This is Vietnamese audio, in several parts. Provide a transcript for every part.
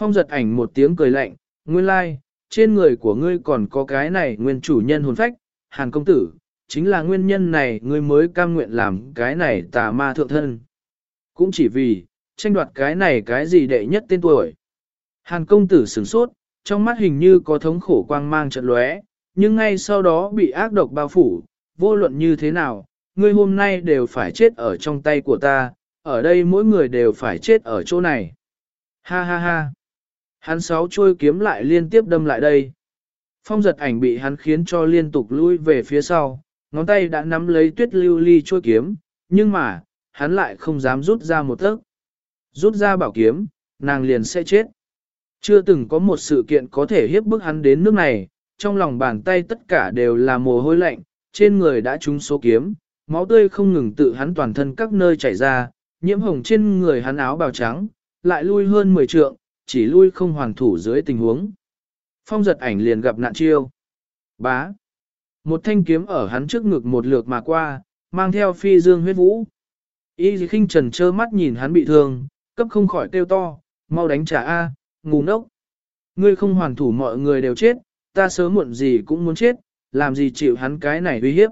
Phong giật ảnh một tiếng cười lạnh, nguyên lai, like, trên người của ngươi còn có cái này nguyên chủ nhân hồn phách, hàn công tử, chính là nguyên nhân này ngươi mới cam nguyện làm cái này tà ma thượng thân. Cũng chỉ vì, tranh đoạt cái này cái gì đệ nhất tên tuổi. Hàn công tử sửng sốt, trong mắt hình như có thống khổ quang mang trận lóe, nhưng ngay sau đó bị ác độc bao phủ, vô luận như thế nào, ngươi hôm nay đều phải chết ở trong tay của ta, ở đây mỗi người đều phải chết ở chỗ này. Ha ha ha. Hắn sáu trôi kiếm lại liên tiếp đâm lại đây. Phong giật ảnh bị hắn khiến cho liên tục lui về phía sau, ngón tay đã nắm lấy tuyết lưu ly trôi kiếm, nhưng mà, hắn lại không dám rút ra một tấc. Rút ra bảo kiếm, nàng liền sẽ chết. Chưa từng có một sự kiện có thể hiếp bức hắn đến nước này, trong lòng bàn tay tất cả đều là mồ hôi lạnh, trên người đã trúng số kiếm, máu tươi không ngừng tự hắn toàn thân các nơi chảy ra, nhiễm hồng trên người hắn áo bào trắng, lại lui hơn 10 trượng, chỉ lui không hoàn thủ dưới tình huống. Phong giật ảnh liền gặp nạn chiêu. Bá. Một thanh kiếm ở hắn trước ngực một lượt mà qua, mang theo phi dương huyết vũ. Y khinh trần trơ mắt nhìn hắn bị thương, cấp không khỏi kêu to, mau đánh trả A, à, ngu ngốc. Ngươi không hoàn thủ mọi người đều chết, ta sớm muộn gì cũng muốn chết, làm gì chịu hắn cái này uy hiếp.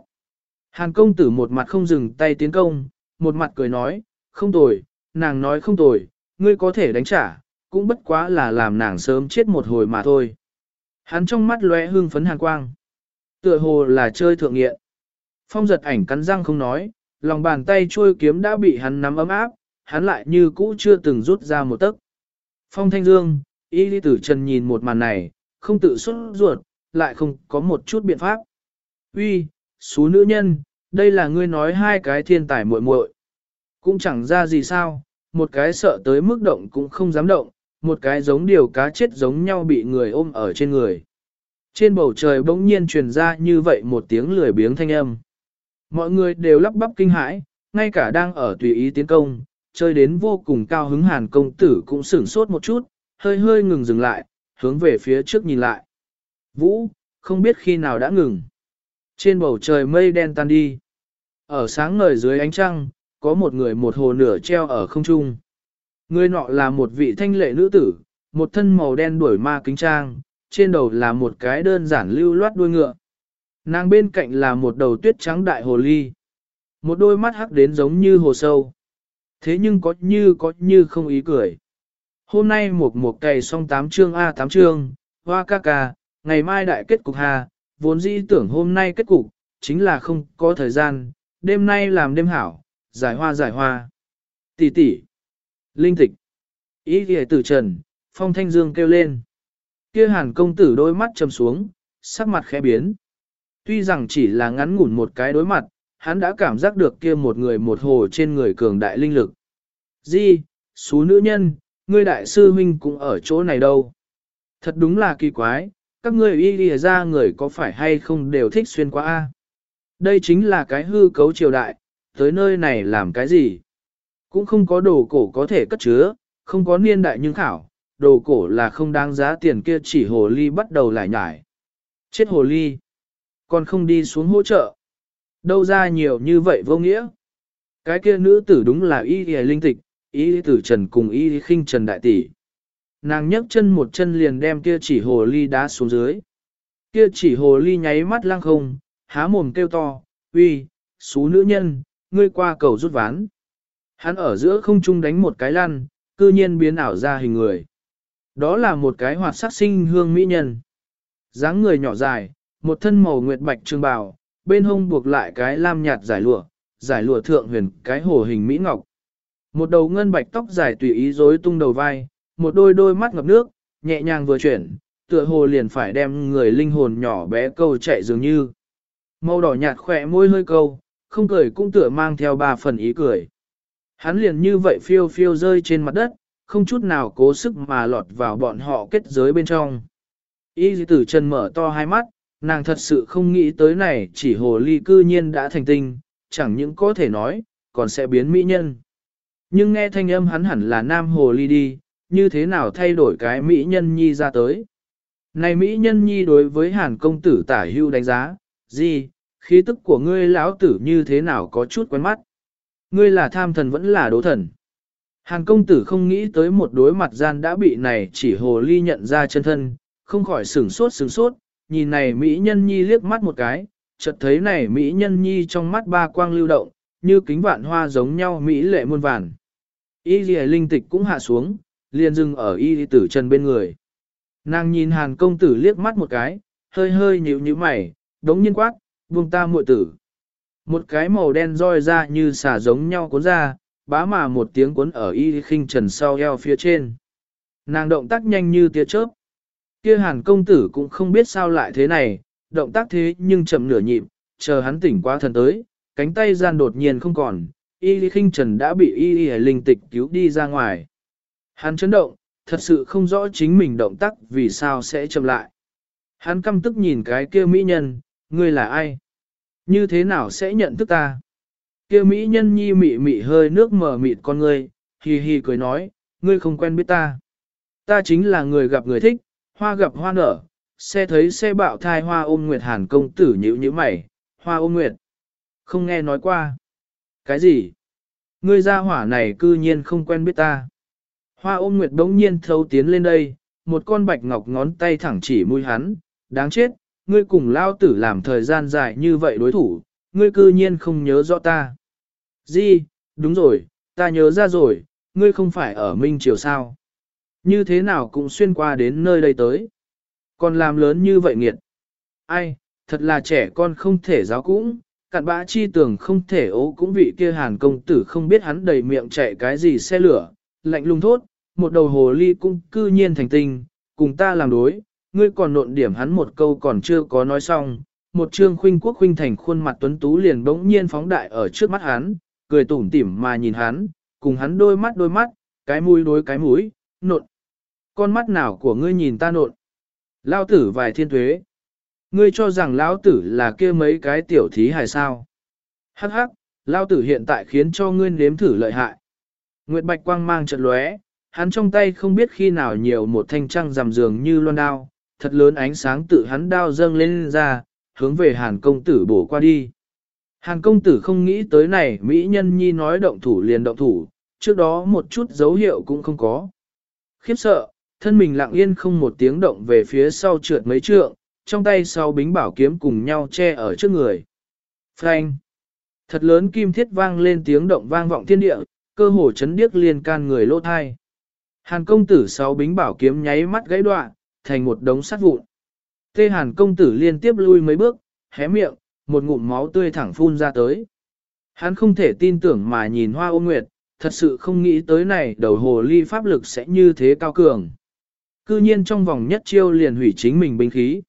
Hàn công tử một mặt không dừng tay tiến công, một mặt cười nói, không tồi, nàng nói không tồi, ngươi có thể đánh trả, cũng bất quá là làm nàng sớm chết một hồi mà thôi. Hắn trong mắt lóe hương phấn hàn quang. Tựa hồ là chơi thượng nghiện. Phong giật ảnh cắn răng không nói, lòng bàn tay trôi kiếm đã bị hắn nắm ấm áp, hắn lại như cũ chưa từng rút ra một tấc. Phong thanh dương, y lý tử trần nhìn một màn này, không tự xuất ruột, lại không có một chút biện pháp. Uy, số nữ nhân, đây là ngươi nói hai cái thiên tài muội muội, Cũng chẳng ra gì sao, một cái sợ tới mức động cũng không dám động, một cái giống điều cá chết giống nhau bị người ôm ở trên người. Trên bầu trời bỗng nhiên truyền ra như vậy một tiếng lười biếng thanh âm. Mọi người đều lắp bắp kinh hãi, ngay cả đang ở tùy ý tiến công, chơi đến vô cùng cao hứng hàn công tử cũng sửng sốt một chút, hơi hơi ngừng dừng lại, hướng về phía trước nhìn lại. Vũ, không biết khi nào đã ngừng. Trên bầu trời mây đen tan đi. Ở sáng ngời dưới ánh trăng, có một người một hồ nửa treo ở không trung. Người nọ là một vị thanh lệ nữ tử, một thân màu đen đuổi ma kính trang, trên đầu là một cái đơn giản lưu loát đuôi ngựa. Nàng bên cạnh là một đầu tuyết trắng đại hồ ly. Một đôi mắt hắc đến giống như hồ sâu. Thế nhưng có như có như không ý cười. Hôm nay một một cày xong 8 chương A 8 chương, hoa ca ca, ngày mai đại kết cục hà, vốn dĩ tưởng hôm nay kết cục, chính là không có thời gian, đêm nay làm đêm hảo, giải hoa giải hoa. Tỷ tỷ, linh tịch, ý ghề tử trần, phong thanh dương kêu lên. kia hàn công tử đôi mắt chầm xuống, sắc mặt khẽ biến. Tuy rằng chỉ là ngắn ngủn một cái đối mặt, hắn đã cảm giác được kia một người một hồ trên người cường đại linh lực. Di, số nữ nhân, ngươi đại sư huynh cũng ở chỗ này đâu. Thật đúng là kỳ quái, các ngươi y lìa ra người có phải hay không đều thích xuyên qua a? Đây chính là cái hư cấu triều đại, tới nơi này làm cái gì? Cũng không có đồ cổ có thể cất chứa, không có niên đại nhưng khảo, đồ cổ là không đáng giá tiền kia chỉ hồ ly bắt đầu lại nhải. Chết hồ ly, còn không đi xuống hỗ trợ. Đâu ra nhiều như vậy vô nghĩa. Cái kia nữ tử đúng là y y linh tịch, y tử trần cùng y khinh trần đại tỷ. Nàng nhấc chân một chân liền đem kia chỉ hồ ly đá xuống dưới. Kia chỉ hồ ly nháy mắt lăng không, há mồm kêu to, uy, xú nữ nhân, ngươi qua cầu rút ván. Hắn ở giữa không trung đánh một cái lăn, cư nhiên biến ảo ra hình người. Đó là một cái hoạt sắc sinh hương mỹ nhân. dáng người nhỏ dài, một thân màu nguyệt bạch trường bào, bên hông buộc lại cái lam nhạt giải lụa, giải lụa thượng huyền cái hồ hình mỹ ngọc. Một đầu ngân bạch tóc dài tùy ý rối tung đầu vai, một đôi đôi mắt ngập nước, nhẹ nhàng vừa chuyển, tựa hồ liền phải đem người linh hồn nhỏ bé câu chạy dường như. Màu đỏ nhạt khỏe môi hơi câu, không cười cũng tựa mang theo ba phần ý cười. Hắn liền như vậy phiêu phiêu rơi trên mặt đất, không chút nào cố sức mà lọt vào bọn họ kết giới bên trong. Y tử chân mở to hai mắt, nàng thật sự không nghĩ tới này chỉ hồ ly cư nhiên đã thành tinh, chẳng những có thể nói, còn sẽ biến mỹ nhân. Nhưng nghe thanh âm hắn hẳn là nam hồ ly đi, như thế nào thay đổi cái mỹ nhân nhi ra tới. Này mỹ nhân nhi đối với hàn công tử tả hưu đánh giá, gì, khí tức của ngươi lão tử như thế nào có chút quen mắt. Ngươi là tham thần vẫn là đố thần. Hàn công tử không nghĩ tới một đối mặt gian đã bị này chỉ hồ ly nhận ra chân thân, không khỏi sửng sốt sửng sốt, nhìn này Mỹ nhân nhi liếc mắt một cái, chợt thấy này Mỹ nhân nhi trong mắt ba quang lưu động, như kính vạn hoa giống nhau Mỹ lệ muôn vàn. Y dì linh tịch cũng hạ xuống, liền dừng ở y tử chân bên người. Nàng nhìn hàn công tử liếc mắt một cái, hơi hơi nhíu nhíu mày, đống nhiên quát, buông ta muội tử. Một cái màu đen roi ra như xả giống nhau cuốn ra, bá mà một tiếng cuốn ở y khinh trần sau eo phía trên. Nàng động tác nhanh như tia chớp. Kia hàn công tử cũng không biết sao lại thế này, động tác thế nhưng chậm nửa nhịp, chờ hắn tỉnh qua thần tới, cánh tay gian đột nhiên không còn, y khinh trần đã bị y linh tịch cứu đi ra ngoài. Hắn chấn động, thật sự không rõ chính mình động tác vì sao sẽ chậm lại. Hắn căm tức nhìn cái kia mỹ nhân, ngươi là ai? Như thế nào sẽ nhận thức ta? Kia mỹ nhân nhi mị mị hơi nước mờ mịt con ngươi, hì hì cười nói, ngươi không quen biết ta. Ta chính là người gặp người thích, hoa gặp hoa nở, xe thấy xe bạo thai hoa ôm nguyệt hàn công tử nhữ như mày, hoa ôm nguyệt. Không nghe nói qua. Cái gì? Ngươi ra hỏa này cư nhiên không quen biết ta. Hoa ôm nguyệt đống nhiên thấu tiến lên đây, một con bạch ngọc ngón tay thẳng chỉ mũi hắn, đáng chết, ngươi cùng lao tử làm thời gian dài như vậy đối thủ, ngươi cư nhiên không nhớ rõ ta. Di, đúng rồi, ta nhớ ra rồi, ngươi không phải ở Minh Triều sao. Như thế nào cũng xuyên qua đến nơi đây tới. Còn làm lớn như vậy nghiệt. Ai, thật là trẻ con không thể giáo cũng, cặn bã chi tưởng không thể ố cũng vị kia hàn công tử không biết hắn đầy miệng chạy cái gì xe lửa, lạnh lùng thốt, một đầu hồ ly cũng cư nhiên thành tinh, cùng ta làm đối, ngươi còn nộn điểm hắn một câu còn chưa có nói xong, một trương khuynh quốc khuynh thành khuôn mặt tuấn tú liền bỗng nhiên phóng đại ở trước mắt hắn, cười tủm tỉm mà nhìn hắn, cùng hắn đôi mắt đôi mắt, cái mũi đối cái mũi, nộn. Con mắt nào của ngươi nhìn ta nộn? Lao tử vài thiên tuế. Ngươi cho rằng lão tử là kia mấy cái tiểu thí hài sao? Hắc hắc, lao tử hiện tại khiến cho ngươi nếm thử lợi hại. Nguyệt Bạch quang mang trận lóe, hắn trong tay không biết khi nào nhiều một thanh trăng rằm giường như loan đao, thật lớn ánh sáng tự hắn đao dâng lên ra, hướng về hàn công tử bổ qua đi. Hàn công tử không nghĩ tới này, Mỹ nhân nhi nói động thủ liền động thủ, trước đó một chút dấu hiệu cũng không có. Khiếp sợ, thân mình lặng yên không một tiếng động về phía sau trượt mấy trượng, trong tay sau bính bảo kiếm cùng nhau che ở trước người. Phanh! Thật lớn kim thiết vang lên tiếng động vang vọng thiên địa, cơ hồ chấn điếc liền can người lỗ thai. Hàn công tử sáu bính bảo kiếm nháy mắt gãy đoạn, thành một đống sắt vụn. Tê hàn công tử liên tiếp lui mấy bước, hé miệng, một ngụm máu tươi thẳng phun ra tới. Hắn không thể tin tưởng mà nhìn hoa Ô nguyệt, thật sự không nghĩ tới này đầu hồ ly pháp lực sẽ như thế cao cường. Cư nhiên trong vòng nhất chiêu liền hủy chính mình binh khí.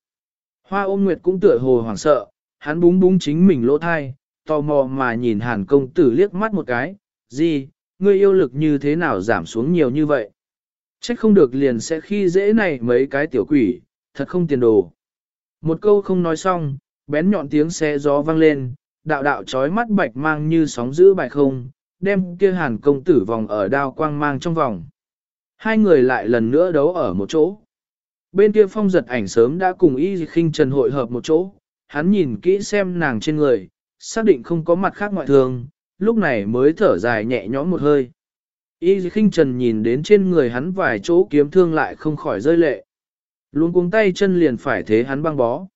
Hoa Ô nguyệt cũng tựa hồ hoảng sợ, hắn búng búng chính mình lỗ thai, tò mò mà nhìn hàn công tử liếc mắt một cái, gì, ngươi yêu lực như thế nào giảm xuống nhiều như vậy. Trách không được liền sẽ khi dễ này mấy cái tiểu quỷ, thật không tiền đồ. Một câu không nói xong, bén nhọn tiếng xe gió vang lên, đạo đạo trói mắt bạch mang như sóng giữ bài không, đem kia hàn công tử vòng ở đao quang mang trong vòng. Hai người lại lần nữa đấu ở một chỗ. Bên kia phong giật ảnh sớm đã cùng y khinh trần hội hợp một chỗ, hắn nhìn kỹ xem nàng trên người, xác định không có mặt khác ngoại thường, lúc này mới thở dài nhẹ nhõm một hơi. Y khinh trần nhìn đến trên người hắn vài chỗ kiếm thương lại không khỏi rơi lệ. Luôn cuống tay chân liền phải thế hắn băng bó.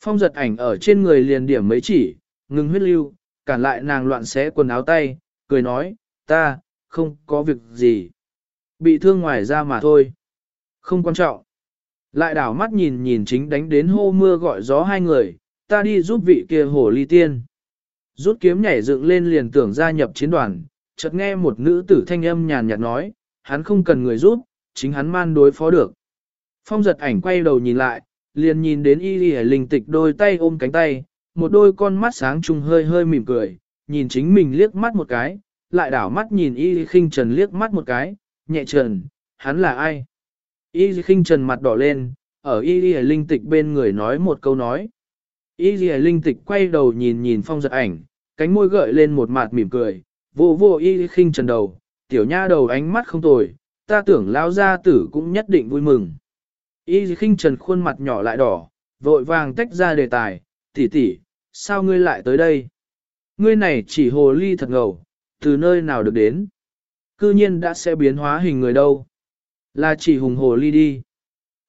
Phong giật ảnh ở trên người liền điểm mấy chỉ, ngừng huyết lưu, cản lại nàng loạn xé quần áo tay, cười nói, ta, không có việc gì. Bị thương ngoài ra mà thôi. Không quan trọng. Lại đảo mắt nhìn nhìn chính đánh đến hô mưa gọi gió hai người, ta đi giúp vị kia hồ ly tiên. Rút kiếm nhảy dựng lên liền tưởng gia nhập chiến đoàn, chợt nghe một nữ tử thanh âm nhàn nhạt nói, hắn không cần người giúp, chính hắn man đối phó được. Phong giật ảnh quay đầu nhìn lại, liền nhìn đến y y linh tịch đôi tay ôm cánh tay, một đôi con mắt sáng trùng hơi hơi mỉm cười, nhìn chính mình liếc mắt một cái, lại đảo mắt nhìn y khinh trần liếc mắt một cái, nhẹ trần, hắn là ai? Y khinh trần mặt đỏ lên, ở y y linh tịch bên người nói một câu nói. Y y linh tịch quay đầu nhìn nhìn phong giật ảnh, cánh môi gợi lên một mặt mỉm cười, vô vô y khinh trần đầu, tiểu nha đầu ánh mắt không tồi, ta tưởng lao gia tử cũng nhất định vui mừng. Y khinh trần khuôn mặt nhỏ lại đỏ, vội vàng tách ra đề tài, tỷ tỷ, sao ngươi lại tới đây? Ngươi này chỉ hồ ly thật ngầu, từ nơi nào được đến? cư nhiên đã sẽ biến hóa hình người đâu. Là chỉ hùng hồ ly đi.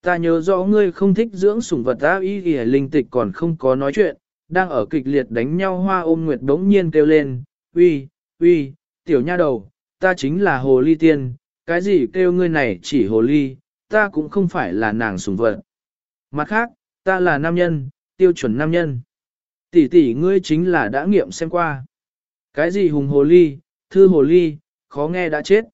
Ta nhớ rõ ngươi không thích dưỡng sủng vật ta ý thì linh tịch còn không có nói chuyện, đang ở kịch liệt đánh nhau hoa ôm nguyệt đống nhiên kêu lên, uy, uy, tiểu nha đầu, ta chính là hồ ly tiên, cái gì kêu ngươi này chỉ hồ ly, ta cũng không phải là nàng sủng vật. Mặt khác, ta là nam nhân, tiêu chuẩn nam nhân. Tỷ tỷ ngươi chính là đã nghiệm xem qua. Cái gì hùng hồ ly, thư hồ ly, khó nghe đã chết.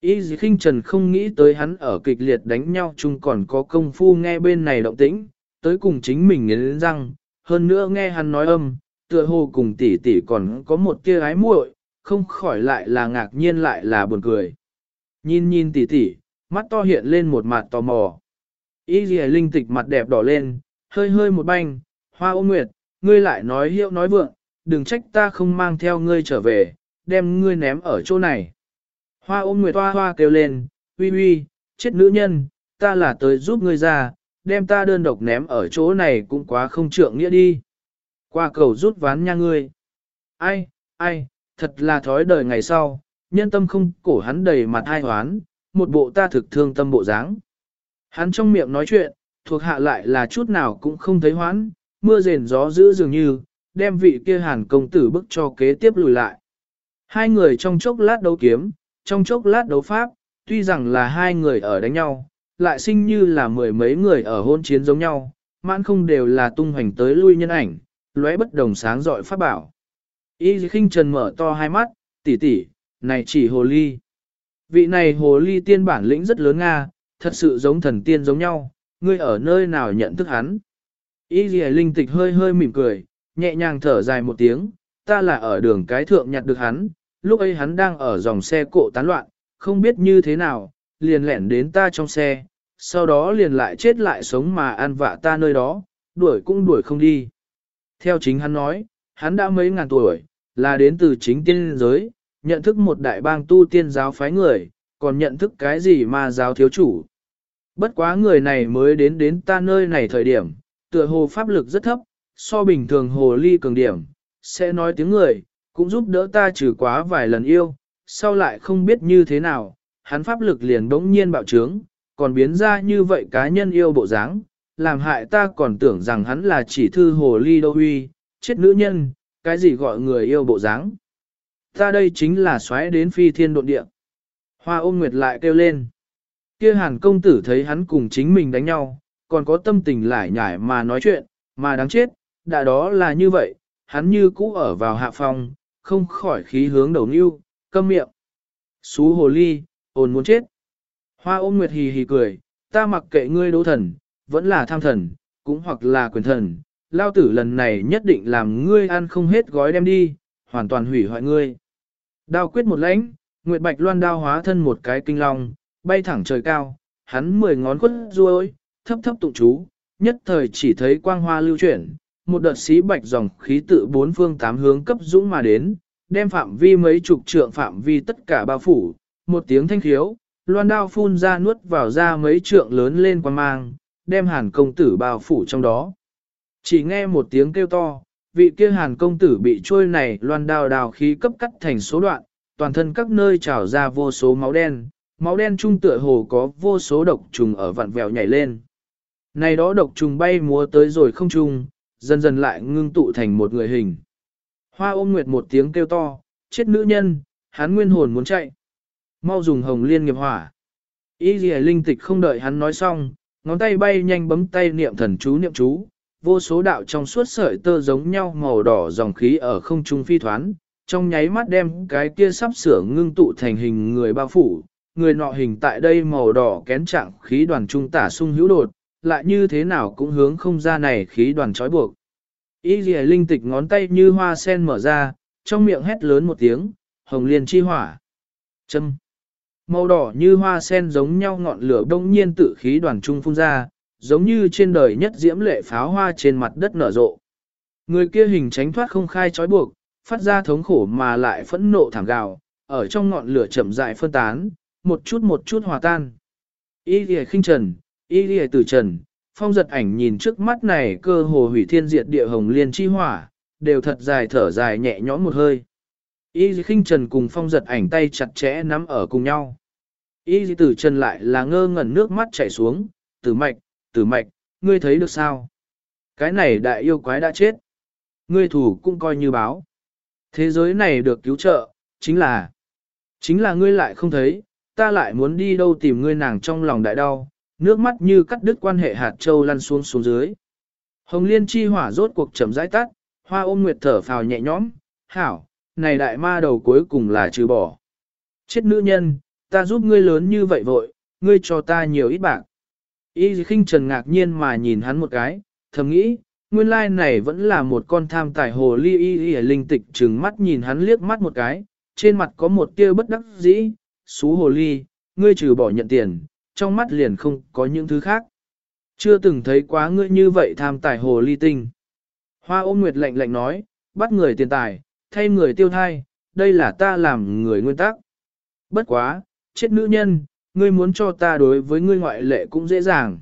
Y dì khinh trần không nghĩ tới hắn ở kịch liệt đánh nhau chung còn có công phu nghe bên này động tĩnh, tới cùng chính mình nghiến răng, hơn nữa nghe hắn nói âm, tựa hồ cùng tỷ tỷ còn có một kia ái muội, không khỏi lại là ngạc nhiên lại là buồn cười. Nhìn nhìn tỉ tỉ, mắt to hiện lên một mặt tò mò. Y dì linh tịch mặt đẹp đỏ lên, hơi hơi một banh, hoa ô nguyệt, ngươi lại nói hiệu nói vượng, đừng trách ta không mang theo ngươi trở về, đem ngươi ném ở chỗ này. Hoa ôm nguyệt hoa hoa kêu lên, uy uy, chết nữ nhân, ta là tới giúp ngươi ra, đem ta đơn độc ném ở chỗ này cũng quá không trượng nghĩa đi. Qua cầu rút ván nha ngươi. Ai, ai, thật là thói đời ngày sau, nhân tâm không cổ hắn đầy mặt hai hoán, một bộ ta thực thương tâm bộ dáng. Hắn trong miệng nói chuyện, thuộc hạ lại là chút nào cũng không thấy hoán, mưa rền gió dữ dường như, đem vị kia hàn công tử bức cho kế tiếp lùi lại. Hai người trong chốc lát đấu kiếm, trong chốc lát đấu pháp, tuy rằng là hai người ở đánh nhau, lại sinh như là mười mấy người ở hôn chiến giống nhau, mãn không đều là tung hoành tới lui nhân ảnh, lóe bất đồng sáng dọi pháp bảo. Y khinh trần mở to hai mắt, tỷ tỷ, này chỉ hồ ly. Vị này hồ ly tiên bản lĩnh rất lớn Nga, thật sự giống thần tiên giống nhau, ngươi ở nơi nào nhận thức hắn. Y dì linh tịch hơi hơi mỉm cười, nhẹ nhàng thở dài một tiếng, ta là ở đường cái thượng nhặt được hắn, lúc ấy hắn đang ở dòng xe cộ tán loạn, không biết như thế nào, liền lẻn đến ta trong xe, sau đó liền lại chết lại sống mà ăn vạ ta nơi đó, đuổi cũng đuổi không đi. Theo chính hắn nói, hắn đã mấy ngàn tuổi, là đến từ chính tiên giới, nhận thức một đại bang tu tiên giáo phái người, còn nhận thức cái gì mà giáo thiếu chủ. Bất quá người này mới đến đến ta nơi này thời điểm, tựa hồ pháp lực rất thấp, so bình thường hồ ly cường điểm, sẽ nói tiếng người, cũng giúp đỡ ta trừ quá vài lần yêu, sau lại không biết như thế nào, hắn pháp lực liền bỗng nhiên bạo trướng, còn biến ra như vậy cá nhân yêu bộ dáng, làm hại ta còn tưởng rằng hắn là chỉ thư hồ ly đâu huy, chết nữ nhân, cái gì gọi người yêu bộ dáng. Ta đây chính là xoáy đến phi thiên độn địa. Hoa ôm nguyệt lại kêu lên. Kia hàn công tử thấy hắn cùng chính mình đánh nhau, còn có tâm tình lại nhải mà nói chuyện, mà đáng chết, đã đó là như vậy, hắn như cũ ở vào hạ phòng không khỏi khí hướng đầu nưu, câm miệng. Xú hồ ly, ồn muốn chết. Hoa ôm nguyệt hì hì cười, ta mặc kệ ngươi đố thần, vẫn là tham thần, cũng hoặc là quyền thần, lao tử lần này nhất định làm ngươi ăn không hết gói đem đi, hoàn toàn hủy hoại ngươi. Đao quyết một lãnh, Nguyệt Bạch Loan đao hóa thân một cái kinh long, bay thẳng trời cao, hắn mười ngón quất ruôi, thấp thấp tụng chú, nhất thời chỉ thấy quang hoa lưu chuyển, một đợt xí bạch dòng khí tự bốn phương tám hướng cấp dũng mà đến, đem phạm vi mấy chục trượng phạm vi tất cả bao phủ, một tiếng thanh khiếu, loan đao phun ra nuốt vào ra mấy trượng lớn lên quang mang, đem hàn công tử bao phủ trong đó. Chỉ nghe một tiếng kêu to, vị kia hàn công tử bị trôi này loan đao đào khí cấp cắt thành số đoạn, toàn thân các nơi trào ra vô số máu đen, máu đen trung tựa hồ có vô số độc trùng ở vặn vẹo nhảy lên. Này đó độc trùng bay múa tới rồi không trung, dần dần lại ngưng tụ thành một người hình. Hoa ôm nguyệt một tiếng kêu to, chết nữ nhân, hắn nguyên hồn muốn chạy. Mau dùng hồng liên nghiệp hỏa. Y dì linh tịch không đợi hắn nói xong, ngón tay bay nhanh bấm tay niệm thần chú niệm chú, vô số đạo trong suốt sợi tơ giống nhau màu đỏ dòng khí ở không trung phi thoán, trong nháy mắt đem cái kia sắp sửa ngưng tụ thành hình người bao phủ, người nọ hình tại đây màu đỏ kén trạng khí đoàn trung tả sung hữu đột, lại như thế nào cũng hướng không ra này khí đoàn trói buộc. Y lìa linh tịch ngón tay như hoa sen mở ra, trong miệng hét lớn một tiếng, hồng liền chi hỏa. Châm. Màu đỏ như hoa sen giống nhau ngọn lửa đông nhiên tự khí đoàn trung phun ra, giống như trên đời nhất diễm lệ pháo hoa trên mặt đất nở rộ. Người kia hình tránh thoát không khai trói buộc, phát ra thống khổ mà lại phẫn nộ thảm gào, ở trong ngọn lửa chậm rãi phân tán, một chút một chút hòa tan. Y lìa khinh trần, y lìa tử trần, phong giật ảnh nhìn trước mắt này cơ hồ hủy thiên diệt địa hồng liên chi hỏa, đều thật dài thở dài nhẹ nhõm một hơi. Y khinh trần cùng phong giật ảnh tay chặt chẽ nắm ở cùng nhau. Y tử trần lại là ngơ ngẩn nước mắt chảy xuống, tử mạch, tử mạch, ngươi thấy được sao? Cái này đại yêu quái đã chết. Ngươi thủ cũng coi như báo. Thế giới này được cứu trợ, chính là, chính là ngươi lại không thấy, ta lại muốn đi đâu tìm ngươi nàng trong lòng đại đau, nước mắt như cắt đứt quan hệ hạt châu lăn xuống xuống dưới. Hồng liên chi hỏa rốt cuộc chậm rãi tắt, hoa ôm nguyệt thở phào nhẹ nhõm, hảo, này đại ma đầu cuối cùng là trừ bỏ. Chết nữ nhân, ta giúp ngươi lớn như vậy vội, ngươi cho ta nhiều ít bạc. Y khinh trần ngạc nhiên mà nhìn hắn một cái, thầm nghĩ, nguyên lai này vẫn là một con tham tài hồ ly y y linh tịch trừng mắt nhìn hắn liếc mắt một cái, trên mặt có một tia bất đắc dĩ, xú hồ ly, ngươi trừ bỏ nhận tiền, trong mắt liền không có những thứ khác. Chưa từng thấy quá ngươi như vậy tham tài hồ ly tinh. Hoa ôm nguyệt lạnh lạnh nói, bắt người tiền tài, thay người tiêu thai, đây là ta làm người nguyên tắc. Bất quá, chết nữ nhân, ngươi muốn cho ta đối với ngươi ngoại lệ cũng dễ dàng.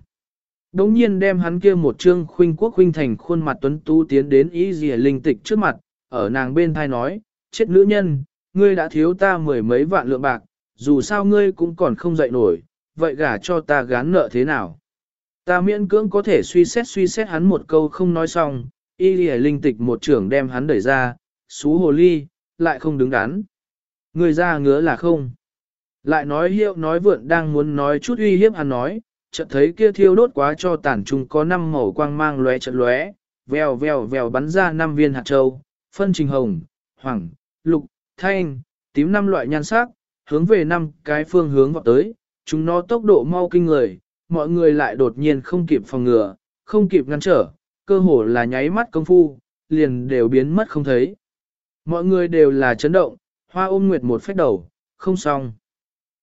Đống nhiên đem hắn kia một trương khuynh quốc khuynh thành khuôn mặt tuấn tú tiến đến ý gì linh tịch trước mặt, ở nàng bên thai nói, chết nữ nhân, ngươi đã thiếu ta mười mấy vạn lượng bạc, dù sao ngươi cũng còn không dậy nổi, vậy gả cho ta gán nợ thế nào? Ta miễn cưỡng có thể suy xét suy xét hắn một câu không nói xong, y lì linh tịch một trưởng đem hắn đẩy ra, xú hồ ly, lại không đứng đắn. Người ra ngứa là không. Lại nói hiệu nói vượn đang muốn nói chút uy hiếp hắn nói, chợt thấy kia thiêu đốt quá cho tản trung có năm màu quang mang lóe chợt lóe, vèo vèo vèo bắn ra năm viên hạt châu, phân trình hồng, hoàng, lục, thanh, tím năm loại nhan sắc, hướng về năm cái phương hướng vọt tới, chúng nó tốc độ mau kinh người, mọi người lại đột nhiên không kịp phòng ngừa, không kịp ngăn trở, cơ hồ là nháy mắt công phu, liền đều biến mất không thấy. Mọi người đều là chấn động, hoa ôm nguyệt một phép đầu, không xong.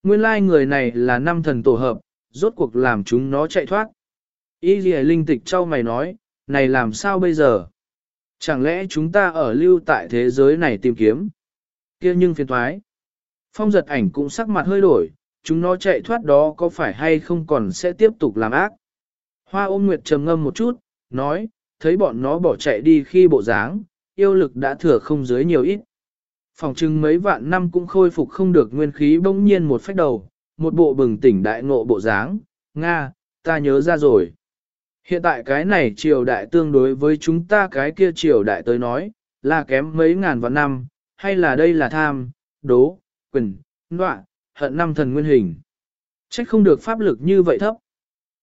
Nguyên lai người này là năm thần tổ hợp, rốt cuộc làm chúng nó chạy thoát. Y ghi linh tịch trao mày nói, này làm sao bây giờ? Chẳng lẽ chúng ta ở lưu tại thế giới này tìm kiếm? kia nhưng phiền thoái. Phong giật ảnh cũng sắc mặt hơi đổi, chúng nó chạy thoát đó có phải hay không còn sẽ tiếp tục làm ác. Hoa ôm nguyệt trầm ngâm một chút, nói, thấy bọn nó bỏ chạy đi khi bộ dáng, yêu lực đã thừa không dưới nhiều ít. Phòng trưng mấy vạn năm cũng khôi phục không được nguyên khí bỗng nhiên một phách đầu, một bộ bừng tỉnh đại ngộ bộ dáng, Nga, ta nhớ ra rồi. Hiện tại cái này triều đại tương đối với chúng ta cái kia triều đại tới nói, là kém mấy ngàn vạn năm, hay là đây là tham, đố, quyền, nọa, hận năm thần nguyên hình. Trách không được pháp lực như vậy thấp.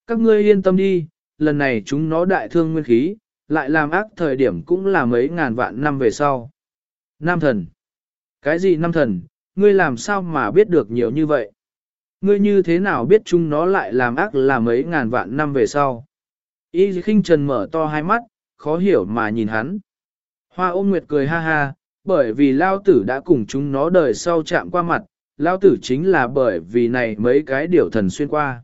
Các ngươi yên tâm đi, lần này chúng nó đại thương nguyên khí, lại làm ác thời điểm cũng là mấy ngàn vạn năm về sau. Nam thần. Cái gì năm thần, ngươi làm sao mà biết được nhiều như vậy? Ngươi như thế nào biết chúng nó lại làm ác là mấy ngàn vạn năm về sau? Y khinh trần mở to hai mắt, khó hiểu mà nhìn hắn. Hoa ôm nguyệt cười ha ha, bởi vì lao tử đã cùng chúng nó đời sau chạm qua mặt, lao tử chính là bởi vì này mấy cái điều thần xuyên qua.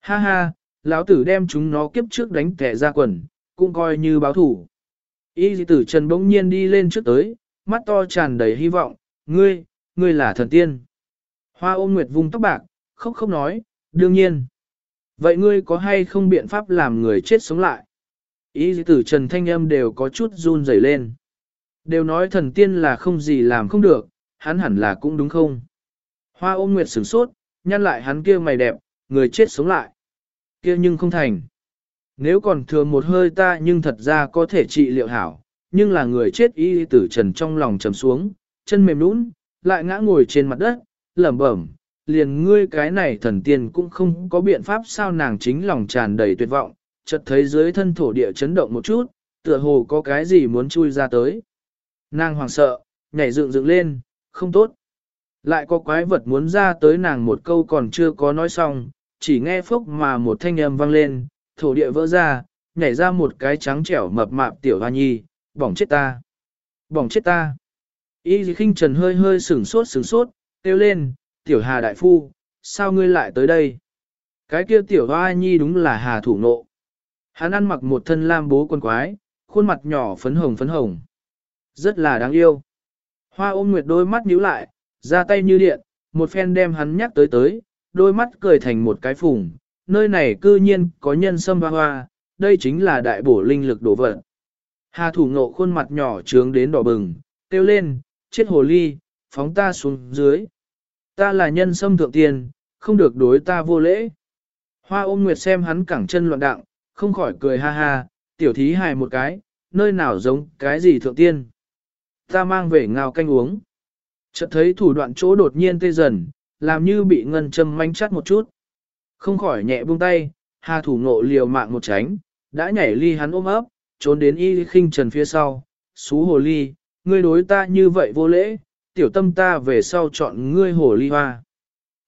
Ha ha, lão tử đem chúng nó kiếp trước đánh kẻ ra quần, cũng coi như báo thủ. Y tử trần bỗng nhiên đi lên trước tới, mắt to tràn đầy hy vọng, ngươi, ngươi là thần tiên. Hoa ôm nguyệt vung tóc bạc, khóc khóc nói, đương nhiên. Vậy ngươi có hay không biện pháp làm người chết sống lại? Ý tử trần thanh âm đều có chút run rẩy lên. Đều nói thần tiên là không gì làm không được, hắn hẳn là cũng đúng không? Hoa ôm nguyệt sửng sốt, nhăn lại hắn kia mày đẹp, người chết sống lại. kia nhưng không thành. Nếu còn thừa một hơi ta nhưng thật ra có thể trị liệu hảo, nhưng là người chết y tử trần trong lòng trầm xuống, chân mềm nũng, lại ngã ngồi trên mặt đất, lẩm bẩm, liền ngươi cái này thần tiên cũng không có biện pháp sao nàng chính lòng tràn đầy tuyệt vọng, chợt thấy dưới thân thổ địa chấn động một chút, tựa hồ có cái gì muốn chui ra tới. Nàng hoảng sợ, nhảy dựng dựng lên, không tốt. Lại có quái vật muốn ra tới nàng một câu còn chưa có nói xong, chỉ nghe phốc mà một thanh âm vang lên, thổ địa vỡ ra, nhảy ra một cái trắng trẻo mập mạp tiểu hoa nhi, bỏng chết ta. Bỏng chết ta. Y khinh trần hơi hơi sửng sốt sửng sốt, kêu lên, tiểu hà đại phu, sao ngươi lại tới đây? Cái kia tiểu hoa nhi đúng là hà thủ nộ. Hắn ăn mặc một thân lam bố quân quái, khuôn mặt nhỏ phấn hồng phấn hồng. Rất là đáng yêu. Hoa ôm nguyệt đôi mắt nhíu lại, ra tay như điện, một phen đem hắn nhắc tới tới, đôi mắt cười thành một cái phùng, nơi này cư nhiên có nhân sâm hoa hoa, đây chính là đại bổ linh lực đổ vật. Hà thủ ngộ khuôn mặt nhỏ trướng đến đỏ bừng, kêu lên, chết hồ ly, phóng ta xuống dưới. Ta là nhân sâm thượng tiền, không được đối ta vô lễ. Hoa ôm nguyệt xem hắn cẳng chân loạn đặng, không khỏi cười ha ha, tiểu thí hài một cái, nơi nào giống cái gì thượng tiên. Ta mang về ngào canh uống. Chợt thấy thủ đoạn chỗ đột nhiên tê dần, làm như bị ngân châm manh chắt một chút. Không khỏi nhẹ buông tay, hà thủ ngộ liều mạng một tránh, đã nhảy ly hắn ôm ấp, trốn đến y khinh trần phía sau. Xú hồ ly, ngươi đối ta như vậy vô lễ, tiểu tâm ta về sau chọn ngươi hồ ly hoa.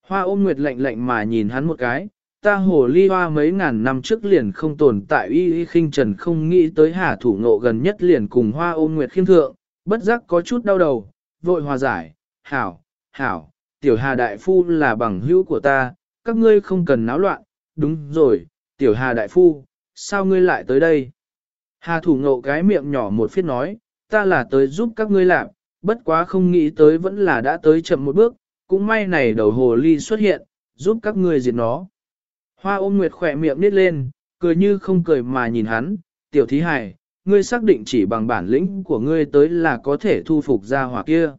Hoa ôm nguyệt lạnh lạnh mà nhìn hắn một cái, ta hồ ly hoa mấy ngàn năm trước liền không tồn tại y y khinh trần không nghĩ tới hà thủ ngộ gần nhất liền cùng hoa ôm nguyệt khiêm thượng, bất giác có chút đau đầu, vội hòa giải, hảo, hảo, tiểu hà đại phu là bằng hữu của ta, các ngươi không cần náo loạn, đúng rồi, tiểu hà đại phu, sao ngươi lại tới đây? Hà thủ ngộ cái miệng nhỏ một phiết nói, ta là tới giúp các ngươi làm, bất quá không nghĩ tới vẫn là đã tới chậm một bước, cũng may này đầu hồ ly xuất hiện, giúp các ngươi diệt nó. Hoa ôm nguyệt khỏe miệng nít lên, cười như không cười mà nhìn hắn, tiểu thí hải, ngươi xác định chỉ bằng bản lĩnh của ngươi tới là có thể thu phục ra hỏa kia.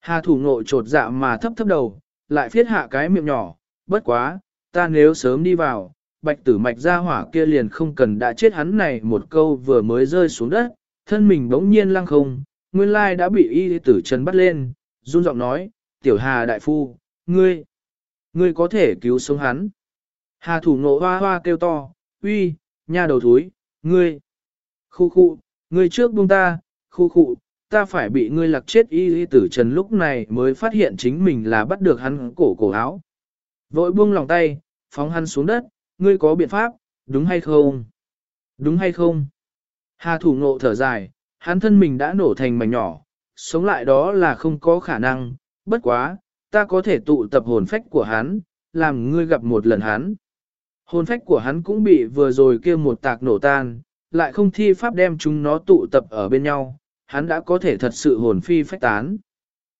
Hà thủ ngộ trột dạ mà thấp thấp đầu, lại phiết hạ cái miệng nhỏ, bất quá, ta nếu sớm đi vào, bạch tử mạch ra hỏa kia liền không cần đã chết hắn này một câu vừa mới rơi xuống đất, thân mình bỗng nhiên lăng không, nguyên lai đã bị y tử trần bắt lên, run giọng nói, tiểu hà đại phu, ngươi, ngươi có thể cứu sống hắn. Hà thủ nộ hoa hoa kêu to, uy, nha đầu thúi, ngươi, khu khu, ngươi trước buông ta, khu khu, ta phải bị ngươi lạc chết y y tử trần lúc này mới phát hiện chính mình là bắt được hắn cổ cổ áo. Vội buông lòng tay, phóng hắn xuống đất, ngươi có biện pháp, đúng hay không? Đúng hay không? Hà thủ ngộ thở dài, hắn thân mình đã nổ thành mảnh nhỏ, sống lại đó là không có khả năng, bất quá, ta có thể tụ tập hồn phách của hắn, làm ngươi gặp một lần hắn. Hồn phách của hắn cũng bị vừa rồi kia một tạc nổ tan, lại không thi pháp đem chúng nó tụ tập ở bên nhau, hắn đã có thể thật sự hồn phi phách tán.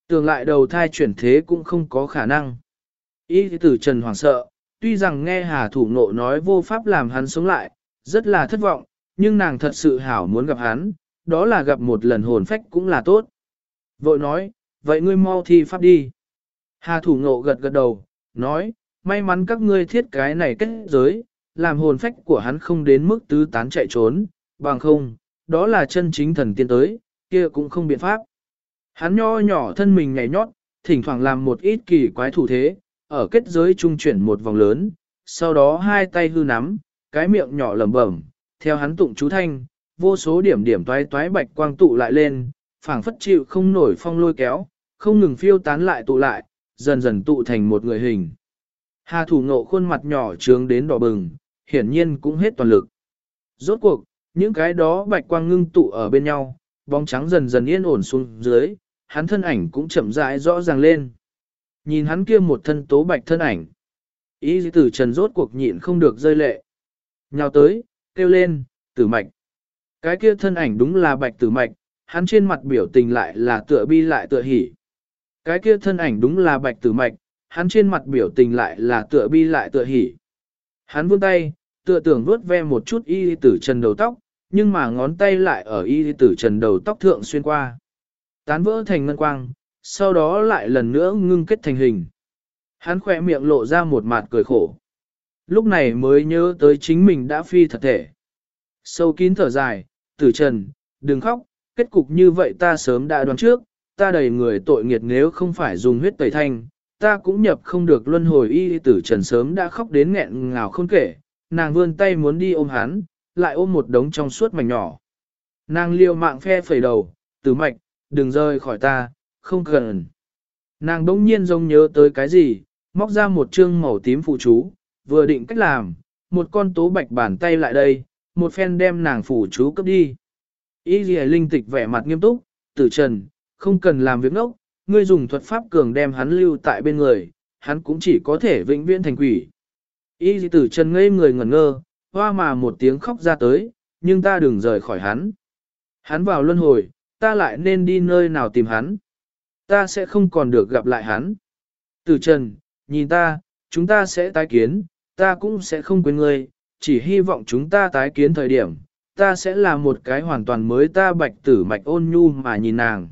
Tường lại đầu thai chuyển thế cũng không có khả năng. Y tử Trần hoảng sợ, tuy rằng nghe Hà Thủ Nộ nói vô pháp làm hắn sống lại, rất là thất vọng, nhưng nàng thật sự hảo muốn gặp hắn, đó là gặp một lần hồn phách cũng là tốt. Vội nói, vậy ngươi mau thi pháp đi. Hà Thủ Nộ gật gật đầu, nói, may mắn các ngươi thiết cái này kết giới, làm hồn phách của hắn không đến mức tứ tán chạy trốn, bằng không, đó là chân chính thần tiên tới, kia cũng không biện pháp. Hắn nho nhỏ thân mình nhảy nhót, thỉnh thoảng làm một ít kỳ quái thủ thế, ở kết giới trung chuyển một vòng lớn, sau đó hai tay hư nắm, cái miệng nhỏ lẩm bẩm, theo hắn tụng chú thanh, vô số điểm điểm toái toái bạch quang tụ lại lên, phảng phất chịu không nổi phong lôi kéo, không ngừng phiêu tán lại tụ lại, dần dần tụ thành một người hình. Hà thủ ngộ khuôn mặt nhỏ trướng đến đỏ bừng, hiển nhiên cũng hết toàn lực. Rốt cuộc, những cái đó bạch quang ngưng tụ ở bên nhau, bóng trắng dần dần yên ổn xuống dưới, hắn thân ảnh cũng chậm rãi rõ ràng lên. Nhìn hắn kia một thân tố bạch thân ảnh. Ý tử trần rốt cuộc nhịn không được rơi lệ. Nhào tới, kêu lên, tử mạch. Cái kia thân ảnh đúng là bạch tử mạch, hắn trên mặt biểu tình lại là tựa bi lại tựa hỉ. Cái kia thân ảnh đúng là bạch tử mạch, hắn trên mặt biểu tình lại là tựa bi lại tựa hỉ. Hắn vươn tay, tựa tưởng vuốt ve một chút y tử trần đầu tóc, nhưng mà ngón tay lại ở y tử trần đầu tóc thượng xuyên qua. Tán vỡ thành ngân quang, sau đó lại lần nữa ngưng kết thành hình. Hắn khỏe miệng lộ ra một mặt cười khổ. Lúc này mới nhớ tới chính mình đã phi thật thể. Sâu kín thở dài, tử trần, đừng khóc, kết cục như vậy ta sớm đã đoán trước, ta đầy người tội nghiệt nếu không phải dùng huyết tẩy thanh, ta cũng nhập không được luân hồi y tử trần sớm đã khóc đến nghẹn ngào không kể, nàng vươn tay muốn đi ôm hắn, lại ôm một đống trong suốt mảnh nhỏ. Nàng liều mạng phe phẩy đầu, tử mạch, đừng rơi khỏi ta, không cần. Nàng đống nhiên giống nhớ tới cái gì, móc ra một chương màu tím phụ chú, vừa định cách làm, một con tố bạch bàn tay lại đây, một phen đem nàng phụ chú cấp đi. Y gì linh tịch vẻ mặt nghiêm túc, tử trần, không cần làm việc ngốc, ngươi dùng thuật pháp cường đem hắn lưu tại bên người, hắn cũng chỉ có thể vĩnh viễn thành quỷ. Y gì tử trần ngây người ngẩn ngơ, hoa mà một tiếng khóc ra tới, nhưng ta đừng rời khỏi hắn. Hắn vào luân hồi, ta lại nên đi nơi nào tìm hắn. Ta sẽ không còn được gặp lại hắn. Tử trần, nhìn ta, chúng ta sẽ tái kiến, ta cũng sẽ không quên ngươi, chỉ hy vọng chúng ta tái kiến thời điểm, ta sẽ là một cái hoàn toàn mới ta bạch tử mạch ôn nhu mà nhìn nàng.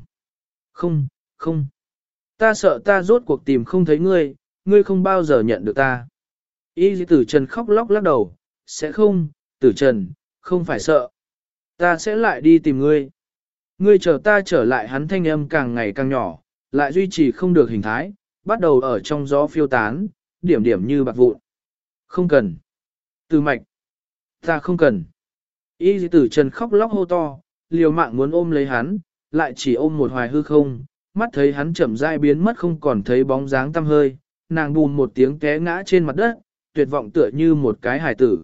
Không, không. ta sợ ta rốt cuộc tìm không thấy ngươi, ngươi không bao giờ nhận được ta. Y tử trần khóc lóc lắc đầu, sẽ không, tử trần, không phải sợ. Ta sẽ lại đi tìm ngươi. Ngươi chờ ta trở lại hắn thanh âm càng ngày càng nhỏ, lại duy trì không được hình thái, bắt đầu ở trong gió phiêu tán, điểm điểm như bạc vụn. Không cần. Từ mạch. Ta không cần. Y tử trần khóc lóc hô to, liều mạng muốn ôm lấy hắn, lại chỉ ôm một hoài hư không, mắt thấy hắn chậm rãi biến mất không còn thấy bóng dáng tăm hơi, nàng bùn một tiếng té ngã trên mặt đất, tuyệt vọng tựa như một cái hải tử.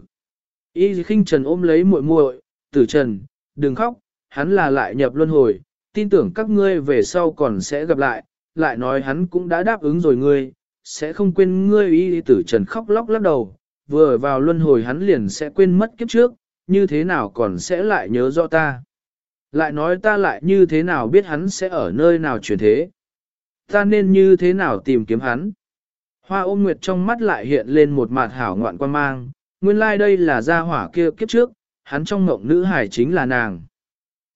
Y khinh trần ôm lấy muội muội, tử trần, đừng khóc, hắn là lại nhập luân hồi, tin tưởng các ngươi về sau còn sẽ gặp lại, lại nói hắn cũng đã đáp ứng rồi ngươi, sẽ không quên ngươi y tử trần khóc lóc lắc đầu, vừa vào luân hồi hắn liền sẽ quên mất kiếp trước, như thế nào còn sẽ lại nhớ rõ ta. Lại nói ta lại như thế nào biết hắn sẽ ở nơi nào chuyển thế. Ta nên như thế nào tìm kiếm hắn. Hoa ôm nguyệt trong mắt lại hiện lên một mặt hảo ngoạn quan mang, nguyên lai like đây là gia hỏa kia kiếp trước, hắn trong ngộng nữ hải chính là nàng.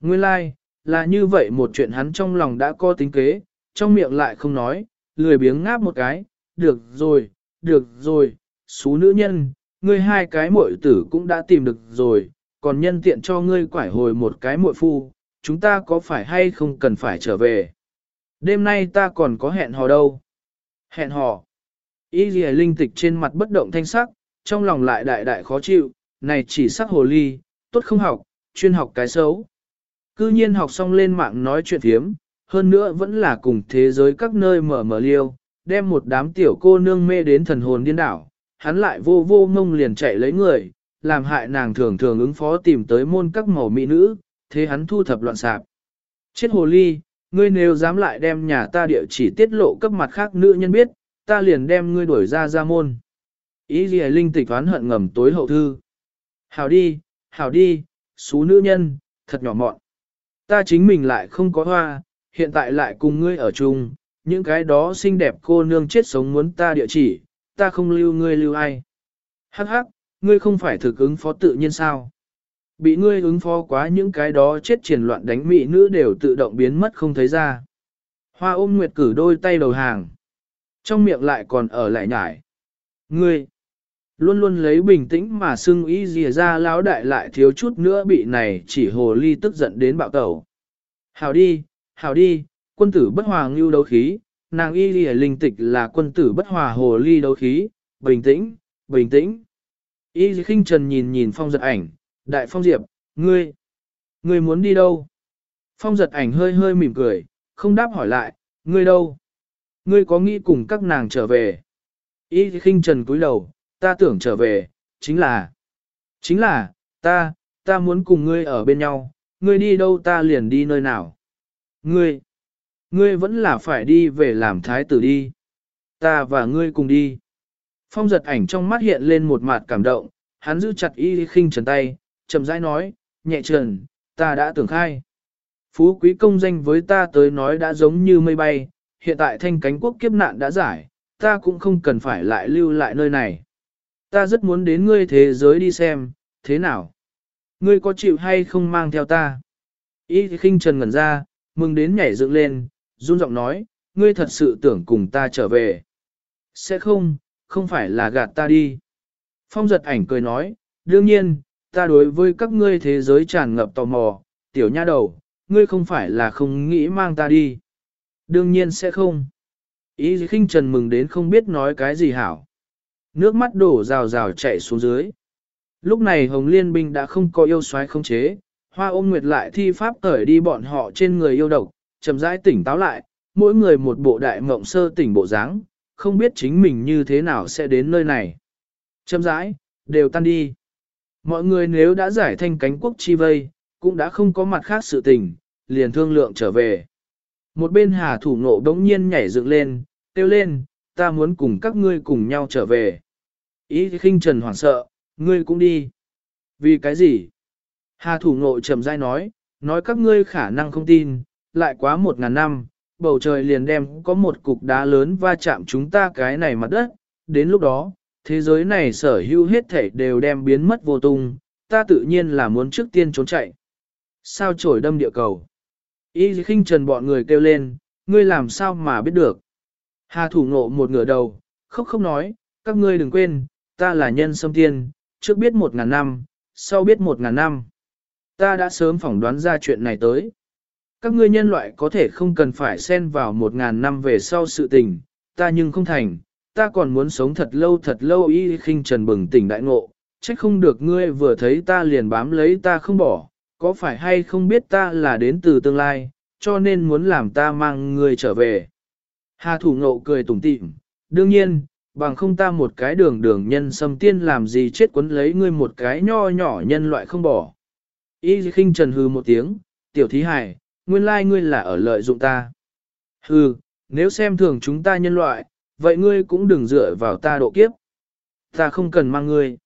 Nguyên lai, like, là như vậy một chuyện hắn trong lòng đã có tính kế, trong miệng lại không nói, lười biếng ngáp một cái, được rồi, được rồi, xú nữ nhân, ngươi hai cái muội tử cũng đã tìm được rồi, còn nhân tiện cho ngươi quải hồi một cái muội phu, chúng ta có phải hay không cần phải trở về. Đêm nay ta còn có hẹn hò đâu. Hẹn hò. Y dì linh tịch trên mặt bất động thanh sắc, trong lòng lại đại đại khó chịu, này chỉ sắc hồ ly, tốt không học, chuyên học cái xấu. Cư nhiên học xong lên mạng nói chuyện thiếm, hơn nữa vẫn là cùng thế giới các nơi mở mở liêu, đem một đám tiểu cô nương mê đến thần hồn điên đảo, hắn lại vô vô ngông liền chạy lấy người, làm hại nàng thường thường ứng phó tìm tới môn các màu mỹ nữ, thế hắn thu thập loạn sạp. Chết hồ ly, ngươi nếu dám lại đem nhà ta địa chỉ tiết lộ cấp mặt khác nữ nhân biết, ta liền đem ngươi đuổi ra ra môn. Ý gì linh tịch oán hận ngầm tối hậu thư. Hảo đi, hảo đi, xú nữ nhân, thật nhỏ mọn. Ta chính mình lại không có hoa, hiện tại lại cùng ngươi ở chung, những cái đó xinh đẹp cô nương chết sống muốn ta địa chỉ, ta không lưu ngươi lưu ai. Hắc hắc, ngươi không phải thực ứng phó tự nhiên sao? Bị ngươi ứng phó quá những cái đó chết triển loạn đánh mỹ nữ đều tự động biến mất không thấy ra. Hoa ôm nguyệt cử đôi tay đầu hàng. Trong miệng lại còn ở lại nhải. Ngươi, luôn luôn lấy bình tĩnh mà xưng ý dìa ra lão đại lại thiếu chút nữa bị này chỉ hồ ly tức giận đến bạo tẩu. Hào đi, hào đi, quân tử bất hòa ngưu đấu khí, nàng y lìa linh tịch là quân tử bất hòa hồ ly đấu khí, bình tĩnh, bình tĩnh. Y khinh trần nhìn nhìn phong giật ảnh, đại phong diệp, ngươi, ngươi muốn đi đâu? Phong giật ảnh hơi hơi mỉm cười, không đáp hỏi lại, ngươi đâu? Ngươi có nghĩ cùng các nàng trở về? Y khinh trần cúi đầu, ta tưởng trở về, chính là, chính là, ta, ta muốn cùng ngươi ở bên nhau, ngươi đi đâu ta liền đi nơi nào. Ngươi, ngươi vẫn là phải đi về làm thái tử đi. Ta và ngươi cùng đi. Phong giật ảnh trong mắt hiện lên một mặt cảm động, hắn giữ chặt y khinh trần tay, chậm rãi nói, nhẹ trần, ta đã tưởng khai. Phú quý công danh với ta tới nói đã giống như mây bay, hiện tại thanh cánh quốc kiếp nạn đã giải, ta cũng không cần phải lại lưu lại nơi này. Ta rất muốn đến ngươi thế giới đi xem, thế nào? Ngươi có chịu hay không mang theo ta? Y khinh trần ngẩn ra, mừng đến nhảy dựng lên, run giọng nói, ngươi thật sự tưởng cùng ta trở về. Sẽ không, không phải là gạt ta đi. Phong giật ảnh cười nói, đương nhiên, ta đối với các ngươi thế giới tràn ngập tò mò, tiểu nha đầu, ngươi không phải là không nghĩ mang ta đi. Đương nhiên sẽ không. Ý khinh trần mừng đến không biết nói cái gì hảo. Nước mắt đổ rào rào chạy xuống dưới. Lúc này Hồng Liên binh đã không có yêu xoáy không chế, hoa ôm nguyệt lại thi pháp cởi đi bọn họ trên người yêu độc, chậm rãi tỉnh táo lại, mỗi người một bộ đại mộng sơ tỉnh bộ dáng, không biết chính mình như thế nào sẽ đến nơi này. Chậm rãi, đều tan đi. Mọi người nếu đã giải thanh cánh quốc chi vây, cũng đã không có mặt khác sự tình, liền thương lượng trở về. Một bên hà thủ nộ đống nhiên nhảy dựng lên, tiêu lên, ta muốn cùng các ngươi cùng nhau trở về. Ý khinh trần hoảng sợ, ngươi cũng đi. Vì cái gì? Hà thủ ngộ trầm dai nói, nói các ngươi khả năng không tin, lại quá một ngàn năm, bầu trời liền đem có một cục đá lớn va chạm chúng ta cái này mặt đất, đến lúc đó, thế giới này sở hữu hết thể đều đem biến mất vô tung, ta tự nhiên là muốn trước tiên trốn chạy. Sao trổi đâm địa cầu? Y khinh trần bọn người kêu lên, ngươi làm sao mà biết được? Hà thủ ngộ một ngửa đầu, khóc khóc nói, các ngươi đừng quên, ta là nhân sâm tiên, trước biết một ngàn năm, sau biết một ngàn năm. Ta đã sớm phỏng đoán ra chuyện này tới. Các ngươi nhân loại có thể không cần phải xen vào một ngàn năm về sau sự tình, ta nhưng không thành, ta còn muốn sống thật lâu thật lâu y khinh trần bừng tỉnh đại ngộ, trách không được ngươi vừa thấy ta liền bám lấy ta không bỏ, có phải hay không biết ta là đến từ tương lai, cho nên muốn làm ta mang ngươi trở về. Hà thủ ngộ cười tủm tỉm, đương nhiên, bằng không ta một cái đường đường nhân xâm tiên làm gì chết quấn lấy ngươi một cái nho nhỏ nhân loại không bỏ. Y khinh trần hư một tiếng, tiểu thí hải, nguyên lai ngươi là ở lợi dụng ta. Hừ, nếu xem thường chúng ta nhân loại, vậy ngươi cũng đừng dựa vào ta độ kiếp. Ta không cần mang ngươi.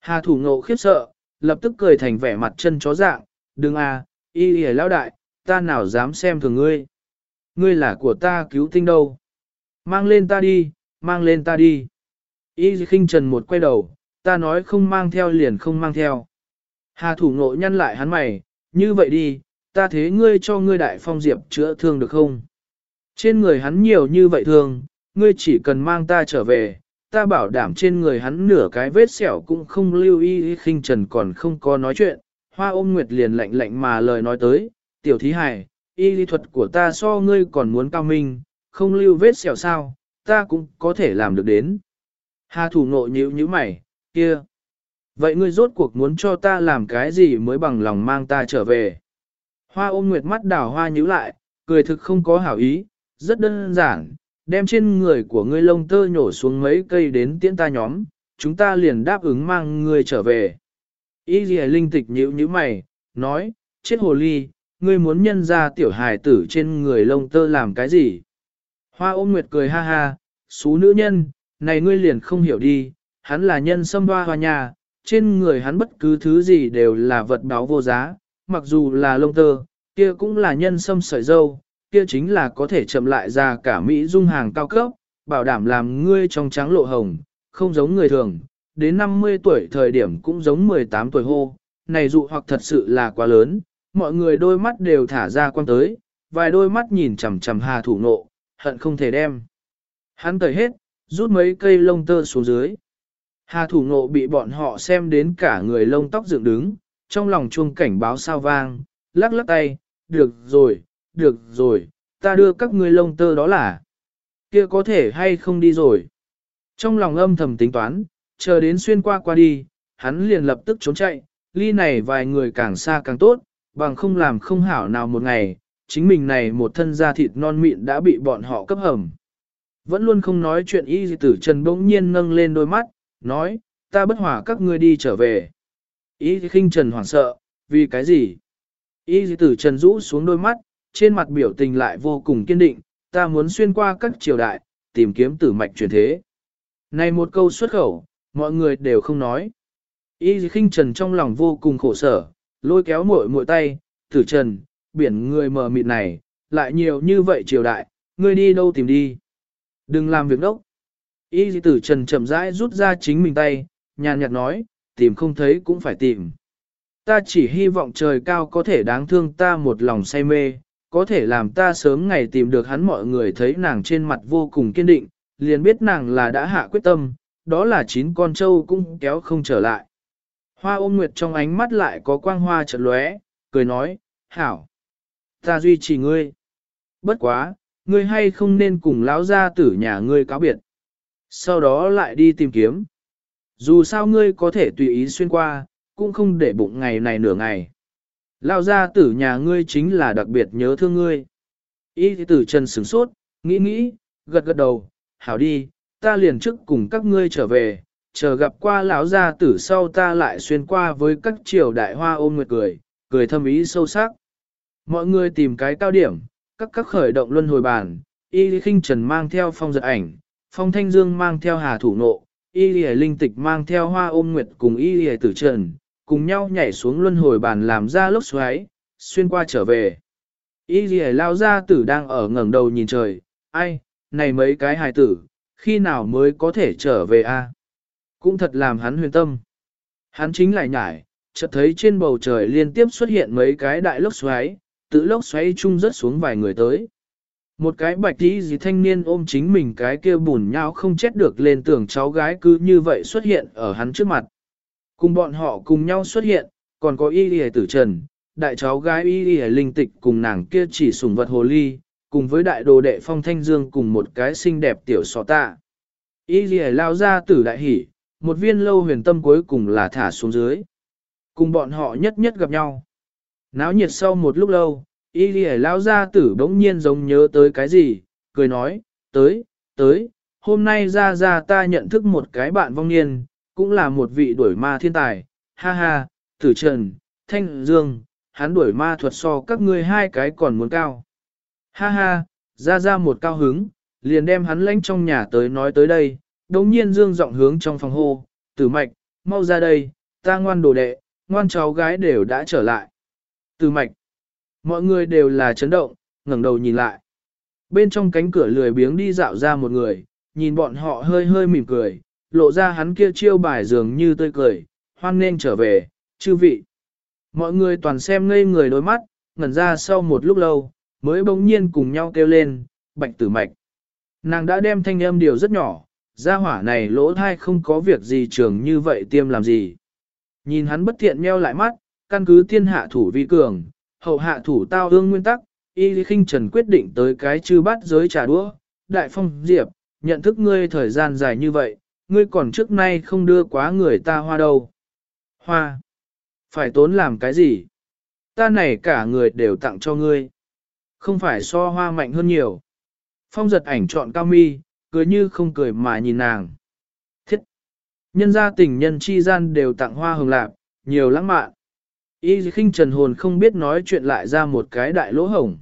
Hà thủ ngộ khiếp sợ, lập tức cười thành vẻ mặt chân chó dạng, đừng à, y y lão đại, ta nào dám xem thường ngươi. Ngươi là của ta cứu tinh đâu. Mang lên ta đi, mang lên ta đi. Y khinh trần một quay đầu, ta nói không mang theo liền không mang theo. Hà thủ ngộ nhăn lại hắn mày, như vậy đi, ta thế ngươi cho ngươi đại phong diệp chữa thương được không? Trên người hắn nhiều như vậy thương, ngươi chỉ cần mang ta trở về, ta bảo đảm trên người hắn nửa cái vết sẹo cũng không lưu y khinh trần còn không có nói chuyện. Hoa ôm nguyệt liền lạnh lạnh mà lời nói tới, tiểu thí hải, y lý thuật của ta so ngươi còn muốn cao minh, không lưu vết sẹo sao, ta cũng có thể làm được đến. Hà thủ nộ nhíu nhíu mày, kia. Vậy ngươi rốt cuộc muốn cho ta làm cái gì mới bằng lòng mang ta trở về? Hoa ôm nguyệt mắt đảo hoa nhíu lại, cười thực không có hảo ý, rất đơn giản, đem trên người của ngươi lông tơ nhổ xuống mấy cây đến tiễn ta nhóm, chúng ta liền đáp ứng mang ngươi trở về. Y dì linh tịch nhíu nhíu mày, nói, chết hồ ly, ngươi muốn nhân ra tiểu hài tử trên người lông tơ làm cái gì? Hoa ôm nguyệt cười ha ha, xú nữ nhân, này ngươi liền không hiểu đi, hắn là nhân sâm hoa hoa nhà, trên người hắn bất cứ thứ gì đều là vật báo vô giá, mặc dù là lông tơ, kia cũng là nhân sâm sợi dâu, kia chính là có thể chậm lại ra cả Mỹ dung hàng cao cấp, bảo đảm làm ngươi trong trắng lộ hồng, không giống người thường, đến 50 tuổi thời điểm cũng giống 18 tuổi hô, này dụ hoặc thật sự là quá lớn, mọi người đôi mắt đều thả ra quan tới, vài đôi mắt nhìn chằm chằm hà thủ nộ, hận không thể đem. Hắn tẩy hết, rút mấy cây lông tơ xuống dưới. Hà thủ nộ bị bọn họ xem đến cả người lông tóc dựng đứng, trong lòng chuông cảnh báo sao vang, lắc lắc tay, được rồi, được rồi, ta đưa các ngươi lông tơ đó là, kia có thể hay không đi rồi. Trong lòng âm thầm tính toán, chờ đến xuyên qua qua đi, hắn liền lập tức trốn chạy, ly này vài người càng xa càng tốt, bằng không làm không hảo nào một ngày, chính mình này một thân da thịt non mịn đã bị bọn họ cấp hầm. Vẫn luôn không nói chuyện y tử trần bỗng nhiên nâng lên đôi mắt, nói, ta bất hỏa các ngươi đi trở về. Y khinh trần hoảng sợ, vì cái gì? Y tử trần rũ xuống đôi mắt, trên mặt biểu tình lại vô cùng kiên định, ta muốn xuyên qua các triều đại, tìm kiếm tử mạch truyền thế. Này một câu xuất khẩu, mọi người đều không nói. Y khinh trần trong lòng vô cùng khổ sở, lôi kéo muội muội tay, tử trần, biển người mờ mịt này, lại nhiều như vậy triều đại, ngươi đi đâu tìm đi. Đừng làm việc đốc. Y tử trần chậm rãi rút ra chính mình tay, nhàn nhạt nói, tìm không thấy cũng phải tìm. Ta chỉ hy vọng trời cao có thể đáng thương ta một lòng say mê, có thể làm ta sớm ngày tìm được hắn mọi người thấy nàng trên mặt vô cùng kiên định, liền biết nàng là đã hạ quyết tâm, đó là chín con trâu cũng kéo không trở lại. Hoa ôm nguyệt trong ánh mắt lại có quang hoa chợt lóe, cười nói, hảo, ta duy trì ngươi. Bất quá, ngươi hay không nên cùng lão gia tử nhà ngươi cáo biệt. Sau đó lại đi tìm kiếm. Dù sao ngươi có thể tùy ý xuyên qua, cũng không để bụng ngày này nửa ngày. lão gia tử nhà ngươi chính là đặc biệt nhớ thương ngươi. Y tử trần sửng sốt, nghĩ nghĩ, gật gật đầu, hảo đi, ta liền trước cùng các ngươi trở về, chờ gặp qua lão gia tử sau ta lại xuyên qua với các triều đại hoa ôm nguyệt cười, cười thâm ý sâu sắc. Mọi người tìm cái cao điểm, các các khởi động luân hồi bàn, y lý khinh trần mang theo phong giật ảnh, phong thanh dương mang theo hà thủ nộ, y lý linh tịch mang theo hoa ôm nguyệt cùng y lý tử trần, cùng nhau nhảy xuống luân hồi bàn làm ra lốc xoáy, xuyên qua trở về. Y lý lao gia tử đang ở ngẩng đầu nhìn trời, ai, này mấy cái hài tử, khi nào mới có thể trở về a? Cũng thật làm hắn huyền tâm. Hắn chính lại nhải, chợt thấy trên bầu trời liên tiếp xuất hiện mấy cái đại lốc xoáy, tự lốc xoáy chung rớt xuống vài người tới. Một cái bạch tí gì thanh niên ôm chính mình cái kia bùn nhau không chết được lên tưởng cháu gái cứ như vậy xuất hiện ở hắn trước mặt. Cùng bọn họ cùng nhau xuất hiện, còn có y lì tử trần, đại cháu gái y lì linh tịch cùng nàng kia chỉ sùng vật hồ ly, cùng với đại đồ đệ phong thanh dương cùng một cái xinh đẹp tiểu sọ tạ. Y lì lao ra tử đại hỉ, một viên lâu huyền tâm cuối cùng là thả xuống dưới. Cùng bọn họ nhất nhất gặp nhau. Náo nhiệt sau một lúc lâu, y lì lao ra tử bỗng nhiên giống nhớ tới cái gì, cười nói, tới, tới, hôm nay ra ra ta nhận thức một cái bạn vong niên, cũng là một vị đuổi ma thiên tài, ha ha, tử trần, thanh dương, hắn đuổi ma thuật so các ngươi hai cái còn muốn cao. Ha ha, ra ra một cao hứng, liền đem hắn lãnh trong nhà tới nói tới đây, đống nhiên dương giọng hướng trong phòng hô, tử mạch, mau ra đây, ta ngoan đồ đệ, ngoan cháu gái đều đã trở lại. Tử mạch, mọi người đều là chấn động, ngẩng đầu nhìn lại. Bên trong cánh cửa lười biếng đi dạo ra một người, nhìn bọn họ hơi hơi mỉm cười, lộ ra hắn kia chiêu bài dường như tươi cười, hoan nên trở về, chư vị. Mọi người toàn xem ngây người đôi mắt, ngẩn ra sau một lúc lâu, mới bỗng nhiên cùng nhau kêu lên, bạch tử mạch. Nàng đã đem thanh âm điều rất nhỏ, gia hỏa này lỗ thai không có việc gì trường như vậy tiêm làm gì. Nhìn hắn bất thiện meo lại mắt, căn cứ tiên hạ thủ vi cường, hậu hạ thủ tao ương nguyên tắc, y lý khinh trần quyết định tới cái chư bắt giới trà đũa, đại phong diệp, nhận thức ngươi thời gian dài như vậy, ngươi còn trước nay không đưa quá người ta hoa đâu. Hoa. Phải tốn làm cái gì? Ta này cả người đều tặng cho ngươi. Không phải so hoa mạnh hơn nhiều. Phong giật ảnh chọn cao mi, cười như không cười mà nhìn nàng. Thiết! Nhân gia tình nhân chi gian đều tặng hoa hồng lạc, nhiều lãng mạn. Y khinh trần hồn không biết nói chuyện lại ra một cái đại lỗ hồng.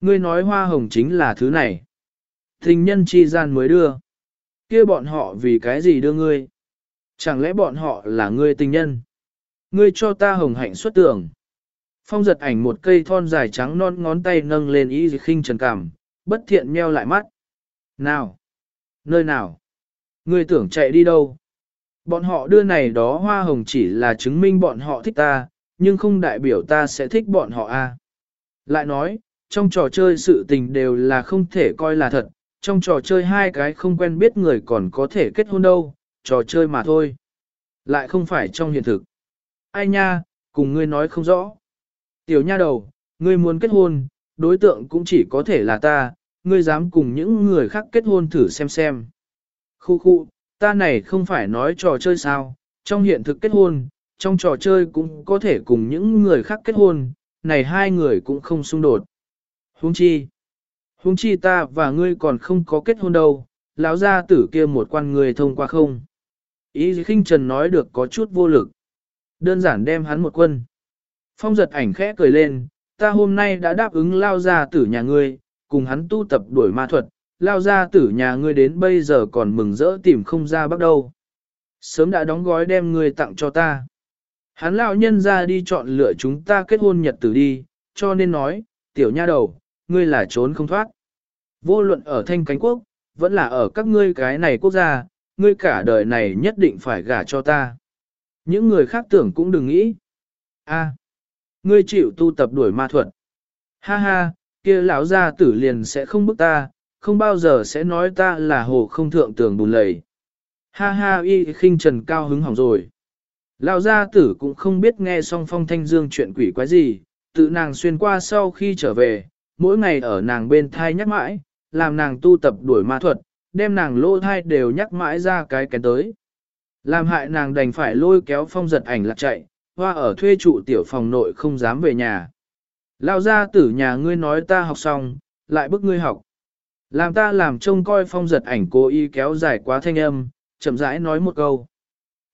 Ngươi nói hoa hồng chính là thứ này. Tình nhân chi gian mới đưa. kia bọn họ vì cái gì đưa ngươi? Chẳng lẽ bọn họ là ngươi tình nhân? Ngươi cho ta hồng hạnh xuất tưởng. Phong giật ảnh một cây thon dài trắng non ngón tay nâng lên y khinh trần cảm, bất thiện meo lại mắt. Nào! Nơi nào? Ngươi tưởng chạy đi đâu? Bọn họ đưa này đó hoa hồng chỉ là chứng minh bọn họ thích ta, nhưng không đại biểu ta sẽ thích bọn họ a. Lại nói, trong trò chơi sự tình đều là không thể coi là thật, trong trò chơi hai cái không quen biết người còn có thể kết hôn đâu, trò chơi mà thôi. Lại không phải trong hiện thực. Ai nha, cùng ngươi nói không rõ. Tiểu nha đầu, ngươi muốn kết hôn, đối tượng cũng chỉ có thể là ta, ngươi dám cùng những người khác kết hôn thử xem xem. Khu khu, ta này không phải nói trò chơi sao, trong hiện thực kết hôn, trong trò chơi cũng có thể cùng những người khác kết hôn, này hai người cũng không xung đột. Huống chi, huống chi ta và ngươi còn không có kết hôn đâu, lão gia tử kia một quan người thông qua không. Ý khinh trần nói được có chút vô lực. Đơn giản đem hắn một quân. Phong giật ảnh khẽ cười lên, ta hôm nay đã đáp ứng lao gia tử nhà ngươi, cùng hắn tu tập đuổi ma thuật, lao ra tử nhà ngươi đến bây giờ còn mừng rỡ tìm không ra bắt đầu. Sớm đã đóng gói đem ngươi tặng cho ta. Hắn lão nhân ra đi chọn lựa chúng ta kết hôn nhật tử đi, cho nên nói, tiểu nha đầu, ngươi là trốn không thoát. Vô luận ở thanh cánh quốc, vẫn là ở các ngươi cái này quốc gia, ngươi cả đời này nhất định phải gả cho ta. Những người khác tưởng cũng đừng nghĩ. a ngươi chịu tu tập đuổi ma thuật. Ha ha, kia lão gia tử liền sẽ không bức ta, không bao giờ sẽ nói ta là hồ không thượng tường bùn lầy. Ha ha y khinh trần cao hứng hỏng rồi. Lão gia tử cũng không biết nghe xong phong thanh dương chuyện quỷ quái gì, tự nàng xuyên qua sau khi trở về, mỗi ngày ở nàng bên thai nhắc mãi, làm nàng tu tập đuổi ma thuật, đem nàng lô thai đều nhắc mãi ra cái kén tới. Làm hại nàng đành phải lôi kéo phong giật ảnh lạc chạy, hoa ở thuê trụ tiểu phòng nội không dám về nhà. Lao ra tử nhà ngươi nói ta học xong, lại bức ngươi học. Làm ta làm trông coi phong giật ảnh cố y kéo dài quá thanh âm, chậm rãi nói một câu.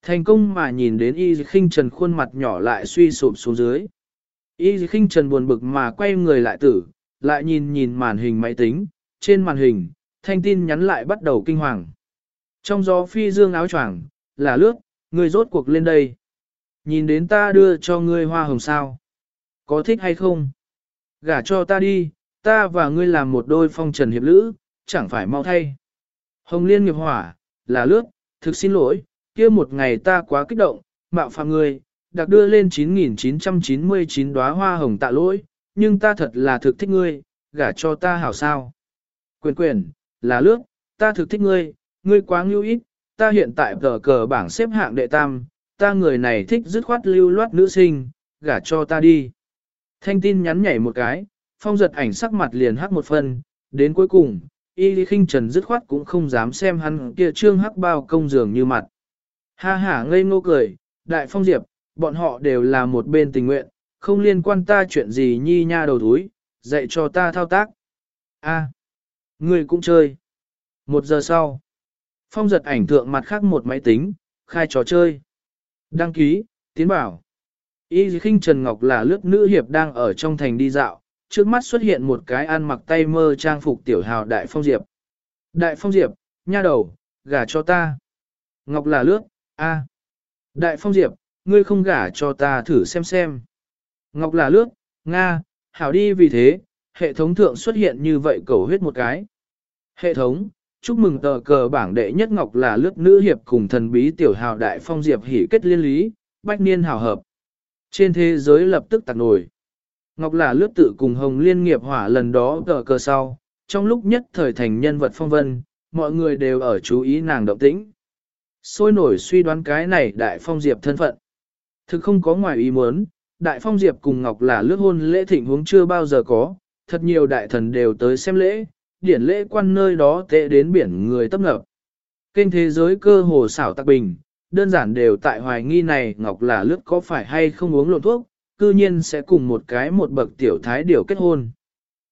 Thành công mà nhìn đến y khinh trần khuôn mặt nhỏ lại suy sụp xuống dưới. Y khinh trần buồn bực mà quay người lại tử, lại nhìn nhìn màn hình máy tính, trên màn hình, thanh tin nhắn lại bắt đầu kinh hoàng. Trong gió phi dương áo choàng, là lướt, người rốt cuộc lên đây. Nhìn đến ta đưa cho ngươi hoa hồng sao. Có thích hay không? Gả cho ta đi, ta và ngươi làm một đôi phong trần hiệp lữ, chẳng phải mau thay. Hồng liên nghiệp hỏa, là lướt, thực xin lỗi, kia một ngày ta quá kích động, mạo phạm ngươi, đặc đưa lên 9.999 đóa hoa hồng tạ lỗi, nhưng ta thật là thực thích ngươi, gả cho ta hảo sao. Quyền quyền, là lướt, ta thực thích ngươi, ngươi quá ngưu ít, ta hiện tại cờ cờ bảng xếp hạng đệ tam, ta người này thích dứt khoát lưu loát nữ sinh, gả cho ta đi. Thanh tin nhắn nhảy một cái, phong giật ảnh sắc mặt liền hắc một phần, đến cuối cùng, y lý khinh trần dứt khoát cũng không dám xem hắn kia trương hắc bao công dường như mặt. Ha ha ngây ngô cười, đại phong diệp, bọn họ đều là một bên tình nguyện, không liên quan ta chuyện gì nhi nha đầu túi, dạy cho ta thao tác. A, à, ngươi cũng chơi. Một giờ sau, phong giật ảnh thượng mặt khác một máy tính, khai trò chơi. Đăng ký, tiến bảo. Y khinh Trần Ngọc là lướt nữ hiệp đang ở trong thành đi dạo, trước mắt xuất hiện một cái ăn mặc tay mơ trang phục tiểu hào Đại Phong Diệp. Đại Phong Diệp, nha đầu, gả cho ta. Ngọc là lướt, a. Đại Phong Diệp, ngươi không gả cho ta thử xem xem. Ngọc là lướt, Nga, hảo đi vì thế, hệ thống thượng xuất hiện như vậy cầu huyết một cái. Hệ thống, chúc mừng tờ cờ bảng đệ nhất Ngọc là lướt nữ hiệp cùng thần bí tiểu hào Đại Phong Diệp hỉ kết liên lý, bách niên hào hợp. Trên thế giới lập tức tạc nổi. Ngọc là lướt tự cùng Hồng Liên nghiệp hỏa lần đó cờ cờ sau, trong lúc nhất thời thành nhân vật phong vân, mọi người đều ở chú ý nàng động tĩnh. Sôi nổi suy đoán cái này Đại Phong Diệp thân phận. Thực không có ngoài ý muốn, Đại Phong Diệp cùng Ngọc là lướt hôn lễ thịnh huống chưa bao giờ có, thật nhiều đại thần đều tới xem lễ, điển lễ quan nơi đó tệ đến biển người tấp ngập. Kênh thế giới cơ hồ xảo tạc bình, đơn giản đều tại hoài nghi này Ngọc là lướt có phải hay không uống lộn thuốc, cư nhiên sẽ cùng một cái một bậc tiểu thái điều kết hôn.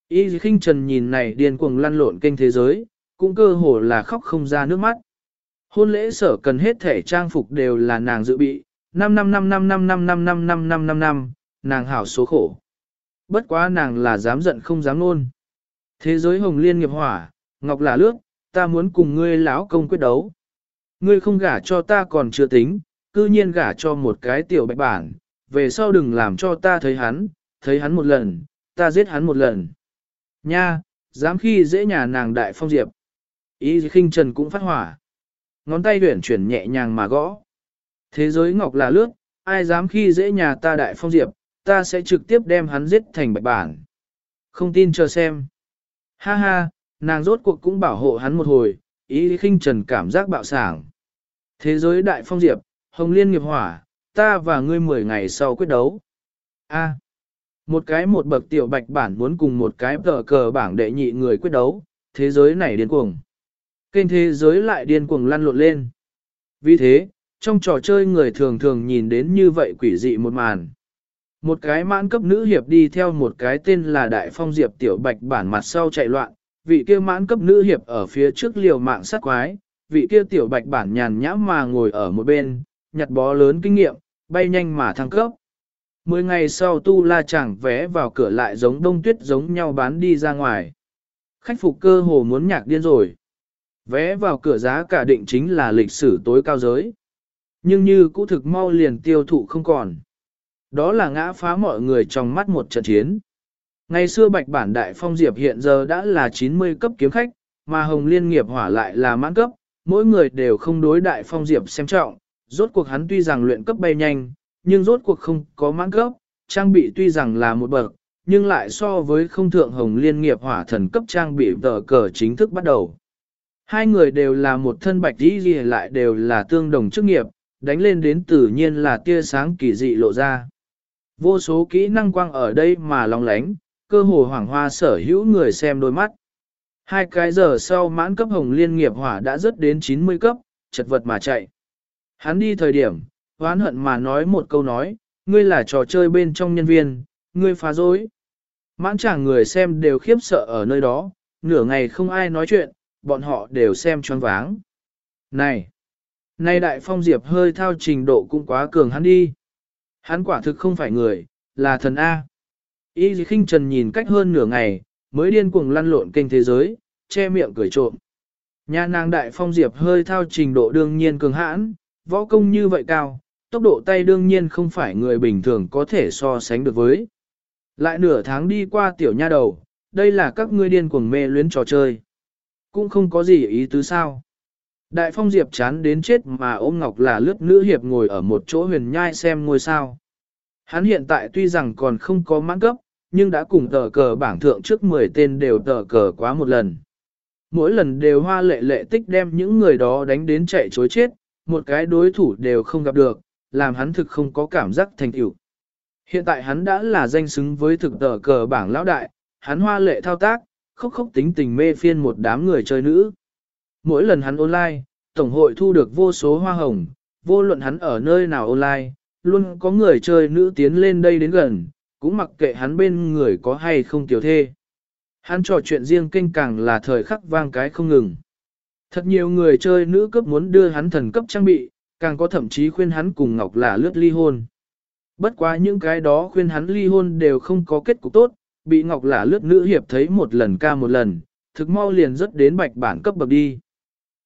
Y khinh trần nhìn này điên cuồng lăn lộn kênh thế giới, cũng cơ hồ là khóc không ra nước mắt. Hôn lễ sở cần hết thể trang phục đều là nàng dự bị, 5 năm 5 năm 5 năm 5 năm 5 năm 5 năm, nàng hảo số khổ. Bất quá nàng là dám giận không dám luôn. Thế giới hồng liên nghiệp hỏa, ngọc là lướt, ta muốn cùng ngươi lão công quyết đấu. Ngươi không gả cho ta còn chưa tính, cư nhiên gả cho một cái tiểu bạch bản, về sau đừng làm cho ta thấy hắn, thấy hắn một lần, ta giết hắn một lần. Nha, dám khi dễ nhà nàng đại phong diệp. Ý khinh trần cũng phát hỏa. Ngón tay huyển chuyển nhẹ nhàng mà gõ. Thế giới ngọc là lướt, ai dám khi dễ nhà ta đại phong diệp, ta sẽ trực tiếp đem hắn giết thành bạch bản. Không tin chờ xem. Ha ha, nàng rốt cuộc cũng bảo hộ hắn một hồi, ý khinh trần cảm giác bạo sảng. Thế giới đại phong diệp, hồng liên nghiệp hỏa, ta và ngươi 10 ngày sau quyết đấu. A. một cái một bậc tiểu bạch bản muốn cùng một cái tờ cờ bảng đệ nhị người quyết đấu, thế giới này điên cuồng. Kênh thế giới lại điên cuồng lăn lộn lên. Vì thế, trong trò chơi người thường thường nhìn đến như vậy quỷ dị một màn. Một cái mãn cấp nữ hiệp đi theo một cái tên là Đại Phong Diệp tiểu bạch bản mặt sau chạy loạn, vị kia mãn cấp nữ hiệp ở phía trước liều mạng sát quái, vị kia tiểu bạch bản nhàn nhã mà ngồi ở một bên, nhặt bó lớn kinh nghiệm, bay nhanh mà thăng cấp. Mười ngày sau tu la chẳng vé vào cửa lại giống đông tuyết giống nhau bán đi ra ngoài. Khách phục cơ hồ muốn nhạc điên rồi. Vé vào cửa giá cả định chính là lịch sử tối cao giới. Nhưng như cũ thực mau liền tiêu thụ không còn. Đó là ngã phá mọi người trong mắt một trận chiến. Ngày xưa bạch bản đại phong diệp hiện giờ đã là 90 cấp kiếm khách, mà hồng liên nghiệp hỏa lại là mãn cấp, mỗi người đều không đối đại phong diệp xem trọng, rốt cuộc hắn tuy rằng luyện cấp bay nhanh, nhưng rốt cuộc không có mãn cấp, trang bị tuy rằng là một bậc, nhưng lại so với không thượng hồng liên nghiệp hỏa thần cấp trang bị tờ cờ chính thức bắt đầu. Hai người đều là một thân bạch đi ghi lại đều là tương đồng chức nghiệp, đánh lên đến tự nhiên là tia sáng kỳ dị lộ ra. Vô số kỹ năng quang ở đây mà long lánh, cơ hồ hoàng hoa sở hữu người xem đôi mắt. Hai cái giờ sau mãn cấp hồng liên nghiệp hỏa đã rớt đến 90 cấp, chật vật mà chạy. Hắn đi thời điểm, hoán hận mà nói một câu nói, ngươi là trò chơi bên trong nhân viên, ngươi phá dối. Mãn chàng người xem đều khiếp sợ ở nơi đó, nửa ngày không ai nói chuyện, bọn họ đều xem choáng váng. Này! Này đại phong diệp hơi thao trình độ cũng quá cường hắn đi. Hắn quả thực không phải người, là thần A. Y khinh trần nhìn cách hơn nửa ngày, mới điên cuồng lăn lộn kênh thế giới, che miệng cười trộm. Nhà nàng đại phong diệp hơi thao trình độ đương nhiên cường hãn, võ công như vậy cao, tốc độ tay đương nhiên không phải người bình thường có thể so sánh được với. Lại nửa tháng đi qua tiểu nha đầu, đây là các ngươi điên cuồng mê luyến trò chơi. Cũng không có gì ý tứ sao. Đại phong diệp chán đến chết mà ôm ngọc là lướt nữ hiệp ngồi ở một chỗ huyền nhai xem ngôi sao. Hắn hiện tại tuy rằng còn không có mãn cấp, nhưng đã cùng tờ cờ bảng thượng trước 10 tên đều tờ cờ quá một lần. Mỗi lần đều hoa lệ lệ tích đem những người đó đánh đến chạy chối chết, một cái đối thủ đều không gặp được, làm hắn thực không có cảm giác thành tựu. Hiện tại hắn đã là danh xứng với thực tờ cờ bảng lão đại, hắn hoa lệ thao tác, khóc khóc tính tình mê phiên một đám người chơi nữ. Mỗi lần hắn online, Tổng hội thu được vô số hoa hồng, vô luận hắn ở nơi nào online, luôn có người chơi nữ tiến lên đây đến gần, cũng mặc kệ hắn bên người có hay không tiểu thê. Hắn trò chuyện riêng kênh càng là thời khắc vang cái không ngừng. Thật nhiều người chơi nữ cấp muốn đưa hắn thần cấp trang bị, càng có thậm chí khuyên hắn cùng Ngọc là lướt ly hôn. Bất quá những cái đó khuyên hắn ly hôn đều không có kết cục tốt, bị Ngọc là lướt nữ hiệp thấy một lần ca một lần, thực mau liền rất đến bạch bản cấp bậc đi.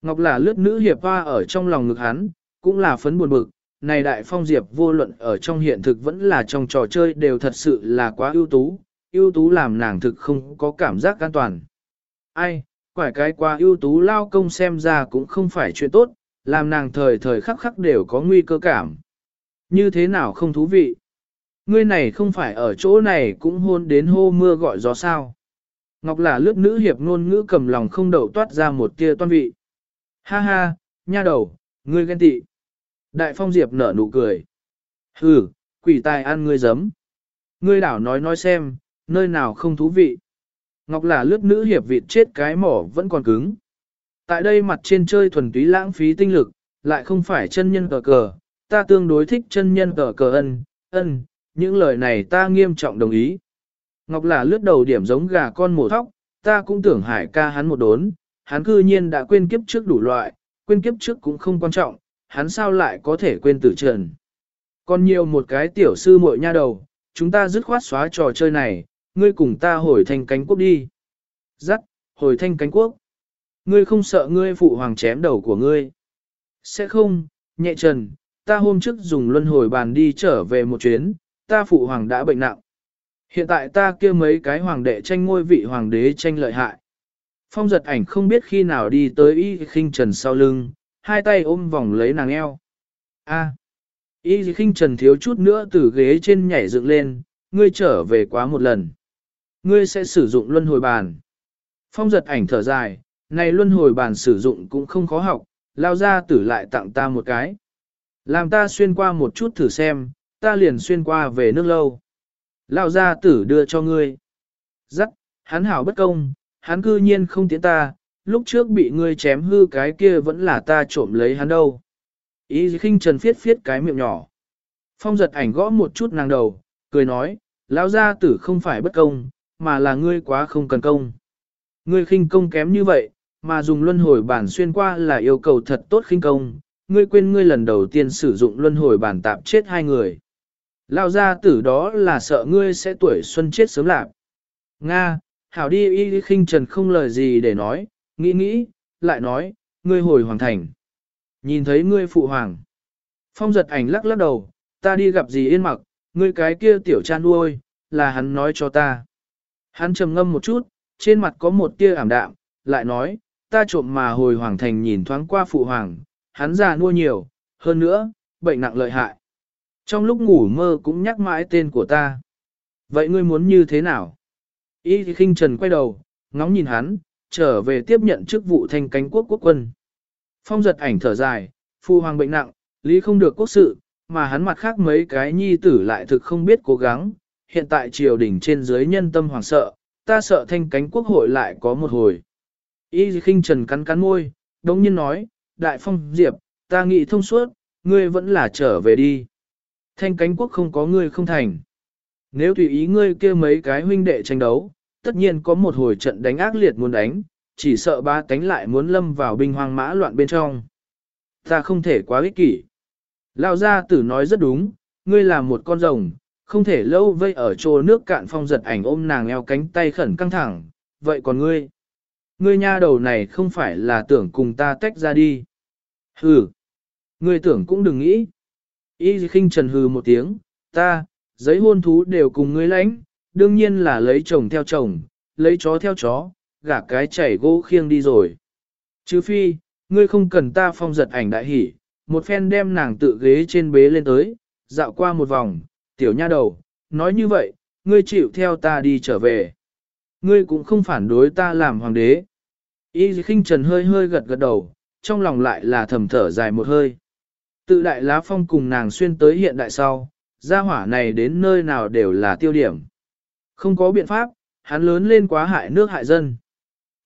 Ngọc là lướt nữ hiệp hoa ở trong lòng ngực hắn, cũng là phấn buồn bực, này đại phong diệp vô luận ở trong hiện thực vẫn là trong trò chơi đều thật sự là quá ưu tú, ưu tú làm nàng thực không có cảm giác an toàn. Ai, quải cái quá ưu tú lao công xem ra cũng không phải chuyện tốt, làm nàng thời thời khắc khắc đều có nguy cơ cảm. Như thế nào không thú vị? Ngươi này không phải ở chỗ này cũng hôn đến hô mưa gọi gió sao. Ngọc là lướt nữ hiệp ngôn ngữ cầm lòng không đậu toát ra một tia toan vị. Ha ha, nha đầu, ngươi ghen tị. Đại phong diệp nở nụ cười. Hừ, quỷ tài ăn ngươi giấm. Ngươi đảo nói nói xem, nơi nào không thú vị. Ngọc là lướt nữ hiệp vịt chết cái mỏ vẫn còn cứng. Tại đây mặt trên chơi thuần túy lãng phí tinh lực, lại không phải chân nhân cờ cờ, ta tương đối thích chân nhân cờ cờ ân, ân, những lời này ta nghiêm trọng đồng ý. Ngọc là lướt đầu điểm giống gà con mổ thóc, ta cũng tưởng hải ca hắn một đốn, hắn cư nhiên đã quên kiếp trước đủ loại, quên kiếp trước cũng không quan trọng, hắn sao lại có thể quên tử trần. Còn nhiều một cái tiểu sư muội nha đầu, chúng ta dứt khoát xóa trò chơi này, ngươi cùng ta hồi thanh cánh quốc đi. Dắt, hồi thanh cánh quốc. Ngươi không sợ ngươi phụ hoàng chém đầu của ngươi. Sẽ không, nhẹ trần, ta hôm trước dùng luân hồi bàn đi trở về một chuyến, ta phụ hoàng đã bệnh nặng. Hiện tại ta kia mấy cái hoàng đệ tranh ngôi vị hoàng đế tranh lợi hại. Phong giật ảnh không biết khi nào đi tới y khinh trần sau lưng, hai tay ôm vòng lấy nàng eo. A. Y khinh trần thiếu chút nữa từ ghế trên nhảy dựng lên, ngươi trở về quá một lần. Ngươi sẽ sử dụng luân hồi bàn. Phong giật ảnh thở dài, này luân hồi bàn sử dụng cũng không khó học, lao ra tử lại tặng ta một cái. Làm ta xuyên qua một chút thử xem, ta liền xuyên qua về nước lâu. Lao ra tử đưa cho ngươi. Giắc, hắn hảo bất công, hắn cư nhiên không tiến ta, lúc trước bị ngươi chém hư cái kia vẫn là ta trộm lấy hắn đâu. Ý khinh trần phiết phiết cái miệng nhỏ. Phong giật ảnh gõ một chút nàng đầu, cười nói, lão gia tử không phải bất công, mà là ngươi quá không cần công. Ngươi khinh công kém như vậy, mà dùng luân hồi bản xuyên qua là yêu cầu thật tốt khinh công, ngươi quên ngươi lần đầu tiên sử dụng luân hồi bản tạp chết hai người. Lão gia tử đó là sợ ngươi sẽ tuổi xuân chết sớm lạc. Nga, hảo đi y khinh trần không lời gì để nói, nghĩ nghĩ, lại nói, ngươi hồi hoàng thành. Nhìn thấy ngươi phụ hoàng. Phong giật ảnh lắc lắc đầu, ta đi gặp gì yên mặc, ngươi cái kia tiểu cha nuôi, là hắn nói cho ta. Hắn trầm ngâm một chút, trên mặt có một tia ảm đạm, lại nói, ta trộm mà hồi hoàng thành nhìn thoáng qua phụ hoàng, hắn già nuôi nhiều, hơn nữa, bệnh nặng lợi hại. Trong lúc ngủ mơ cũng nhắc mãi tên của ta. Vậy ngươi muốn như thế nào? Y khinh trần quay đầu, ngóng nhìn hắn, trở về tiếp nhận chức vụ thanh cánh quốc quốc quân. Phong giật ảnh thở dài, phu hoàng bệnh nặng, lý không được quốc sự, mà hắn mặt khác mấy cái nhi tử lại thực không biết cố gắng. Hiện tại triều đình trên dưới nhân tâm hoàng sợ, ta sợ thanh cánh quốc hội lại có một hồi. Y khinh trần cắn cắn môi, đống nhiên nói, đại phong diệp, ta nghĩ thông suốt, ngươi vẫn là trở về đi. Thanh cánh quốc không có ngươi không thành. Nếu tùy ý ngươi kia mấy cái huynh đệ tranh đấu, tất nhiên có một hồi trận đánh ác liệt muốn đánh, chỉ sợ ba cánh lại muốn lâm vào binh hoang mã loạn bên trong. Ta không thể quá ích kỷ. Lão gia tử nói rất đúng, ngươi là một con rồng, không thể lâu vây ở chỗ nước cạn phong giật ảnh ôm nàng eo cánh tay khẩn căng thẳng, vậy còn ngươi? Ngươi nha đầu này không phải là tưởng cùng ta tách ra đi. Hừ, ngươi tưởng cũng đừng nghĩ. Y khinh trần hừ một tiếng, ta, giấy hôn thú đều cùng ngươi lãnh, đương nhiên là lấy chồng theo chồng, lấy chó theo chó, gả cái chảy gỗ khiêng đi rồi. Chứ phi, ngươi không cần ta phong giật ảnh đại hỉ, một phen đem nàng tự ghế trên bế lên tới, dạo qua một vòng, tiểu nha đầu, nói như vậy, ngươi chịu theo ta đi trở về. Ngươi cũng không phản đối ta làm hoàng đế. Y khinh trần hơi hơi gật gật đầu, trong lòng lại là thầm thở dài một hơi. Tự đại lá phong cùng nàng xuyên tới hiện đại sau, gia hỏa này đến nơi nào đều là tiêu điểm. Không có biện pháp, hắn lớn lên quá hại nước hại dân.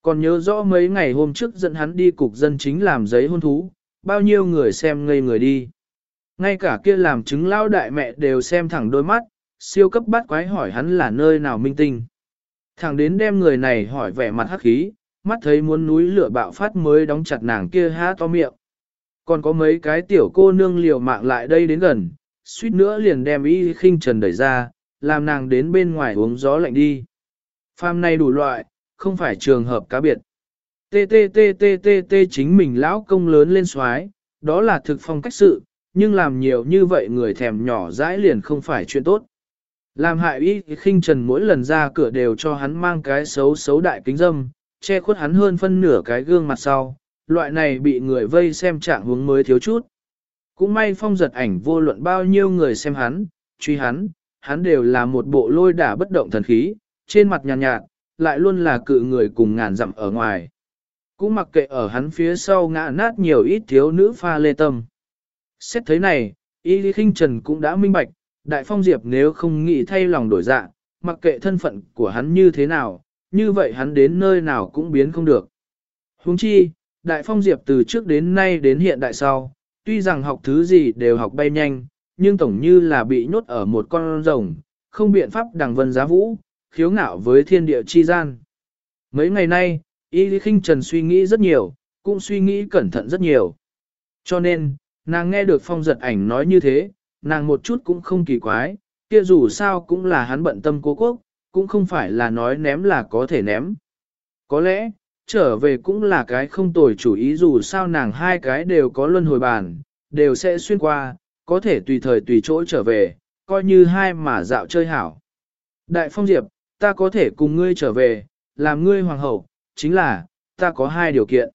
Còn nhớ rõ mấy ngày hôm trước dẫn hắn đi cục dân chính làm giấy hôn thú, bao nhiêu người xem ngây người đi. Ngay cả kia làm chứng lao đại mẹ đều xem thẳng đôi mắt, siêu cấp bắt quái hỏi hắn là nơi nào minh tinh. Thẳng đến đem người này hỏi vẻ mặt hắc khí, mắt thấy muốn núi lửa bạo phát mới đóng chặt nàng kia há to miệng. Còn có mấy cái tiểu cô nương liều mạng lại đây đến gần, suýt nữa liền đem y khinh trần đẩy ra, làm nàng đến bên ngoài uống gió lạnh đi. Pham này đủ loại, không phải trường hợp cá biệt. TTTTTT chính mình lão công lớn lên xoái, đó là thực phong cách sự, nhưng làm nhiều như vậy người thèm nhỏ dãi liền không phải chuyện tốt. Làm hại y khinh trần mỗi lần ra cửa đều cho hắn mang cái xấu xấu đại kính dâm, che khuất hắn hơn phân nửa cái gương mặt sau, loại này bị người vây xem trạng hướng mới thiếu chút. Cũng may phong giật ảnh vô luận bao nhiêu người xem hắn, truy hắn, hắn đều là một bộ lôi đả bất động thần khí, trên mặt nhàn nhạt, nhạt, lại luôn là cự người cùng ngàn dặm ở ngoài. Cũng mặc kệ ở hắn phía sau ngã nát nhiều ít thiếu nữ pha lê tâm. Xét thấy này, Y Lý Kinh Trần cũng đã minh bạch, Đại Phong Diệp nếu không nghĩ thay lòng đổi dạ, mặc kệ thân phận của hắn như thế nào, như vậy hắn đến nơi nào cũng biến không được. Huống chi, Đại Phong Diệp từ trước đến nay đến hiện đại sau, tuy rằng học thứ gì đều học bay nhanh, nhưng tổng như là bị nhốt ở một con rồng, không biện pháp đằng vân giá vũ, khiếu ngạo với thiên địa chi gian. Mấy ngày nay, Y Lý Kinh Trần suy nghĩ rất nhiều, cũng suy nghĩ cẩn thận rất nhiều. Cho nên, nàng nghe được phong giật ảnh nói như thế, nàng một chút cũng không kỳ quái, kia dù sao cũng là hắn bận tâm cố quốc, cũng không phải là nói ném là có thể ném. Có lẽ, trở về cũng là cái không tồi chủ ý dù sao nàng hai cái đều có luân hồi bản, đều sẽ xuyên qua, có thể tùy thời tùy chỗ trở về, coi như hai mà dạo chơi hảo. Đại Phong Diệp, ta có thể cùng ngươi trở về, làm ngươi hoàng hậu, chính là, ta có hai điều kiện.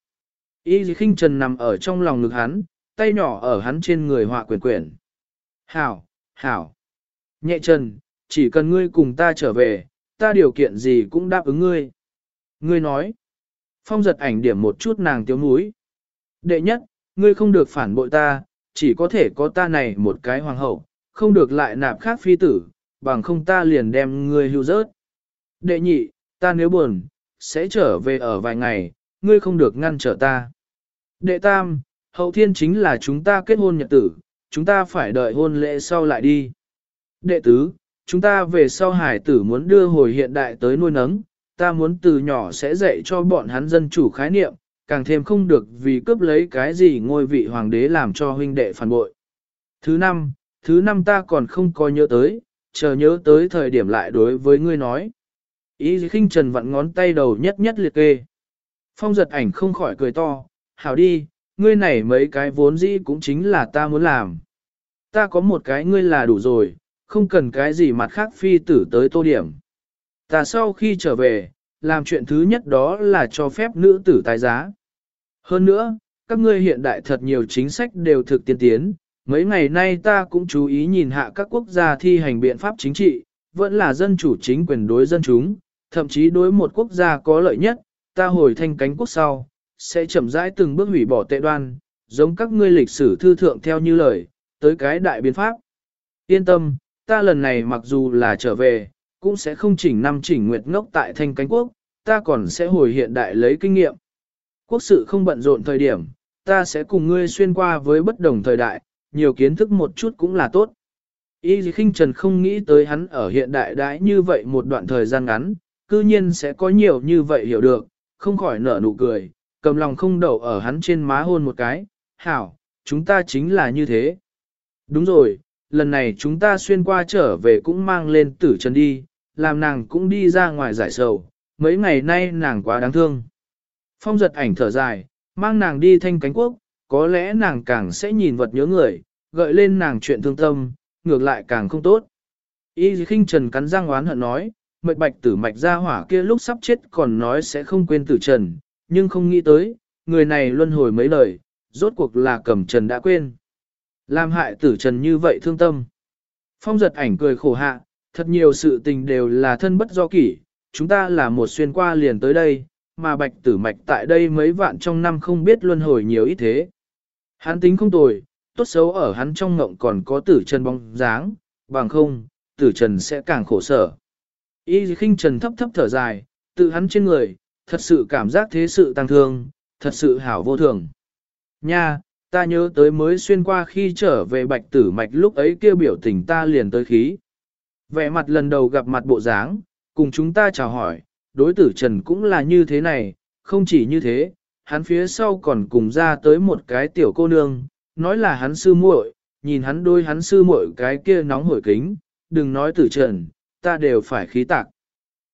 Y khinh trần nằm ở trong lòng ngực hắn, tay nhỏ ở hắn trên người họa quyển quyển. Hảo, hảo. Nhẹ trần, chỉ cần ngươi cùng ta trở về, ta điều kiện gì cũng đáp ứng ngươi. Ngươi nói. Phong giật ảnh điểm một chút nàng tiếu núi. Đệ nhất, ngươi không được phản bội ta, chỉ có thể có ta này một cái hoàng hậu, không được lại nạp khác phi tử, bằng không ta liền đem ngươi hưu rớt. Đệ nhị, ta nếu buồn, sẽ trở về ở vài ngày, ngươi không được ngăn trở ta. Đệ tam, hậu thiên chính là chúng ta kết hôn nhật tử, chúng ta phải đợi hôn lễ sau lại đi. Đệ tứ, chúng ta về sau hải tử muốn đưa hồi hiện đại tới nuôi nấng, ta muốn từ nhỏ sẽ dạy cho bọn hắn dân chủ khái niệm, càng thêm không được vì cướp lấy cái gì ngôi vị hoàng đế làm cho huynh đệ phản bội. Thứ năm, thứ năm ta còn không có nhớ tới, chờ nhớ tới thời điểm lại đối với ngươi nói. Ý khinh trần vặn ngón tay đầu nhất nhất liệt kê. Phong giật ảnh không khỏi cười to, hảo đi, ngươi này mấy cái vốn dĩ cũng chính là ta muốn làm. Ta có một cái ngươi là đủ rồi, không cần cái gì mặt khác phi tử tới tô điểm. Ta sau khi trở về, làm chuyện thứ nhất đó là cho phép nữ tử tài giá. Hơn nữa, các ngươi hiện đại thật nhiều chính sách đều thực tiên tiến, mấy ngày nay ta cũng chú ý nhìn hạ các quốc gia thi hành biện pháp chính trị, vẫn là dân chủ chính quyền đối dân chúng, thậm chí đối một quốc gia có lợi nhất, ta hồi thanh cánh quốc sau, sẽ chậm rãi từng bước hủy bỏ tệ đoan, giống các ngươi lịch sử thư thượng theo như lời, tới cái đại biến pháp. Yên tâm, ta lần này mặc dù là trở về, cũng sẽ không chỉnh năm chỉnh nguyệt ngốc tại thanh cánh quốc, ta còn sẽ hồi hiện đại lấy kinh nghiệm. Quốc sự không bận rộn thời điểm, ta sẽ cùng ngươi xuyên qua với bất đồng thời đại, nhiều kiến thức một chút cũng là tốt. Y khinh trần không nghĩ tới hắn ở hiện đại đãi như vậy một đoạn thời gian ngắn, cư nhiên sẽ có nhiều như vậy hiểu được, không khỏi nở nụ cười, cầm lòng không đậu ở hắn trên má hôn một cái, hảo, chúng ta chính là như thế. Đúng rồi, lần này chúng ta xuyên qua trở về cũng mang lên tử trần đi, làm nàng cũng đi ra ngoài giải sầu, mấy ngày nay nàng quá đáng thương. Phong giật ảnh thở dài, mang nàng đi thanh cánh quốc, có lẽ nàng càng sẽ nhìn vật nhớ người, gợi lên nàng chuyện thương tâm, ngược lại càng không tốt. Y khinh trần cắn răng oán hận nói, mệt bạch tử mạch ra hỏa kia lúc sắp chết còn nói sẽ không quên tử trần, nhưng không nghĩ tới, người này luân hồi mấy lời, rốt cuộc là cầm trần đã quên. Làm hại tử trần như vậy thương tâm. Phong giật ảnh cười khổ hạ, thật nhiều sự tình đều là thân bất do kỷ, chúng ta là một xuyên qua liền tới đây, mà bạch tử mạch tại đây mấy vạn trong năm không biết luân hồi nhiều ít thế. Hắn tính không tồi, tốt xấu ở hắn trong ngộng còn có tử trần bóng dáng, bằng không, tử trần sẽ càng khổ sở. Y khinh trần thấp thấp thở dài, tự hắn trên người, thật sự cảm giác thế sự tăng thương, thật sự hảo vô thường. Nha, ta nhớ tới mới xuyên qua khi trở về bạch tử mạch lúc ấy kêu biểu tình ta liền tới khí. Vẻ mặt lần đầu gặp mặt bộ dáng, cùng chúng ta chào hỏi, đối tử Trần cũng là như thế này, không chỉ như thế, hắn phía sau còn cùng ra tới một cái tiểu cô nương, nói là hắn sư muội, nhìn hắn đôi hắn sư muội cái kia nóng hổi kính, đừng nói tử Trần, ta đều phải khí tạc.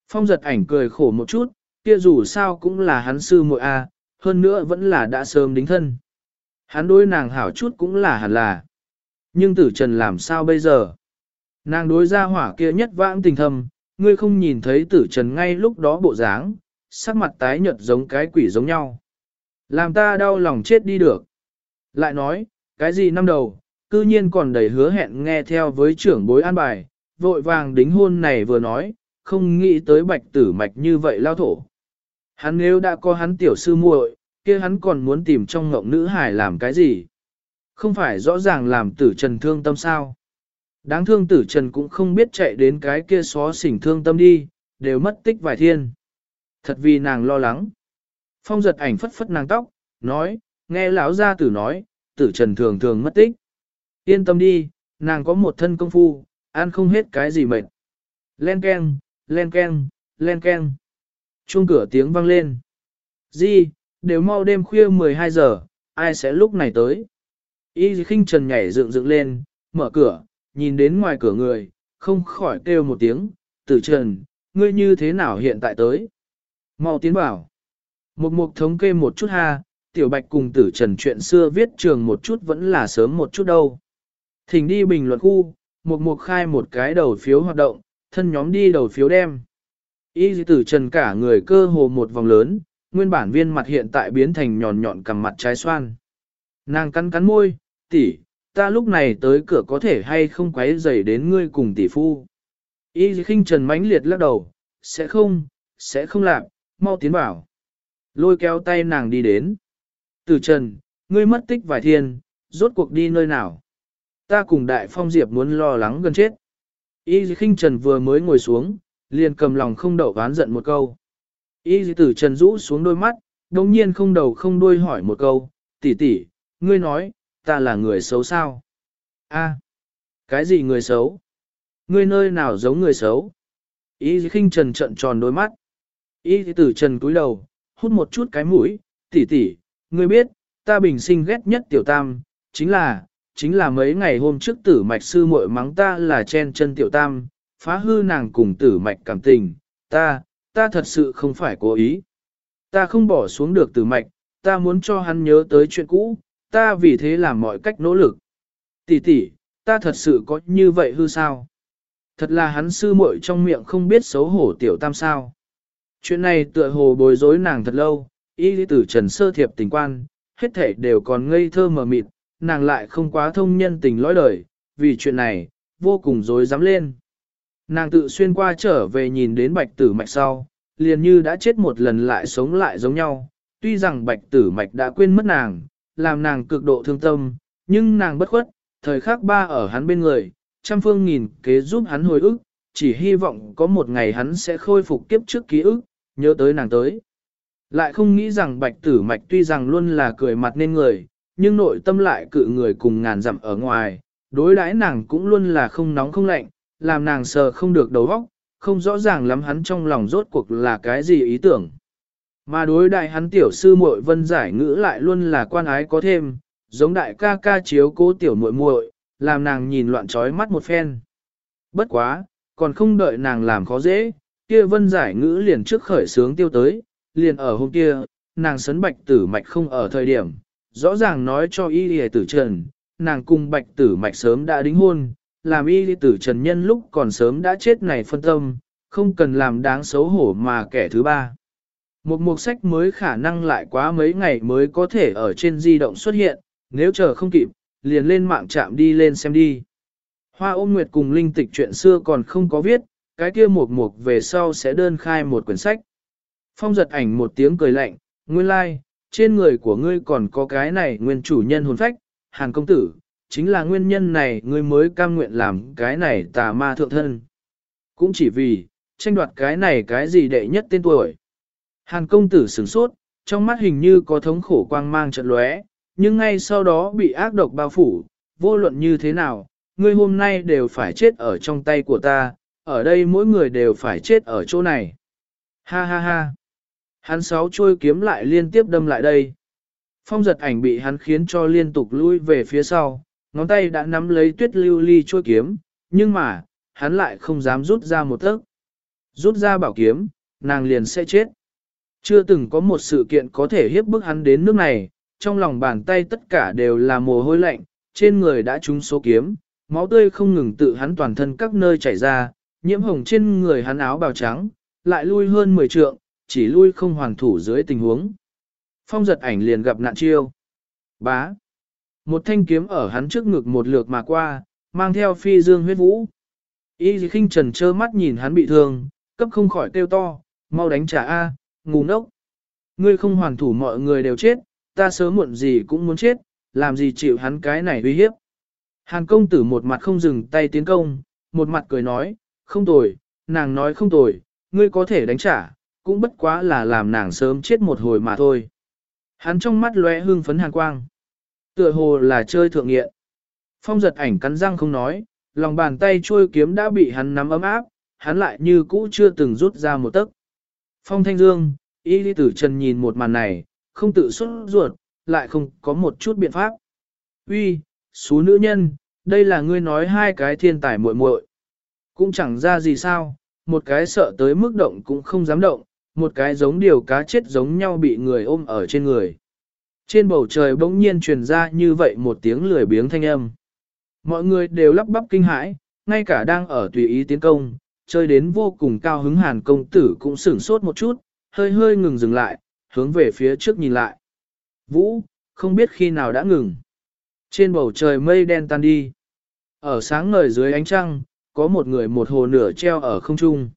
Phong giật ảnh cười khổ một chút, kia dù sao cũng là hắn sư muội a, hơn nữa vẫn là đã sớm đính thân. Hắn đối nàng hảo chút cũng là hẳn là. Nhưng tử trần làm sao bây giờ? Nàng đối ra hỏa kia nhất vãng tình thầm, ngươi không nhìn thấy tử trần ngay lúc đó bộ dáng, sắc mặt tái nhợt giống cái quỷ giống nhau. Làm ta đau lòng chết đi được. Lại nói, cái gì năm đầu, cư nhiên còn đầy hứa hẹn nghe theo với trưởng bối an bài, vội vàng đính hôn này vừa nói, không nghĩ tới bạch tử mạch như vậy lao thổ. Hắn nếu đã có hắn tiểu sư muội, kia hắn còn muốn tìm trong ngộng nữ hải làm cái gì? Không phải rõ ràng làm tử trần thương tâm sao? Đáng thương tử trần cũng không biết chạy đến cái kia xó xỉnh thương tâm đi, đều mất tích vài thiên. Thật vì nàng lo lắng. Phong giật ảnh phất phất nàng tóc, nói, nghe lão gia tử nói, tử trần thường thường mất tích. Yên tâm đi, nàng có một thân công phu, ăn không hết cái gì mệt. Len keng, len keng, len keng. Chuông cửa tiếng vang lên. Di, đều mau đêm khuya 12 giờ, ai sẽ lúc này tới. Y khinh trần nhảy dựng dựng lên, mở cửa, nhìn đến ngoài cửa người, không khỏi kêu một tiếng, tử trần, ngươi như thế nào hiện tại tới. Mau tiến bảo. Một mục thống kê một chút ha, tiểu bạch cùng tử trần chuyện xưa viết trường một chút vẫn là sớm một chút đâu. Thỉnh đi bình luận khu, một mục khai một cái đầu phiếu hoạt động, thân nhóm đi đầu phiếu đem. Y tử trần cả người cơ hồ một vòng lớn, nguyên bản viên mặt hiện tại biến thành nhọn nhọn cầm mặt trái xoan. Nàng cắn cắn môi, tỷ, ta lúc này tới cửa có thể hay không quấy rầy đến ngươi cùng tỷ phu. Y khinh trần mãnh liệt lắc đầu, sẽ không, sẽ không làm, mau tiến bảo. Lôi kéo tay nàng đi đến. Tử trần, ngươi mất tích vài thiên, rốt cuộc đi nơi nào. Ta cùng đại phong diệp muốn lo lắng gần chết. Y khinh trần vừa mới ngồi xuống, liền cầm lòng không đậu ván giận một câu. Y tử trần rũ xuống đôi mắt, đồng nhiên không đầu không đuôi hỏi một câu, tỷ tỷ, ngươi nói, ta là người xấu sao? A, cái gì người xấu? Ngươi nơi nào giống người xấu? Y khinh trần trận tròn đôi mắt. Y tử trần cúi đầu, hút một chút cái mũi, tỷ tỷ, ngươi biết, ta bình sinh ghét nhất tiểu tam, chính là, chính là mấy ngày hôm trước tử mạch sư muội mắng ta là chen chân tiểu tam, phá hư nàng cùng tử mạch cảm tình, ta, ta thật sự không phải cố ý. Ta không bỏ xuống được tử mạch, ta muốn cho hắn nhớ tới chuyện cũ, ta vì thế làm mọi cách nỗ lực. Tỷ tỷ, ta thật sự có như vậy hư sao? Thật là hắn sư muội trong miệng không biết xấu hổ tiểu tam sao. Chuyện này tựa hồ bối rối nàng thật lâu, y lý tử trần sơ thiệp tình quan, hết thể đều còn ngây thơ mờ mịt, nàng lại không quá thông nhân tình lõi đời, vì chuyện này, vô cùng dối dám lên. Nàng tự xuyên qua trở về nhìn đến bạch tử mạch sau, liền như đã chết một lần lại sống lại giống nhau. Tuy rằng bạch tử mạch đã quên mất nàng, làm nàng cực độ thương tâm, nhưng nàng bất khuất, thời khắc ba ở hắn bên người, trăm phương nghìn kế giúp hắn hồi ức, chỉ hy vọng có một ngày hắn sẽ khôi phục kiếp trước ký ức, nhớ tới nàng tới. Lại không nghĩ rằng bạch tử mạch tuy rằng luôn là cười mặt nên người, nhưng nội tâm lại cự người cùng ngàn dặm ở ngoài, đối đãi nàng cũng luôn là không nóng không lạnh, làm nàng sờ không được đầu óc, không rõ ràng lắm hắn trong lòng rốt cuộc là cái gì ý tưởng. Mà đối đại hắn tiểu sư muội vân giải ngữ lại luôn là quan ái có thêm, giống đại ca ca chiếu cố tiểu muội muội, làm nàng nhìn loạn trói mắt một phen. Bất quá, còn không đợi nàng làm khó dễ, kia vân giải ngữ liền trước khởi sướng tiêu tới, liền ở hôm kia, nàng sấn bạch tử mạch không ở thời điểm, rõ ràng nói cho y hề tử trần, nàng cùng bạch tử mạch sớm đã đính hôn, làm y tử trần nhân lúc còn sớm đã chết này phân tâm, không cần làm đáng xấu hổ mà kẻ thứ ba. Một mục sách mới khả năng lại quá mấy ngày mới có thể ở trên di động xuất hiện, nếu chờ không kịp, liền lên mạng chạm đi lên xem đi. Hoa ôm nguyệt cùng linh tịch chuyện xưa còn không có viết, cái kia một mục về sau sẽ đơn khai một quyển sách. Phong giật ảnh một tiếng cười lạnh, nguyên lai, like, trên người của ngươi còn có cái này nguyên chủ nhân hồn phách, hàng công tử, chính là nguyên nhân này ngươi mới cam nguyện làm cái này tà ma thượng thân. Cũng chỉ vì, tranh đoạt cái này cái gì đệ nhất tên tuổi. Hàn công tử sửng sốt, trong mắt hình như có thống khổ quang mang trận lóe, nhưng ngay sau đó bị ác độc bao phủ, vô luận như thế nào, ngươi hôm nay đều phải chết ở trong tay của ta, ở đây mỗi người đều phải chết ở chỗ này. Ha ha ha. Hắn sáu trôi kiếm lại liên tiếp đâm lại đây. Phong giật ảnh bị hắn khiến cho liên tục lui về phía sau, ngón tay đã nắm lấy tuyết lưu ly trôi kiếm, nhưng mà, hắn lại không dám rút ra một tấc. Rút ra bảo kiếm, nàng liền sẽ chết. Chưa từng có một sự kiện có thể hiếp bức hắn đến nước này, trong lòng bàn tay tất cả đều là mồ hôi lạnh, trên người đã trúng số kiếm, máu tươi không ngừng tự hắn toàn thân các nơi chảy ra, nhiễm hồng trên người hắn áo bào trắng, lại lui hơn 10 trượng, chỉ lui không hoàn thủ dưới tình huống. Phong giật ảnh liền gặp nạn chiêu. Bá. Một thanh kiếm ở hắn trước ngực một lượt mà qua, mang theo phi dương huyết vũ. Y khinh trần trơ mắt nhìn hắn bị thương, cấp không khỏi kêu to, mau đánh trả A, ngu ngốc. Ngươi không hoàn thủ mọi người đều chết, ta sớm muộn gì cũng muốn chết, làm gì chịu hắn cái này uy hiếp. Hàn công tử một mặt không dừng tay tiến công, một mặt cười nói, không tồi, nàng nói không tồi, ngươi có thể đánh trả, cũng bất quá là làm nàng sớm chết một hồi mà thôi. Hắn trong mắt lóe hương phấn hàn quang. Tựa hồ là chơi thượng nghiện. Phong giật ảnh cắn răng không nói, lòng bàn tay trôi kiếm đã bị hắn nắm ấm áp, hắn lại như cũ chưa từng rút ra một tấc. Phong thanh dương, y lý tử trần nhìn một màn này, không tự xuất ruột, lại không có một chút biện pháp. Uy, số nữ nhân, đây là ngươi nói hai cái thiên tài muội muội, Cũng chẳng ra gì sao, một cái sợ tới mức động cũng không dám động, một cái giống điều cá chết giống nhau bị người ôm ở trên người. Trên bầu trời bỗng nhiên truyền ra như vậy một tiếng lười biếng thanh âm. Mọi người đều lắp bắp kinh hãi, ngay cả đang ở tùy ý tiến công, chơi đến vô cùng cao hứng hàn công tử cũng sửng sốt một chút, hơi hơi ngừng dừng lại, hướng về phía trước nhìn lại. Vũ, không biết khi nào đã ngừng. Trên bầu trời mây đen tan đi. Ở sáng ngời dưới ánh trăng, có một người một hồ nửa treo ở không trung.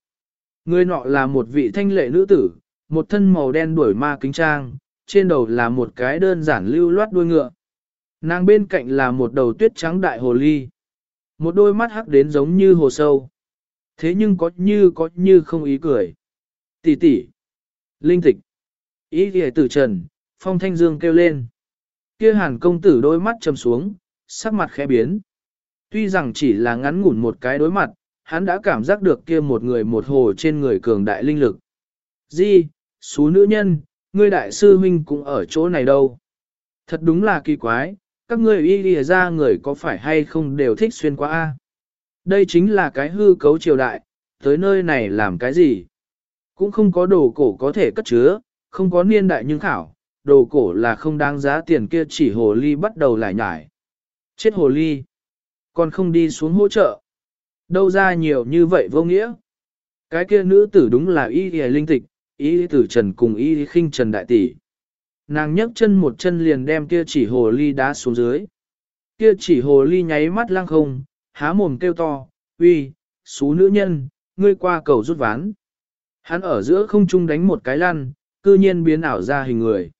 Người nọ là một vị thanh lệ nữ tử, một thân màu đen đuổi ma kính trang, trên đầu là một cái đơn giản lưu loát đuôi ngựa. Nàng bên cạnh là một đầu tuyết trắng đại hồ ly. Một đôi mắt hắc đến giống như hồ sâu. Thế nhưng có như có như không ý cười. Tỷ tỷ. Linh tịch. Ý ghề tử trần, phong thanh dương kêu lên. Kia hàn công tử đôi mắt chầm xuống, sắc mặt khẽ biến. Tuy rằng chỉ là ngắn ngủn một cái đối mặt, hắn đã cảm giác được kia một người một hồ trên người cường đại linh lực. Di, số nữ nhân, ngươi đại sư huynh cũng ở chỗ này đâu. Thật đúng là kỳ quái, các ngươi y lìa ra người có phải hay không đều thích xuyên qua a đây chính là cái hư cấu triều đại, tới nơi này làm cái gì? Cũng không có đồ cổ có thể cất chứa, không có niên đại nhưng khảo, đồ cổ là không đáng giá tiền kia chỉ hồ ly bắt đầu lại nhải. Chết hồ ly, còn không đi xuống hỗ trợ. Đâu ra nhiều như vậy vô nghĩa. Cái kia nữ tử đúng là y y linh tịch, y tử trần cùng y khinh trần đại tỷ. Nàng nhấc chân một chân liền đem kia chỉ hồ ly đá xuống dưới. Kia chỉ hồ ly nháy mắt lăng không, há mồm kêu to, uy, xú nữ nhân, ngươi qua cầu rút ván. Hắn ở giữa không trung đánh một cái lăn, cư nhiên biến ảo ra hình người.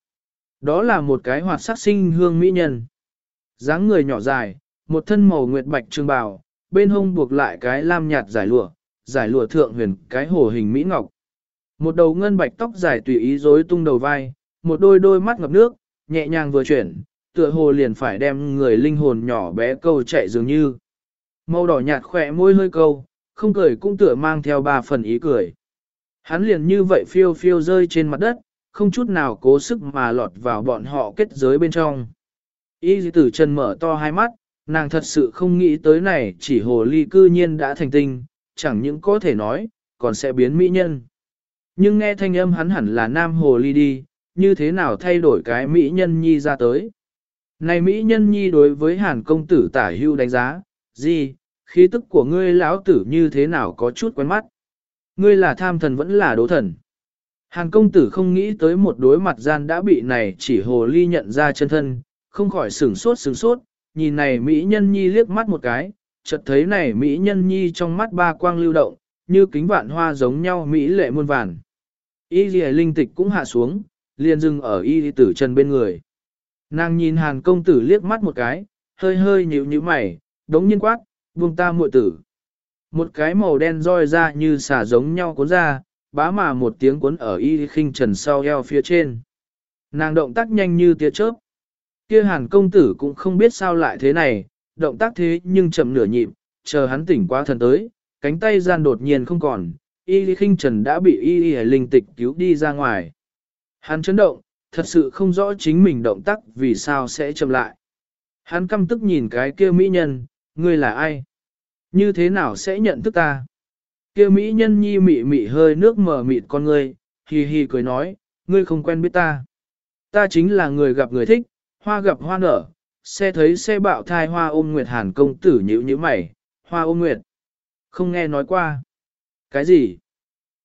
Đó là một cái hoạt sắc sinh hương mỹ nhân. dáng người nhỏ dài, một thân màu nguyệt bạch trường bào, bên hông buộc lại cái lam nhạt giải lụa, giải lụa thượng huyền cái hồ hình mỹ ngọc. Một đầu ngân bạch tóc dài tùy ý rối tung đầu vai, một đôi đôi mắt ngập nước, nhẹ nhàng vừa chuyển, tựa hồ liền phải đem người linh hồn nhỏ bé câu chạy dường như. Màu đỏ nhạt khỏe môi hơi câu, không cười cũng tựa mang theo ba phần ý cười. Hắn liền như vậy phiêu phiêu rơi trên mặt đất, không chút nào cố sức mà lọt vào bọn họ kết giới bên trong. Y tử chân mở to hai mắt, nàng thật sự không nghĩ tới này chỉ hồ ly cư nhiên đã thành tinh, chẳng những có thể nói, còn sẽ biến mỹ nhân. Nhưng nghe thanh âm hắn hẳn là nam hồ ly đi, như thế nào thay đổi cái mỹ nhân nhi ra tới. Này mỹ nhân nhi đối với hàn công tử tả hưu đánh giá, gì, khí tức của ngươi lão tử như thế nào có chút quen mắt. Ngươi là tham thần vẫn là đố thần. Hàn công tử không nghĩ tới một đối mặt gian đã bị này chỉ hồ ly nhận ra chân thân, không khỏi sửng sốt sửng sốt, nhìn này Mỹ nhân nhi liếc mắt một cái, chợt thấy này Mỹ nhân nhi trong mắt ba quang lưu động, như kính vạn hoa giống nhau Mỹ lệ muôn vàn. Y lì linh tịch cũng hạ xuống, liền dừng ở y tử trần bên người. Nàng nhìn hàn công tử liếc mắt một cái, hơi hơi nhíu nhíu mày, đống nhiên quát, buông ta muội tử. Một cái màu đen roi ra như xả giống nhau cuốn ra, bá mà một tiếng cuốn ở y khinh trần sau eo phía trên. Nàng động tác nhanh như tia chớp. Kia hàn công tử cũng không biết sao lại thế này, động tác thế nhưng chậm nửa nhịp, chờ hắn tỉnh qua thần tới, cánh tay gian đột nhiên không còn, y khinh trần đã bị y y linh tịch cứu đi ra ngoài. Hắn chấn động, thật sự không rõ chính mình động tác vì sao sẽ chậm lại. Hắn căm tức nhìn cái kia mỹ nhân, ngươi là ai? Như thế nào sẽ nhận thức ta? Kia mỹ nhân nhi mị mị hơi nước mở mịt con ngươi, hì hì cười nói, ngươi không quen biết ta. Ta chính là người gặp người thích, hoa gặp hoa nở, xe thấy xe bạo thai hoa ôm nguyệt hàn công tử nhữ như mày, hoa ôm nguyệt. Không nghe nói qua. Cái gì?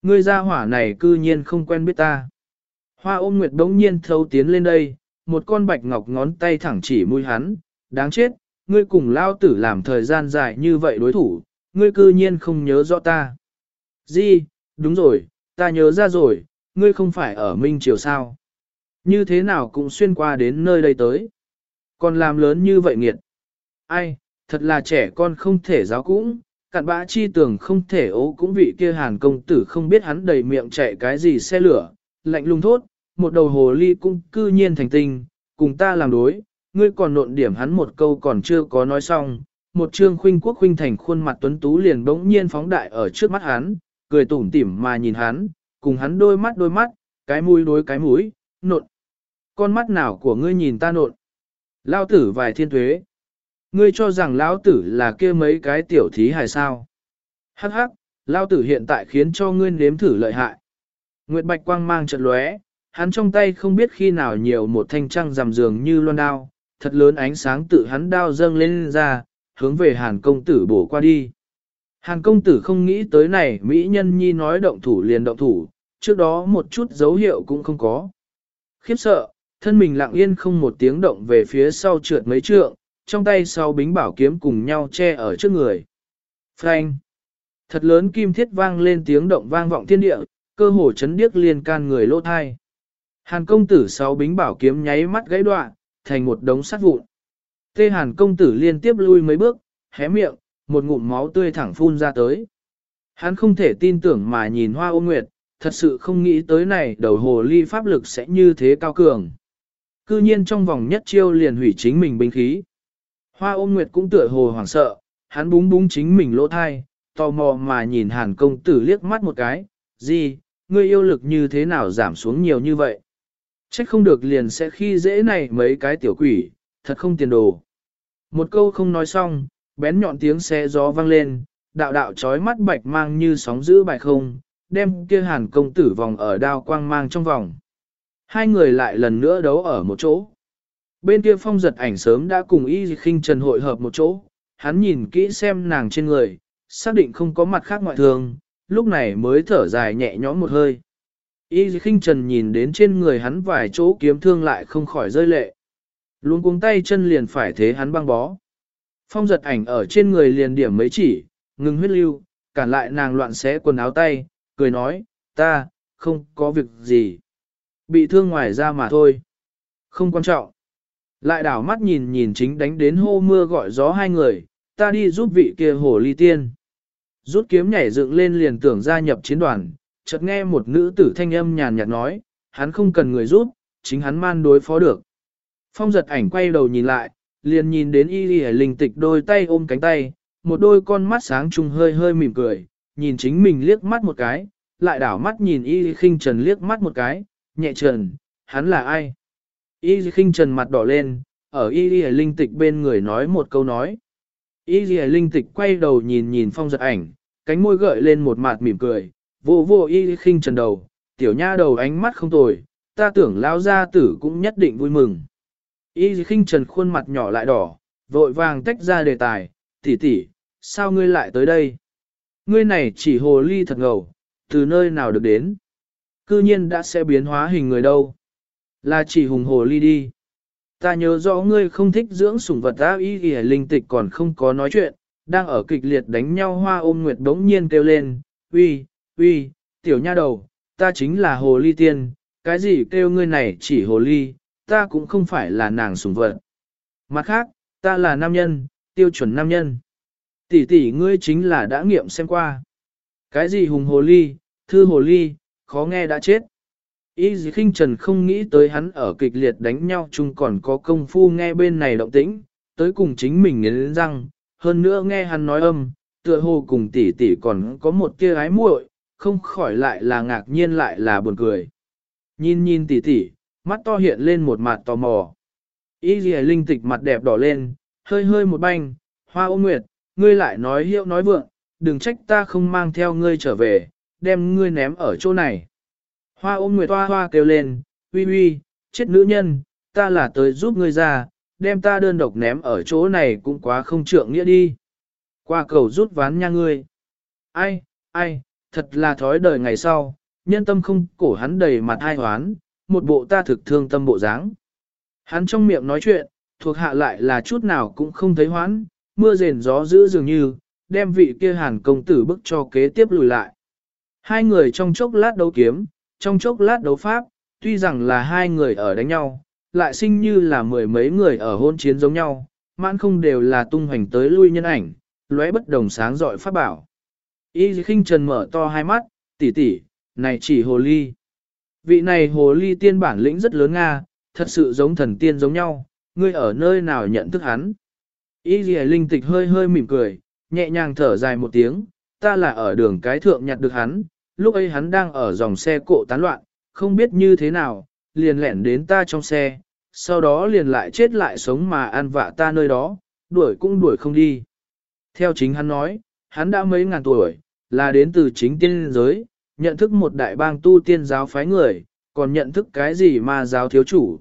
Ngươi ra hỏa này cư nhiên không quen biết ta. Hoa ôm nguyệt đống nhiên thấu tiến lên đây, một con bạch ngọc ngón tay thẳng chỉ mũi hắn, đáng chết, ngươi cùng lao tử làm thời gian dài như vậy đối thủ, ngươi cư nhiên không nhớ rõ ta. Di, đúng rồi, ta nhớ ra rồi, ngươi không phải ở Minh Triều sao. Như thế nào cũng xuyên qua đến nơi đây tới. Còn làm lớn như vậy nghiệt. Ai, thật là trẻ con không thể giáo cũng, cặn bã chi tưởng không thể ố cũng vị kia hàn công tử không biết hắn đầy miệng chạy cái gì xe lửa, lạnh lùng thốt, một đầu hồ ly cũng cư nhiên thành tinh, cùng ta làm đối, ngươi còn nộn điểm hắn một câu còn chưa có nói xong, một trương khuynh quốc khuynh thành khuôn mặt tuấn tú liền bỗng nhiên phóng đại ở trước mắt hắn, cười tủm tỉm mà nhìn hắn, cùng hắn đôi mắt đôi mắt, cái mũi đối cái mũi, nộn. Con mắt nào của ngươi nhìn ta nộn? Lao tử vài thiên tuế. Ngươi cho rằng lão tử là kia mấy cái tiểu thí hài sao? Hắc hắc, lao tử hiện tại khiến cho ngươi nếm thử lợi hại. Nguyệt Bạch quang mang trận lóe, hắn trong tay không biết khi nào nhiều một thanh trăng rằm giường như loan đao, thật lớn ánh sáng tự hắn đao dâng lên ra, hướng về hàn công tử bổ qua đi. Hàn công tử không nghĩ tới này Mỹ nhân nhi nói động thủ liền động thủ, trước đó một chút dấu hiệu cũng không có. Khiếp sợ, thân mình lặng yên không một tiếng động về phía sau trượt mấy trượng, trong tay sau bính bảo kiếm cùng nhau che ở trước người. Frank! Thật lớn kim thiết vang lên tiếng động vang vọng thiên địa, cơ hồ chấn điếc liên can người lỗ thai. Hàn công tử sáu bính bảo kiếm nháy mắt gãy đoạn, thành một đống sắt vụn. Tê hàn công tử liên tiếp lui mấy bước, hé miệng, một ngụm máu tươi thẳng phun ra tới. Hắn không thể tin tưởng mà nhìn hoa ôn nguyệt, thật sự không nghĩ tới này đầu hồ ly pháp lực sẽ như thế cao cường. Cư nhiên trong vòng nhất chiêu liền hủy chính mình binh khí. Hoa ôn nguyệt cũng tựa hồ hoảng sợ, hắn búng búng chính mình lỗ thai, tò mò mà nhìn hàn công tử liếc mắt một cái, gì, ngươi yêu lực như thế nào giảm xuống nhiều như vậy. Trách không được liền sẽ khi dễ này mấy cái tiểu quỷ, thật không tiền đồ. Một câu không nói xong, bén nhọn tiếng xe gió vang lên, đạo đạo trói mắt bạch mang như sóng giữ bài không, đem kia hàn công tử vòng ở đao quang mang trong vòng. Hai người lại lần nữa đấu ở một chỗ. Bên kia phong giật ảnh sớm đã cùng y khinh trần hội hợp một chỗ, hắn nhìn kỹ xem nàng trên người, xác định không có mặt khác ngoại thường, lúc này mới thở dài nhẹ nhõm một hơi. Y khinh trần nhìn đến trên người hắn vài chỗ kiếm thương lại không khỏi rơi lệ. Luôn cuống tay chân liền phải thế hắn băng bó. Phong giật ảnh ở trên người liền điểm mấy chỉ, ngừng huyết lưu, cản lại nàng loạn xé quần áo tay, cười nói, ta, không có việc gì. Bị thương ngoài ra mà thôi. Không quan trọng. Lại đảo mắt nhìn nhìn chính đánh đến hô mưa gọi gió hai người, ta đi giúp vị kia hồ ly tiên. Rút kiếm nhảy dựng lên liền tưởng gia nhập chiến đoàn, chợt nghe một nữ tử thanh âm nhàn nhạt nói, hắn không cần người giúp, chính hắn man đối phó được. Phong giật ảnh quay đầu nhìn lại, liền nhìn đến y lì linh tịch đôi tay ôm cánh tay, một đôi con mắt sáng trùng hơi hơi mỉm cười, nhìn chính mình liếc mắt một cái, lại đảo mắt nhìn y khinh trần liếc mắt một cái, nhẹ trần, hắn là ai? Y khinh trần mặt đỏ lên, ở y lì linh tịch bên người nói một câu nói. Y lì linh tịch quay đầu nhìn nhìn phong giật ảnh, cánh môi gợi lên một mặt mỉm cười, vô vô y khinh trần đầu, tiểu nha đầu ánh mắt không tồi, ta tưởng lao gia tử cũng nhất định vui mừng. Y khinh trần khuôn mặt nhỏ lại đỏ, vội vàng tách ra đề tài, tỷ tỷ, sao ngươi lại tới đây? Ngươi này chỉ hồ ly thật ngầu, từ nơi nào được đến? Cư nhiên đã sẽ biến hóa hình người đâu? Là chỉ hùng hồ ly đi. Ta nhớ rõ ngươi không thích dưỡng sủng vật ta y y linh tịch còn không có nói chuyện, đang ở kịch liệt đánh nhau hoa ôm nguyệt đống nhiên kêu lên, uy, uy, tiểu nha đầu, ta chính là hồ ly tiên, cái gì kêu ngươi này chỉ hồ ly, ta cũng không phải là nàng sùng vật. Mặt khác, ta là nam nhân, tiêu chuẩn nam nhân. Tỷ tỷ ngươi chính là đã nghiệm xem qua. Cái gì hùng hồ ly, thư hồ ly, khó nghe đã chết. ý gì khinh trần không nghĩ tới hắn ở kịch liệt đánh nhau chung còn có công phu nghe bên này động tĩnh, tới cùng chính mình nghiến răng, hơn nữa nghe hắn nói âm, tựa hồ cùng tỷ tỷ còn có một tia ái muội, không khỏi lại là ngạc nhiên lại là buồn cười. Nhìn nhìn tỉ tỉ, mắt to hiện lên một mặt tò mò. Y dì linh tịch mặt đẹp đỏ lên, hơi hơi một banh, hoa ô nguyệt, ngươi lại nói hiệu nói vượng, đừng trách ta không mang theo ngươi trở về, đem ngươi ném ở chỗ này. Hoa ôm nguyệt hoa hoa kêu lên, uy uy, chết nữ nhân, ta là tới giúp ngươi ra, đem ta đơn độc ném ở chỗ này cũng quá không trượng nghĩa đi. Qua cầu rút ván nha ngươi. Ai, ai, thật là thói đời ngày sau, nhân tâm không cổ hắn đầy mặt hai hoán, một bộ ta thực thương tâm bộ dáng. Hắn trong miệng nói chuyện, thuộc hạ lại là chút nào cũng không thấy hoán, mưa rền gió dữ dường như, đem vị kia hàn công tử bức cho kế tiếp lùi lại. Hai người trong chốc lát đấu kiếm, trong chốc lát đấu pháp, tuy rằng là hai người ở đánh nhau, lại sinh như là mười mấy người ở hôn chiến giống nhau, mãn không đều là tung hoành tới lui nhân ảnh, lóe bất đồng sáng dọi pháp bảo. Y khinh trần mở to hai mắt, tỷ tỷ, này chỉ hồ ly. Vị này hồ ly tiên bản lĩnh rất lớn Nga, thật sự giống thần tiên giống nhau, ngươi ở nơi nào nhận thức hắn. Y linh tịch hơi hơi mỉm cười, nhẹ nhàng thở dài một tiếng, ta là ở đường cái thượng nhặt được hắn, lúc ấy hắn đang ở dòng xe cộ tán loạn, không biết như thế nào, liền lẻn đến ta trong xe, sau đó liền lại chết lại sống mà ăn vạ ta nơi đó, đuổi cũng đuổi không đi. Theo chính hắn nói, hắn đã mấy ngàn tuổi, là đến từ chính tiên giới, nhận thức một đại bang tu tiên giáo phái người, còn nhận thức cái gì mà giáo thiếu chủ.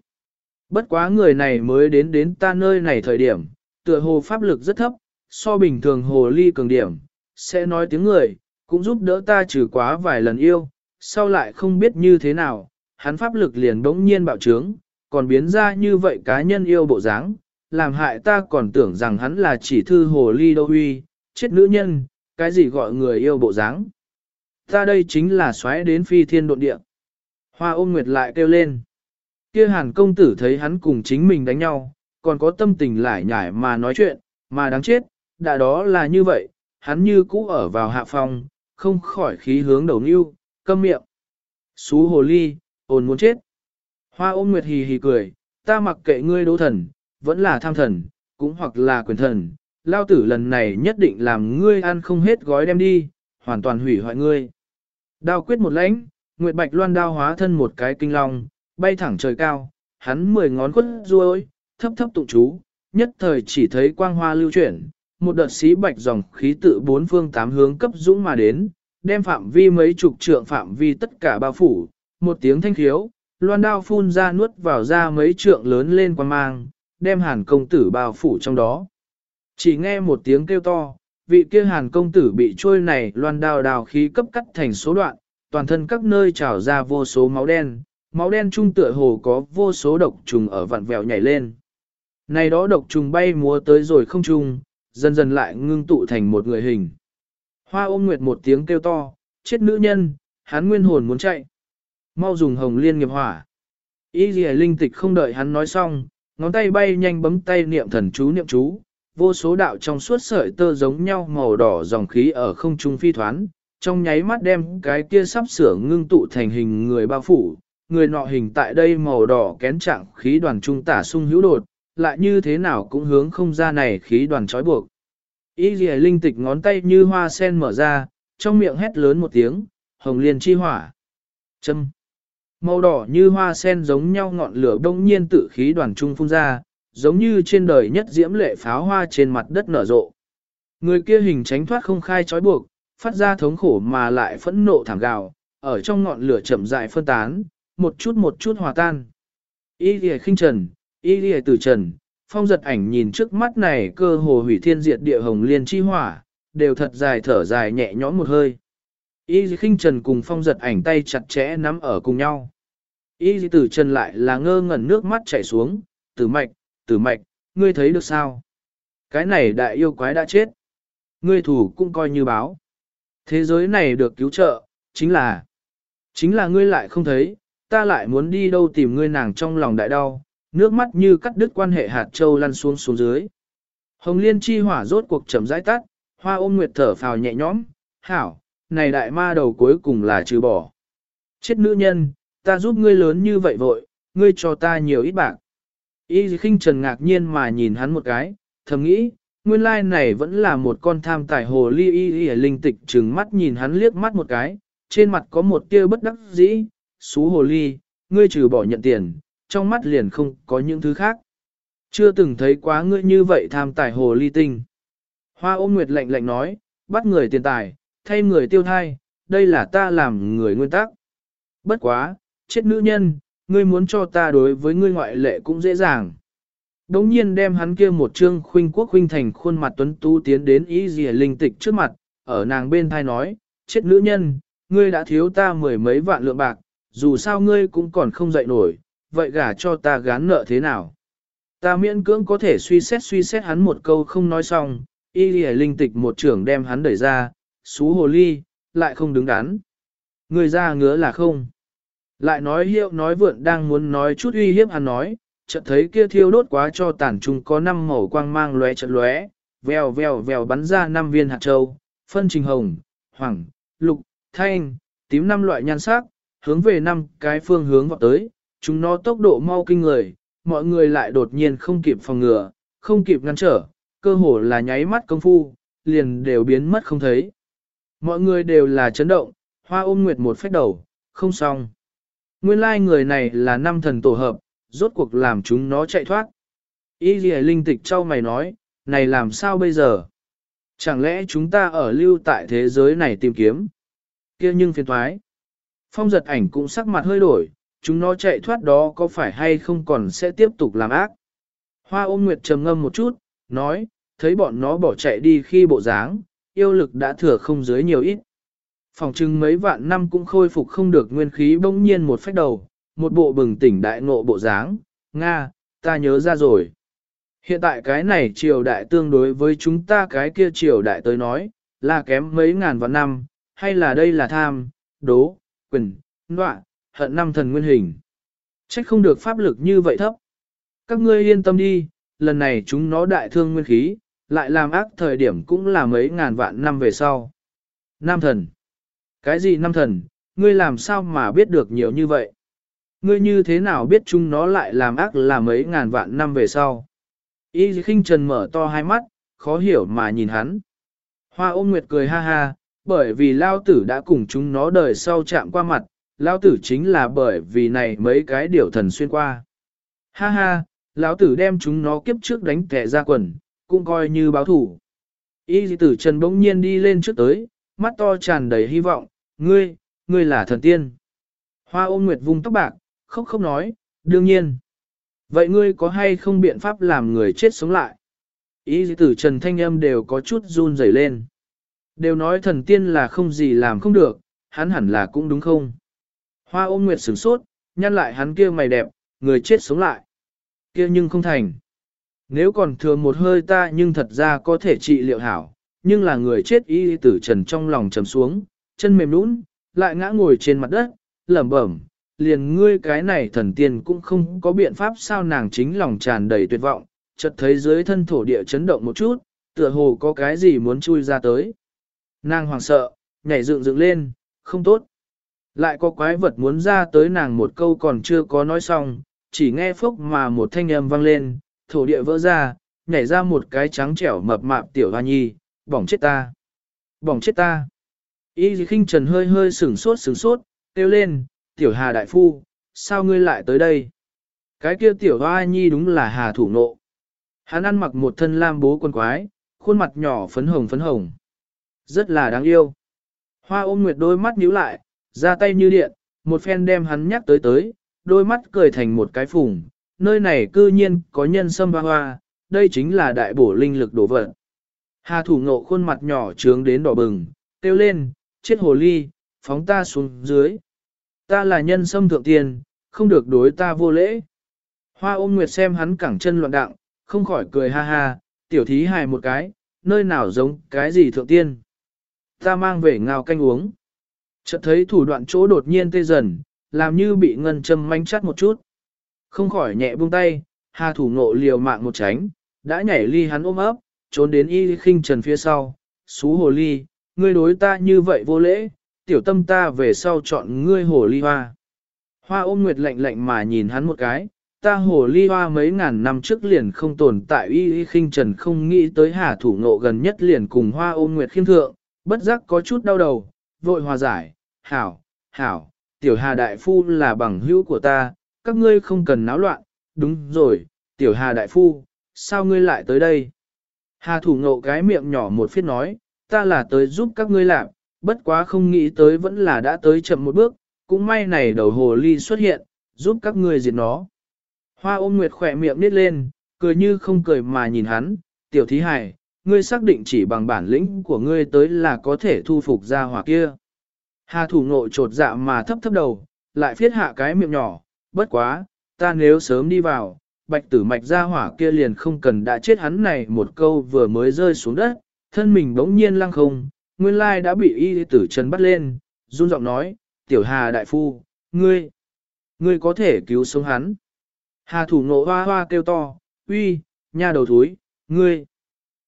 Bất quá người này mới đến đến ta nơi này thời điểm, tựa hồ pháp lực rất thấp, so bình thường hồ ly cường điểm, sẽ nói tiếng người, cũng giúp đỡ ta trừ quá vài lần yêu, sau lại không biết như thế nào, hắn pháp lực liền bỗng nhiên bạo trướng, còn biến ra như vậy cá nhân yêu bộ dáng, làm hại ta còn tưởng rằng hắn là chỉ thư hồ ly đâu huy, chết nữ nhân, cái gì gọi người yêu bộ dáng. Ta đây chính là xoáy đến phi thiên độn địa. Hoa ôm nguyệt lại kêu lên. Kia hàn công tử thấy hắn cùng chính mình đánh nhau, còn có tâm tình lại nhải mà nói chuyện, mà đáng chết, đã đó là như vậy, hắn như cũ ở vào hạ phòng, không khỏi khí hướng đầu nưu, câm miệng. Xú hồ ly, ồn muốn chết. Hoa ôm nguyệt hì hì cười, ta mặc kệ ngươi đấu thần, vẫn là tham thần, cũng hoặc là quyền thần, lao tử lần này nhất định làm ngươi ăn không hết gói đem đi, hoàn toàn hủy hoại ngươi. Đao quyết một lãnh, Nguyệt Bạch Loan đao hóa thân một cái kinh long, bay thẳng trời cao, hắn mười ngón quất ruôi, thấp thấp tụng chú, nhất thời chỉ thấy quang hoa lưu chuyển, một đợt xí bạch dòng khí tự bốn phương tám hướng cấp dũng mà đến, đem phạm vi mấy chục trượng phạm vi tất cả bao phủ, một tiếng thanh khiếu, loan đao phun ra nuốt vào ra mấy trượng lớn lên quan mang, đem hàn công tử bao phủ trong đó. Chỉ nghe một tiếng kêu to, vị kia hàn công tử bị trôi này loan đao đào khí cấp cắt thành số đoạn, toàn thân các nơi trào ra vô số máu đen, máu đen trung tựa hồ có vô số độc trùng ở vặn vẹo nhảy lên. Này đó độc trùng bay múa tới rồi không trung, dần dần lại ngưng tụ thành một người hình. Hoa ôm nguyệt một tiếng kêu to, chết nữ nhân, hắn nguyên hồn muốn chạy. Mau dùng hồng liên nghiệp hỏa. Ý gì linh tịch không đợi hắn nói xong, ngón tay bay nhanh bấm tay niệm thần chú niệm chú, vô số đạo trong suốt sợi tơ giống nhau màu đỏ dòng khí ở không trung phi thoán, trong nháy mắt đem cái kia sắp sửa ngưng tụ thành hình người bao phủ, người nọ hình tại đây màu đỏ kén trạng khí đoàn trung tả sung hữu đột, lại như thế nào cũng hướng không ra này khí đoàn trói buộc. ý lì linh tịch ngón tay như hoa sen mở ra, trong miệng hét lớn một tiếng, hồng liên chi hỏa. Châm. Màu đỏ như hoa sen giống nhau ngọn lửa đông nhiên tự khí đoàn trung phun ra, giống như trên đời nhất diễm lệ pháo hoa trên mặt đất nở rộ. Người kia hình tránh thoát không khai trói buộc, phát ra thống khổ mà lại phẫn nộ thảm gào, ở trong ngọn lửa chậm rãi phân tán, một chút một chút hòa tan. Y lìa khinh trần, y lìa tử trần, phong giật ảnh nhìn trước mắt này cơ hồ hủy thiên diệt địa hồng liên chi hỏa, đều thật dài thở dài nhẹ nhõm một hơi. Y khinh trần cùng phong giật ảnh tay chặt chẽ nắm ở cùng nhau. Y tử trần lại là ngơ ngẩn nước mắt chảy xuống, tử mạch, tử mạch, ngươi thấy được sao? Cái này đại yêu quái đã chết. Ngươi thủ cũng coi như báo. Thế giới này được cứu trợ, chính là Chính là ngươi lại không thấy, ta lại muốn đi đâu tìm ngươi nàng trong lòng đại đau, nước mắt như cắt đứt quan hệ hạt châu lăn xuống xuống dưới. Hồng liên chi hỏa rốt cuộc chậm rãi tắt, hoa ôm nguyệt thở phào nhẹ nhõm, hảo, này đại ma đầu cuối cùng là trừ bỏ. Chết nữ nhân, ta giúp ngươi lớn như vậy vội, ngươi cho ta nhiều ít bạc. Y khinh trần ngạc nhiên mà nhìn hắn một cái, thầm nghĩ, nguyên lai này vẫn là một con tham tài hồ ly y y linh tịch trừng mắt nhìn hắn liếc mắt một cái, trên mặt có một tia bất đắc dĩ, xú hồ ly, ngươi trừ bỏ nhận tiền, trong mắt liền không có những thứ khác. Chưa từng thấy quá ngươi như vậy tham tài hồ ly tinh. Hoa ôm nguyệt lạnh lạnh nói, bắt người tiền tài, thay người tiêu thai, đây là ta làm người nguyên tắc. Bất quá, chết nữ nhân, ngươi muốn cho ta đối với ngươi ngoại lệ cũng dễ dàng. Đống nhiên đem hắn kia một trương khuynh quốc khuynh thành khuôn mặt tuấn tú tiến đến ý dìa linh tịch trước mặt, ở nàng bên thai nói, chết nữ nhân, ngươi đã thiếu ta mười mấy vạn lượng bạc, dù sao ngươi cũng còn không dậy nổi, vậy gả cho ta gán nợ thế nào? Ta miễn cưỡng có thể suy xét suy xét hắn một câu không nói xong, y lì linh tịch một trưởng đem hắn đẩy ra, xú hồ ly, lại không đứng đắn. Người ra ngứa là không. Lại nói hiệu nói vượn đang muốn nói chút uy hiếp hắn nói, chợt thấy kia thiêu đốt quá cho tản trung có năm màu quang mang lóe chợt lóe, vèo vèo vèo bắn ra năm viên hạt châu, phân trình hồng, hoàng, lục, thanh, tím năm loại nhan sắc, hướng về năm cái phương hướng vọt tới, chúng nó tốc độ mau kinh người, mọi người lại đột nhiên không kịp phòng ngừa, không kịp ngăn trở, cơ hồ là nháy mắt công phu, liền đều biến mất không thấy. Mọi người đều là chấn động, hoa ôm nguyệt một phép đầu, không xong. Nguyên lai người này là năm thần tổ hợp, rốt cuộc làm chúng nó chạy thoát. Y lìa linh tịch trao mày nói, này làm sao bây giờ? Chẳng lẽ chúng ta ở lưu tại thế giới này tìm kiếm? kia nhưng phiền thoái. Phong giật ảnh cũng sắc mặt hơi đổi, chúng nó chạy thoát đó có phải hay không còn sẽ tiếp tục làm ác. Hoa ôm nguyệt trầm ngâm một chút, nói, thấy bọn nó bỏ chạy đi khi bộ dáng, yêu lực đã thừa không dưới nhiều ít. Phòng trưng mấy vạn năm cũng khôi phục không được nguyên khí bỗng nhiên một phách đầu, một bộ bừng tỉnh đại ngộ bộ dáng, Nga, ta nhớ ra rồi. Hiện tại cái này triều đại tương đối với chúng ta cái kia triều đại tới nói, là kém mấy ngàn vạn năm, hay là đây là tham, đố, quyền, nọa, hận năm thần nguyên hình. Trách không được pháp lực như vậy thấp. Các ngươi yên tâm đi, lần này chúng nó đại thương nguyên khí, lại làm ác thời điểm cũng là mấy ngàn vạn năm về sau. Nam thần. Cái gì năm thần, ngươi làm sao mà biết được nhiều như vậy? Ngươi như thế nào biết chúng nó lại làm ác là mấy ngàn vạn năm về sau? Y khinh trần mở to hai mắt, khó hiểu mà nhìn hắn. Hoa ôm nguyệt cười ha ha, bởi vì lao tử đã cùng chúng nó đời sau chạm qua mặt, lao tử chính là bởi vì này mấy cái điều thần xuyên qua. Ha ha, lão tử đem chúng nó kiếp trước đánh kẻ ra quần, cũng coi như báo thủ. Y tử trần bỗng nhiên đi lên trước tới, mắt to tràn đầy hy vọng, ngươi, ngươi là thần tiên. Hoa ôm nguyệt vung tóc bạc, khóc khóc nói, đương nhiên. Vậy ngươi có hay không biện pháp làm người chết sống lại? Y tử trần thanh âm đều có chút run rẩy lên. Đều nói thần tiên là không gì làm không được, hắn hẳn là cũng đúng không? Hoa ôm nguyệt sửng sốt, nhăn lại hắn kia mày đẹp, người chết sống lại. kia nhưng không thành. Nếu còn thừa một hơi ta nhưng thật ra có thể trị liệu hảo, nhưng là người chết y tử trần trong lòng trầm xuống, chân mềm nũng, lại ngã ngồi trên mặt đất, lẩm bẩm, liền ngươi cái này thần tiên cũng không có biện pháp sao nàng chính lòng tràn đầy tuyệt vọng, chợt thấy dưới thân thổ địa chấn động một chút, tựa hồ có cái gì muốn chui ra tới. Nàng hoảng sợ, nhảy dựng dựng lên, không tốt. Lại có quái vật muốn ra tới nàng một câu còn chưa có nói xong, chỉ nghe phốc mà một thanh âm vang lên, thổ địa vỡ ra, nhảy ra một cái trắng trẻo mập mạp tiểu hoa nhi, bỏng chết ta. Bỏng chết ta. Y khinh trần hơi hơi sửng sốt sửng sốt, kêu lên, tiểu hà đại phu, sao ngươi lại tới đây? Cái kia tiểu hoa nhi đúng là hà thủ nộ. Hắn ăn mặc một thân lam bố quần quái, khuôn mặt nhỏ phấn hồng phấn hồng. Rất là đáng yêu. Hoa ôm nguyệt đôi mắt nhíu lại, ra tay như điện, một phen đem hắn nhắc tới tới, đôi mắt cười thành một cái phùng, nơi này cư nhiên có nhân sâm hoa hoa, đây chính là đại bổ linh lực đổ vật. Hà thủ ngộ khuôn mặt nhỏ trướng đến đỏ bừng, kêu lên, chết hồ ly, phóng ta xuống dưới. Ta là nhân sâm thượng tiền, không được đối ta vô lễ. Hoa ôm nguyệt xem hắn cẳng chân loạn đặng, không khỏi cười ha ha, tiểu thí hài một cái, nơi nào giống cái gì thượng tiên. Ta mang về ngào canh uống. Chợt thấy thủ đoạn chỗ đột nhiên tê dần, làm như bị ngân châm manh chắt một chút. Không khỏi nhẹ buông tay, hà thủ ngộ liều mạng một tránh, đã nhảy ly hắn ôm ấp, trốn đến y khinh trần phía sau. Xú hồ ly, ngươi đối ta như vậy vô lễ, tiểu tâm ta về sau chọn ngươi hồ ly hoa. Hoa ôm nguyệt lạnh lạnh mà nhìn hắn một cái, ta hồ ly hoa mấy ngàn năm trước liền không tồn tại y y khinh trần không nghĩ tới hà thủ ngộ gần nhất liền cùng hoa ôm nguyệt khiêm thượng, bất giác có chút đau đầu, vội hòa giải, hảo, hảo, tiểu hà đại phu là bằng hữu của ta, các ngươi không cần náo loạn, đúng rồi, tiểu hà đại phu, sao ngươi lại tới đây? Hà thủ ngộ cái miệng nhỏ một phiết nói, ta là tới giúp các ngươi làm, bất quá không nghĩ tới vẫn là đã tới chậm một bước, cũng may này đầu hồ ly xuất hiện, giúp các ngươi diệt nó. Hoa ôm nguyệt khỏe miệng nít lên, cười như không cười mà nhìn hắn, tiểu thí hải, ngươi xác định chỉ bằng bản lĩnh của ngươi tới là có thể thu phục ra hỏa kia. Hà thủ nộ trột dạ mà thấp thấp đầu, lại phiết hạ cái miệng nhỏ, bất quá, ta nếu sớm đi vào, bạch tử mạch ra hỏa kia liền không cần đã chết hắn này một câu vừa mới rơi xuống đất, thân mình bỗng nhiên lăng không, nguyên lai đã bị y tử trần bắt lên, run giọng nói, tiểu hà đại phu, ngươi, ngươi có thể cứu sống hắn. Hà thủ nộ hoa hoa kêu to, uy, nha đầu thúi, ngươi,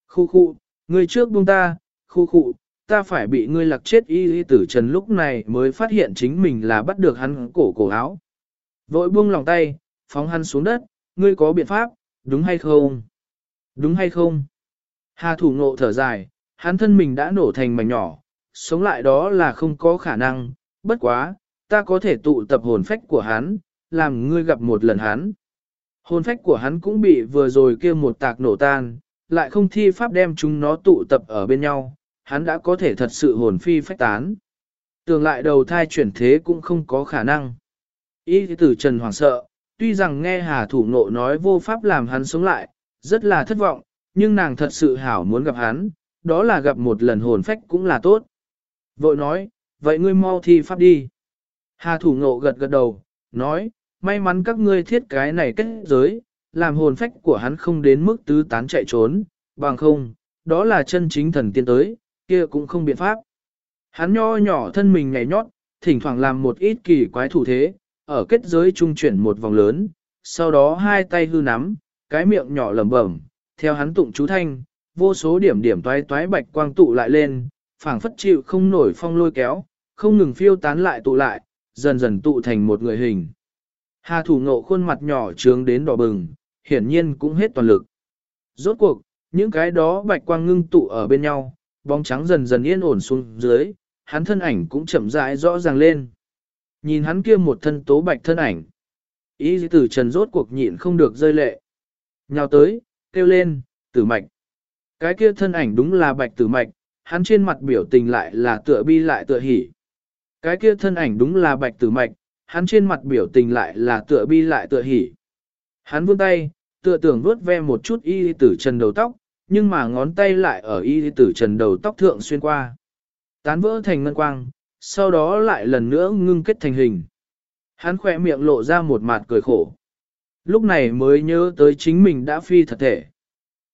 khu khu, ngươi trước buông ta, khu khu, ta phải bị ngươi lạc chết y y tử trần lúc này mới phát hiện chính mình là bắt được hắn cổ cổ áo. Vội buông lòng tay, phóng hắn xuống đất, ngươi có biện pháp, đúng hay không? Đúng hay không? Hà thủ ngộ thở dài, hắn thân mình đã nổ thành mảnh nhỏ, sống lại đó là không có khả năng, bất quá, ta có thể tụ tập hồn phách của hắn, làm ngươi gặp một lần hắn. Hồn phách của hắn cũng bị vừa rồi kia một tạc nổ tan, lại không thi pháp đem chúng nó tụ tập ở bên nhau, hắn đã có thể thật sự hồn phi phách tán. Tưởng lại đầu thai chuyển thế cũng không có khả năng. Y tử Trần hoảng sợ, tuy rằng nghe Hà Thủ Nộ nói vô pháp làm hắn sống lại, rất là thất vọng, nhưng nàng thật sự hảo muốn gặp hắn, đó là gặp một lần hồn phách cũng là tốt. Vội nói, vậy ngươi mau thi pháp đi. Hà Thủ ngộ gật gật đầu, nói, may mắn các ngươi thiết cái này kết giới, làm hồn phách của hắn không đến mức tứ tán chạy trốn, bằng không, đó là chân chính thần tiên tới, kia cũng không biện pháp. Hắn nho nhỏ thân mình nhảy nhót, thỉnh thoảng làm một ít kỳ quái thủ thế, ở kết giới trung chuyển một vòng lớn, sau đó hai tay hư nắm, cái miệng nhỏ lẩm bẩm, theo hắn tụng chú thanh, vô số điểm điểm toái toái bạch quang tụ lại lên, phảng phất chịu không nổi phong lôi kéo, không ngừng phiêu tán lại tụ lại, dần dần tụ thành một người hình. Hà thủ ngộ khuôn mặt nhỏ trướng đến đỏ bừng, hiển nhiên cũng hết toàn lực. Rốt cuộc, những cái đó bạch quang ngưng tụ ở bên nhau, bóng trắng dần dần yên ổn xuống dưới, hắn thân ảnh cũng chậm rãi rõ ràng lên. Nhìn hắn kia một thân tố bạch thân ảnh. Ý tử trần rốt cuộc nhịn không được rơi lệ. Nhào tới, kêu lên, tử mạch. Cái kia thân ảnh đúng là bạch tử mạch, hắn trên mặt biểu tình lại là tựa bi lại tựa hỉ. Cái kia thân ảnh đúng là bạch tử mạch, hắn trên mặt biểu tình lại là tựa bi lại tựa hỉ. Hắn vươn tay, tựa tưởng vuốt ve một chút y tử trần đầu tóc, nhưng mà ngón tay lại ở y tử trần đầu tóc thượng xuyên qua. Tán vỡ thành ngân quang, sau đó lại lần nữa ngưng kết thành hình. Hắn khỏe miệng lộ ra một mặt cười khổ. Lúc này mới nhớ tới chính mình đã phi thật thể.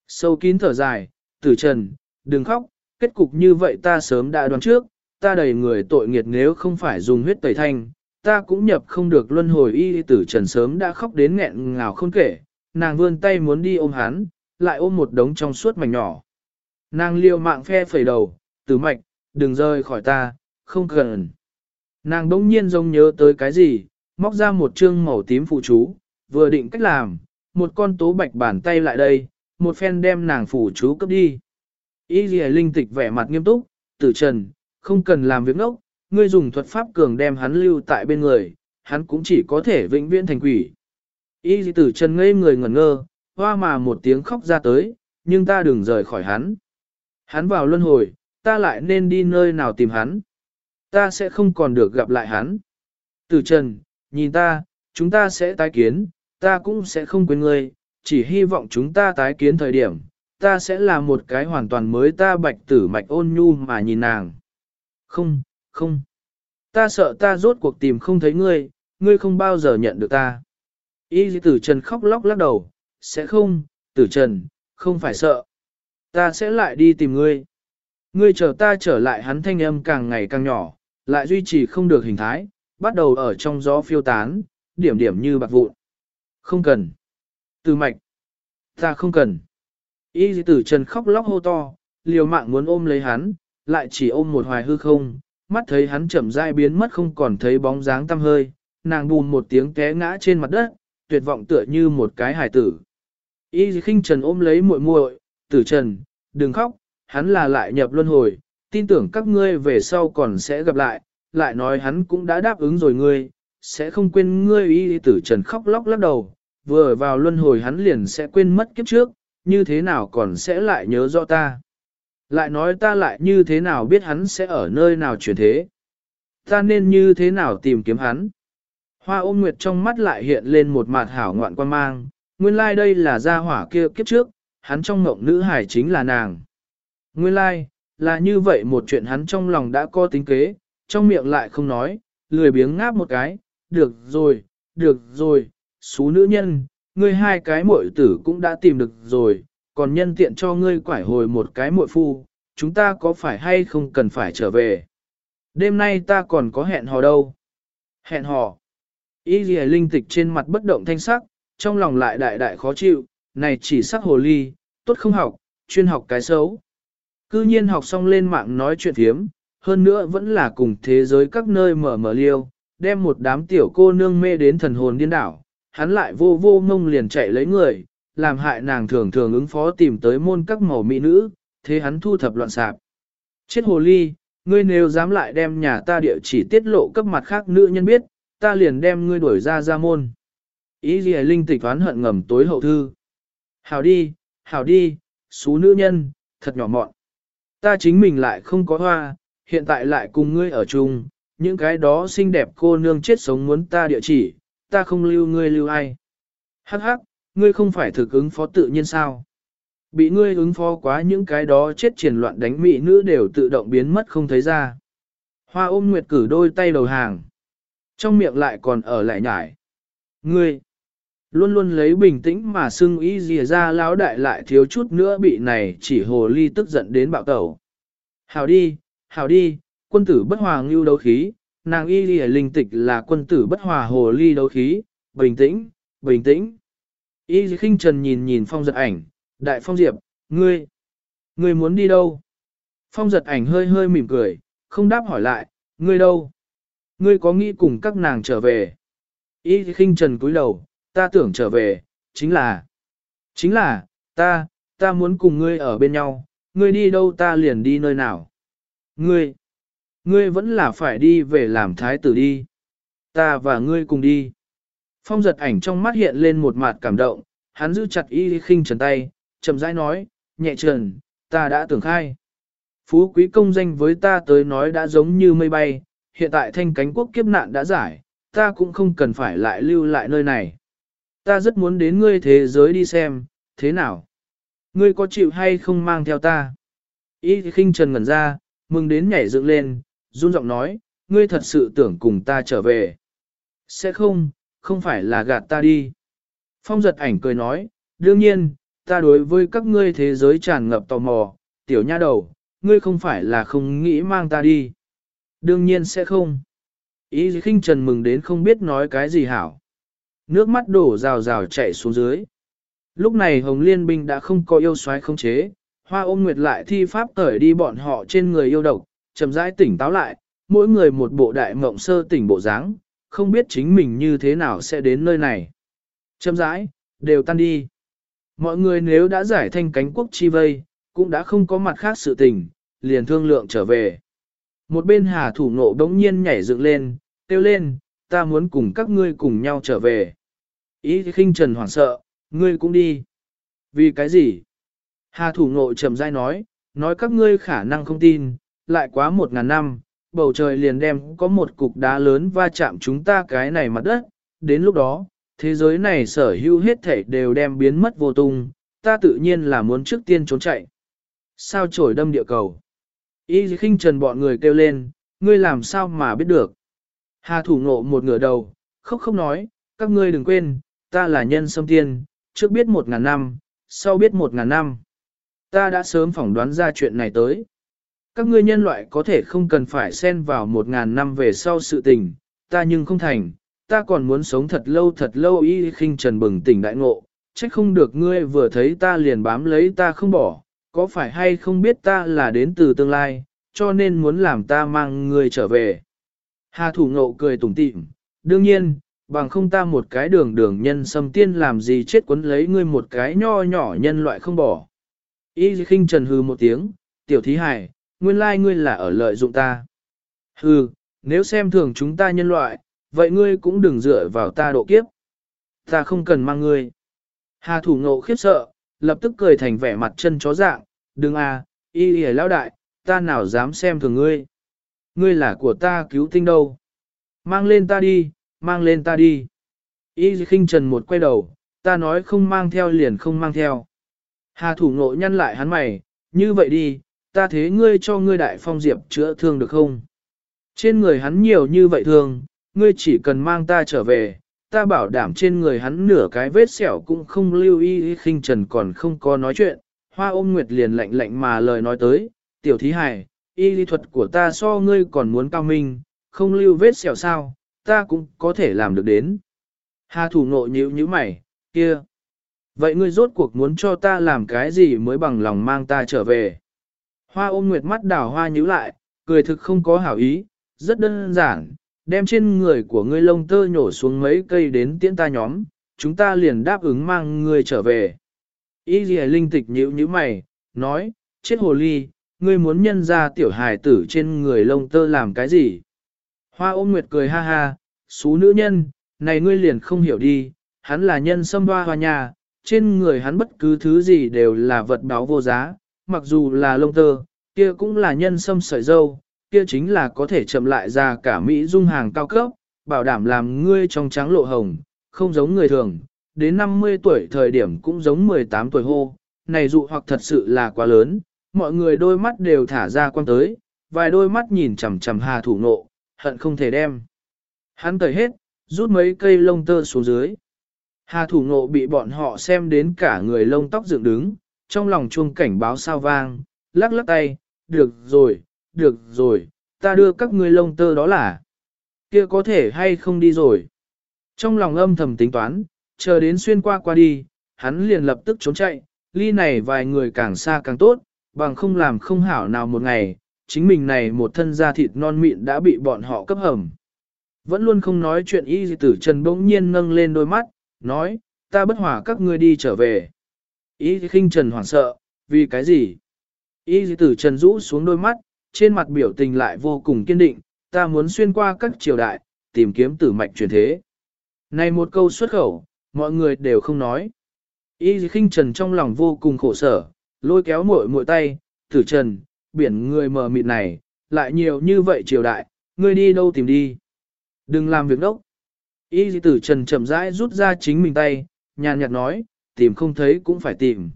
Sâu kín thở dài, tử trần, đừng khóc, kết cục như vậy ta sớm đã đoán trước, ta đầy người tội nghiệt nếu không phải dùng huyết tẩy thanh, ta cũng nhập không được luân hồi y tử trần sớm đã khóc đến nghẹn ngào không kể, nàng vươn tay muốn đi ôm hắn, lại ôm một đống trong suốt mảnh nhỏ. Nàng liều mạng phe phẩy đầu, tử mạch, đừng rơi khỏi ta, không cần. Nàng đông nhiên giống nhớ tới cái gì, móc ra một chương màu tím phụ chú, vừa định cách làm, một con tố bạch bàn tay lại đây, một phen đem nàng phủ chú cấp đi. Y dì linh tịch vẻ mặt nghiêm túc, tử trần, không cần làm việc ngốc, ngươi dùng thuật pháp cường đem hắn lưu tại bên người, hắn cũng chỉ có thể vĩnh viễn thành quỷ. Y dì tử trần ngây người ngẩn ngơ, hoa mà một tiếng khóc ra tới, nhưng ta đừng rời khỏi hắn. Hắn vào luân hồi, ta lại nên đi nơi nào tìm hắn. Ta sẽ không còn được gặp lại hắn. Tử trần, nhìn ta, chúng ta sẽ tái kiến, ta cũng sẽ không quên ngươi, chỉ hy vọng chúng ta tái kiến thời điểm, ta sẽ là một cái hoàn toàn mới ta bạch tử mạch ôn nhu mà nhìn nàng. Không, không. Ta sợ ta rốt cuộc tìm không thấy ngươi, ngươi không bao giờ nhận được ta. Y tử trần khóc lóc lắc đầu, sẽ không, tử trần, không phải sợ. Ta sẽ lại đi tìm ngươi. Ngươi chờ ta trở lại hắn thanh âm càng ngày càng nhỏ, lại duy trì không được hình thái, bắt đầu ở trong gió phiêu tán, điểm điểm như bạc vụn. Không cần. Từ mạch. Ta không cần. Y tử trần khóc lóc hô to, liều mạng muốn ôm lấy hắn, lại chỉ ôm một hoài hư không, mắt thấy hắn chậm rãi biến mất không còn thấy bóng dáng tăm hơi, nàng bùn một tiếng té ngã trên mặt đất, tuyệt vọng tựa như một cái hải tử. Y khinh trần ôm lấy muội muội, tử trần, đừng khóc, hắn là lại nhập luân hồi, tin tưởng các ngươi về sau còn sẽ gặp lại, lại nói hắn cũng đã đáp ứng rồi ngươi, sẽ không quên ngươi y tử trần khóc lóc lắc đầu, vừa vào luân hồi hắn liền sẽ quên mất kiếp trước, như thế nào còn sẽ lại nhớ rõ ta. Lại nói ta lại như thế nào biết hắn sẽ ở nơi nào chuyển thế. Ta nên như thế nào tìm kiếm hắn. Hoa ôm nguyệt trong mắt lại hiện lên một mặt hảo ngoạn quan mang, nguyên lai like đây là gia hỏa kia kiếp trước, hắn trong mộng nữ hải chính là nàng. Nguyên lai, like, là như vậy một chuyện hắn trong lòng đã có tính kế, trong miệng lại không nói, lười biếng ngáp một cái, được rồi, được rồi, xú nữ nhân, ngươi hai cái muội tử cũng đã tìm được rồi, còn nhân tiện cho ngươi quải hồi một cái muội phu, chúng ta có phải hay không cần phải trở về. Đêm nay ta còn có hẹn hò đâu. Hẹn hò. Y ghi linh tịch trên mặt bất động thanh sắc, trong lòng lại đại đại khó chịu, này chỉ sắc hồ ly, tốt không học, chuyên học cái xấu. Cư nhiên học xong lên mạng nói chuyện thiếm, hơn nữa vẫn là cùng thế giới các nơi mở mở liêu, đem một đám tiểu cô nương mê đến thần hồn điên đảo, hắn lại vô vô ngông liền chạy lấy người, làm hại nàng thường thường ứng phó tìm tới môn các màu mỹ nữ, thế hắn thu thập loạn sạp. Chết hồ ly, ngươi nếu dám lại đem nhà ta địa chỉ tiết lộ cấp mặt khác nữ nhân biết, ta liền đem ngươi đuổi ra ra môn. Ý gì linh tịch toán hận ngầm tối hậu thư. Hảo đi, hảo đi, xú nữ nhân, thật nhỏ mọn. Ta chính mình lại không có hoa, hiện tại lại cùng ngươi ở chung, những cái đó xinh đẹp cô nương chết sống muốn ta địa chỉ, ta không lưu ngươi lưu ai. Hắc hắc, ngươi không phải thực ứng phó tự nhiên sao? Bị ngươi ứng phó quá những cái đó chết triển loạn đánh mỹ nữ đều tự động biến mất không thấy ra. Hoa ôm nguyệt cử đôi tay đầu hàng. Trong miệng lại còn ở lại nhải. Ngươi, luôn luôn lấy bình tĩnh mà xưng ý gì ra lão đại lại thiếu chút nữa bị này chỉ hồ ly tức giận đến bạo tẩu. Hảo đi, hảo đi, quân tử bất hòa ngưu đấu khí, nàng y lìa linh tịch là quân tử bất hòa hồ ly đấu khí, bình tĩnh, bình tĩnh. Y khinh trần nhìn nhìn phong giật ảnh, đại phong diệp, ngươi, ngươi muốn đi đâu? Phong giật ảnh hơi hơi mỉm cười, không đáp hỏi lại, ngươi đâu? Ngươi có nghĩ cùng các nàng trở về? Y khinh trần cúi đầu, ta tưởng trở về, chính là, chính là, ta, ta muốn cùng ngươi ở bên nhau, ngươi đi đâu ta liền đi nơi nào. Ngươi, ngươi vẫn là phải đi về làm thái tử đi. Ta và ngươi cùng đi. Phong giật ảnh trong mắt hiện lên một mặt cảm động, hắn giữ chặt y khinh trần tay, chậm rãi nói, nhẹ trần, ta đã tưởng khai. Phú quý công danh với ta tới nói đã giống như mây bay, hiện tại thanh cánh quốc kiếp nạn đã giải, ta cũng không cần phải lại lưu lại nơi này. Ta rất muốn đến ngươi thế giới đi xem, thế nào? Ngươi có chịu hay không mang theo ta? Y khinh trần ngẩn ra, mừng đến nhảy dựng lên, run giọng nói, ngươi thật sự tưởng cùng ta trở về. Sẽ không, không phải là gạt ta đi. Phong giật ảnh cười nói, đương nhiên, ta đối với các ngươi thế giới tràn ngập tò mò, tiểu nha đầu, ngươi không phải là không nghĩ mang ta đi. Đương nhiên sẽ không. Ý khinh trần mừng đến không biết nói cái gì hảo. Nước mắt đổ rào rào chảy xuống dưới. Lúc này Hồng Liên binh đã không có yêu xoáy không chế, hoa ôm nguyệt lại thi pháp tởi đi bọn họ trên người yêu độc, chậm rãi tỉnh táo lại, mỗi người một bộ đại mộng sơ tỉnh bộ dáng, không biết chính mình như thế nào sẽ đến nơi này. Chậm rãi, đều tan đi. Mọi người nếu đã giải thanh cánh quốc chi vây, cũng đã không có mặt khác sự tình, liền thương lượng trở về. Một bên hà thủ nộ đống nhiên nhảy dựng lên, kêu lên, ta muốn cùng các ngươi cùng nhau trở về. Ý khinh trần hoảng sợ, ngươi cũng đi. Vì cái gì? Hà thủ nộ trầm dai nói, nói các ngươi khả năng không tin, lại quá một ngàn năm, bầu trời liền đem có một cục đá lớn va chạm chúng ta cái này mặt đất, đến lúc đó, thế giới này sở hữu hết thể đều đem biến mất vô tung, ta tự nhiên là muốn trước tiên trốn chạy. Sao trổi đâm địa cầu? Y khinh trần bọn người kêu lên, ngươi làm sao mà biết được? Hà thủ ngộ một ngửa đầu, khóc không nói, các ngươi đừng quên, ta là nhân sâm tiên, trước biết một ngàn năm, sau biết một ngàn năm. Ta đã sớm phỏng đoán ra chuyện này tới. Các ngươi nhân loại có thể không cần phải xen vào một ngàn năm về sau sự tình, ta nhưng không thành, ta còn muốn sống thật lâu thật lâu y khinh trần bừng tỉnh đại ngộ, trách không được ngươi vừa thấy ta liền bám lấy ta không bỏ, có phải hay không biết ta là đến từ tương lai, cho nên muốn làm ta mang ngươi trở về. Hà thủ ngộ cười tủm tỉm, đương nhiên, bằng không ta một cái đường đường nhân xâm tiên làm gì chết quấn lấy ngươi một cái nho nhỏ nhân loại không bỏ. Y khinh trần hư một tiếng, tiểu thí hải, nguyên lai ngươi là ở lợi dụng ta. Hừ, nếu xem thường chúng ta nhân loại, vậy ngươi cũng đừng dựa vào ta độ kiếp. Ta không cần mang ngươi. Hà thủ ngộ khiếp sợ, lập tức cười thành vẻ mặt chân chó dạng, đừng à, y y lão đại, ta nào dám xem thường ngươi. Ngươi là của ta cứu tinh đâu. Mang lên ta đi, mang lên ta đi. Y khinh trần một quay đầu, ta nói không mang theo liền không mang theo. Hà thủ ngộ nhăn lại hắn mày, như vậy đi, ta thế ngươi cho ngươi đại phong diệp chữa thương được không? Trên người hắn nhiều như vậy thương, ngươi chỉ cần mang ta trở về, ta bảo đảm trên người hắn nửa cái vết sẹo cũng không lưu y khinh trần còn không có nói chuyện. Hoa ôm nguyệt liền lạnh lạnh mà lời nói tới, tiểu thí hài, y lý thuật của ta so ngươi còn muốn cao minh, không lưu vết sẹo sao, ta cũng có thể làm được đến. Hà thủ nội nhíu như mày, kia. Vậy ngươi rốt cuộc muốn cho ta làm cái gì mới bằng lòng mang ta trở về? Hoa ôm nguyệt mắt đảo hoa nhíu lại, cười thực không có hảo ý, rất đơn giản, đem trên người của ngươi lông tơ nhổ xuống mấy cây đến tiễn ta nhóm, chúng ta liền đáp ứng mang ngươi trở về. Y dì linh tịch nhíu như mày, nói, chết hồ ly, ngươi muốn nhân ra tiểu hài tử trên người lông tơ làm cái gì? Hoa ôm nguyệt cười ha ha, xú nữ nhân, này ngươi liền không hiểu đi, hắn là nhân sâm hoa hoa nhà, trên người hắn bất cứ thứ gì đều là vật báo vô giá, mặc dù là lông tơ, kia cũng là nhân sâm sợi dâu, kia chính là có thể chậm lại ra cả Mỹ dung hàng cao cấp, bảo đảm làm ngươi trong trắng lộ hồng, không giống người thường, đến 50 tuổi thời điểm cũng giống 18 tuổi hô, này dụ hoặc thật sự là quá lớn, mọi người đôi mắt đều thả ra quan tới, vài đôi mắt nhìn chằm chằm hà thủ nộ, hận không thể đem. Hắn tẩy hết, rút mấy cây lông tơ xuống dưới. Hà thủ nộ bị bọn họ xem đến cả người lông tóc dựng đứng, trong lòng chuông cảnh báo sao vang, lắc lắc tay, được rồi, được rồi, ta đưa các ngươi lông tơ đó là, kia có thể hay không đi rồi. Trong lòng âm thầm tính toán, chờ đến xuyên qua qua đi, hắn liền lập tức trốn chạy, ly này vài người càng xa càng tốt, bằng không làm không hảo nào một ngày, chính mình này một thân da thịt non mịn đã bị bọn họ cấp hầm. Vẫn luôn không nói chuyện y tử trần bỗng nhiên nâng lên đôi mắt, nói, ta bất hòa các ngươi đi trở về. Y khinh trần hoảng sợ, vì cái gì? Y tử trần rũ xuống đôi mắt, trên mặt biểu tình lại vô cùng kiên định, ta muốn xuyên qua các triều đại, tìm kiếm tử mạch truyền thế. Này một câu xuất khẩu, mọi người đều không nói. Y khinh trần trong lòng vô cùng khổ sở, lôi kéo muội muội tay, tử trần, biển người mờ mịt này, lại nhiều như vậy triều đại, ngươi đi đâu tìm đi. Đừng làm việc đốc. Y tử trần chậm rãi rút ra chính mình tay, nhàn nhạt nói, tìm không thấy cũng phải tìm.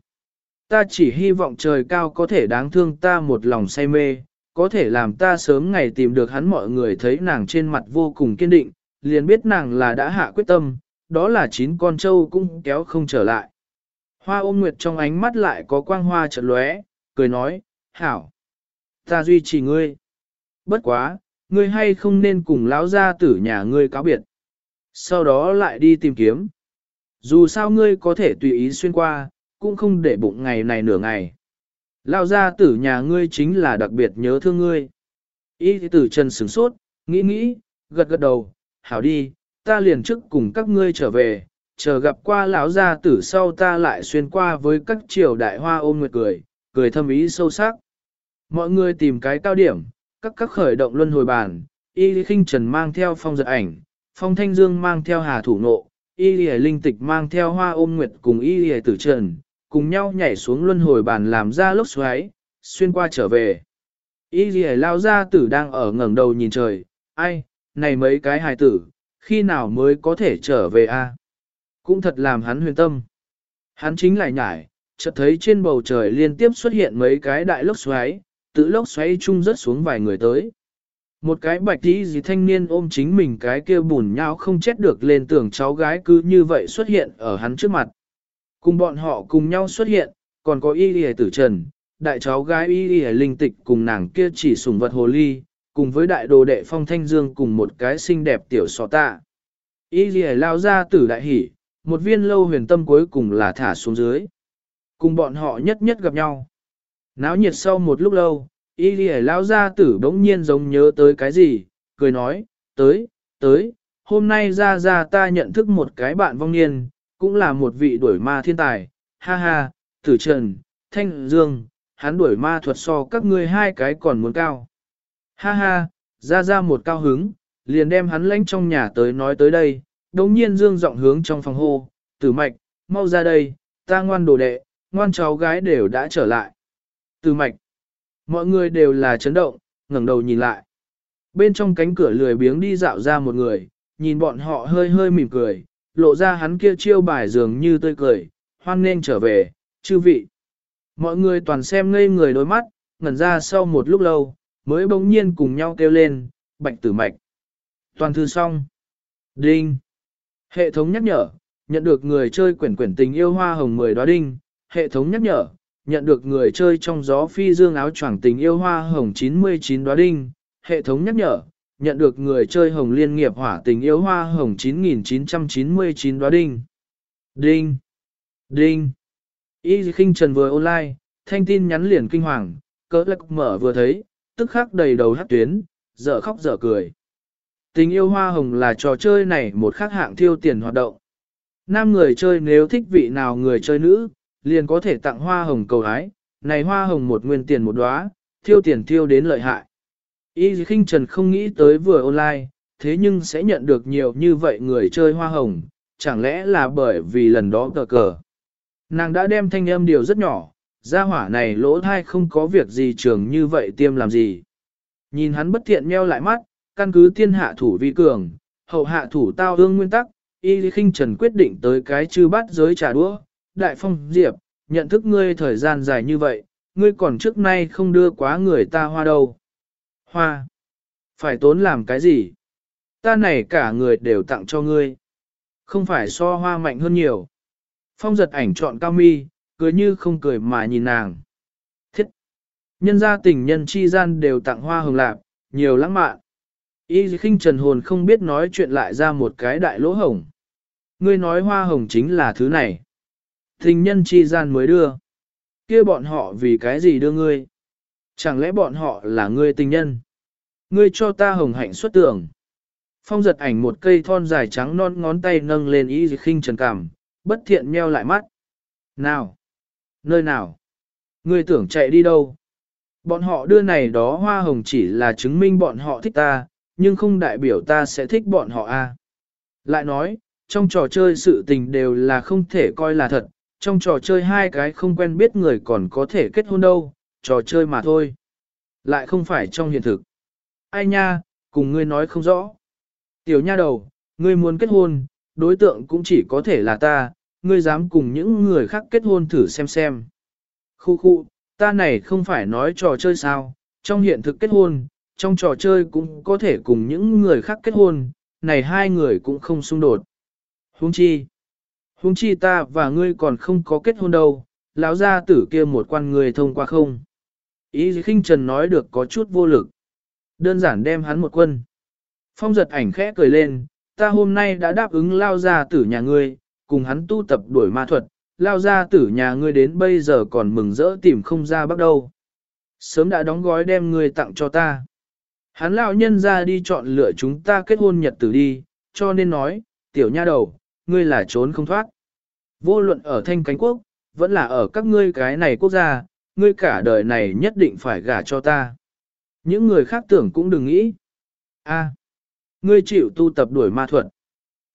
Ta chỉ hy vọng trời cao có thể đáng thương ta một lòng say mê, có thể làm ta sớm ngày tìm được hắn mọi người thấy nàng trên mặt vô cùng kiên định, liền biết nàng là đã hạ quyết tâm, đó là chín con trâu cũng kéo không trở lại. Hoa ôm nguyệt trong ánh mắt lại có quang hoa chợt lóe, cười nói, hảo, ta duy trì ngươi. Bất quá, ngươi hay không nên cùng lão gia tử nhà ngươi cáo biệt. Sau đó lại đi tìm kiếm. Dù sao ngươi có thể tùy ý xuyên qua, cũng không để bụng ngày này nửa ngày. Lao gia tử nhà ngươi chính là đặc biệt nhớ thương ngươi. Y tử trần sửng sốt, nghĩ nghĩ, gật gật đầu, hảo đi, ta liền trước cùng các ngươi trở về, chờ gặp qua lão gia tử sau ta lại xuyên qua với các triều đại hoa ôm nguyệt cười, cười thâm ý sâu sắc. Mọi người tìm cái cao điểm, các các khởi động luân hồi bàn, y khinh trần mang theo phong giật ảnh, phong thanh dương mang theo hà thủ nộ, y lìa linh tịch mang theo hoa ôm nguyệt cùng y lìa tử trần, cùng nhau nhảy xuống luân hồi bàn làm ra lốc xoáy, xuyên qua trở về. Y lìa lao ra tử đang ở ngẩng đầu nhìn trời, ai, này mấy cái hài tử, khi nào mới có thể trở về a? Cũng thật làm hắn huyền tâm. Hắn chính lại nhải, chợt thấy trên bầu trời liên tiếp xuất hiện mấy cái đại lốc xoáy, tự lốc xoáy chung rớt xuống vài người tới. Một cái bạch tí gì thanh niên ôm chính mình cái kia bùn nhau không chết được lên tưởng cháu gái cứ như vậy xuất hiện ở hắn trước mặt. Cùng bọn họ cùng nhau xuất hiện, còn có y y tử trần, đại cháu gái y y linh tịch cùng nàng kia chỉ sùng vật hồ ly, cùng với đại đồ đệ phong thanh dương cùng một cái xinh đẹp tiểu sọ tạ. Y y lao ra tử đại hỉ một viên lâu huyền tâm cuối cùng là thả xuống dưới. Cùng bọn họ nhất nhất gặp nhau. Náo nhiệt sau một lúc lâu, y lìa lao ra tử bỗng nhiên giống nhớ tới cái gì, cười nói, tới, tới, hôm nay ra ra ta nhận thức một cái bạn vong niên, cũng là một vị đuổi ma thiên tài, ha ha, tử trần, thanh dương, hắn đuổi ma thuật so các ngươi hai cái còn muốn cao. Ha ha, ra ra một cao hứng, liền đem hắn lãnh trong nhà tới nói tới đây, đồng nhiên dương giọng hướng trong phòng hô, tử mạch, mau ra đây, ta ngoan đồ đệ, ngoan cháu gái đều đã trở lại. Tử mạch, mọi người đều là chấn động, ngẩng đầu nhìn lại. Bên trong cánh cửa lười biếng đi dạo ra một người, nhìn bọn họ hơi hơi mỉm cười, lộ ra hắn kia chiêu bài dường như tươi cười, hoan nên trở về, chư vị. Mọi người toàn xem ngây người đôi mắt, ngẩn ra sau một lúc lâu, mới bỗng nhiên cùng nhau kêu lên, bạch tử mạch. Toàn thư xong. Đinh. Hệ thống nhắc nhở, nhận được người chơi quyển quyển tình yêu hoa hồng 10 đóa đinh. Hệ thống nhắc nhở, nhận được người chơi trong gió phi dương áo choàng tình yêu hoa hồng 99 đóa đinh. Hệ thống nhắc nhở, nhận được người chơi hồng liên nghiệp hỏa tình yêu hoa hồng 9999 đóa đinh. Đinh. Đinh. Y khinh trần vừa online, thanh tin nhắn liền kinh hoàng, cỡ lắc mở vừa thấy, tức khắc đầy đầu hát tuyến, dở khóc dở cười. Tình yêu hoa hồng là trò chơi này một khác hạng thiêu tiền hoạt động. Nam người chơi nếu thích vị nào người chơi nữ, liền có thể tặng hoa hồng cầu ái, này hoa hồng một nguyên tiền một đóa, thiêu tiền thiêu đến lợi hại. Y khinh trần không nghĩ tới vừa online, thế nhưng sẽ nhận được nhiều như vậy người chơi hoa hồng, chẳng lẽ là bởi vì lần đó cờ cờ. Nàng đã đem thanh âm điều rất nhỏ, gia hỏa này lỗ thai không có việc gì trường như vậy tiêm làm gì. Nhìn hắn bất thiện meo lại mắt, căn cứ thiên hạ thủ vi cường, hậu hạ thủ tao ương nguyên tắc, y khinh trần quyết định tới cái chư bát giới trà đũa, đại phong diệp, nhận thức ngươi thời gian dài như vậy, ngươi còn trước nay không đưa quá người ta hoa đâu. Hoa. Phải tốn làm cái gì? Ta này cả người đều tặng cho ngươi. Không phải so hoa mạnh hơn nhiều. Phong giật ảnh chọn cao mi, cười như không cười mà nhìn nàng. Thiết! Nhân gia tình nhân chi gian đều tặng hoa hồng lạc, nhiều lãng mạn. Y khinh trần hồn không biết nói chuyện lại ra một cái đại lỗ hồng. Ngươi nói hoa hồng chính là thứ này. Tình nhân chi gian mới đưa. kia bọn họ vì cái gì đưa ngươi? Chẳng lẽ bọn họ là ngươi tình nhân? Ngươi cho ta hồng hạnh xuất tưởng. Phong giật ảnh một cây thon dài trắng non ngón tay nâng lên ý khinh trần cảm, bất thiện meo lại mắt. Nào! Nơi nào? Ngươi tưởng chạy đi đâu? Bọn họ đưa này đó hoa hồng chỉ là chứng minh bọn họ thích ta, nhưng không đại biểu ta sẽ thích bọn họ a. Lại nói, trong trò chơi sự tình đều là không thể coi là thật, trong trò chơi hai cái không quen biết người còn có thể kết hôn đâu, trò chơi mà thôi. Lại không phải trong hiện thực. Ai nha, cùng ngươi nói không rõ. Tiểu nha đầu, ngươi muốn kết hôn, đối tượng cũng chỉ có thể là ta, ngươi dám cùng những người khác kết hôn thử xem xem. Khu khu, ta này không phải nói trò chơi sao, trong hiện thực kết hôn, trong trò chơi cũng có thể cùng những người khác kết hôn, này hai người cũng không xung đột. Huống chi, huống chi ta và ngươi còn không có kết hôn đâu, lão gia tử kia một quan người thông qua không. Ý khinh trần nói được có chút vô lực. Đơn giản đem hắn một quân. Phong giật ảnh khẽ cười lên, ta hôm nay đã đáp ứng lao gia tử nhà ngươi, cùng hắn tu tập đuổi ma thuật, lao gia tử nhà ngươi đến bây giờ còn mừng rỡ tìm không ra bắt đầu. Sớm đã đóng gói đem ngươi tặng cho ta. Hắn lão nhân ra đi chọn lựa chúng ta kết hôn nhật tử đi, cho nên nói, tiểu nha đầu, ngươi là trốn không thoát. Vô luận ở thanh cánh quốc, vẫn là ở các ngươi cái này quốc gia, ngươi cả đời này nhất định phải gả cho ta. Những người khác tưởng cũng đừng nghĩ. a à, ngươi chịu tu tập đuổi ma thuật.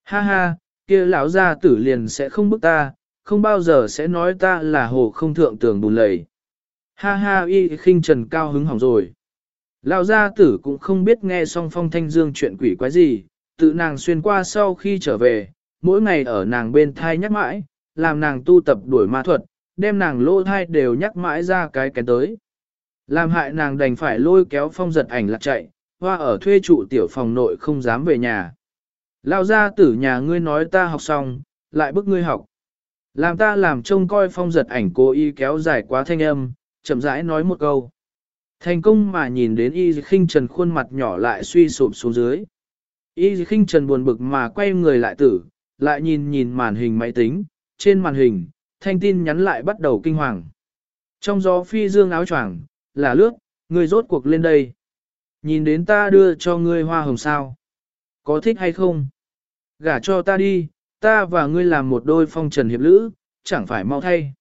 Ha ha, kia lão gia tử liền sẽ không bức ta, không bao giờ sẽ nói ta là hồ không thượng tường bùn lầy. Ha ha y khinh trần cao hứng hỏng rồi. Lão gia tử cũng không biết nghe xong phong thanh dương chuyện quỷ quái gì, tự nàng xuyên qua sau khi trở về, mỗi ngày ở nàng bên thai nhắc mãi, làm nàng tu tập đuổi ma thuật, đem nàng lô thai đều nhắc mãi ra cái kén tới. Làm hại nàng đành phải lôi kéo phong giật ảnh lạc chạy, hoa ở thuê trụ tiểu phòng nội không dám về nhà. lao ra tử nhà ngươi nói ta học xong, lại bức ngươi học. Làm ta làm trông coi phong giật ảnh cố y kéo dài quá thanh âm, chậm rãi nói một câu. Thành công mà nhìn đến y khinh trần khuôn mặt nhỏ lại suy sụp xuống dưới. Y khinh trần buồn bực mà quay người lại tử, lại nhìn nhìn màn hình máy tính, trên màn hình, thanh tin nhắn lại bắt đầu kinh hoàng. Trong gió phi dương áo choàng, là lướt, người rốt cuộc lên đây. Nhìn đến ta đưa cho ngươi hoa hồng sao. Có thích hay không? Gả cho ta đi, ta và ngươi làm một đôi phong trần hiệp lữ, chẳng phải mau thay.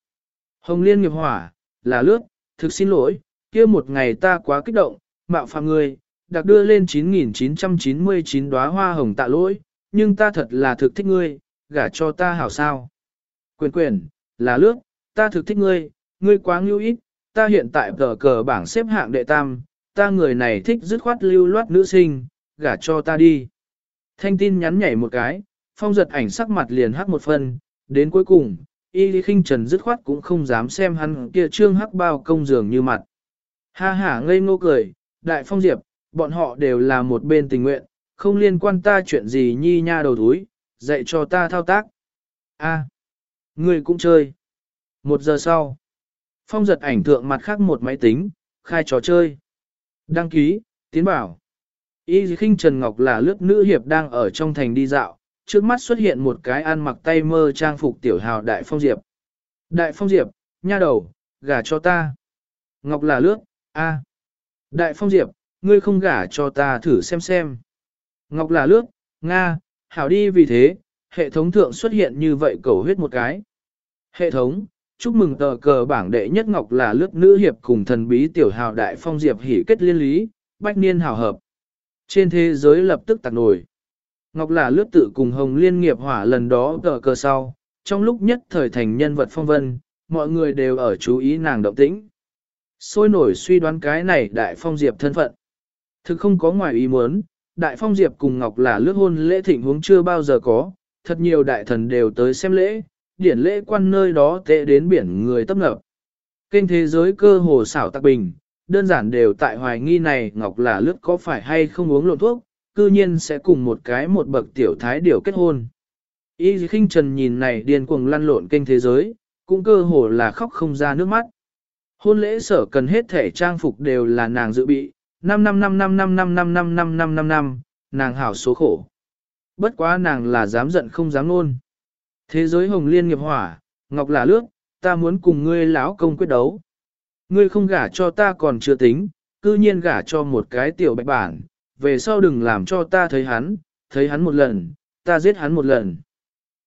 Hồng liên nghiệp hỏa, là lướt, thực xin lỗi, kia một ngày ta quá kích động, mạo phạm ngươi, đặc đưa lên 9.999 đóa hoa hồng tạ lỗi, nhưng ta thật là thực thích ngươi, gả cho ta hảo sao. Quyền quyền, là lướt, ta thực thích ngươi, ngươi quá ngưu ít, ta hiện tại tờ cờ bảng xếp hạng đệ tam, ta người này thích dứt khoát lưu loát nữ sinh, gả cho ta đi. Thanh tin nhắn nhảy một cái, phong giật ảnh sắc mặt liền hắc một phần, đến cuối cùng, y lý khinh trần dứt khoát cũng không dám xem hắn kia trương hắc bao công dường như mặt. Ha ha ngây ngô cười, đại phong diệp, bọn họ đều là một bên tình nguyện, không liên quan ta chuyện gì nhi nha đầu túi, dạy cho ta thao tác. A, à, người cũng chơi. Một giờ sau, phong giật ảnh thượng mặt khác một máy tính, khai trò chơi. Đăng ký, tiến bảo. Y khinh Trần Ngọc là lướt nữ hiệp đang ở trong thành đi dạo, trước mắt xuất hiện một cái ăn mặc tay mơ trang phục tiểu hào Đại Phong Diệp. Đại Phong Diệp, nha đầu, gả cho ta. Ngọc là lướt, a. Đại Phong Diệp, ngươi không gả cho ta thử xem xem. Ngọc là lướt, Nga, hảo đi vì thế, hệ thống thượng xuất hiện như vậy cầu huyết một cái. Hệ thống, chúc mừng tờ cờ bảng đệ nhất Ngọc là lướt nữ hiệp cùng thần bí tiểu hào Đại Phong Diệp hỉ kết liên lý, bách niên hảo hợp. Trên thế giới lập tức tạc nổi. Ngọc là lướt tự cùng Hồng Liên nghiệp hỏa lần đó tờ cờ sau, trong lúc nhất thời thành nhân vật phong vân, mọi người đều ở chú ý nàng động tĩnh. Sôi nổi suy đoán cái này Đại Phong Diệp thân phận. Thực không có ngoài ý muốn, Đại Phong Diệp cùng Ngọc là lướt hôn lễ thịnh huống chưa bao giờ có, thật nhiều đại thần đều tới xem lễ, điển lễ quan nơi đó tệ đến biển người tấp nập. Kênh thế giới cơ hồ xảo tạc bình, đơn giản đều tại hoài nghi này Ngọc là lướt có phải hay không uống lộn thuốc, cư nhiên sẽ cùng một cái một bậc tiểu thái điều kết hôn. Y khinh trần nhìn này điên cuồng lăn lộn kênh thế giới, cũng cơ hồ là khóc không ra nước mắt. Hôn lễ sở cần hết thể trang phục đều là nàng dự bị, năm năm năm năm năm năm năm năm năm năm năm năm, nàng hảo số khổ. Bất quá nàng là dám giận không dám nôn. Thế giới hồng liên nghiệp hỏa, ngọc là lước, ta muốn cùng ngươi lão công quyết đấu. Ngươi không gả cho ta còn chưa tính, cư nhiên gả cho một cái tiểu bạch bản, về sau đừng làm cho ta thấy hắn, thấy hắn một lần, ta giết hắn một lần.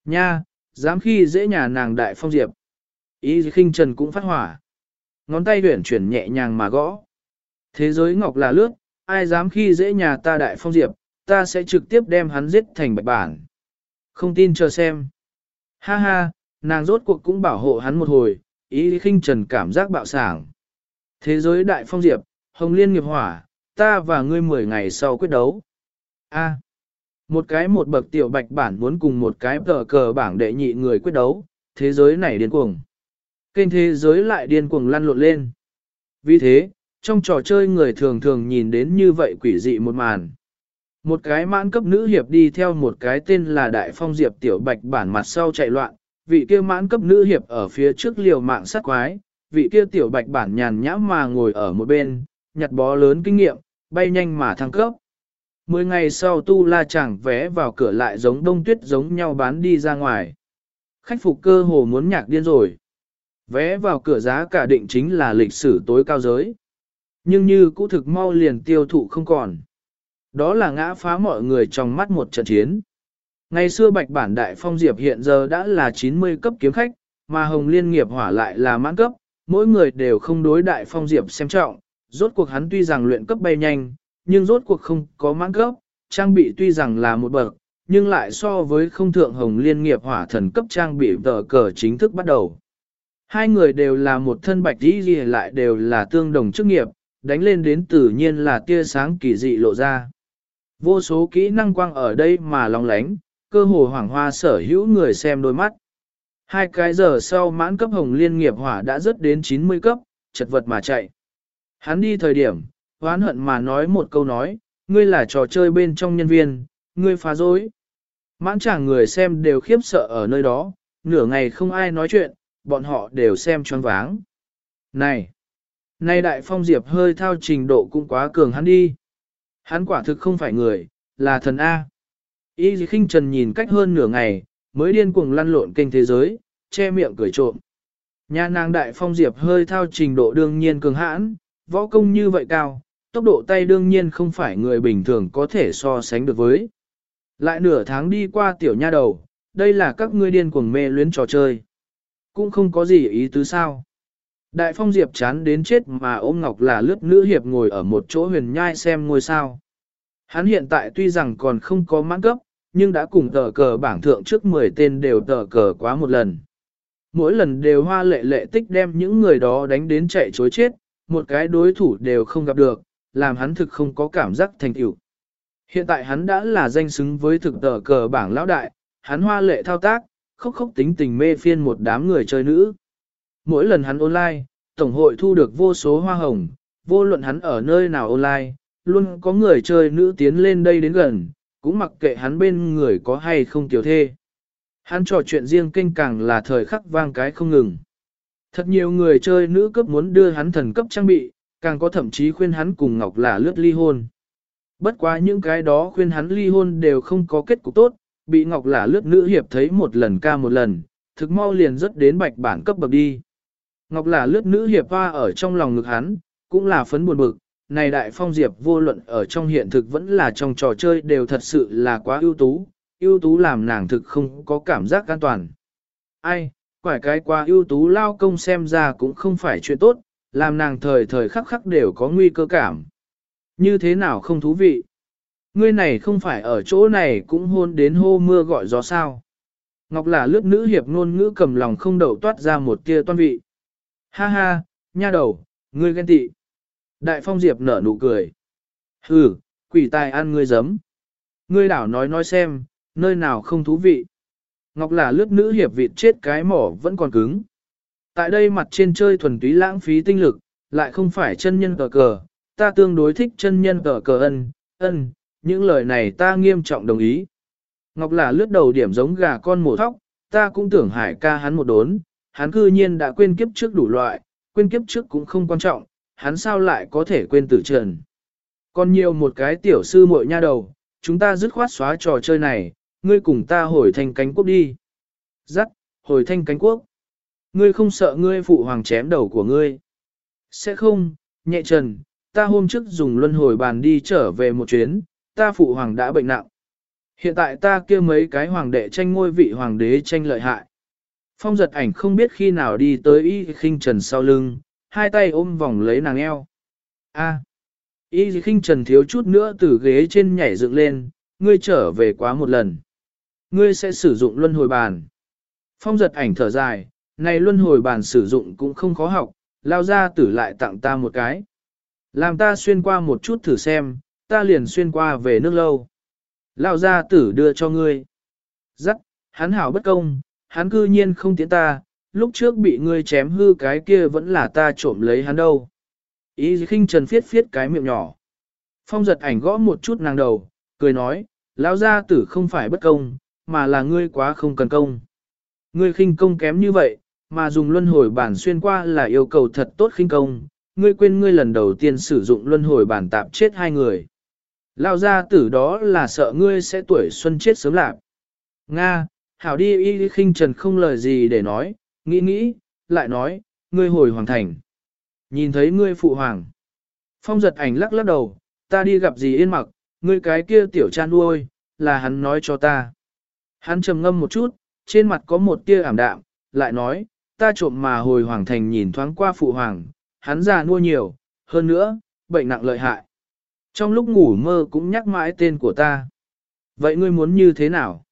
Nha, dám khi dễ nhà nàng đại phong diệp. Ý khinh trần cũng phát hỏa. Ngón tay huyển chuyển nhẹ nhàng mà gõ. Thế giới ngọc là lướt, ai dám khi dễ nhà ta đại phong diệp, ta sẽ trực tiếp đem hắn giết thành bạch bản. Không tin chờ xem. Ha ha, nàng rốt cuộc cũng bảo hộ hắn một hồi, ý khinh trần cảm giác bạo sảng. Thế giới đại phong diệp, hồng liên nghiệp hỏa, ta và ngươi 10 ngày sau quyết đấu. A. một cái một bậc tiểu bạch bản muốn cùng một cái tờ cờ bảng đệ nhị người quyết đấu, thế giới này điên cuồng. Kênh thế giới lại điên cuồng lăn lộn lên. Vì thế, trong trò chơi người thường thường nhìn đến như vậy quỷ dị một màn. Một cái mãn cấp nữ hiệp đi theo một cái tên là Đại Phong Diệp tiểu bạch bản mặt sau chạy loạn, vị kia mãn cấp nữ hiệp ở phía trước liều mạng sát quái, vị kia tiểu bạch bản nhàn nhã mà ngồi ở một bên, nhặt bó lớn kinh nghiệm, bay nhanh mà thăng cấp. Mười ngày sau tu la chẳng vé vào cửa lại giống đông tuyết giống nhau bán đi ra ngoài. Khách phục cơ hồ muốn nhạc điên rồi. Vé vào cửa giá cả định chính là lịch sử tối cao giới. Nhưng như cũ thực mau liền tiêu thụ không còn. Đó là ngã phá mọi người trong mắt một trận chiến. Ngày xưa bạch bản đại phong diệp hiện giờ đã là 90 cấp kiếm khách, mà hồng liên nghiệp hỏa lại là mãn cấp, mỗi người đều không đối đại phong diệp xem trọng, rốt cuộc hắn tuy rằng luyện cấp bay nhanh, nhưng rốt cuộc không có mãn cấp, trang bị tuy rằng là một bậc, nhưng lại so với không thượng hồng liên nghiệp hỏa thần cấp trang bị tờ cờ chính thức bắt đầu. Hai người đều là một thân bạch đi gì lại đều là tương đồng chức nghiệp, đánh lên đến tự nhiên là tia sáng kỳ dị lộ ra. Vô số kỹ năng quang ở đây mà long lánh, cơ hồ hoàng hoa sở hữu người xem đôi mắt. Hai cái giờ sau mãn cấp hồng liên nghiệp hỏa đã rớt đến 90 cấp, chật vật mà chạy. Hắn đi thời điểm, hoán hận mà nói một câu nói, ngươi là trò chơi bên trong nhân viên, ngươi phá dối. Mãn chàng người xem đều khiếp sợ ở nơi đó, nửa ngày không ai nói chuyện, bọn họ đều xem choáng váng. Này! Nay đại phong diệp hơi thao trình độ cũng quá cường hắn đi. Hắn quả thực không phải người, là thần A. Y khinh trần nhìn cách hơn nửa ngày, mới điên cuồng lăn lộn kênh thế giới, che miệng cười trộm. Nhà nàng đại phong diệp hơi thao trình độ đương nhiên cường hãn, võ công như vậy cao, tốc độ tay đương nhiên không phải người bình thường có thể so sánh được với. Lại nửa tháng đi qua tiểu nha đầu, đây là các ngươi điên cuồng mê luyến trò chơi. Cũng không có gì ý tứ sao. Đại phong diệp chán đến chết mà ôm ngọc là lướt nữ hiệp ngồi ở một chỗ huyền nhai xem ngôi sao. Hắn hiện tại tuy rằng còn không có mãn cấp, nhưng đã cùng tờ cờ bảng thượng trước 10 tên đều tờ cờ quá một lần. Mỗi lần đều hoa lệ lệ tích đem những người đó đánh đến chạy chối chết, một cái đối thủ đều không gặp được, làm hắn thực không có cảm giác thành tựu. Hiện tại hắn đã là danh xứng với thực tờ cờ bảng lão đại, hắn hoa lệ thao tác, khóc khóc tính tình mê phiên một đám người chơi nữ. Mỗi lần hắn online, Tổng hội thu được vô số hoa hồng, vô luận hắn ở nơi nào online, luôn có người chơi nữ tiến lên đây đến gần, cũng mặc kệ hắn bên người có hay không tiểu thê. Hắn trò chuyện riêng kênh càng là thời khắc vang cái không ngừng. Thật nhiều người chơi nữ cấp muốn đưa hắn thần cấp trang bị, càng có thậm chí khuyên hắn cùng Ngọc là lướt ly hôn. Bất quá những cái đó khuyên hắn ly hôn đều không có kết cục tốt, bị Ngọc là lướt nữ hiệp thấy một lần ca một lần, thực mau liền rất đến bạch bản cấp bậc đi. Ngọc là lướt nữ hiệp hoa ở trong lòng ngực hắn, cũng là phấn buồn bực, này đại phong diệp vô luận ở trong hiện thực vẫn là trong trò chơi đều thật sự là quá ưu tú, ưu tú làm nàng thực không có cảm giác an toàn. Ai, quải cái quá ưu tú lao công xem ra cũng không phải chuyện tốt, làm nàng thời thời khắc khắc đều có nguy cơ cảm. Như thế nào không thú vị? Ngươi này không phải ở chỗ này cũng hôn đến hô mưa gọi gió sao. Ngọc là lướt nữ hiệp ngôn ngữ cầm lòng không đậu toát ra một tia toan vị. Ha ha, nha đầu, ngươi ghen tị. Đại phong diệp nở nụ cười. Hừ, quỷ tài ăn ngươi giấm. Ngươi đảo nói nói xem, nơi nào không thú vị. Ngọc là lướt nữ hiệp vịt chết cái mỏ vẫn còn cứng. Tại đây mặt trên chơi thuần túy lãng phí tinh lực, lại không phải chân nhân cờ cờ, ta tương đối thích chân nhân cờ cờ ân, ân, những lời này ta nghiêm trọng đồng ý. Ngọc là lướt đầu điểm giống gà con mổ thóc, ta cũng tưởng hải ca hắn một đốn, hắn cư nhiên đã quên kiếp trước đủ loại, quên kiếp trước cũng không quan trọng, hắn sao lại có thể quên tử trần. Còn nhiều một cái tiểu sư muội nha đầu, chúng ta dứt khoát xóa trò chơi này, ngươi cùng ta hồi thanh cánh quốc đi. Dắt, hồi thanh cánh quốc. Ngươi không sợ ngươi phụ hoàng chém đầu của ngươi. Sẽ không, nhẹ trần, ta hôm trước dùng luân hồi bàn đi trở về một chuyến, ta phụ hoàng đã bệnh nặng. Hiện tại ta kia mấy cái hoàng đệ tranh ngôi vị hoàng đế tranh lợi hại. Phong giật ảnh không biết khi nào đi tới y khinh trần sau lưng, hai tay ôm vòng lấy nàng eo. A. Y khinh trần thiếu chút nữa từ ghế trên nhảy dựng lên, ngươi trở về quá một lần. Ngươi sẽ sử dụng luân hồi bàn. Phong giật ảnh thở dài, này luân hồi bàn sử dụng cũng không khó học, lao ra tử lại tặng ta một cái. Làm ta xuyên qua một chút thử xem, ta liền xuyên qua về nước lâu. Lao ra tử đưa cho ngươi. Dắt, hắn hảo bất công, hắn cư nhiên không tiến ta, lúc trước bị ngươi chém hư cái kia vẫn là ta trộm lấy hắn đâu. Ý khinh trần phiết phiết cái miệng nhỏ. Phong giật ảnh gõ một chút nàng đầu, cười nói, lão gia tử không phải bất công, mà là ngươi quá không cần công. Ngươi khinh công kém như vậy, mà dùng luân hồi bản xuyên qua là yêu cầu thật tốt khinh công, ngươi quên ngươi lần đầu tiên sử dụng luân hồi bản tạp chết hai người. Lão gia tử đó là sợ ngươi sẽ tuổi xuân chết sớm lạc. Nga, hảo đi y khinh trần không lời gì để nói, nghĩ nghĩ, lại nói, ngươi hồi hoàng thành. Nhìn thấy ngươi phụ hoàng. Phong giật ảnh lắc lắc đầu, ta đi gặp gì yên mặc, ngươi cái kia tiểu cha nuôi, là hắn nói cho ta. Hắn trầm ngâm một chút, trên mặt có một tia ảm đạm, lại nói, ta trộm mà hồi hoàng thành nhìn thoáng qua phụ hoàng, hắn già nuôi nhiều, hơn nữa, bệnh nặng lợi hại. Trong lúc ngủ mơ cũng nhắc mãi tên của ta. Vậy ngươi muốn như thế nào?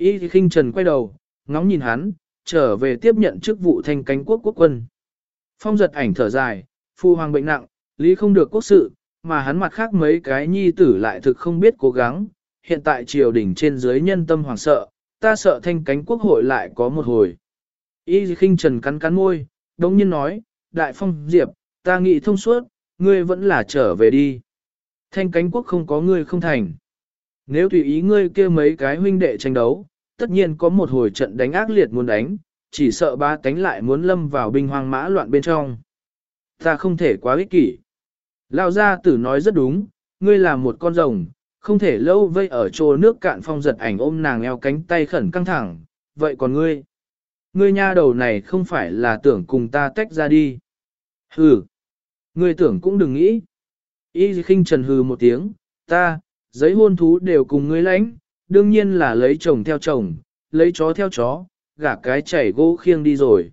Y thì khinh trần quay đầu, ngóng nhìn hắn, trở về tiếp nhận chức vụ thanh cánh quốc quốc quân. Phong giật ảnh thở dài, phu hoàng bệnh nặng, lý không được quốc sự, mà hắn mặt khác mấy cái nhi tử lại thực không biết cố gắng. Hiện tại triều đình trên dưới nhân tâm hoàng sợ, ta sợ thanh cánh quốc hội lại có một hồi. Y khinh trần cắn cắn môi, đống nhiên nói, đại phong diệp, ta nghĩ thông suốt, ngươi vẫn là trở về đi. Thanh cánh quốc không có ngươi không thành. Nếu tùy ý ngươi kia mấy cái huynh đệ tranh đấu, tất nhiên có một hồi trận đánh ác liệt muốn đánh, chỉ sợ ba tánh lại muốn lâm vào binh hoang mã loạn bên trong. Ta không thể quá ích kỷ. Lao gia tử nói rất đúng, ngươi là một con rồng, không thể lâu vây ở chỗ nước cạn phong giật ảnh ôm nàng eo cánh tay khẩn căng thẳng, vậy còn ngươi? Ngươi nha đầu này không phải là tưởng cùng ta tách ra đi. Hừ, ngươi tưởng cũng đừng nghĩ. Y khinh trần hừ một tiếng, ta, giấy hôn thú đều cùng ngươi lãnh, đương nhiên là lấy chồng theo chồng, lấy chó theo chó, gả cái chảy gỗ khiêng đi rồi.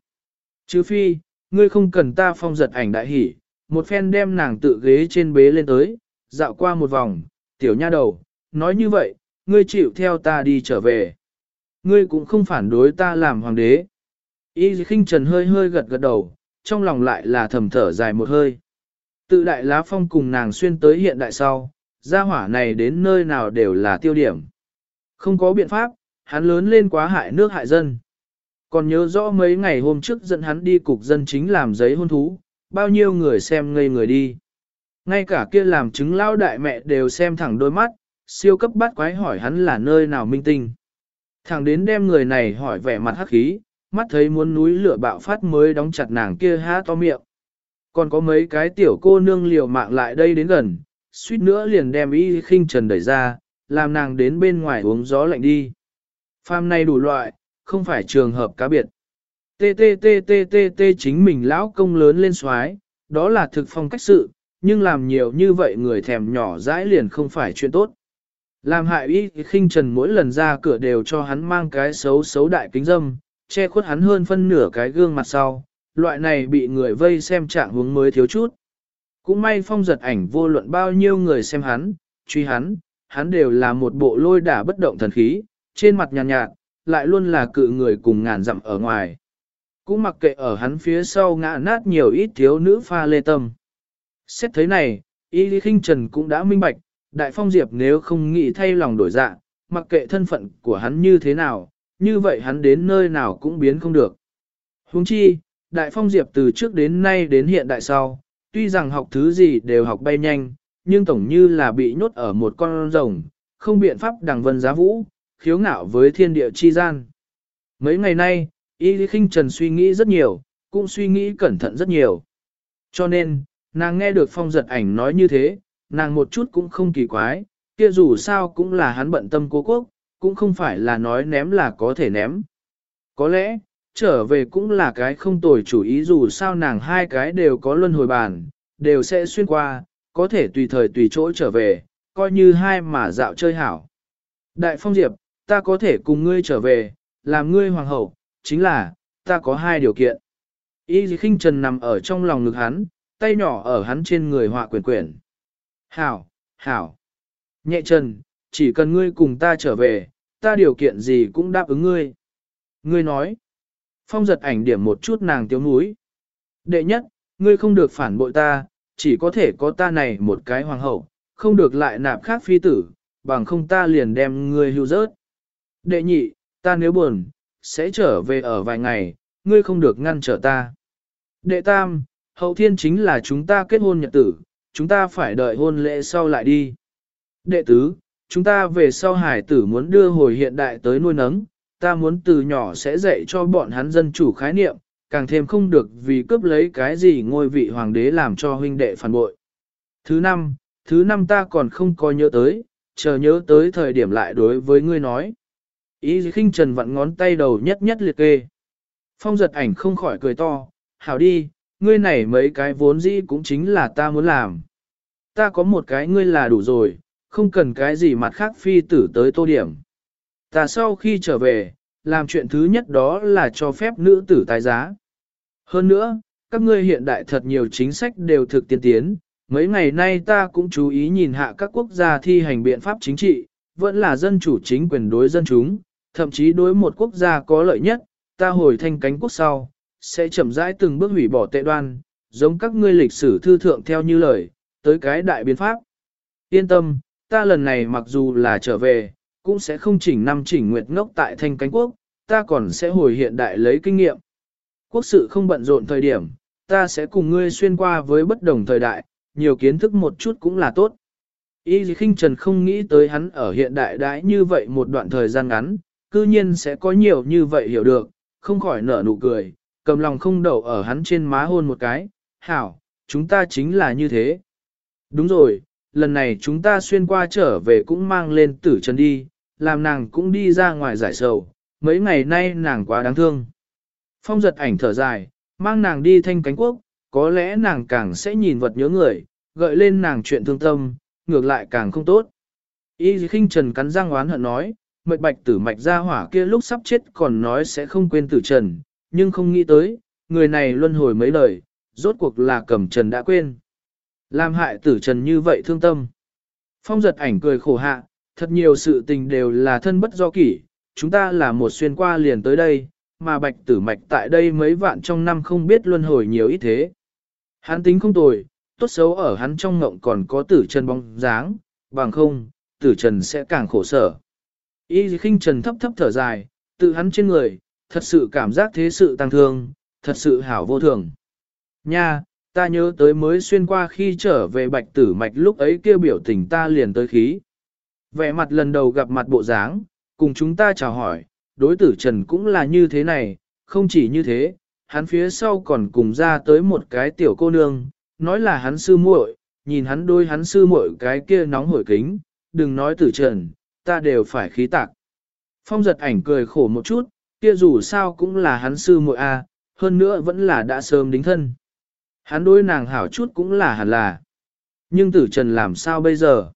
Chứ phi, ngươi không cần ta phong giật ảnh đại hỉ, một phen đem nàng tự ghế trên bế lên tới, dạo qua một vòng, tiểu nha đầu, nói như vậy, ngươi chịu theo ta đi trở về. Ngươi cũng không phản đối ta làm hoàng đế. Y khinh trần hơi hơi gật gật đầu, trong lòng lại là thầm thở dài một hơi. Tự đại lá phong cùng nàng xuyên tới hiện đại sau, gia hỏa này đến nơi nào đều là tiêu điểm. Không có biện pháp, hắn lớn lên quá hại nước hại dân. Còn nhớ rõ mấy ngày hôm trước dẫn hắn đi cục dân chính làm giấy hôn thú, bao nhiêu người xem ngây người đi. Ngay cả kia làm chứng lao đại mẹ đều xem thẳng đôi mắt, siêu cấp bắt quái hỏi hắn là nơi nào minh tinh. Thẳng đến đem người này hỏi vẻ mặt hắc khí, mắt thấy muốn núi lửa bạo phát mới đóng chặt nàng kia há to miệng. Còn có mấy cái tiểu cô nương liều mạng lại đây đến gần, suýt nữa liền đem y khinh trần đẩy ra, làm nàng đến bên ngoài uống gió lạnh đi. Pham này đủ loại, không phải trường hợp cá biệt. Tê tê tê tê tê tê chính mình lão công lớn lên xoái, đó là thực phong cách sự, nhưng làm nhiều như vậy người thèm nhỏ dãi liền không phải chuyện tốt. Làm hại Y khinh trần mỗi lần ra cửa đều cho hắn mang cái xấu xấu đại kính dâm, che khuất hắn hơn phân nửa cái gương mặt sau, loại này bị người vây xem trạng hướng mới thiếu chút. Cũng may phong giật ảnh vô luận bao nhiêu người xem hắn, truy hắn, hắn đều là một bộ lôi đả bất động thần khí, trên mặt nhàn nhạt, nhạt, lại luôn là cự người cùng ngàn dặm ở ngoài. Cũng mặc kệ ở hắn phía sau ngã nát nhiều ít thiếu nữ pha lê tâm. Xét thấy này, Y Lý Kinh Trần cũng đã minh bạch, Đại Phong Diệp nếu không nghĩ thay lòng đổi dạ, mặc kệ thân phận của hắn như thế nào, như vậy hắn đến nơi nào cũng biến không được. Huống chi, Đại Phong Diệp từ trước đến nay đến hiện đại sau, tuy rằng học thứ gì đều học bay nhanh, nhưng tổng như là bị nhốt ở một con rồng, không biện pháp đằng vân giá vũ, khiếu ngạo với thiên địa chi gian. Mấy ngày nay, Y Lý Kinh Trần suy nghĩ rất nhiều, cũng suy nghĩ cẩn thận rất nhiều. Cho nên, nàng nghe được phong giật ảnh nói như thế, nàng một chút cũng không kỳ quái, kia dù sao cũng là hắn bận tâm cố quốc, cũng không phải là nói ném là có thể ném. Có lẽ, trở về cũng là cái không tồi chủ ý dù sao nàng hai cái đều có luân hồi bàn, đều sẽ xuyên qua, có thể tùy thời tùy chỗ trở về, coi như hai mà dạo chơi hảo. Đại Phong Diệp, ta có thể cùng ngươi trở về, làm ngươi hoàng hậu, chính là, ta có hai điều kiện. Y khinh trần nằm ở trong lòng ngực hắn, tay nhỏ ở hắn trên người họa quyển quyển. Hảo, hảo. Nhẹ trần, chỉ cần ngươi cùng ta trở về, ta điều kiện gì cũng đáp ứng ngươi. Ngươi nói. Phong giật ảnh điểm một chút nàng tiếu núi. Đệ nhất, ngươi không được phản bội ta, chỉ có thể có ta này một cái hoàng hậu, không được lại nạp khác phi tử, bằng không ta liền đem ngươi hưu rớt. Đệ nhị, ta nếu buồn, sẽ trở về ở vài ngày, ngươi không được ngăn trở ta. Đệ tam, hậu thiên chính là chúng ta kết hôn nhật tử, chúng ta phải đợi hôn lễ sau lại đi. Đệ tứ, chúng ta về sau hải tử muốn đưa hồi hiện đại tới nuôi nấng, ta muốn từ nhỏ sẽ dạy cho bọn hắn dân chủ khái niệm, càng thêm không được vì cướp lấy cái gì ngôi vị hoàng đế làm cho huynh đệ phản bội. Thứ năm, thứ năm ta còn không có nhớ tới, chờ nhớ tới thời điểm lại đối với ngươi nói. Ý khinh trần vặn ngón tay đầu nhất nhất liệt kê. Phong giật ảnh không khỏi cười to, hảo đi, ngươi này mấy cái vốn dĩ cũng chính là ta muốn làm. Ta có một cái ngươi là đủ rồi, không cần cái gì mặt khác phi tử tới tô điểm. Ta sau khi trở về, làm chuyện thứ nhất đó là cho phép nữ tử tái giá. Hơn nữa, các ngươi hiện đại thật nhiều chính sách đều thực tiên tiến, mấy ngày nay ta cũng chú ý nhìn hạ các quốc gia thi hành biện pháp chính trị, vẫn là dân chủ chính quyền đối dân chúng, thậm chí đối một quốc gia có lợi nhất, ta hồi thanh cánh quốc sau, sẽ chậm rãi từng bước hủy bỏ tệ đoan, giống các ngươi lịch sử thư thượng theo như lời, tới cái đại biến pháp. Yên tâm, ta lần này mặc dù là trở về, cũng sẽ không chỉnh năm chỉnh nguyệt ngốc tại thanh cánh quốc, ta còn sẽ hồi hiện đại lấy kinh nghiệm. Quốc sự không bận rộn thời điểm, ta sẽ cùng ngươi xuyên qua với bất đồng thời đại, nhiều kiến thức một chút cũng là tốt. Y khinh trần không nghĩ tới hắn ở hiện đại đãi như vậy một đoạn thời gian ngắn, cư nhiên sẽ có nhiều như vậy hiểu được, không khỏi nở nụ cười, cầm lòng không đậu ở hắn trên má hôn một cái, hảo, chúng ta chính là như thế. Đúng rồi, lần này chúng ta xuyên qua trở về cũng mang lên tử trần đi, làm nàng cũng đi ra ngoài giải sầu, mấy ngày nay nàng quá đáng thương. Phong giật ảnh thở dài, mang nàng đi thanh cánh quốc, có lẽ nàng càng sẽ nhìn vật nhớ người, gợi lên nàng chuyện thương tâm, ngược lại càng không tốt. Y khinh trần cắn răng oán hận nói, mệt bạch tử mạch ra hỏa kia lúc sắp chết còn nói sẽ không quên tử trần, nhưng không nghĩ tới, người này luân hồi mấy lời, rốt cuộc là cầm trần đã quên. Làm hại tử trần như vậy thương tâm. Phong giật ảnh cười khổ hạ, thật nhiều sự tình đều là thân bất do kỷ, chúng ta là một xuyên qua liền tới đây, mà bạch tử mạch tại đây mấy vạn trong năm không biết luân hồi nhiều ít thế. Hắn tính không tồi, tốt xấu ở hắn trong ngộng còn có tử trần bóng dáng, bằng không, tử trần sẽ càng khổ sở. Y khinh trần thấp thấp thở dài, tự hắn trên người, thật sự cảm giác thế sự tăng thương, thật sự hảo vô thường. Nha, ta nhớ tới mới xuyên qua khi trở về bạch tử mạch lúc ấy kêu biểu tình ta liền tới khí. Vẻ mặt lần đầu gặp mặt bộ dáng, cùng chúng ta chào hỏi, đối tử Trần cũng là như thế này, không chỉ như thế, hắn phía sau còn cùng ra tới một cái tiểu cô nương, nói là hắn sư muội, nhìn hắn đôi hắn sư muội cái kia nóng hổi kính, đừng nói tử Trần, ta đều phải khí tạc. Phong giật ảnh cười khổ một chút, kia dù sao cũng là hắn sư muội a, hơn nữa vẫn là đã sớm đính thân. Hắn đối nàng hảo chút cũng là hẳn là. Nhưng tử trần làm sao bây giờ?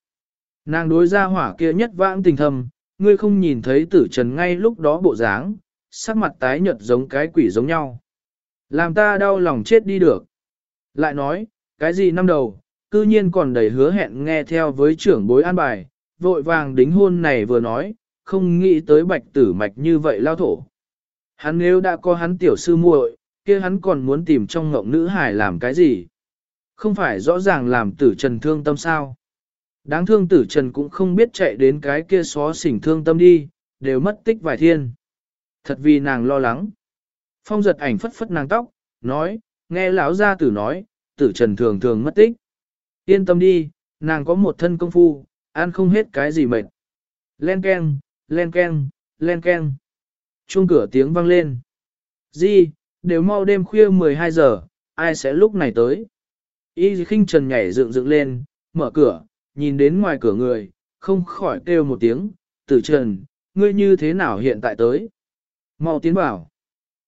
Nàng đối ra hỏa kia nhất vãng tình thầm, ngươi không nhìn thấy tử trần ngay lúc đó bộ dáng, sắc mặt tái nhợt giống cái quỷ giống nhau. Làm ta đau lòng chết đi được. Lại nói, cái gì năm đầu, cư nhiên còn đầy hứa hẹn nghe theo với trưởng bối an bài, vội vàng đính hôn này vừa nói, không nghĩ tới bạch tử mạch như vậy lao thổ. Hắn nếu đã có hắn tiểu sư muội, kia hắn còn muốn tìm trong ngộng nữ hải làm cái gì? Không phải rõ ràng làm tử trần thương tâm sao? Đáng thương tử trần cũng không biết chạy đến cái kia xó xỉnh thương tâm đi, đều mất tích vài thiên. Thật vì nàng lo lắng. Phong giật ảnh phất phất nàng tóc, nói, nghe lão gia tử nói, tử trần thường thường mất tích. Yên tâm đi, nàng có một thân công phu, ăn không hết cái gì mệt. Len keng, len keng, len keng. Chuông cửa tiếng vang lên. Di, đều mau đêm khuya 12 giờ, ai sẽ lúc này tới. Y khinh trần nhảy dựng dựng lên, mở cửa, nhìn đến ngoài cửa người, không khỏi kêu một tiếng, tử trần, ngươi như thế nào hiện tại tới. Mau tiến bảo.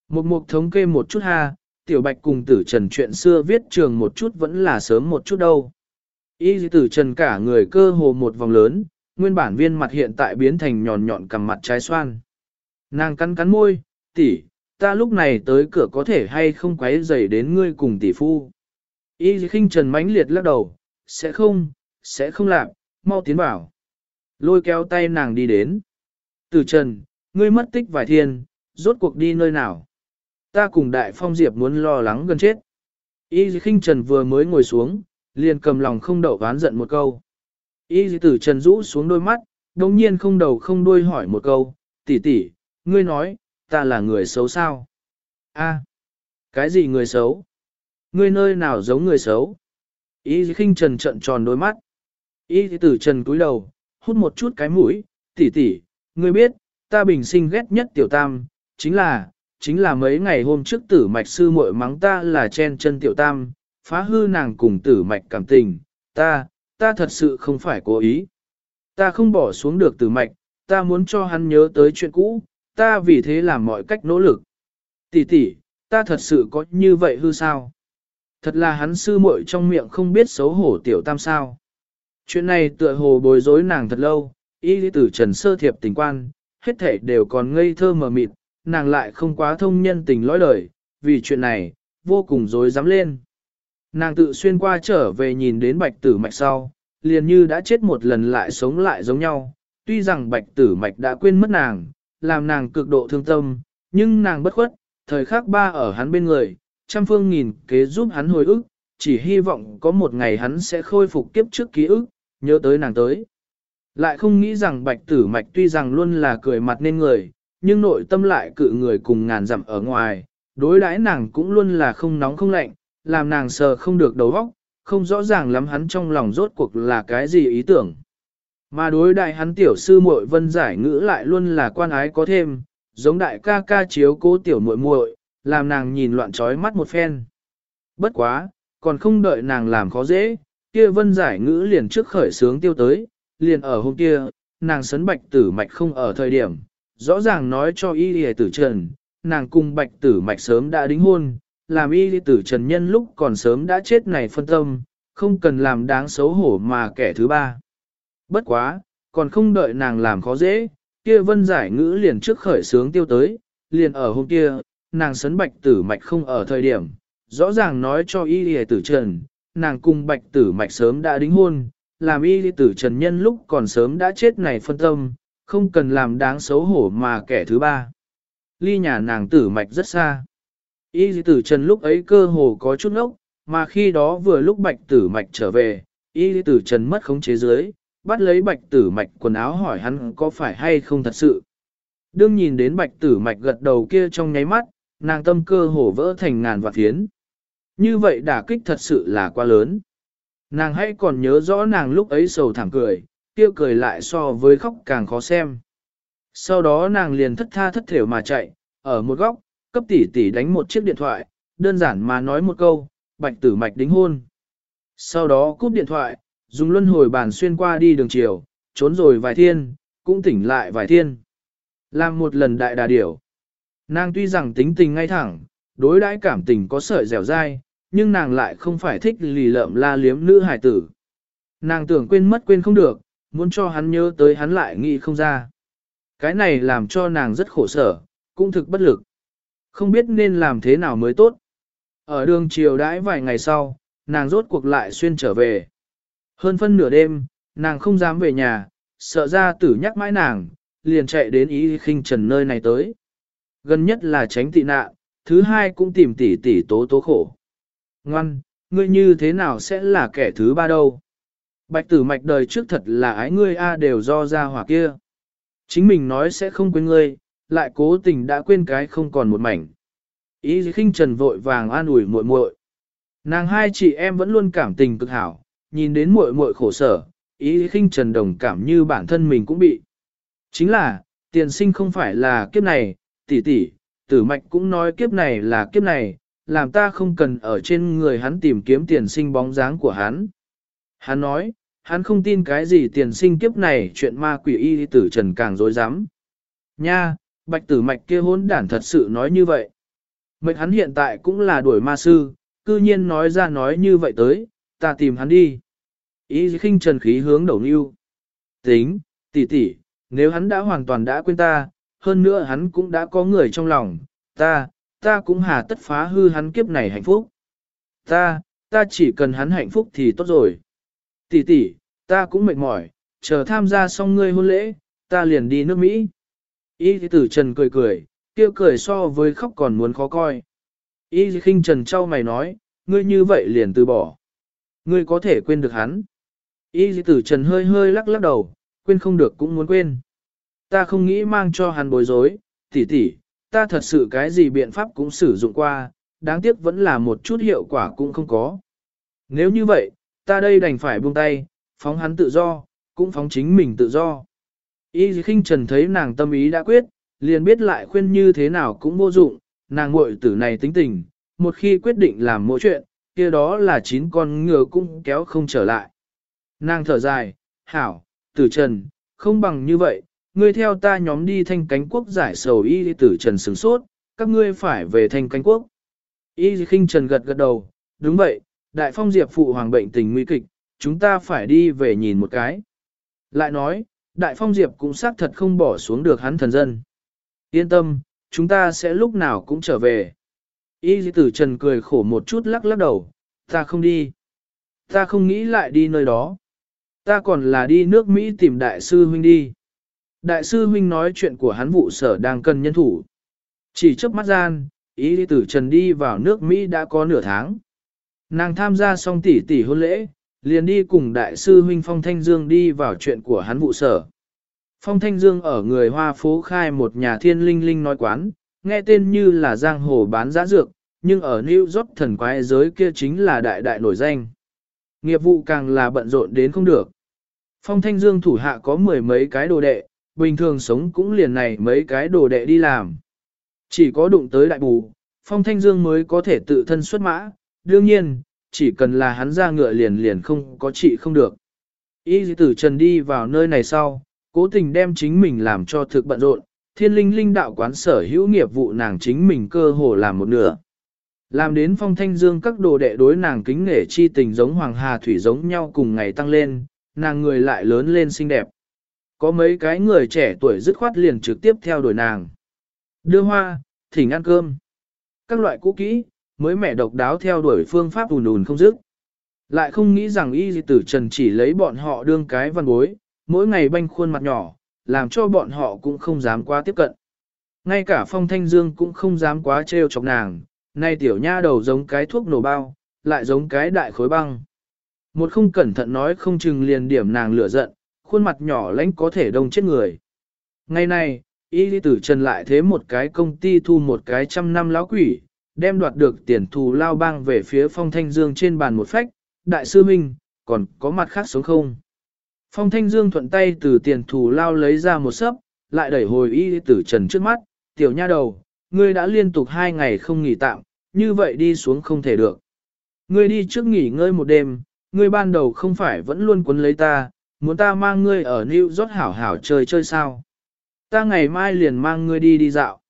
Một mục thống kê một chút ha, tiểu bạch cùng tử trần chuyện xưa viết trường một chút vẫn là sớm một chút đâu. Y tử trần cả người cơ hồ một vòng lớn, nguyên bản viên mặt hiện tại biến thành nhọn nhọn cầm mặt trái xoan. Nàng cắn cắn môi, tỷ, ta lúc này tới cửa có thể hay không quấy rầy đến ngươi cùng tỷ phu. Y khinh trần mãnh liệt lắc đầu, sẽ không, sẽ không làm, mau tiến vào. Lôi kéo tay nàng đi đến. Tử trần, ngươi mất tích vài thiên, rốt cuộc đi nơi nào. Ta cùng đại phong diệp muốn lo lắng gần chết. Y khinh trần vừa mới ngồi xuống, liền cầm lòng không đậu ván giận một câu. Y tử trần rũ xuống đôi mắt, đồng nhiên không đầu không đuôi hỏi một câu, tỷ tỷ, ngươi nói, ta là người xấu sao? A, cái gì người xấu? Ngươi nơi nào giống người xấu? Y khinh trần trận tròn đôi mắt. Y tử trần cúi đầu, hút một chút cái mũi, tỷ tỷ, ngươi biết, ta bình sinh ghét nhất tiểu tam, chính là, chính là mấy ngày hôm trước tử mạch sư muội mắng ta là chen chân tiểu tam, phá hư nàng cùng tử mạch cảm tình, ta, ta thật sự không phải cố ý. Ta không bỏ xuống được tử mạch, ta muốn cho hắn nhớ tới chuyện cũ, ta vì thế làm mọi cách nỗ lực. Tỷ tỷ, ta thật sự có như vậy hư sao? Thật là hắn sư muội trong miệng không biết xấu hổ tiểu tam sao. Chuyện này tựa hồ bối rối nàng thật lâu, y lý tử trần sơ thiệp tình quan, hết thể đều còn ngây thơ mờ mịt, nàng lại không quá thông nhân tình lõi lời, vì chuyện này, vô cùng dối dám lên. Nàng tự xuyên qua trở về nhìn đến bạch tử mạch sau, liền như đã chết một lần lại sống lại giống nhau, tuy rằng bạch tử mạch đã quên mất nàng, làm nàng cực độ thương tâm, nhưng nàng bất khuất, thời khắc ba ở hắn bên người, trăm phương nghìn kế giúp hắn hồi ức, chỉ hy vọng có một ngày hắn sẽ khôi phục kiếp trước ký ức, nhớ tới nàng tới. Lại không nghĩ rằng bạch tử mạch tuy rằng luôn là cười mặt nên người, nhưng nội tâm lại cự người cùng ngàn dặm ở ngoài, đối đãi nàng cũng luôn là không nóng không lạnh, làm nàng sờ không được đầu óc, không rõ ràng lắm hắn trong lòng rốt cuộc là cái gì ý tưởng. Mà đối đại hắn tiểu sư muội vân giải ngữ lại luôn là quan ái có thêm, giống đại ca ca chiếu cố tiểu muội muội, làm nàng nhìn loạn trói mắt một phen. Bất quá, còn không đợi nàng làm khó dễ, kia vân giải ngữ liền trước khởi sướng tiêu tới, liền ở hôm kia, nàng sấn bạch tử mạch không ở thời điểm, rõ ràng nói cho y hề tử trần, nàng cùng bạch tử mạch sớm đã đính hôn, làm y tử trần nhân lúc còn sớm đã chết này phân tâm, không cần làm đáng xấu hổ mà kẻ thứ ba. Bất quá, còn không đợi nàng làm khó dễ, kia vân giải ngữ liền trước khởi sướng tiêu tới, liền ở hôm kia, nàng sấn bạch tử mạch không ở thời điểm, rõ ràng nói cho y hề tử trần, nàng cùng bạch tử mạch sớm đã đính hôn, làm y tử trần nhân lúc còn sớm đã chết này phân tâm, không cần làm đáng xấu hổ mà kẻ thứ ba. Ly nhà nàng tử mạch rất xa. Y tử trần lúc ấy cơ hồ có chút ngốc, mà khi đó vừa lúc bạch tử mạch trở về, y tử trần mất khống chế dưới, bắt lấy bạch tử mạch quần áo hỏi hắn có phải hay không thật sự. Đương nhìn đến bạch tử mạch gật đầu kia trong nháy mắt, nàng tâm cơ hồ vỡ thành ngàn vạn phiến. Như vậy đả kích thật sự là quá lớn. Nàng hãy còn nhớ rõ nàng lúc ấy sầu thảm cười, kia cười lại so với khóc càng khó xem. Sau đó nàng liền thất tha thất thểu mà chạy, ở một góc, cấp tỷ tỷ đánh một chiếc điện thoại, đơn giản mà nói một câu, bạch tử mạch đính hôn. Sau đó cúp điện thoại, dùng luân hồi bàn xuyên qua đi đường chiều, trốn rồi vài thiên, cũng tỉnh lại vài thiên. Làm một lần đại đà điểu. Nàng tuy rằng tính tình ngay thẳng, đối đãi cảm tình có sợi dẻo dai, nhưng nàng lại không phải thích lì lợm la liếm nữ hải tử. Nàng tưởng quên mất quên không được, muốn cho hắn nhớ tới hắn lại nghĩ không ra. Cái này làm cho nàng rất khổ sở, cũng thực bất lực. Không biết nên làm thế nào mới tốt. Ở đường chiều đãi vài ngày sau, nàng rốt cuộc lại xuyên trở về. Hơn phân nửa đêm, nàng không dám về nhà, sợ ra tử nhắc mãi nàng, liền chạy đến ý khinh trần nơi này tới. Gần nhất là tránh tị nạn, thứ hai cũng tìm tỷ tỷ tố tố khổ. Ngoan, ngươi như thế nào sẽ là kẻ thứ ba đâu? Bạch tử mạch đời trước thật là ái ngươi a đều do ra hỏa kia. Chính mình nói sẽ không quên ngươi, lại cố tình đã quên cái không còn một mảnh. Ý khinh trần vội vàng an ủi muội muội. Nàng hai chị em vẫn luôn cảm tình cực hảo, nhìn đến muội muội khổ sở, ý khinh trần đồng cảm như bản thân mình cũng bị. Chính là, tiền sinh không phải là kiếp này, tỷ tỷ, tử mạch cũng nói kiếp này là kiếp này, làm ta không cần ở trên người hắn tìm kiếm tiền sinh bóng dáng của hắn. Hắn nói, hắn không tin cái gì tiền sinh kiếp này chuyện ma quỷ y tử trần càng dối rắm Nha, bạch tử mạch kia hôn đản thật sự nói như vậy. Mệnh hắn hiện tại cũng là đuổi ma sư, cư nhiên nói ra nói như vậy tới, ta tìm hắn đi. Ý khinh trần khí hướng đầu nưu. Tính, tỷ tỷ, nếu hắn đã hoàn toàn đã quên ta, hơn nữa hắn cũng đã có người trong lòng, ta, ta cũng hà tất phá hư hắn kiếp này hạnh phúc. Ta, ta chỉ cần hắn hạnh phúc thì tốt rồi. Tỷ tỷ, ta cũng mệt mỏi, chờ tham gia xong ngươi hôn lễ, ta liền đi nước Mỹ. Y tử Trần cười cười, kia cười so với khóc còn muốn khó coi. Y khinh Trần trao mày nói, ngươi như vậy liền từ bỏ. Ngươi có thể quên được hắn. Y tử Trần hơi hơi lắc lắc đầu, quên không được cũng muốn quên. Ta không nghĩ mang cho hắn bối rối, tỷ tỷ, ta thật sự cái gì biện pháp cũng sử dụng qua, đáng tiếc vẫn là một chút hiệu quả cũng không có. Nếu như vậy, ta đây đành phải buông tay, phóng hắn tự do, cũng phóng chính mình tự do. Y khinh trần thấy nàng tâm ý đã quyết, liền biết lại khuyên như thế nào cũng vô dụng, nàng muội tử này tính tình, một khi quyết định làm mỗi chuyện, kia đó là chín con ngựa cũng kéo không trở lại. Nàng thở dài, hảo, tử trần, không bằng như vậy, ngươi theo ta nhóm đi thanh cánh quốc giải sầu y tử trần sừng sốt, các ngươi phải về thanh cánh quốc. Y khinh trần gật gật đầu, đúng vậy, đại phong diệp phụ hoàng bệnh tình nguy kịch, chúng ta phải đi về nhìn một cái. Lại nói, đại phong diệp cũng xác thật không bỏ xuống được hắn thần dân. Yên tâm, chúng ta sẽ lúc nào cũng trở về. Y tử trần cười khổ một chút lắc lắc đầu, ta không đi. Ta không nghĩ lại đi nơi đó. Ta còn là đi nước Mỹ tìm đại sư huynh đi. Đại sư huynh nói chuyện của hắn vụ sở đang cần nhân thủ. Chỉ trước mắt gian, ý tử trần đi vào nước Mỹ đã có nửa tháng. Nàng tham gia xong tỷ tỷ hôn lễ, liền đi cùng đại sư huynh Phong Thanh Dương đi vào chuyện của hắn vụ sở. Phong Thanh Dương ở người Hoa phố khai một nhà thiên linh linh nói quán, nghe tên như là giang hồ bán giá dược, nhưng ở New York thần quái giới kia chính là đại đại nổi danh. Nghiệp vụ càng là bận rộn đến không được. Phong Thanh Dương thủ hạ có mười mấy cái đồ đệ, bình thường sống cũng liền này mấy cái đồ đệ đi làm. Chỉ có đụng tới đại bù, Phong Thanh Dương mới có thể tự thân xuất mã, đương nhiên, chỉ cần là hắn ra ngựa liền liền không có trị không được. Y tử trần đi vào nơi này sau, cố tình đem chính mình làm cho thực bận rộn, thiên linh linh đạo quán sở hữu nghiệp vụ nàng chính mình cơ hồ làm một nửa. Làm đến phong thanh dương các đồ đệ đối nàng kính nể chi tình giống hoàng hà thủy giống nhau cùng ngày tăng lên, nàng người lại lớn lên xinh đẹp. Có mấy cái người trẻ tuổi dứt khoát liền trực tiếp theo đuổi nàng. Đưa hoa, thỉnh ăn cơm. Các loại cũ kỹ, mới mẹ độc đáo theo đuổi phương pháp ùn ùn không dứt. Lại không nghĩ rằng y tử trần chỉ lấy bọn họ đương cái văn bối, mỗi ngày banh khuôn mặt nhỏ, làm cho bọn họ cũng không dám quá tiếp cận. Ngay cả phong thanh dương cũng không dám quá trêu chọc nàng, nay tiểu nha đầu giống cái thuốc nổ bao, lại giống cái đại khối băng. Một không cẩn thận nói không chừng liền điểm nàng lửa giận, khuôn mặt nhỏ lãnh có thể đông chết người. Ngày này, y lý tử trần lại thế một cái công ty thu một cái trăm năm lão quỷ, đem đoạt được tiền thù lao bang về phía phong thanh dương trên bàn một phách, đại sư minh, còn có mặt khác sống không? Phong thanh dương thuận tay từ tiền thù lao lấy ra một sấp, lại đẩy hồi y tử trần trước mắt, tiểu nha đầu, ngươi đã liên tục hai ngày không nghỉ tạm, như vậy đi xuống không thể được. Ngươi đi trước nghỉ ngơi một đêm, ngươi ban đầu không phải vẫn luôn quấn lấy ta, muốn ta mang ngươi ở New York hảo hảo chơi chơi sao. Ta ngày mai liền mang ngươi đi đi dạo.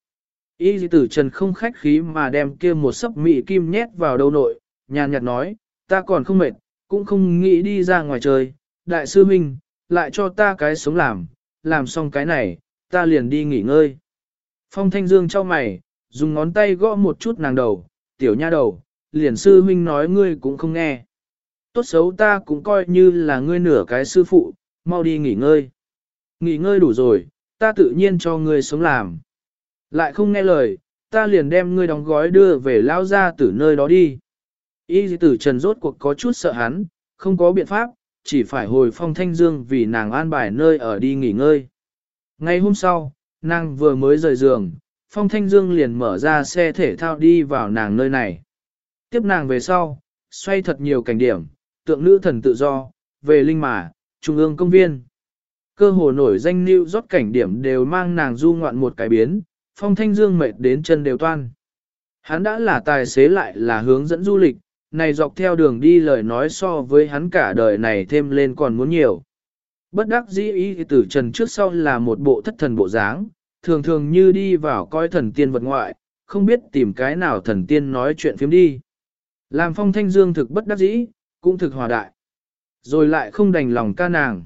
Y tử trần không khách khí mà đem kia một sấp mị kim nhét vào đầu nội, nhàn nhạt nói, ta còn không mệt, cũng không nghĩ đi ra ngoài chơi, đại sư minh, lại cho ta cái sống làm, làm xong cái này, ta liền đi nghỉ ngơi. Phong Thanh Dương cho mày, dùng ngón tay gõ một chút nàng đầu, tiểu nha đầu, liền sư huynh nói ngươi cũng không nghe. Tốt xấu ta cũng coi như là ngươi nửa cái sư phụ, mau đi nghỉ ngơi. Nghỉ ngơi đủ rồi, ta tự nhiên cho ngươi sống làm. Lại không nghe lời, ta liền đem ngươi đóng gói đưa về lao ra từ nơi đó đi. Y tử trần rốt cuộc có chút sợ hắn, không có biện pháp, chỉ phải hồi phong thanh dương vì nàng an bài nơi ở đi nghỉ ngơi. Ngày hôm sau, nàng vừa mới rời giường, phong thanh dương liền mở ra xe thể thao đi vào nàng nơi này. Tiếp nàng về sau, xoay thật nhiều cảnh điểm, tượng nữ thần tự do, về linh mà, trung ương công viên. Cơ hồ nổi danh lưu rót cảnh điểm đều mang nàng du ngoạn một cái biến, phong thanh dương mệt đến chân đều toan. Hắn đã là tài xế lại là hướng dẫn du lịch, này dọc theo đường đi lời nói so với hắn cả đời này thêm lên còn muốn nhiều. Bất đắc dĩ ý tử trần trước sau là một bộ thất thần bộ dáng, thường thường như đi vào coi thần tiên vật ngoại, không biết tìm cái nào thần tiên nói chuyện phiếm đi. Làm phong thanh dương thực bất đắc dĩ, cũng thực hòa đại. Rồi lại không đành lòng ca nàng.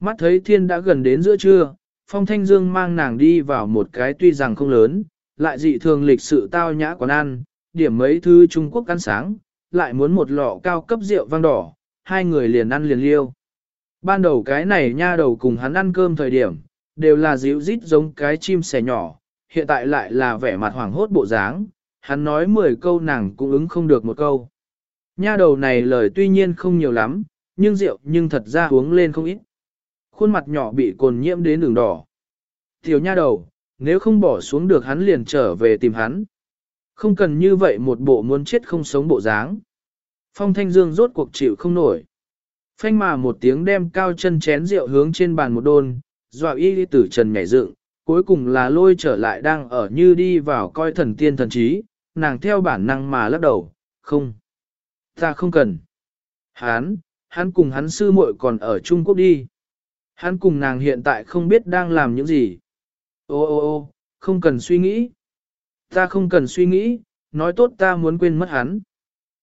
Mắt thấy thiên đã gần đến giữa trưa, phong thanh dương mang nàng đi vào một cái tuy rằng không lớn, lại dị thường lịch sự tao nhã quán ăn, điểm mấy thứ Trung Quốc ăn sáng, lại muốn một lọ cao cấp rượu vang đỏ, hai người liền ăn liền liêu. Ban đầu cái này nha đầu cùng hắn ăn cơm thời điểm, đều là dịu rít giống cái chim sẻ nhỏ, hiện tại lại là vẻ mặt hoảng hốt bộ dáng, hắn nói 10 câu nàng cũng ứng không được một câu. Nha đầu này lời tuy nhiên không nhiều lắm, nhưng rượu nhưng thật ra uống lên không ít. Khuôn mặt nhỏ bị cồn nhiễm đến đường đỏ. Tiểu nha đầu, nếu không bỏ xuống được hắn liền trở về tìm hắn. Không cần như vậy một bộ muốn chết không sống bộ dáng. Phong Thanh Dương rốt cuộc chịu không nổi. Phanh mà một tiếng đem cao chân chén rượu hướng trên bàn một đôn, dọa y tử trần nhảy dựng, cuối cùng là lôi trở lại đang ở như đi vào coi thần tiên thần trí, nàng theo bản năng mà lắc đầu, không. Ta không cần. Hán, hắn cùng hắn sư muội còn ở Trung Quốc đi. Hắn cùng nàng hiện tại không biết đang làm những gì. Ô ô ô, không cần suy nghĩ. Ta không cần suy nghĩ, nói tốt ta muốn quên mất hắn.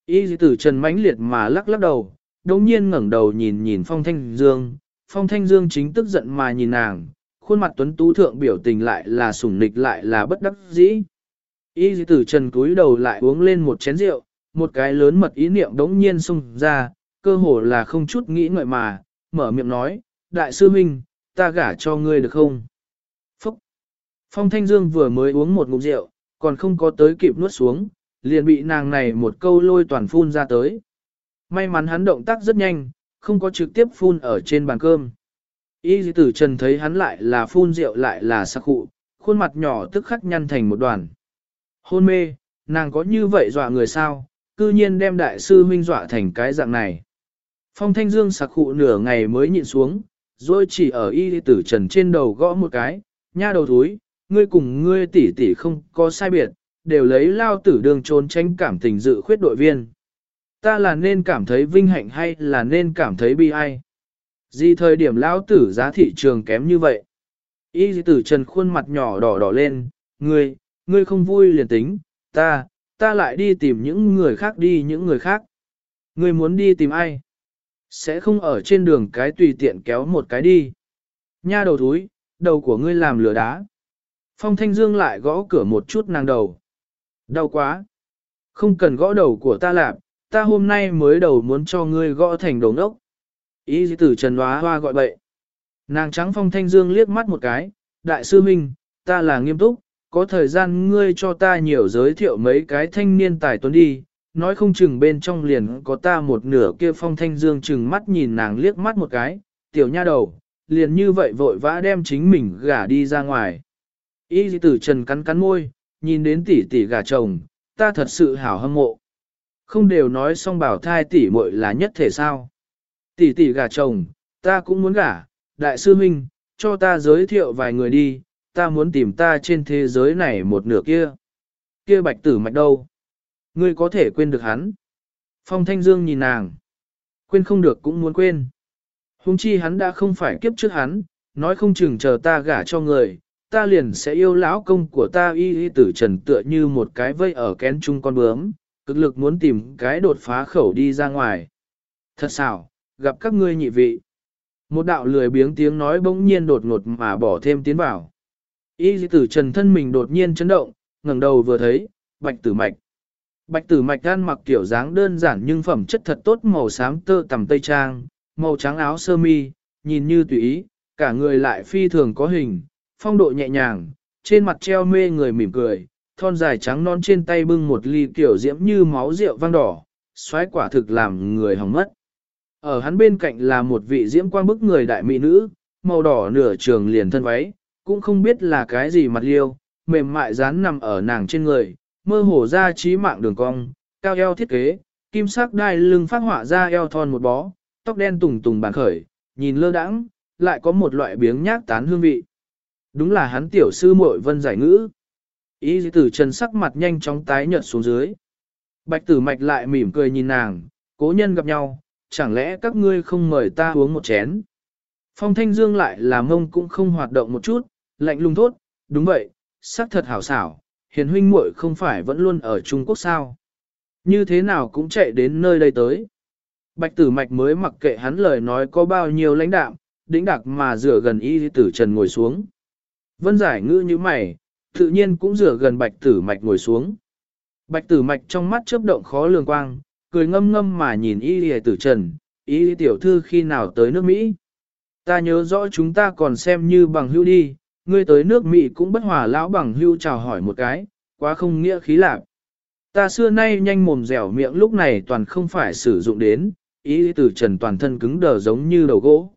Y tử trần mãnh liệt mà lắc lắc đầu, đồng nhiên ngẩng đầu nhìn nhìn phong thanh dương. Phong thanh dương chính tức giận mà nhìn nàng, khuôn mặt tuấn tú thượng biểu tình lại là sủng nịch lại là bất đắc dĩ. Y tử trần cúi đầu lại uống lên một chén rượu, một cái lớn mật ý niệm đống nhiên xung ra, cơ hồ là không chút nghĩ ngợi mà, mở miệng nói, đại sư huynh, ta gả cho ngươi được không? Phúc! Phong Thanh Dương vừa mới uống một ngụm rượu, còn không có tới kịp nuốt xuống, liền bị nàng này một câu lôi toàn phun ra tới. May mắn hắn động tác rất nhanh, không có trực tiếp phun ở trên bàn cơm. Y tử trần thấy hắn lại là phun rượu lại là sắc khụ, khuôn mặt nhỏ tức khắc nhăn thành một đoàn. Hôn mê, nàng có như vậy dọa người sao, cư nhiên đem đại sư huynh dọa thành cái dạng này. Phong thanh dương sặc khụ nửa ngày mới nhịn xuống, rồi chỉ ở y tử trần trên đầu gõ một cái, nha đầu thúi, ngươi cùng ngươi tỷ tỷ không có sai biệt, đều lấy lao tử đường trốn tránh cảm tình dự khuyết đội viên. Ta là nên cảm thấy vinh hạnh hay là nên cảm thấy bi ai? Gì thời điểm lao tử giá thị trường kém như vậy? Y tử trần khuôn mặt nhỏ đỏ đỏ lên, ngươi, ngươi không vui liền tính, ta, ta lại đi tìm những người khác đi những người khác. Ngươi muốn đi tìm ai? Sẽ không ở trên đường cái tùy tiện kéo một cái đi. Nha đầu thúi, đầu của ngươi làm lửa đá. Phong Thanh Dương lại gõ cửa một chút nàng đầu. Đau quá. Không cần gõ đầu của ta làm, ta hôm nay mới đầu muốn cho ngươi gõ thành đồng ốc. Ý tử Trần Hóa Hoa gọi bậy. Nàng trắng Phong Thanh Dương liếc mắt một cái, đại sư minh, ta là nghiêm túc, có thời gian ngươi cho ta nhiều giới thiệu mấy cái thanh niên tài tuấn đi, nói không chừng bên trong liền có ta một nửa kia Phong Thanh Dương chừng mắt nhìn nàng liếc mắt một cái, tiểu nha đầu, liền như vậy vội vã đem chính mình gả đi ra ngoài. Y tử Trần cắn cắn môi, nhìn đến tỷ tỷ gả chồng, ta thật sự hảo hâm mộ. Không đều nói xong bảo thai tỷ muội là nhất thể sao. Tỷ tỷ gả chồng, ta cũng muốn gả, đại sư huynh, cho ta giới thiệu vài người đi, ta muốn tìm ta trên thế giới này một nửa kia. Kia bạch tử mạch đâu? Ngươi có thể quên được hắn. Phong Thanh Dương nhìn nàng. Quên không được cũng muốn quên. Hùng chi hắn đã không phải kiếp trước hắn, nói không chừng chờ ta gả cho người, ta liền sẽ yêu lão công của ta y y tử trần tựa như một cái vây ở kén chung con bướm, cực lực muốn tìm cái đột phá khẩu đi ra ngoài. Thật xảo, gặp các ngươi nhị vị. Một đạo lười biếng tiếng nói bỗng nhiên đột ngột mà bỏ thêm tiến vào. Y dị tử trần thân mình đột nhiên chấn động, ngẩng đầu vừa thấy, bạch tử mạch. Bạch tử mạch gan mặc kiểu dáng đơn giản nhưng phẩm chất thật tốt màu xám tơ tầm tây trang, màu trắng áo sơ mi, nhìn như tùy ý, cả người lại phi thường có hình, phong độ nhẹ nhàng, trên mặt treo mê người mỉm cười, thon dài trắng non trên tay bưng một ly kiểu diễm như máu rượu vang đỏ, xoáy quả thực làm người hỏng mất. Ở hắn bên cạnh là một vị diễm quang bức người đại mỹ nữ, màu đỏ nửa trường liền thân váy, cũng không biết là cái gì mặt liêu, mềm mại dán nằm ở nàng trên người, mơ hồ ra trí mạng đường cong, cao eo thiết kế, kim sắc đai lưng phát họa ra eo thon một bó, tóc đen tùng tùng bàn khởi, nhìn lơ đãng, lại có một loại biếng nhác tán hương vị. Đúng là hắn tiểu sư muội vân giải ngữ. Ý tử trần sắc mặt nhanh chóng tái nhợt xuống dưới. Bạch tử mạch lại mỉm cười nhìn nàng, cố nhân gặp nhau, chẳng lẽ các ngươi không mời ta uống một chén. Phong thanh dương lại là mông cũng không hoạt động một chút, lạnh lùng thốt, đúng vậy, sắc thật hảo xảo, hiền huynh muội không phải vẫn luôn ở Trung Quốc sao. Như thế nào cũng chạy đến nơi đây tới. Bạch tử mạch mới mặc kệ hắn lời nói có bao nhiêu lãnh đạm, đĩnh đặc mà rửa gần y tử trần ngồi xuống. Vân giải ngữ như mày, tự nhiên cũng rửa gần bạch tử mạch ngồi xuống. Bạch tử mạch trong mắt chớp động khó lường quang, cười ngâm ngâm mà nhìn y tử trần, y tiểu thư khi nào tới nước Mỹ. Ta nhớ rõ chúng ta còn xem như bằng hữu đi, ngươi tới nước Mỹ cũng bất hòa lão bằng hữu chào hỏi một cái, quá không nghĩa khí lạc. Ta xưa nay nhanh mồm dẻo miệng lúc này toàn không phải sử dụng đến, ý từ trần toàn thân cứng đờ giống như đầu gỗ.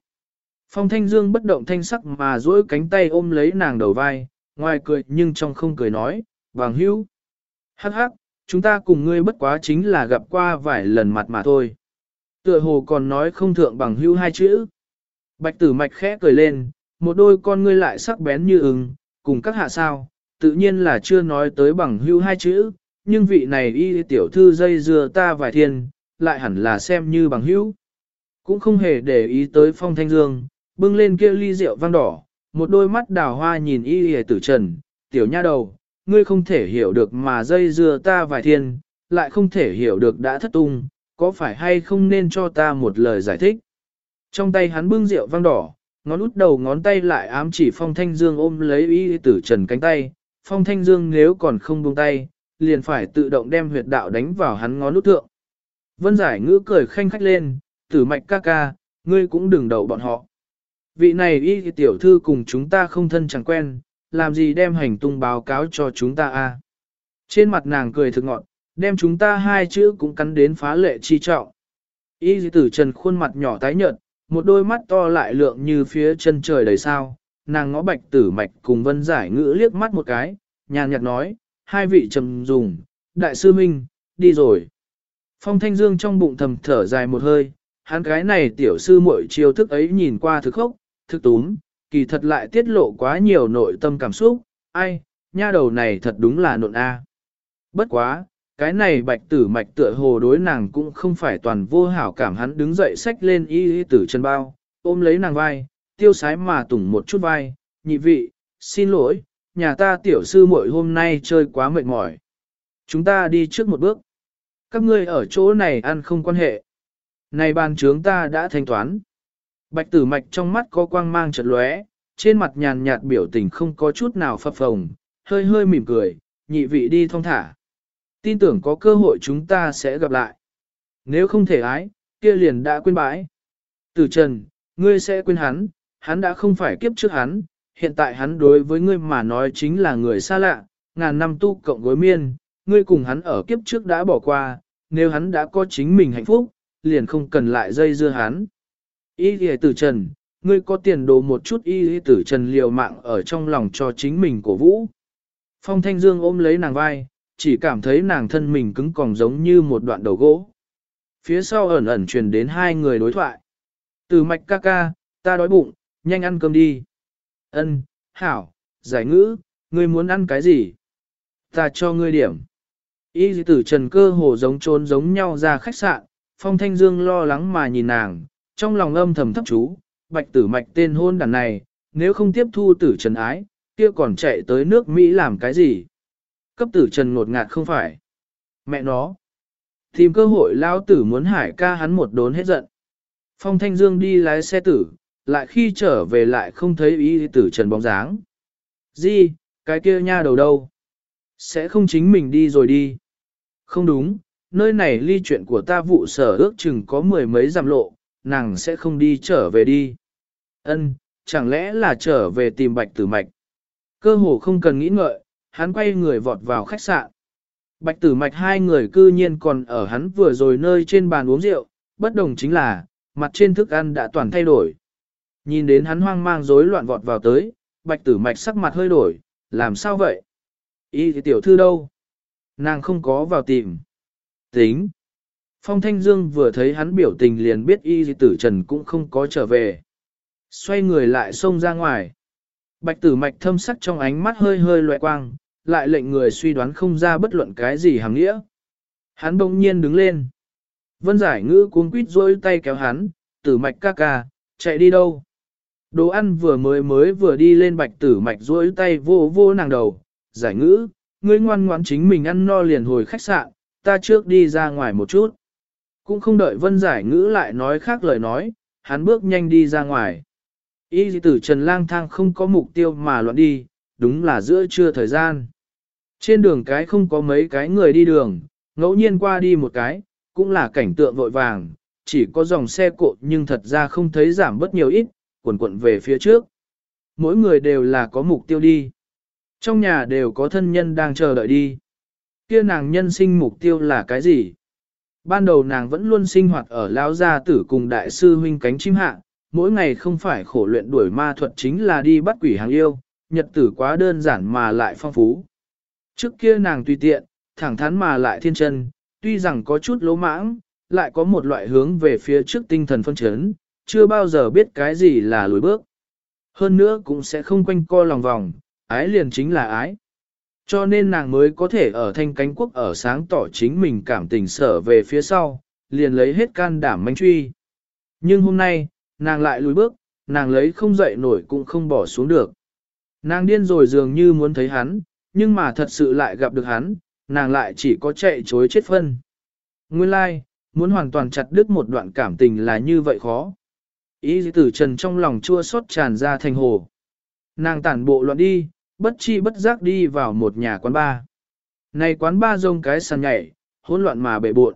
Phong thanh dương bất động thanh sắc mà duỗi cánh tay ôm lấy nàng đầu vai, ngoài cười nhưng trong không cười nói, bằng hữu. Hắc hắc, chúng ta cùng ngươi bất quá chính là gặp qua vài lần mặt mà thôi. Tựa hồ còn nói không thượng bằng hữu hai chữ. Bạch tử mạch khẽ cười lên, một đôi con ngươi lại sắc bén như ưng, cùng các hạ sao, tự nhiên là chưa nói tới bằng hữu hai chữ, nhưng vị này y tiểu thư dây dưa ta vài thiên, lại hẳn là xem như bằng hữu. Cũng không hề để ý tới phong thanh dương, bưng lên kia ly rượu vang đỏ, một đôi mắt đào hoa nhìn y hề tử trần, tiểu nha đầu, ngươi không thể hiểu được mà dây dưa ta vài thiên, lại không thể hiểu được đã thất tung, có phải hay không nên cho ta một lời giải thích. Trong tay hắn bưng rượu vang đỏ, ngón út đầu ngón tay lại ám chỉ phong thanh dương ôm lấy y tử trần cánh tay, phong thanh dương nếu còn không buông tay, liền phải tự động đem huyệt đạo đánh vào hắn ngón út thượng. Vân giải ngữ cười khanh khách lên, tử mạch ca ca, ngươi cũng đừng đầu bọn họ. Vị này y tiểu thư cùng chúng ta không thân chẳng quen, làm gì đem hành tung báo cáo cho chúng ta a? Trên mặt nàng cười thực ngọn, đem chúng ta hai chữ cũng cắn đến phá lệ chi trọng. Y tử trần khuôn mặt nhỏ tái nhợt, một đôi mắt to lại lượng như phía chân trời đầy sao, nàng ngó bạch tử mạch cùng vân giải ngữ liếc mắt một cái, nhàn nhạt nói, hai vị trầm dùng, đại sư minh, đi rồi. Phong Thanh Dương trong bụng thầm thở dài một hơi, hắn cái này tiểu sư muội chiêu thức ấy nhìn qua thực khốc, thực túm, kỳ thật lại tiết lộ quá nhiều nội tâm cảm xúc, ai, nha đầu này thật đúng là nộn a. Bất quá, cái này bạch tử mạch tựa hồ đối nàng cũng không phải toàn vô hảo cảm hắn đứng dậy xách lên y y tử chân bao, ôm lấy nàng vai, tiêu sái mà tủng một chút vai, nhị vị, xin lỗi, nhà ta tiểu sư muội hôm nay chơi quá mệt mỏi. Chúng ta đi trước một bước. Các ngươi ở chỗ này ăn không quan hệ. Này bàn trướng ta đã thanh toán. Bạch tử mạch trong mắt có quang mang chật lóe, trên mặt nhàn nhạt biểu tình không có chút nào phập phồng, hơi hơi mỉm cười, nhị vị đi thong thả. Tin tưởng có cơ hội chúng ta sẽ gặp lại. Nếu không thể ái, kia liền đã quên bãi. Tử Trần, ngươi sẽ quên hắn, hắn đã không phải kiếp trước hắn, hiện tại hắn đối với ngươi mà nói chính là người xa lạ, ngàn năm tu cộng gối miên, ngươi cùng hắn ở kiếp trước đã bỏ qua, nếu hắn đã có chính mình hạnh phúc, liền không cần lại dây dưa hắn. Y thì tử trần, ngươi có tiền đồ một chút y thì tử trần liều mạng ở trong lòng cho chính mình cổ vũ. Phong Thanh Dương ôm lấy nàng vai, chỉ cảm thấy nàng thân mình cứng còng giống như một đoạn đầu gỗ. Phía sau ẩn ẩn truyền đến hai người đối thoại. Từ mạch ca ca, ta đói bụng, nhanh ăn cơm đi. Ân, hảo, giải ngữ, ngươi muốn ăn cái gì? Ta cho ngươi điểm. Y tử trần cơ hồ giống trốn giống nhau ra khách sạn, phong thanh dương lo lắng mà nhìn nàng, trong lòng âm thầm thấp chú, bạch tử mạch tên hôn đàn này, nếu không tiếp thu tử trần ái, kia còn chạy tới nước Mỹ làm cái gì? Cấp tử trần ngột ngạt không phải. Mẹ nó. Tìm cơ hội lao tử muốn hải ca hắn một đốn hết giận. Phong Thanh Dương đi lái xe tử, lại khi trở về lại không thấy ý tử trần bóng dáng. Di, cái kia nha đầu đâu? Sẽ không chính mình đi rồi đi. Không đúng, nơi này ly chuyện của ta vụ sở ước chừng có mười mấy giảm lộ, nàng sẽ không đi trở về đi. Ân, chẳng lẽ là trở về tìm bạch tử mạch? Cơ hồ không cần nghĩ ngợi, hắn quay người vọt vào khách sạn. Bạch tử mạch hai người cư nhiên còn ở hắn vừa rồi nơi trên bàn uống rượu, bất đồng chính là, mặt trên thức ăn đã toàn thay đổi. Nhìn đến hắn hoang mang rối loạn vọt vào tới, bạch tử mạch sắc mặt hơi đổi, làm sao vậy? Y thì tiểu thư đâu? Nàng không có vào tìm. Tính. Phong Thanh Dương vừa thấy hắn biểu tình liền biết y thì tử trần cũng không có trở về. Xoay người lại xông ra ngoài. Bạch tử mạch thâm sắc trong ánh mắt hơi hơi loại quang, lại lệnh người suy đoán không ra bất luận cái gì hàng nghĩa. Hắn bỗng nhiên đứng lên. Vân giải ngữ cuống quýt rôi tay kéo hắn, tử mạch ca ca, chạy đi đâu? Đồ ăn vừa mới mới vừa đi lên bạch tử mạch rôi tay vô vô nàng đầu, giải ngữ, ngươi ngoan ngoãn chính mình ăn no liền hồi khách sạn, ta trước đi ra ngoài một chút. Cũng không đợi vân giải ngữ lại nói khác lời nói, hắn bước nhanh đi ra ngoài. Y tử Trần lang thang không có mục tiêu mà loạn đi, đúng là giữa trưa thời gian. Trên đường cái không có mấy cái người đi đường, ngẫu nhiên qua đi một cái, cũng là cảnh tượng vội vàng, chỉ có dòng xe cộ nhưng thật ra không thấy giảm bất nhiều ít, quần quận về phía trước. Mỗi người đều là có mục tiêu đi. Trong nhà đều có thân nhân đang chờ đợi đi. Kia nàng nhân sinh mục tiêu là cái gì? Ban đầu nàng vẫn luôn sinh hoạt ở lão gia tử cùng đại sư huynh cánh chim hạ, mỗi ngày không phải khổ luyện đuổi ma thuật chính là đi bắt quỷ hàng yêu, nhật tử quá đơn giản mà lại phong phú. Trước kia nàng tùy tiện, thẳng thắn mà lại thiên chân, tuy rằng có chút lỗ mãng, lại có một loại hướng về phía trước tinh thần phân chấn, chưa bao giờ biết cái gì là lùi bước. Hơn nữa cũng sẽ không quanh co lòng vòng, ái liền chính là ái. Cho nên nàng mới có thể ở thanh cánh quốc ở sáng tỏ chính mình cảm tình sở về phía sau, liền lấy hết can đảm manh truy. Nhưng hôm nay, nàng lại lùi bước, nàng lấy không dậy nổi cũng không bỏ xuống được. Nàng điên rồi dường như muốn thấy hắn, nhưng mà thật sự lại gặp được hắn, nàng lại chỉ có chạy chối chết phân. Nguyên lai, like, muốn hoàn toàn chặt đứt một đoạn cảm tình là như vậy khó. Ý tử trần trong lòng chua xót tràn ra thành hồ. Nàng tản bộ loạn đi, bất chi bất giác đi vào một nhà quán bar. Này quán bar rông cái sàn nhảy, hỗn loạn mà bệ buộn.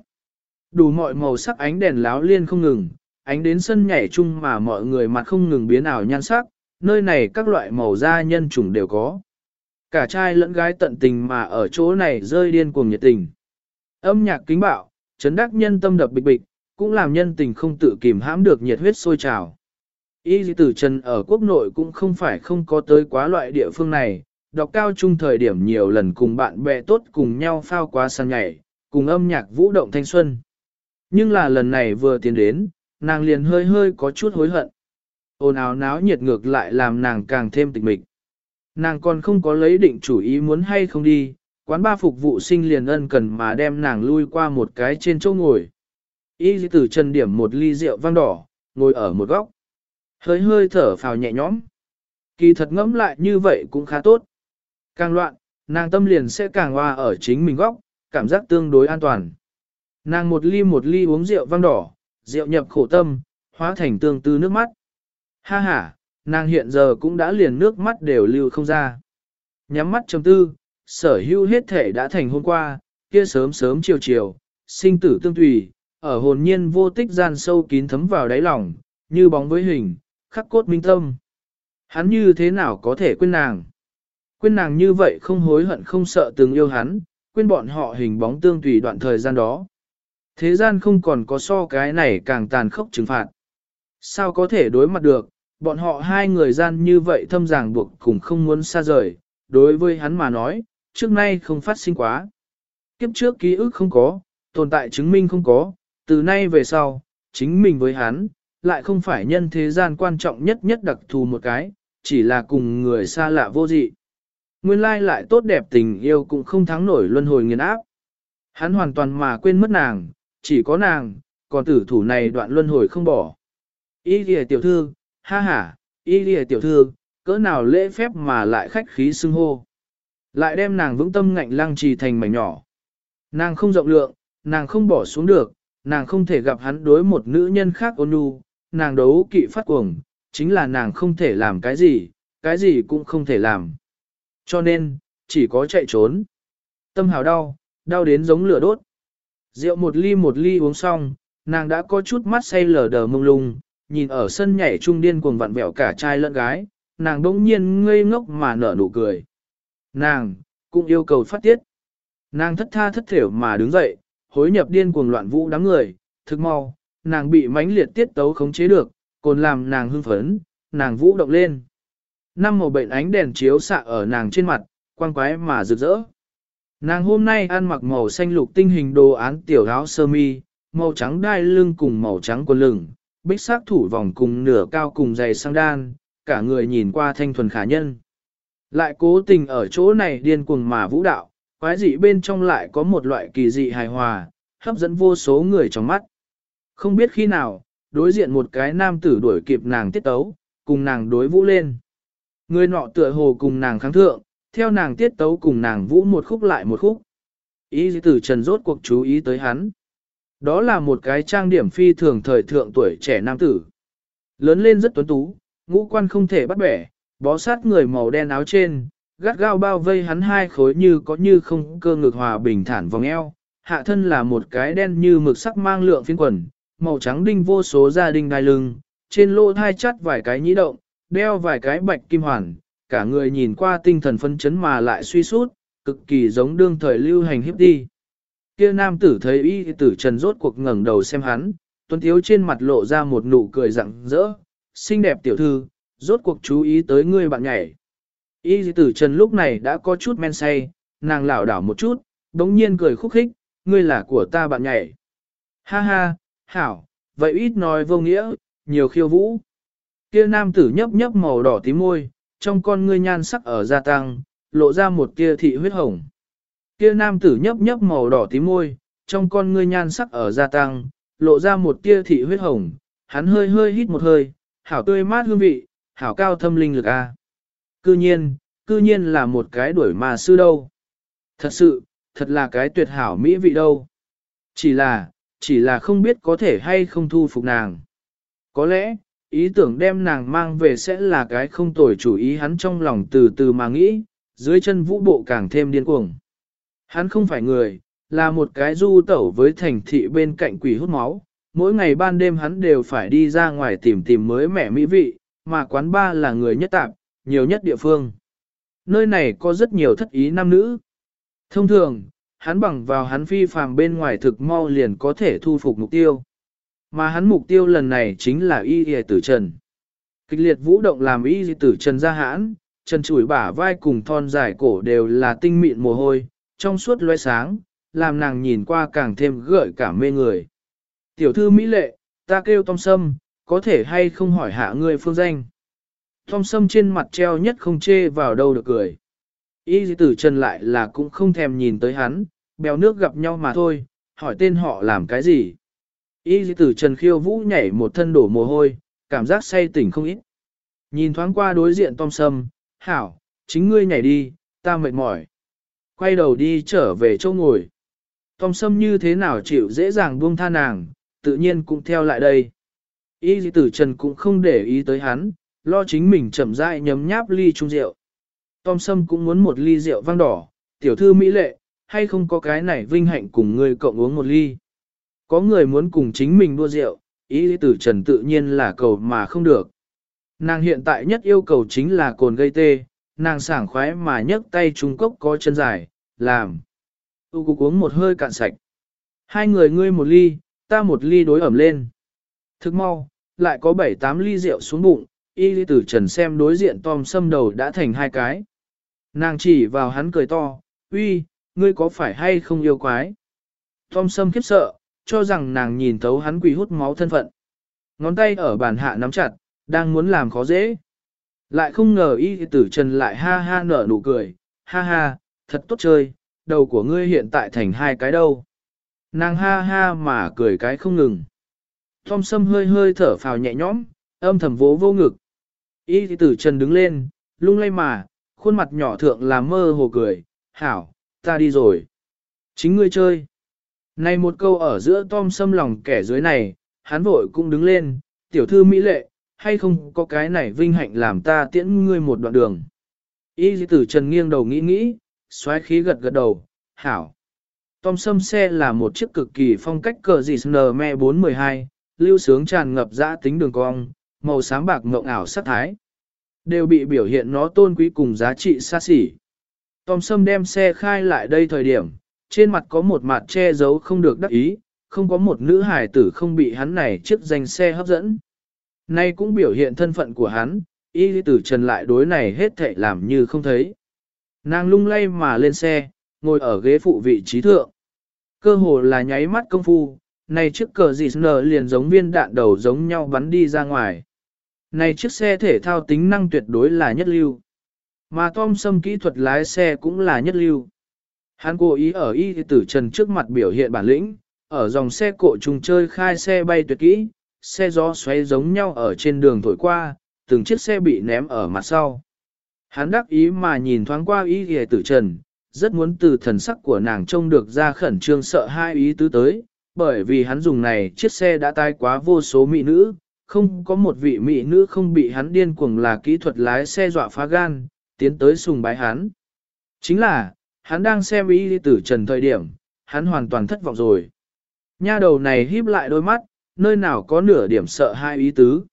Đủ mọi màu sắc ánh đèn láo liên không ngừng, ánh đến sân nhảy chung mà mọi người mặt không ngừng biến ảo nhan sắc, nơi này các loại màu da nhân chủng đều có. Cả trai lẫn gái tận tình mà ở chỗ này rơi điên cuồng nhiệt tình. Âm nhạc kính bạo, chấn đắc nhân tâm đập bịch bịch, cũng làm nhân tình không tự kìm hãm được nhiệt huyết sôi trào. Y dị tử trần ở quốc nội cũng không phải không có tới quá loại địa phương này, đọc cao trung thời điểm nhiều lần cùng bạn bè tốt cùng nhau phao quá sàn nhảy, cùng âm nhạc vũ động thanh xuân. Nhưng là lần này vừa tiến đến, nàng liền hơi hơi có chút hối hận. Ồn ào náo nhiệt ngược lại làm nàng càng thêm tịch mịch. Nàng còn không có lấy định chủ ý muốn hay không đi, Quán ba phục vụ sinh liền ân cần mà đem nàng lui qua một cái trên chỗ ngồi. Y tử trần điểm một ly rượu vang đỏ, ngồi ở một góc. Hơi hơi thở phào nhẹ nhõm. Kỳ thật ngẫm lại như vậy cũng khá tốt. Càng loạn, nàng tâm liền sẽ càng hoa ở chính mình góc, cảm giác tương đối an toàn. Nàng một ly một ly uống rượu vang đỏ, rượu nhập khổ tâm, hóa thành tương tư nước mắt. Ha ha, nàng hiện giờ cũng đã liền nước mắt đều lưu không ra. Nhắm mắt trầm tư, sở hữu hết thể đã thành hôm qua, kia sớm sớm chiều chiều, sinh tử tương tùy, ở hồn nhiên vô tích gian sâu kín thấm vào đáy lòng, như bóng với hình, khắc cốt minh tâm. Hắn như thế nào có thể quên nàng? Quên nàng như vậy không hối hận không sợ từng yêu hắn, quên bọn họ hình bóng tương tùy đoạn thời gian đó. Thế gian không còn có so cái này càng tàn khốc trừng phạt. Sao có thể đối mặt được, bọn họ hai người gian như vậy thâm ràng buộc cùng không muốn xa rời, đối với hắn mà nói, trước nay không phát sinh quá. Kiếp trước ký ức không có, tồn tại chứng minh không có, từ nay về sau, chính mình với hắn, lại không phải nhân thế gian quan trọng nhất nhất đặc thù một cái, chỉ là cùng người xa lạ vô dị. Nguyên lai lại tốt đẹp tình yêu cũng không thắng nổi luân hồi nghiền áp. Hắn hoàn toàn mà quên mất nàng, chỉ có nàng, còn tử thủ này đoạn luân hồi không bỏ. Ý kìa tiểu thư, ha ha, y lìa tiểu thư, cỡ nào lễ phép mà lại khách khí xưng hô. Lại đem nàng vững tâm ngạnh lăng trì thành mảnh nhỏ. Nàng không rộng lượng, nàng không bỏ xuống được, nàng không thể gặp hắn đối một nữ nhân khác ôn nhu, nàng đấu kỵ phát cuồng, chính là nàng không thể làm cái gì, cái gì cũng không thể làm. Cho nên, chỉ có chạy trốn. Tâm hào đau, đau đến giống lửa đốt. Rượu một ly một ly uống xong, nàng đã có chút mắt say lờ đờ mông lung, nhìn ở sân nhảy trung điên cuồng vặn vẹo cả trai lẫn gái, nàng đỗng nhiên ngây ngốc mà nở nụ cười. Nàng, cũng yêu cầu phát tiết. Nàng thất tha thất thểu mà đứng dậy, hối nhập điên cuồng loạn vũ đám người, thực mau, nàng bị mãnh liệt tiết tấu khống chế được, còn làm nàng hưng phấn, nàng vũ động lên. Năm màu bệnh ánh đèn chiếu xạ ở nàng trên mặt, quang quái mà rực rỡ. Nàng hôm nay ăn mặc màu xanh lục tinh hình đồ án tiểu áo sơ mi, màu trắng đai lưng cùng màu trắng quần lửng, bích sắc thủ vòng cùng nửa cao cùng dày sang đan, cả người nhìn qua thanh thuần khả nhân. Lại cố tình ở chỗ này điên cuồng mà vũ đạo, quái dị bên trong lại có một loại kỳ dị hài hòa, hấp dẫn vô số người trong mắt. Không biết khi nào, đối diện một cái nam tử đuổi kịp nàng tiết tấu, cùng nàng đối vũ lên. Người nọ tựa hồ cùng nàng kháng thượng, theo nàng tiết tấu cùng nàng vũ một khúc lại một khúc. Ý tử trần rốt cuộc chú ý tới hắn. Đó là một cái trang điểm phi thường thời thượng tuổi trẻ nam tử. Lớn lên rất tuấn tú, ngũ quan không thể bắt bẻ, bó sát người màu đen áo trên, gắt gao bao vây hắn hai khối như có như không cơ ngực hòa bình thản vòng eo. Hạ thân là một cái đen như mực sắc mang lượng phiên quần, màu trắng đinh vô số gia đình đai lưng, trên lỗ thai chắt vài cái nhĩ động, đeo vài cái bạch kim hoàn, cả người nhìn qua tinh thần phân chấn mà lại suy sút, cực kỳ giống đương thời lưu hành hiếp đi. Kia nam tử thấy y tử trần rốt cuộc ngẩng đầu xem hắn, tuấn thiếu trên mặt lộ ra một nụ cười rặng rỡ, xinh đẹp tiểu thư, rốt cuộc chú ý tới ngươi bạn nhảy. Y tử trần lúc này đã có chút men say, nàng lảo đảo một chút, đống nhiên cười khúc khích, ngươi là của ta bạn nhảy. Ha ha, hảo, vậy ít nói vô nghĩa, nhiều khiêu vũ. Kia nam tử nhấp nhấp màu đỏ tím môi, trong con ngươi nhan sắc ở gia tăng, lộ ra một tia thị huyết hồng. Kia nam tử nhấp nhấp màu đỏ tím môi, trong con ngươi nhan sắc ở gia tăng, lộ ra một tia thị huyết hồng, hắn hơi hơi hít một hơi, hảo tươi mát hương vị, hảo cao thâm linh lực a. Cư nhiên, cư nhiên là một cái đuổi mà sư đâu. Thật sự, thật là cái tuyệt hảo mỹ vị đâu. Chỉ là, chỉ là không biết có thể hay không thu phục nàng. Có lẽ, ý tưởng đem nàng mang về sẽ là cái không tồi chủ ý hắn trong lòng từ từ mà nghĩ, dưới chân vũ bộ càng thêm điên cuồng. Hắn không phải người, là một cái du tẩu với thành thị bên cạnh quỷ hút máu, mỗi ngày ban đêm hắn đều phải đi ra ngoài tìm tìm mới mẻ mỹ vị, mà quán ba là người nhất tạp, nhiều nhất địa phương. Nơi này có rất nhiều thất ý nam nữ. Thông thường, hắn bằng vào hắn phi phàm bên ngoài thực mau liền có thể thu phục mục tiêu. Mà hắn mục tiêu lần này chính là y y tử trần. Kịch liệt vũ động làm y y tử trần ra hãn, trần chủi bả vai cùng thon dài cổ đều là tinh mịn mồ hôi, trong suốt loe sáng, làm nàng nhìn qua càng thêm gợi cảm mê người. Tiểu thư Mỹ lệ, ta kêu Tom Sâm, có thể hay không hỏi hạ ngươi phương danh. Tom Sâm trên mặt treo nhất không chê vào đâu được cười. Y tử trần lại là cũng không thèm nhìn tới hắn, bèo nước gặp nhau mà thôi, hỏi tên họ làm cái gì. Y tử trần khiêu vũ nhảy một thân đổ mồ hôi, cảm giác say tỉnh không ít. Nhìn thoáng qua đối diện Tom Sâm, hảo, chính ngươi nhảy đi, ta mệt mỏi. Quay đầu đi trở về chỗ ngồi. Tom Sâm như thế nào chịu dễ dàng buông tha nàng, tự nhiên cũng theo lại đây. Y tử trần cũng không để ý tới hắn, lo chính mình chậm rãi nhấm nháp ly chung rượu. Tom Sâm cũng muốn một ly rượu vang đỏ, tiểu thư mỹ lệ, hay không có cái này vinh hạnh cùng người cộng uống một ly. Có người muốn cùng chính mình đua rượu, ý tử trần tự nhiên là cầu mà không được. Nàng hiện tại nhất yêu cầu chính là cồn gây tê, nàng sảng khoái mà nhấc tay trung cốc có chân dài, làm. Tu cục uống một hơi cạn sạch. Hai người ngươi một ly, ta một ly đối ẩm lên. Thức mau, lại có bảy tám ly rượu xuống bụng, y tử trần xem đối diện Tom Sâm đầu đã thành hai cái. Nàng chỉ vào hắn cười to, uy, ngươi có phải hay không yêu quái? Tom Sâm khiếp sợ, cho rằng nàng nhìn thấu hắn quỷ hút máu thân phận. Ngón tay ở bàn hạ nắm chặt, đang muốn làm khó dễ. Lại không ngờ y tử trần lại ha ha nở nụ cười, ha ha, thật tốt chơi, đầu của ngươi hiện tại thành hai cái đâu. Nàng ha ha mà cười cái không ngừng. Tom Sâm hơi hơi thở phào nhẹ nhõm, âm thầm vỗ vô ngực. Y tử trần đứng lên, lung lay mà, khuôn mặt nhỏ thượng là mơ hồ cười, hảo, ta đi rồi. Chính ngươi chơi. Này một câu ở giữa Tom Sâm lòng kẻ dưới này, hắn vội cũng đứng lên, tiểu thư mỹ lệ, hay không có cái này vinh hạnh làm ta tiễn ngươi một đoạn đường. Y tử trần nghiêng đầu nghĩ nghĩ, xoáy khí gật gật đầu, hảo. Tom Sâm xe là một chiếc cực kỳ phong cách cờ dì me 412, lưu sướng tràn ngập dã tính đường cong, màu sáng bạc ngộng ảo sắc thái. Đều bị biểu hiện nó tôn quý cùng giá trị xa xỉ. Tom Sâm đem xe khai lại đây thời điểm, trên mặt có một mặt che giấu không được đắc ý, không có một nữ hải tử không bị hắn này chiếc danh xe hấp dẫn. Nay cũng biểu hiện thân phận của hắn, y tử trần lại đối này hết thệ làm như không thấy. Nàng lung lay mà lên xe, ngồi ở ghế phụ vị trí thượng. Cơ hồ là nháy mắt công phu, này chiếc cờ dì nở liền giống viên đạn đầu giống nhau bắn đi ra ngoài. Này chiếc xe thể thao tính năng tuyệt đối là nhất lưu. Mà Tom Sâm kỹ thuật lái xe cũng là nhất lưu. Hắn cố ý ở y tử trần trước mặt biểu hiện bản lĩnh, ở dòng xe cộ trùng chơi khai xe bay tuyệt kỹ, xe gió xoay giống nhau ở trên đường thổi qua, từng chiếc xe bị ném ở mặt sau. Hắn đắc ý mà nhìn thoáng qua y tử trần, rất muốn từ thần sắc của nàng trông được ra khẩn trương sợ hai ý tứ tới, bởi vì hắn dùng này chiếc xe đã tai quá vô số mỹ nữ, không có một vị mỹ nữ không bị hắn điên cuồng là kỹ thuật lái xe dọa phá gan, tiến tới sùng bái hắn. Chính là, hắn đang xem ý tử trần thời điểm, hắn hoàn toàn thất vọng rồi. Nha đầu này híp lại đôi mắt, nơi nào có nửa điểm sợ hai ý tứ.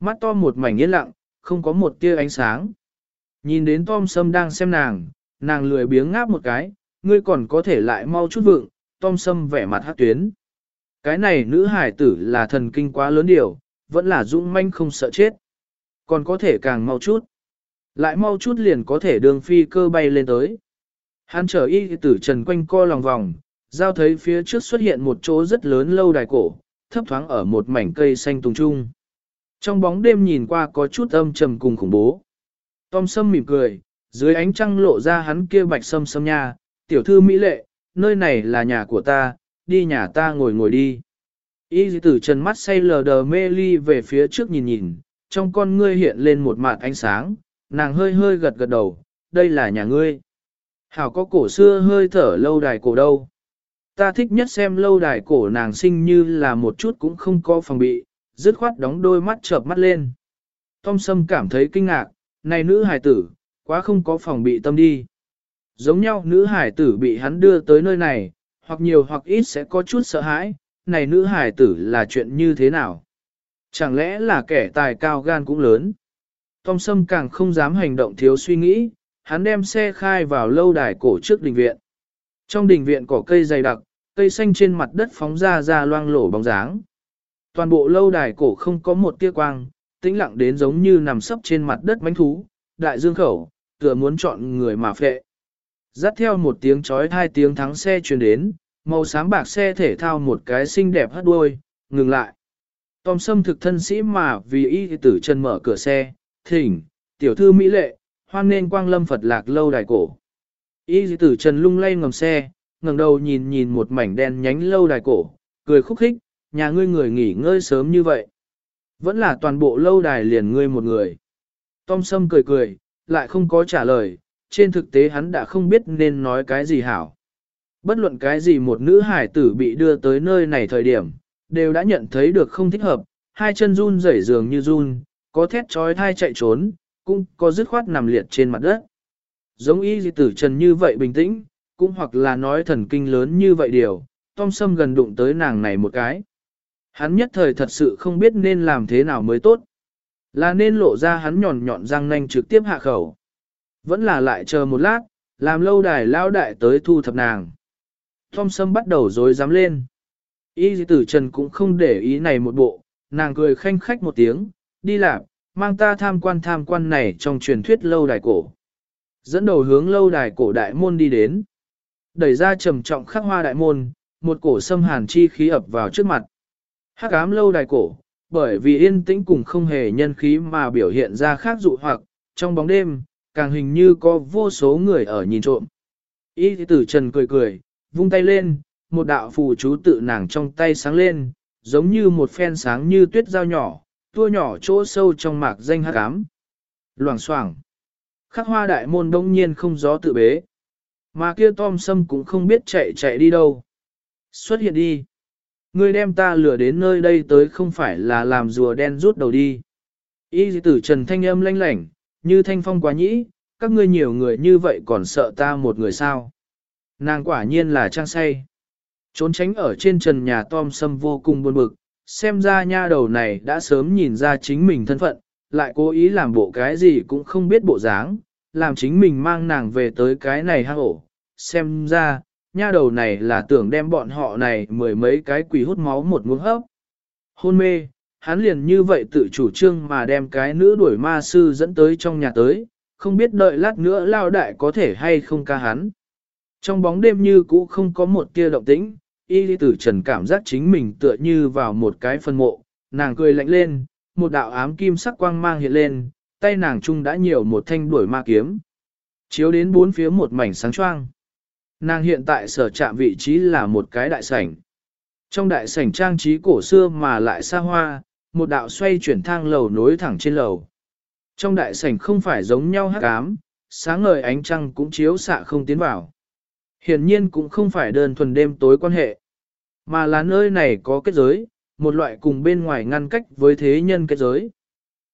Mắt to một mảnh yên lặng, không có một tia ánh sáng. Nhìn đến Tom Sâm đang xem nàng, nàng lười biếng ngáp một cái, ngươi còn có thể lại mau chút vượng, Tom Sâm vẻ mặt hát tuyến. Cái này nữ hải tử là thần kinh quá lớn điều, vẫn là dũng manh không sợ chết. Còn có thể càng mau chút. Lại mau chút liền có thể đường phi cơ bay lên tới. Hắn trở y tử trần quanh co lòng vòng, giao thấy phía trước xuất hiện một chỗ rất lớn lâu đài cổ, thấp thoáng ở một mảnh cây xanh tùng trung. Trong bóng đêm nhìn qua có chút âm trầm cùng khủng bố. Tom Sâm mỉm cười, dưới ánh trăng lộ ra hắn kia bạch sâm sâm nha, tiểu thư mỹ lệ, nơi này là nhà của ta, đi nhà ta ngồi ngồi đi. Y tử trần mắt say lờ đờ mê ly về phía trước nhìn nhìn, trong con ngươi hiện lên một mạt ánh sáng, nàng hơi hơi gật gật đầu, đây là nhà ngươi. Hảo có cổ xưa hơi thở lâu đài cổ đâu. Ta thích nhất xem lâu đài cổ nàng sinh như là một chút cũng không có phòng bị, dứt khoát đóng đôi mắt chợp mắt lên. Tom Sâm cảm thấy kinh ngạc, này nữ hải tử, quá không có phòng bị tâm đi. Giống nhau nữ hải tử bị hắn đưa tới nơi này, hoặc nhiều hoặc ít sẽ có chút sợ hãi, này nữ hải tử là chuyện như thế nào? Chẳng lẽ là kẻ tài cao gan cũng lớn? Tom Sâm càng không dám hành động thiếu suy nghĩ, hắn đem xe khai vào lâu đài cổ trước đình viện. Trong đình viện cỏ cây dày đặc, cây xanh trên mặt đất phóng ra ra loang lổ bóng dáng. Toàn bộ lâu đài cổ không có một tia quang, tĩnh lặng đến giống như nằm sấp trên mặt đất mánh thú, đại dương khẩu, tựa muốn chọn người mà phệ. Dắt theo một tiếng chói hai tiếng thắng xe truyền đến, màu xám bạc xe thể thao một cái xinh đẹp hất đuôi, ngừng lại. Tom Sâm thực thân sĩ mà vì y tử chân mở cửa xe, thỉnh, tiểu thư Mỹ lệ, hoan nên quang lâm Phật lạc lâu đài cổ. Y Dị tử trần lung lay ngầm xe, ngẩng đầu nhìn nhìn một mảnh đen nhánh lâu đài cổ, cười khúc khích, nhà ngươi người nghỉ ngơi sớm như vậy. Vẫn là toàn bộ lâu đài liền ngươi một người. Tom Sâm cười cười, lại không có trả lời, trên thực tế hắn đã không biết nên nói cái gì hảo. Bất luận cái gì một nữ hải tử bị đưa tới nơi này thời điểm, đều đã nhận thấy được không thích hợp, hai chân run rẩy dường như run, có thét trói thai chạy trốn, cũng có dứt khoát nằm liệt trên mặt đất. Giống y dị tử trần như vậy bình tĩnh, cũng hoặc là nói thần kinh lớn như vậy điều, Tom Sâm gần đụng tới nàng này một cái. Hắn nhất thời thật sự không biết nên làm thế nào mới tốt. Là nên lộ ra hắn nhọn nhọn răng nanh trực tiếp hạ khẩu. Vẫn là lại chờ một lát, làm lâu đài lao đại tới thu thập nàng. Tom Sâm bắt đầu dối dám lên. Y dị tử trần cũng không để ý này một bộ, nàng cười khanh khách một tiếng, đi làm, mang ta tham quan tham quan này trong truyền thuyết lâu đài cổ. Dẫn đầu hướng lâu đài cổ đại môn đi đến. Đẩy ra trầm trọng khắc hoa đại môn, một cổ sâm hàn chi khí ập vào trước mặt. Hắc ám lâu đài cổ, bởi vì yên tĩnh cùng không hề nhân khí mà biểu hiện ra khác dụ hoặc, trong bóng đêm, càng hình như có vô số người ở nhìn trộm. Y tử trần cười cười, vung tay lên, một đạo phù chú tự nàng trong tay sáng lên, giống như một phen sáng như tuyết dao nhỏ, tua nhỏ chỗ sâu trong mạc danh hắc ám. Loảng xoảng Khắc hoa đại môn đông nhiên không gió tự bế. Mà kia Tom Sâm cũng không biết chạy chạy đi đâu. Xuất hiện đi. Ngươi đem ta lừa đến nơi đây tới không phải là làm rùa đen rút đầu đi. Y tử trần thanh âm lanh lảnh, như thanh phong quá nhĩ, các ngươi nhiều người như vậy còn sợ ta một người sao. Nàng quả nhiên là trang say. Trốn tránh ở trên trần nhà Tom Sâm vô cùng buồn bực, xem ra nha đầu này đã sớm nhìn ra chính mình thân phận, lại cố ý làm bộ cái gì cũng không biết bộ dáng, làm chính mình mang nàng về tới cái này hang ổ. Xem ra, nha đầu này là tưởng đem bọn họ này mười mấy cái quỷ hút máu một muỗng hấp. Hôn mê, hắn liền như vậy tự chủ trương mà đem cái nữ đuổi ma sư dẫn tới trong nhà tới, không biết đợi lát nữa lao đại có thể hay không ca hắn. Trong bóng đêm như cũ không có một tia động tĩnh, y lý tử trần cảm giác chính mình tựa như vào một cái phân mộ, nàng cười lạnh lên, một đạo ám kim sắc quang mang hiện lên, tay nàng trung đã nhiều một thanh đuổi ma kiếm. Chiếu đến bốn phía một mảnh sáng choang. Nàng hiện tại sở trạm vị trí là một cái đại sảnh. Trong đại sảnh trang trí cổ xưa mà lại xa hoa, một đạo xoay chuyển thang lầu nối thẳng trên lầu. Trong đại sảnh không phải giống nhau hắc ám, sáng ngời ánh trăng cũng chiếu xạ không tiến vào. Hiển nhiên cũng không phải đơn thuần đêm tối quan hệ, mà là nơi này có kết giới, một loại cùng bên ngoài ngăn cách với thế nhân kết giới.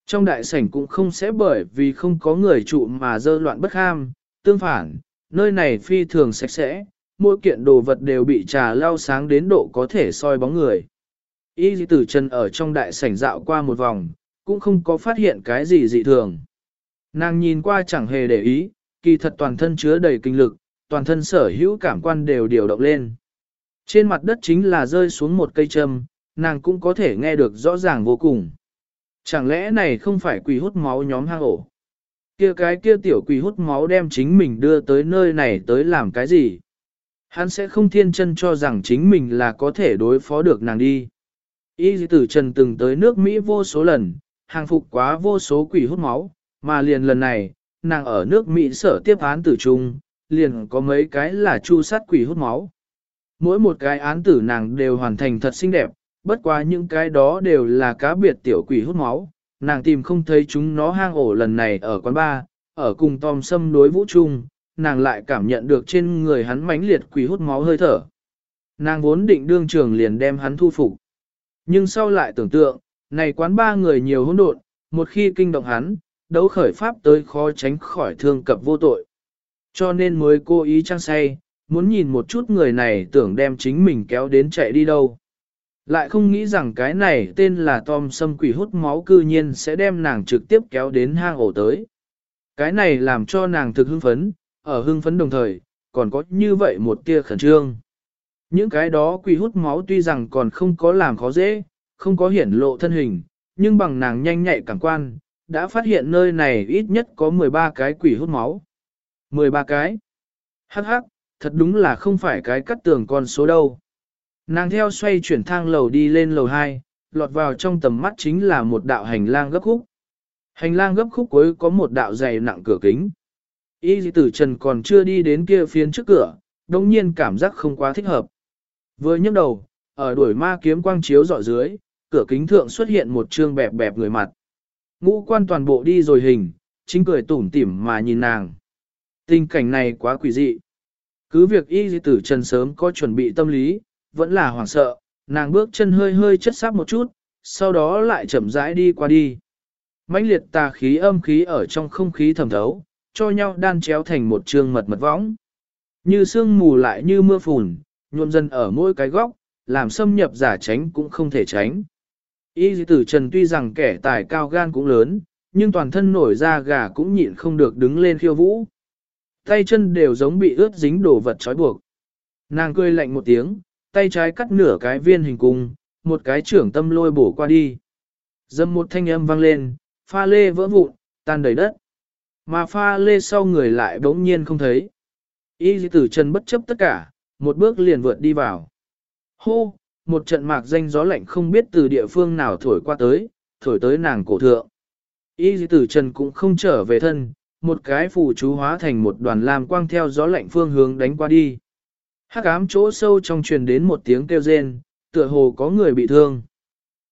Trong đại sảnh cũng không sẽ bởi vì không có người trụ mà dơ loạn bất ham, tương phản, nơi này phi thường sạch sẽ, mỗi kiện đồ vật đều bị trà lau sáng đến độ có thể soi bóng người. Y dì tử chân ở trong đại sảnh dạo qua một vòng, cũng không có phát hiện cái gì dị thường. Nàng nhìn qua chẳng hề để ý, kỳ thật toàn thân chứa đầy kinh lực, toàn thân sở hữu cảm quan đều điều động lên. Trên mặt đất chính là rơi xuống một cây châm, nàng cũng có thể nghe được rõ ràng vô cùng. Chẳng lẽ này không phải quỷ hút máu nhóm hang ổ? Kia cái kia tiểu quỷ hút máu đem chính mình đưa tới nơi này tới làm cái gì? Hắn sẽ không thiên chân cho rằng chính mình là có thể đối phó được nàng đi. Y tử trần từng tới nước Mỹ vô số lần, hàng phục quá vô số quỷ hút máu, mà liền lần này, nàng ở nước Mỹ sở tiếp án tử trung, liền có mấy cái là chu sát quỷ hút máu. Mỗi một cái án tử nàng đều hoàn thành thật xinh đẹp, bất quá những cái đó đều là cá biệt tiểu quỷ hút máu, nàng tìm không thấy chúng nó hang ổ lần này ở quán ba, ở cùng Tom Sâm đối vũ trung, nàng lại cảm nhận được trên người hắn mãnh liệt quỷ hút máu hơi thở. Nàng vốn định đương trường liền đem hắn thu phục. Nhưng sau lại tưởng tượng, này quán ba người nhiều hỗn độn, một khi kinh động hắn, đấu khởi pháp tới khó tránh khỏi thương cập vô tội. Cho nên mới cố ý trang say, muốn nhìn một chút người này tưởng đem chính mình kéo đến chạy đi đâu. Lại không nghĩ rằng cái này tên là Tom Sâm quỷ hút máu cư nhiên sẽ đem nàng trực tiếp kéo đến hang ổ tới. Cái này làm cho nàng thực hưng phấn, ở hưng phấn đồng thời, còn có như vậy một tia khẩn trương. Những cái đó quỷ hút máu tuy rằng còn không có làm khó dễ, không có hiển lộ thân hình, nhưng bằng nàng nhanh nhạy cảm quan, đã phát hiện nơi này ít nhất có 13 cái quỷ hút máu. 13 cái. Hắc hắc, thật đúng là không phải cái cắt tường con số đâu. Nàng theo xoay chuyển thang lầu đi lên lầu 2, lọt vào trong tầm mắt chính là một đạo hành lang gấp khúc. Hành lang gấp khúc cuối có một đạo dày nặng cửa kính. Y dị tử trần còn chưa đi đến kia phiến trước cửa, đồng nhiên cảm giác không quá thích hợp. Vừa nhấc đầu, ở đuổi ma kiếm quang chiếu dọi dưới, cửa kính thượng xuất hiện một trương bẹp bẹp người mặt. Ngũ quan toàn bộ đi rồi hình, chính cười tủm tỉm mà nhìn nàng. Tình cảnh này quá quỷ dị. Cứ việc y dị tử trần sớm có chuẩn bị tâm lý, vẫn là hoảng sợ, nàng bước chân hơi hơi chất sáp một chút, sau đó lại chậm rãi đi qua đi. mãnh liệt tà khí âm khí ở trong không khí thẩm thấu, cho nhau đan chéo thành một trường mật mật võng. Như sương mù lại như mưa phùn, nhuộm dần ở mỗi cái góc, làm xâm nhập giả tránh cũng không thể tránh. Y tử trần tuy rằng kẻ tài cao gan cũng lớn, nhưng toàn thân nổi da gà cũng nhịn không được đứng lên khiêu vũ. Tay chân đều giống bị ướt dính đổ vật trói buộc. Nàng cười lạnh một tiếng, tay trái cắt nửa cái viên hình cung, một cái trưởng tâm lôi bổ qua đi. Dâm một thanh âm vang lên, pha lê vỡ vụn, tan đầy đất. Mà pha lê sau người lại bỗng nhiên không thấy. Y tử chân bất chấp tất cả, một bước liền vượt đi vào. Hô, một trận mạc danh gió lạnh không biết từ địa phương nào thổi qua tới, thổi tới nàng cổ thượng. Y tử trần cũng không trở về thân, một cái phù chú hóa thành một đoàn lam quang theo gió lạnh phương hướng đánh qua đi. Hắc ám chỗ sâu trong truyền đến một tiếng kêu rên, tựa hồ có người bị thương.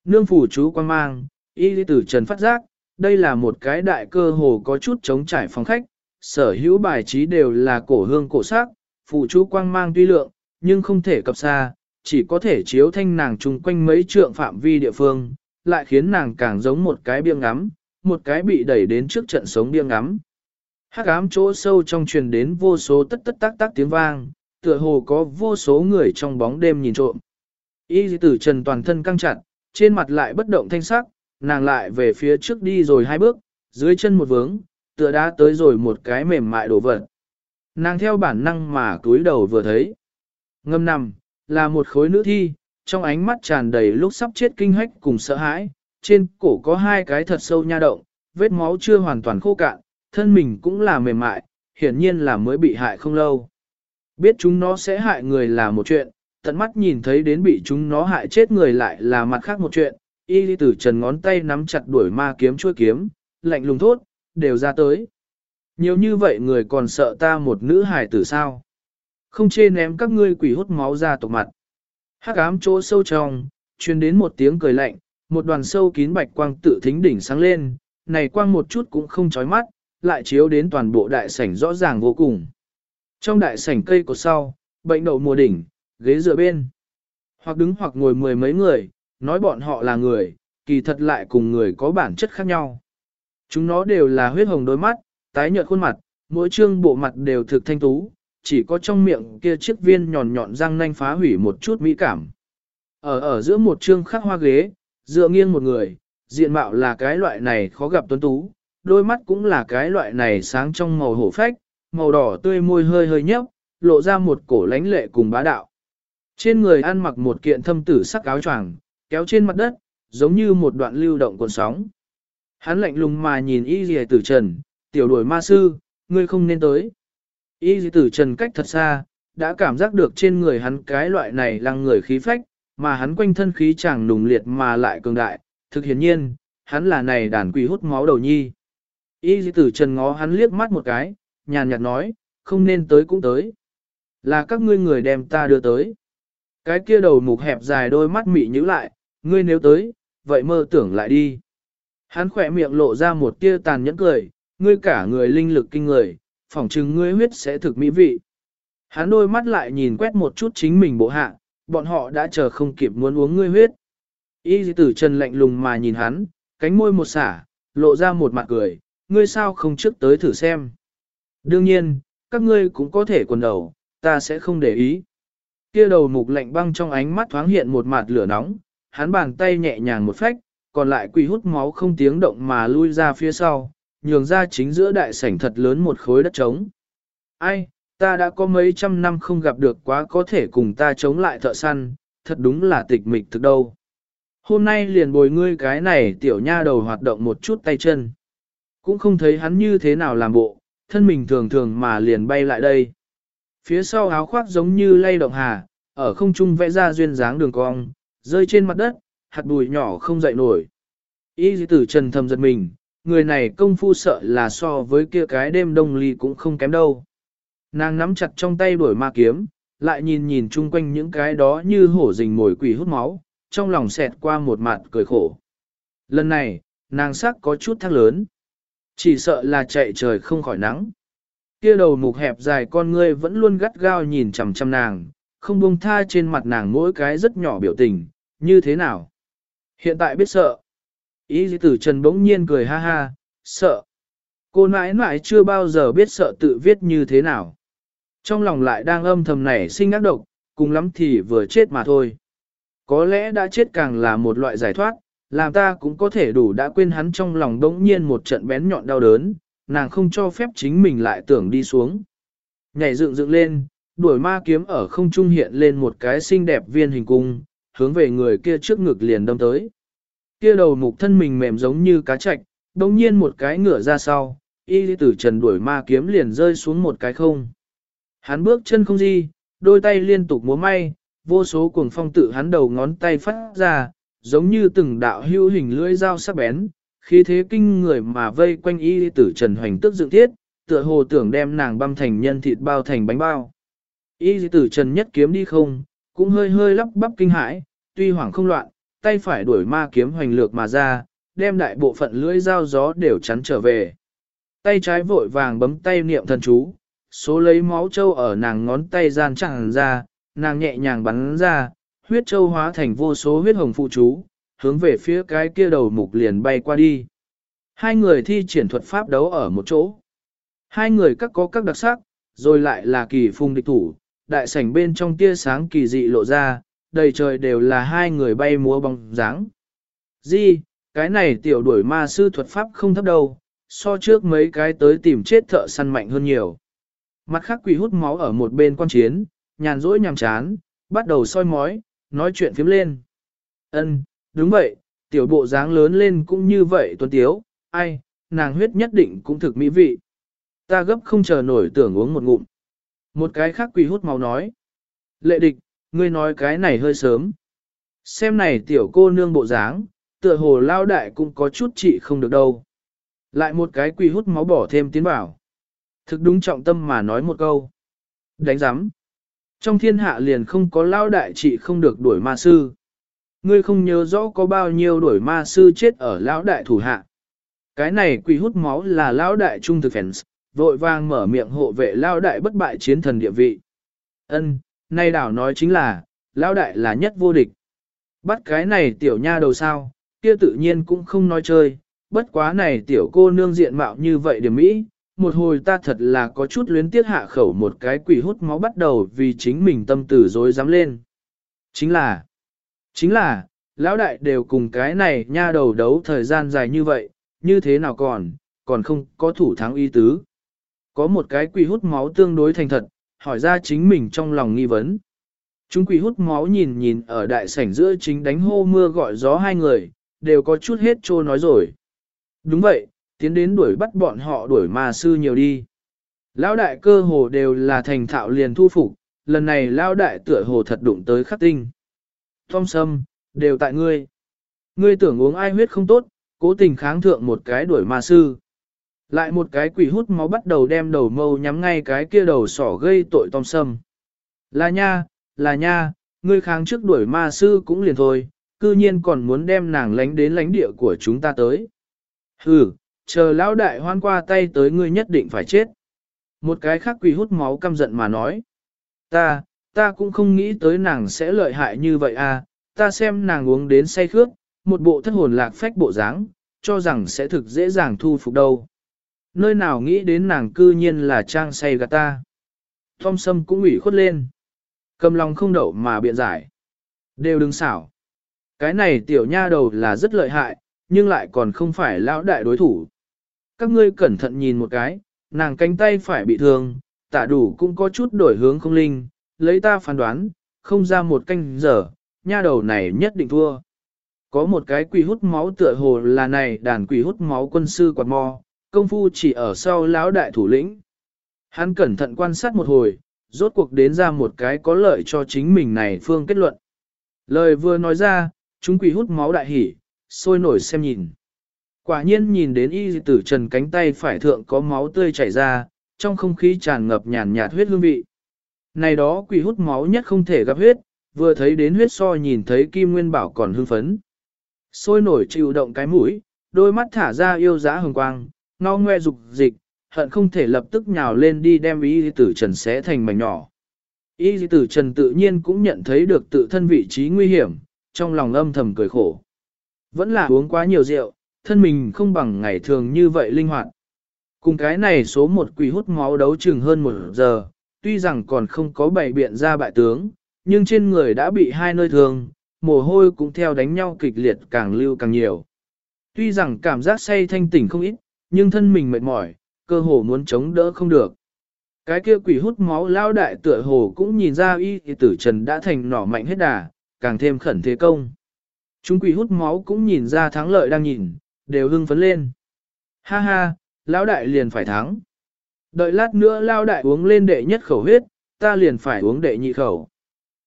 Nương phủ chú quang mang, y tử trần phát giác, đây là một cái đại cơ hồ có chút chống trải phòng khách, sở hữu bài trí đều là cổ hương cổ sắc, phủ chú quang mang tuy lượng, nhưng không thể cập xa, chỉ có thể chiếu thanh nàng chung quanh mấy trượng phạm vi địa phương, lại khiến nàng càng giống một cái biêng ngắm, một cái bị đẩy đến trước trận sống biêng ngắm. Hắc ám chỗ sâu trong truyền đến vô số tất tất tác tác tiếng vang, tựa hồ có vô số người trong bóng đêm nhìn trộm. Y tử trần toàn thân căng chặt, trên mặt lại bất động thanh sắc, nàng lại về phía trước đi rồi hai bước, dưới chân một vướng, tựa đã tới rồi một cái mềm mại đổ vật. Nàng theo bản năng mà túi đầu vừa thấy. Ngâm nằm, là một khối nữ thi, trong ánh mắt tràn đầy lúc sắp chết kinh hách cùng sợ hãi, trên cổ có hai cái thật sâu nha động, vết máu chưa hoàn toàn khô cạn, thân mình cũng là mềm mại, hiển nhiên là mới bị hại không lâu. Biết chúng nó sẽ hại người là một chuyện, tận mắt nhìn thấy đến bị chúng nó hại chết người lại là mặt khác một chuyện, y tử trần ngón tay nắm chặt đuổi ma kiếm chuôi kiếm, lạnh lùng thốt, đều ra tới. Nhiều như vậy người còn sợ ta một nữ hài tử sao? Không chê ném các ngươi quỷ hút máu ra tộc mặt. Hắc ám chỗ sâu trong, truyền đến một tiếng cười lạnh, một đoàn sâu kín bạch quang tự thính đỉnh sáng lên, này quang một chút cũng không chói mắt, lại chiếu đến toàn bộ đại sảnh rõ ràng vô cùng. Trong đại sảnh cây của sau, bệnh đậu mùa đỉnh, ghế dựa bên. Hoặc đứng hoặc ngồi mười mấy người, nói bọn họ là người, kỳ thật lại cùng người có bản chất khác nhau. Chúng nó đều là huyết hồng đôi mắt, tái nhợt khuôn mặt, mỗi trương bộ mặt đều thực thanh tú, chỉ có trong miệng kia chiếc viên nhọn nhọn răng nanh phá hủy một chút mỹ cảm. Ở ở giữa một trương khắc hoa ghế, dựa nghiêng một người, diện mạo là cái loại này khó gặp tuấn tú, đôi mắt cũng là cái loại này sáng trong màu hổ phách, màu đỏ tươi môi hơi hơi nhấp, lộ ra một cổ lánh lệ cùng bá đạo. Trên người ăn mặc một kiện thâm tử sắc áo choàng, kéo trên mặt đất, giống như một đoạn lưu động cuộn sóng. Hắn lạnh lùng mà nhìn y dì tử trần, tiểu đuổi ma sư, ngươi không nên tới. Y dì tử trần cách thật xa, đã cảm giác được trên người hắn cái loại này lăng người khí phách, mà hắn quanh thân khí chẳng nùng liệt mà lại cường đại, thực hiển nhiên, hắn là này đàn quỷ hút máu đầu nhi. Y dì tử trần ngó hắn liếc mắt một cái, nhàn nhạt nói, không nên tới cũng tới. Là các ngươi người đem ta đưa tới. Cái kia đầu mục hẹp dài đôi mắt mị nhíu lại, ngươi nếu tới, vậy mơ tưởng lại đi. Hắn khỏe miệng lộ ra một tia tàn nhẫn cười, ngươi cả người linh lực kinh người, phỏng chừng ngươi huyết sẽ thực mỹ vị. Hắn đôi mắt lại nhìn quét một chút chính mình bộ hạ, bọn họ đã chờ không kịp muốn uống ngươi huyết. Y tử trần lạnh lùng mà nhìn hắn, cánh môi một xả, lộ ra một mặt cười, ngươi sao không trước tới thử xem. Đương nhiên, các ngươi cũng có thể quần đầu, ta sẽ không để ý. Kia đầu mục lạnh băng trong ánh mắt thoáng hiện một mặt lửa nóng, hắn bàn tay nhẹ nhàng một phách, còn lại quỷ hút máu không tiếng động mà lui ra phía sau, nhường ra chính giữa đại sảnh thật lớn một khối đất trống. Ai, ta đã có mấy trăm năm không gặp được quá có thể cùng ta chống lại thợ săn, thật đúng là tịch mịch thực đâu. Hôm nay liền bồi ngươi cái này tiểu nha đầu hoạt động một chút tay chân. Cũng không thấy hắn như thế nào làm bộ, thân mình thường thường mà liền bay lại đây. Phía sau áo khoác giống như lay động hà, ở không trung vẽ ra duyên dáng đường cong, rơi trên mặt đất, hạt bụi nhỏ không dậy nổi. Y dĩ tử trần thầm giật mình, người này công phu sợ là so với kia cái đêm đông ly cũng không kém đâu. Nàng nắm chặt trong tay đuổi ma kiếm, lại nhìn nhìn chung quanh những cái đó như hổ rình mồi quỷ hút máu, trong lòng xẹt qua một mặt cười khổ. Lần này, nàng sắc có chút thăng lớn. Chỉ sợ là chạy trời không khỏi nắng. Kia đầu mục hẹp dài con ngươi vẫn luôn gắt gao nhìn chằm chằm nàng, không buông tha trên mặt nàng mỗi cái rất nhỏ biểu tình, như thế nào? Hiện tại biết sợ. Ý tử trần bỗng nhiên cười ha ha, sợ. Cô nãi nãi chưa bao giờ biết sợ tự viết như thế nào. Trong lòng lại đang âm thầm nảy sinh ác độc, cùng lắm thì vừa chết mà thôi. Có lẽ đã chết càng là một loại giải thoát, làm ta cũng có thể đủ đã quên hắn trong lòng đống nhiên một trận bén nhọn đau đớn, nàng không cho phép chính mình lại tưởng đi xuống. Nhảy dựng dựng lên, đuổi ma kiếm ở không trung hiện lên một cái xinh đẹp viên hình cung, hướng về người kia trước ngực liền đâm tới. Kia đầu mục thân mình mềm giống như cá chạch, đống nhiên một cái ngửa ra sau, y tử trần đuổi ma kiếm liền rơi xuống một cái không. Hắn bước chân không di, đôi tay liên tục múa may, vô số cuồng phong tự hắn đầu ngón tay phát ra, giống như từng đạo hưu hình lưỡi dao sắc bén, khí thế kinh người mà vây quanh y tử trần hoành tức dựng thiết, tựa hồ tưởng đem nàng băm thành nhân thịt bao thành bánh bao. Y tử trần nhất kiếm đi không, cũng hơi hơi lắp bắp kinh hãi, tuy hoảng không loạn, tay phải đuổi ma kiếm hoành lược mà ra, đem đại bộ phận lưỡi dao gió đều chắn trở về. Tay trái vội vàng bấm tay niệm thần chú, số lấy máu trâu ở nàng ngón tay gian chẳng ra, nàng nhẹ nhàng bắn ra, huyết châu hóa thành vô số huyết hồng phụ chú, hướng về phía cái kia đầu mục liền bay qua đi. Hai người thi triển thuật pháp đấu ở một chỗ. Hai người các có các đặc sắc, rồi lại là kỳ phung địch thủ, đại sảnh bên trong tia sáng kỳ dị lộ ra, đầy trời đều là hai người bay múa bóng dáng. Di, cái này tiểu đuổi ma sư thuật pháp không thấp đâu, so trước mấy cái tới tìm chết thợ săn mạnh hơn nhiều. Mặt khác quỷ hút máu ở một bên quan chiến, nhàn rỗi nhàm chán, bắt đầu soi mói, nói chuyện phiếm lên. Ân, đúng vậy, tiểu bộ dáng lớn lên cũng như vậy tuấn tiếu, ai, nàng huyết nhất định cũng thực mỹ vị. Ta gấp không chờ nổi tưởng uống một ngụm. Một cái khác quỳ hút máu nói. Lệ địch, ngươi nói cái này hơi sớm. Xem này tiểu cô nương bộ dáng, tựa hồ lao đại cũng có chút trị không được đâu. Lại một cái quỳ hút máu bỏ thêm tiến bảo. Thực đúng trọng tâm mà nói một câu. Đánh giám. Trong thiên hạ liền không có lao đại trị không được đuổi ma sư. Ngươi không nhớ rõ có bao nhiêu đuổi ma sư chết ở lão đại thủ hạ. Cái này quỷ hút máu là lão đại trung thực fans, vội vàng mở miệng hộ vệ lão đại bất bại chiến thần địa vị. Ân, nay đảo nói chính là, lão đại là nhất vô địch. Bắt cái này tiểu nha đầu sao, kia tự nhiên cũng không nói chơi, bất quá này tiểu cô nương diện mạo như vậy điểm mỹ, một hồi ta thật là có chút luyến tiếc hạ khẩu một cái quỷ hút máu bắt đầu vì chính mình tâm tử dối dám lên. Chính là, chính là, lão đại đều cùng cái này nha đầu đấu thời gian dài như vậy, như thế nào còn, còn không có thủ thắng y tứ. Có một cái quỷ hút máu tương đối thành thật, hỏi ra chính mình trong lòng nghi vấn. Chúng quỷ hút máu nhìn nhìn ở đại sảnh giữa chính đánh hô mưa gọi gió hai người, đều có chút hết trô nói rồi. Đúng vậy, tiến đến đuổi bắt bọn họ đuổi ma sư nhiều đi. Lão đại cơ hồ đều là thành thạo liền thu phục, lần này lão đại tựa hồ thật đụng tới khắc tinh. Tom sâm, đều tại ngươi. Ngươi tưởng uống ai huyết không tốt, cố tình kháng thượng một cái đuổi ma sư. Lại một cái quỷ hút máu bắt đầu đem đầu mâu nhắm ngay cái kia đầu sỏ gây tội Tom sâm. Là nha, là nha, ngươi kháng trước đuổi ma sư cũng liền thôi, cư nhiên còn muốn đem nàng lánh đến lánh địa của chúng ta tới. Hừ, chờ lão đại hoan qua tay tới ngươi nhất định phải chết. Một cái khác quỷ hút máu căm giận mà nói. Ta, ta cũng không nghĩ tới nàng sẽ lợi hại như vậy à, ta xem nàng uống đến say khước, một bộ thất hồn lạc phách bộ dáng, cho rằng sẽ thực dễ dàng thu phục đâu. Nơi nào nghĩ đến nàng cư nhiên là trang say gạt ta. Tom Sâm cũng ủy khuất lên. Cầm lòng không đậu mà biện giải. Đều đừng xảo. Cái này tiểu nha đầu là rất lợi hại, nhưng lại còn không phải lão đại đối thủ các ngươi cẩn thận nhìn một cái, nàng cánh tay phải bị thương, tả đủ cũng có chút đổi hướng không linh, lấy ta phán đoán, không ra một canh giờ, nha đầu này nhất định thua. Có một cái quỷ hút máu tựa hồ là này đàn quỷ hút máu quân sư quạt mò, công phu chỉ ở sau lão đại thủ lĩnh. Hắn cẩn thận quan sát một hồi, rốt cuộc đến ra một cái có lợi cho chính mình này phương kết luận. Lời vừa nói ra, chúng quỷ hút máu đại hỉ, sôi nổi xem nhìn. Quả nhiên nhìn đến y tử trần cánh tay phải thượng có máu tươi chảy ra, trong không khí tràn ngập nhàn nhạt huyết hương vị. Này đó quỷ hút máu nhất không thể gặp huyết, vừa thấy đến huyết so nhìn thấy Kim Nguyên Bảo còn hưng phấn. Sôi nổi chịu động cái mũi, đôi mắt thả ra yêu giá hồng quang, ngao ngoe dục dịch, hận không thể lập tức nhào lên đi đem y tử trần xé thành mảnh nhỏ. Y tử trần tự nhiên cũng nhận thấy được tự thân vị trí nguy hiểm, trong lòng âm thầm cười khổ. Vẫn là uống quá nhiều rượu, thân mình không bằng ngày thường như vậy linh hoạt. Cùng cái này số một quỷ hút máu đấu chừng hơn một giờ, tuy rằng còn không có bảy biện ra bại tướng, nhưng trên người đã bị hai nơi thương, mồ hôi cũng theo đánh nhau kịch liệt càng lưu càng nhiều. Tuy rằng cảm giác say thanh tỉnh không ít, nhưng thân mình mệt mỏi, cơ hồ muốn chống đỡ không được. Cái kia quỷ hút máu lao đại tựa hồ cũng nhìn ra y tử trần đã thành nỏ mạnh hết đà, càng thêm khẩn thế công. Chúng quỷ hút máu cũng nhìn ra thắng lợi đang nhìn, đều hưng phấn lên. Ha ha, lão đại liền phải thắng. Đợi lát nữa lão đại uống lên đệ nhất khẩu huyết, ta liền phải uống đệ nhị khẩu.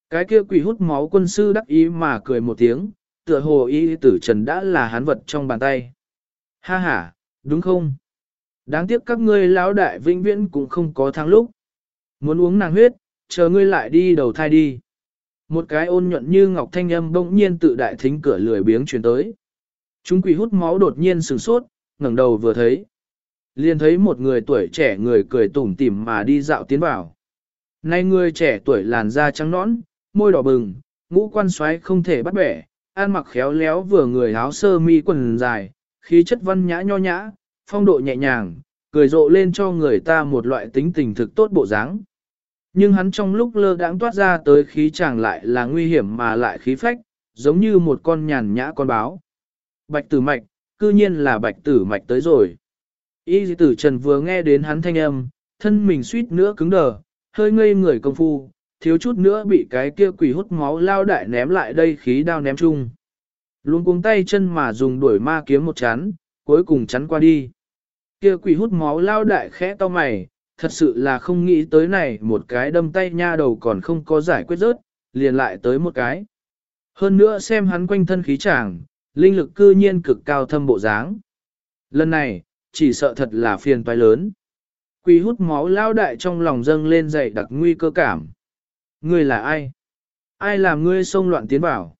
Cái kia quỷ hút máu quân sư đắc ý mà cười một tiếng, tựa hồ y tử trần đã là hán vật trong bàn tay. Ha ha, đúng không? Đáng tiếc các ngươi lão đại vĩnh viễn cũng không có thắng lúc. Muốn uống nàng huyết, chờ ngươi lại đi đầu thai đi. Một cái ôn nhuận như ngọc thanh âm bỗng nhiên tự đại thính cửa lười biếng truyền tới. Chúng quỷ hút máu đột nhiên sửng sốt, ngẩng đầu vừa thấy. Liền thấy một người tuổi trẻ người cười tủm tỉm mà đi dạo tiến vào. Nay người trẻ tuổi làn da trắng nõn, môi đỏ bừng, ngũ quan xoáy không thể bắt bẻ, ăn mặc khéo léo vừa người áo sơ mi quần dài, khí chất văn nhã nho nhã, phong độ nhẹ nhàng, cười rộ lên cho người ta một loại tính tình thực tốt bộ dáng. Nhưng hắn trong lúc lơ đãng toát ra tới khí chàng lại là nguy hiểm mà lại khí phách, giống như một con nhàn nhã con báo. Bạch tử mạch, cư nhiên là bạch tử mạch tới rồi. Y tử trần vừa nghe đến hắn thanh âm, thân mình suýt nữa cứng đờ, hơi ngây người công phu, thiếu chút nữa bị cái kia quỷ hút máu lao đại ném lại đây khí đao ném chung. Luôn cuống tay chân mà dùng đuổi ma kiếm một chán, cuối cùng chắn qua đi. Kia quỷ hút máu lao đại khẽ to mày, thật sự là không nghĩ tới này một cái đâm tay nha đầu còn không có giải quyết rớt, liền lại tới một cái. Hơn nữa xem hắn quanh thân khí chàng, linh lực cư nhiên cực cao thâm bộ dáng. Lần này, chỉ sợ thật là phiền toái lớn. Quỷ hút máu lao đại trong lòng dâng lên dày đặc nguy cơ cảm. Ngươi là ai? Ai làm ngươi xông loạn tiến vào?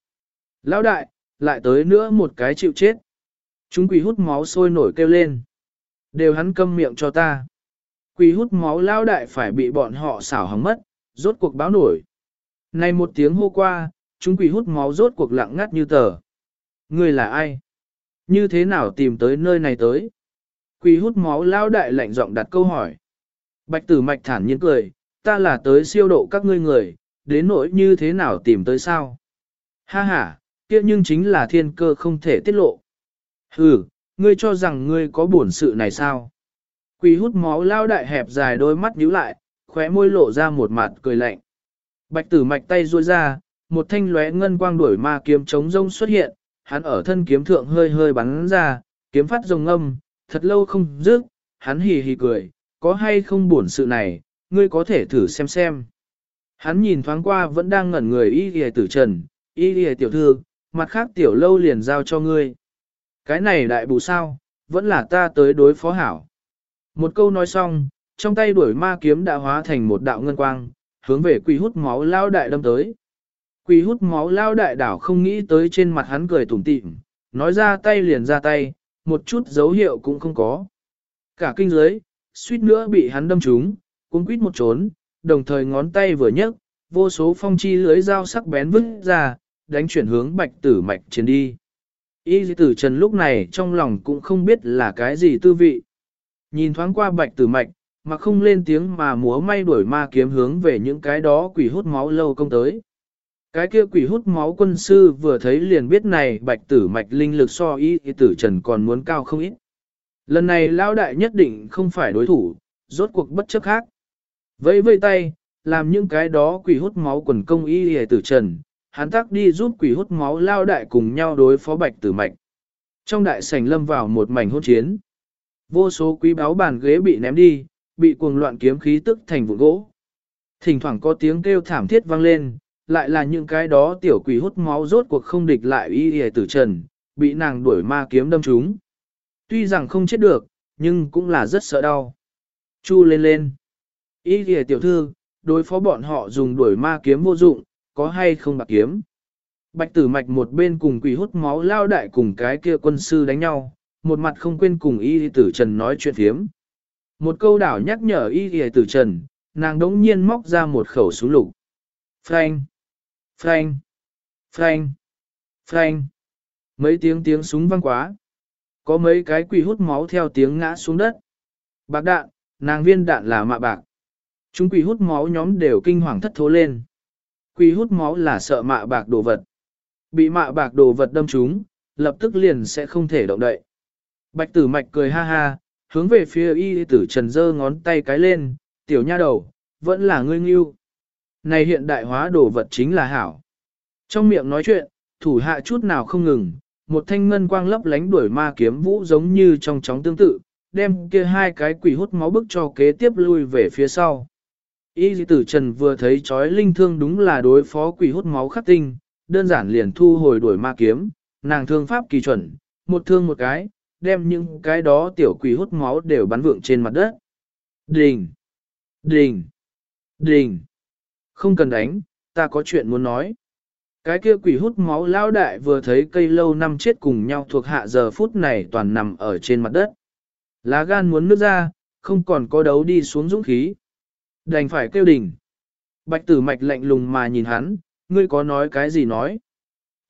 Lão đại, lại tới nữa một cái chịu chết. Chúng quỷ hút máu sôi nổi kêu lên. Đều hắn câm miệng cho ta. Quỷ hút máu lao đại phải bị bọn họ xảo hỏng mất, rốt cuộc báo nổi. Này một tiếng hô qua, chúng quỷ hút máu rốt cuộc lặng ngắt như tờ. Ngươi là ai? Như thế nào tìm tới nơi này tới? Quỷ hút máu lao đại lạnh giọng đặt câu hỏi. Bạch tử mạch thản nhiên cười, ta là tới siêu độ các ngươi người, đến nỗi như thế nào tìm tới sao? Ha ha, kia nhưng chính là thiên cơ không thể tiết lộ. Hừ, ngươi cho rằng ngươi có bổn sự này sao? Quỷ hút máu lao đại hẹp dài đôi mắt nhíu lại, khóe môi lộ ra một mặt cười lạnh. Bạch tử mạch tay ruôi ra, một thanh lóe ngân quang đuổi ma kiếm chống rông xuất hiện, hắn ở thân kiếm thượng hơi hơi bắn ra, kiếm phát rồng âm, thật lâu không dứt, hắn hì hì cười, có hay không buồn sự này, ngươi có thể thử xem xem. Hắn nhìn thoáng qua vẫn đang ngẩn người y lìa tử trần, y lìa tiểu thư, mặt khác tiểu lâu liền giao cho ngươi. Cái này đại bù sao, vẫn là ta tới đối phó hảo. Một câu nói xong, trong tay đuổi ma kiếm đã hóa thành một đạo ngân quang, hướng về quỷ hút máu lao đại đâm tới. Quỷ hút máu lao đại đảo không nghĩ tới trên mặt hắn cười tủm tỉm, nói ra tay liền ra tay, một chút dấu hiệu cũng không có. Cả kinh giới, suýt nữa bị hắn đâm trúng, cuống quýt một trốn, đồng thời ngón tay vừa nhấc, vô số phong chi lưới dao sắc bén vứt ra, đánh chuyển hướng bạch tử mạch trên đi. Y tử trần lúc này trong lòng cũng không biết là cái gì tư vị. Nhìn thoáng qua bạch tử mạch, mà không lên tiếng mà múa may đuổi ma kiếm hướng về những cái đó quỷ hút máu lâu công tới. Cái kia quỷ hút máu quân sư vừa thấy liền biết này bạch tử mạch linh lực so y tử trần còn muốn cao không ít. Lần này lão đại nhất định không phải đối thủ, rốt cuộc bất chấp khác. Vẫy vây tay, làm những cái đó quỷ hút máu quần công y y tử trần, hắn tắc đi giúp quỷ hút máu lao đại cùng nhau đối phó bạch tử mạch. Trong đại sảnh lâm vào một mảnh hôn chiến. Vô số quý báo bàn ghế bị ném đi, bị cuồng loạn kiếm khí tức thành vụn gỗ. Thỉnh thoảng có tiếng kêu thảm thiết vang lên, lại là những cái đó tiểu quỷ hút máu rốt cuộc không địch lại y y tử trần, bị nàng đuổi ma kiếm đâm trúng. Tuy rằng không chết được, nhưng cũng là rất sợ đau. Chu lên lên. Y y tiểu thư, đối phó bọn họ dùng đuổi ma kiếm vô dụng, có hay không bạc kiếm. Bạch tử mạch một bên cùng quỷ hút máu lao đại cùng cái kia quân sư đánh nhau, một mặt không quên cùng y tử trần nói chuyện thiếm. Một câu đảo nhắc nhở y tử trần, nàng đống nhiên móc ra một khẩu súng lục. Frank! Frank! Frank! Frank! Mấy tiếng tiếng súng vang quá. Có mấy cái quỷ hút máu theo tiếng ngã xuống đất. Bạc đạn, nàng viên đạn là mạ bạc. Chúng quỷ hút máu nhóm đều kinh hoàng thất thố lên. Quỷ hút máu là sợ mạ bạc đồ vật. Bị mạ bạc đồ vật đâm chúng, lập tức liền sẽ không thể động đậy. Bạch tử mạch cười ha ha, hướng về phía y tử trần dơ ngón tay cái lên, tiểu nha đầu, vẫn là ngươi nghiêu. Này hiện đại hóa đồ vật chính là hảo. Trong miệng nói chuyện, thủ hạ chút nào không ngừng, một thanh ngân quang lấp lánh đuổi ma kiếm vũ giống như trong chóng tương tự, đem kia hai cái quỷ hút máu bức cho kế tiếp lui về phía sau. Y tử trần vừa thấy chói linh thương đúng là đối phó quỷ hút máu khắc tinh, đơn giản liền thu hồi đuổi ma kiếm, nàng thương pháp kỳ chuẩn, một thương một cái, đem những cái đó tiểu quỷ hút máu đều bắn vượng trên mặt đất. Đình! Đình! Đình! Không cần đánh, ta có chuyện muốn nói. Cái kia quỷ hút máu lao đại vừa thấy cây lâu năm chết cùng nhau thuộc hạ giờ phút này toàn nằm ở trên mặt đất. Lá gan muốn nước ra, không còn có đấu đi xuống dũng khí. Đành phải kêu đỉnh. Bạch tử mạch lạnh lùng mà nhìn hắn, ngươi có nói cái gì nói.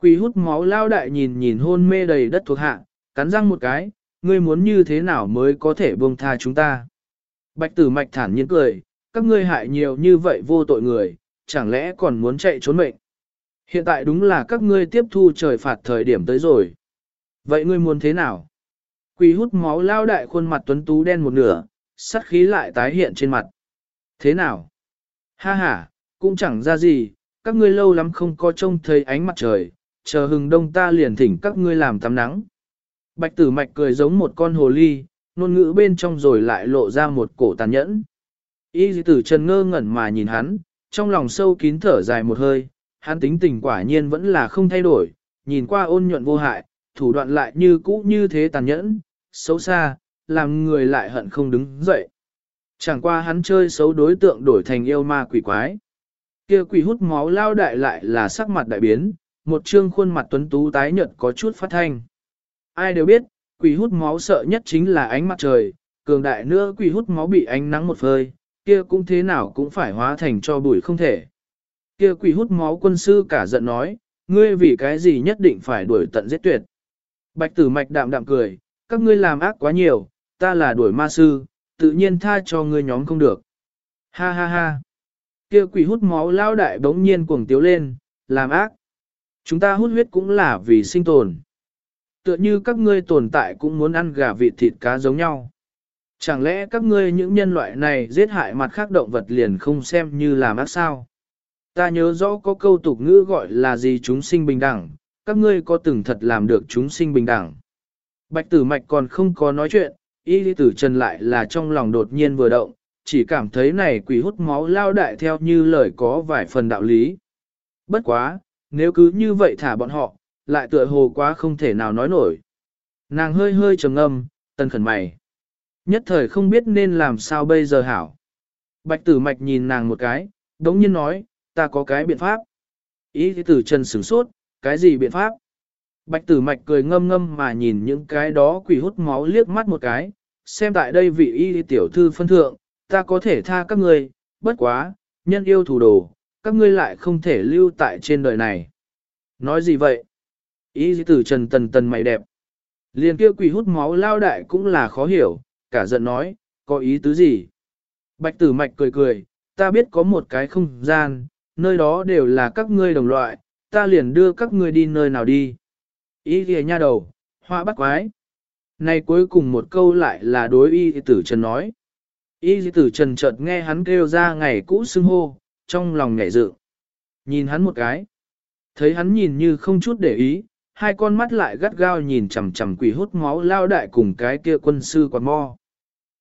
Quỷ hút máu lao đại nhìn nhìn hôn mê đầy đất thuộc hạ, cắn răng một cái, ngươi muốn như thế nào mới có thể buông tha chúng ta. Bạch tử mạch thản nhiên cười, các ngươi hại nhiều như vậy vô tội người, chẳng lẽ còn muốn chạy trốn mệnh. Hiện tại đúng là các ngươi tiếp thu trời phạt thời điểm tới rồi. Vậy ngươi muốn thế nào? Quỷ hút máu lao đại khuôn mặt tuấn tú đen một nửa, sắt khí lại tái hiện trên mặt. Thế nào? Ha ha, cũng chẳng ra gì, các ngươi lâu lắm không có trông thấy ánh mặt trời, chờ hừng đông ta liền thỉnh các ngươi làm tắm nắng. Bạch tử mạch cười giống một con hồ ly, ngôn ngữ bên trong rồi lại lộ ra một cổ tàn nhẫn. Y tử trần ngơ ngẩn mà nhìn hắn, trong lòng sâu kín thở dài một hơi, hắn tính tình quả nhiên vẫn là không thay đổi, nhìn qua ôn nhuận vô hại, thủ đoạn lại như cũ như thế tàn nhẫn, xấu xa, làm người lại hận không đứng dậy. Chẳng qua hắn chơi xấu đối tượng đổi thành yêu ma quỷ quái. Kia quỷ hút máu lao đại lại là sắc mặt đại biến, một trương khuôn mặt tuấn tú tái nhợt có chút phát thanh. Ai đều biết, quỷ hút máu sợ nhất chính là ánh mặt trời, cường đại nữa quỷ hút máu bị ánh nắng một phơi, kia cũng thế nào cũng phải hóa thành cho bụi không thể. Kia quỷ hút máu quân sư cả giận nói, ngươi vì cái gì nhất định phải đuổi tận giết tuyệt. Bạch tử mạch đạm đạm cười, các ngươi làm ác quá nhiều, ta là đuổi ma sư, tự nhiên tha cho ngươi nhóm không được. Ha ha ha. Kia quỷ hút máu lao đại bỗng nhiên cuồng tiếu lên, làm ác. Chúng ta hút huyết cũng là vì sinh tồn. Tựa như các ngươi tồn tại cũng muốn ăn gà vịt thịt cá giống nhau. Chẳng lẽ các ngươi những nhân loại này giết hại mặt khác động vật liền không xem như làm ác sao? Ta nhớ rõ có câu tục ngữ gọi là gì chúng sinh bình đẳng, các ngươi có từng thật làm được chúng sinh bình đẳng. Bạch tử mạch còn không có nói chuyện, y lý tử trần lại là trong lòng đột nhiên vừa động, chỉ cảm thấy này quỷ hút máu lao đại theo như lời có vài phần đạo lý. Bất quá, nếu cứ như vậy thả bọn họ, lại tựa hồ quá không thể nào nói nổi. Nàng hơi hơi trầm ngâm, tân khẩn mày. Nhất thời không biết nên làm sao bây giờ hảo. Bạch tử mạch nhìn nàng một cái, đống nhiên nói, ta có cái biện pháp. Ý tử trần sửng sốt, cái gì biện pháp? Bạch tử mạch cười ngâm ngâm mà nhìn những cái đó quỷ hút máu liếc mắt một cái, xem tại đây vị y tiểu thư phân thượng, ta có thể tha các ngươi, bất quá, nhân yêu thủ đồ, các ngươi lại không thể lưu tại trên đời này. Nói gì vậy? Y tử trần tần tần mày đẹp. Liền kia quỷ hút máu lao đại cũng là khó hiểu, cả giận nói, có ý tứ gì? Bạch tử mạch cười cười, ta biết có một cái không gian, nơi đó đều là các ngươi đồng loại, ta liền đưa các ngươi đi nơi nào đi. Ý kìa nha đầu, hoa bắt quái. Này cuối cùng một câu lại là đối y tử trần nói. Y tử trần chợt nghe hắn kêu ra ngày cũ xưng hô, trong lòng nhảy dự. Nhìn hắn một cái. Thấy hắn nhìn như không chút để ý, hai con mắt lại gắt gao nhìn chằm chằm quỷ hút máu lao đại cùng cái kia quân sư quạt mo.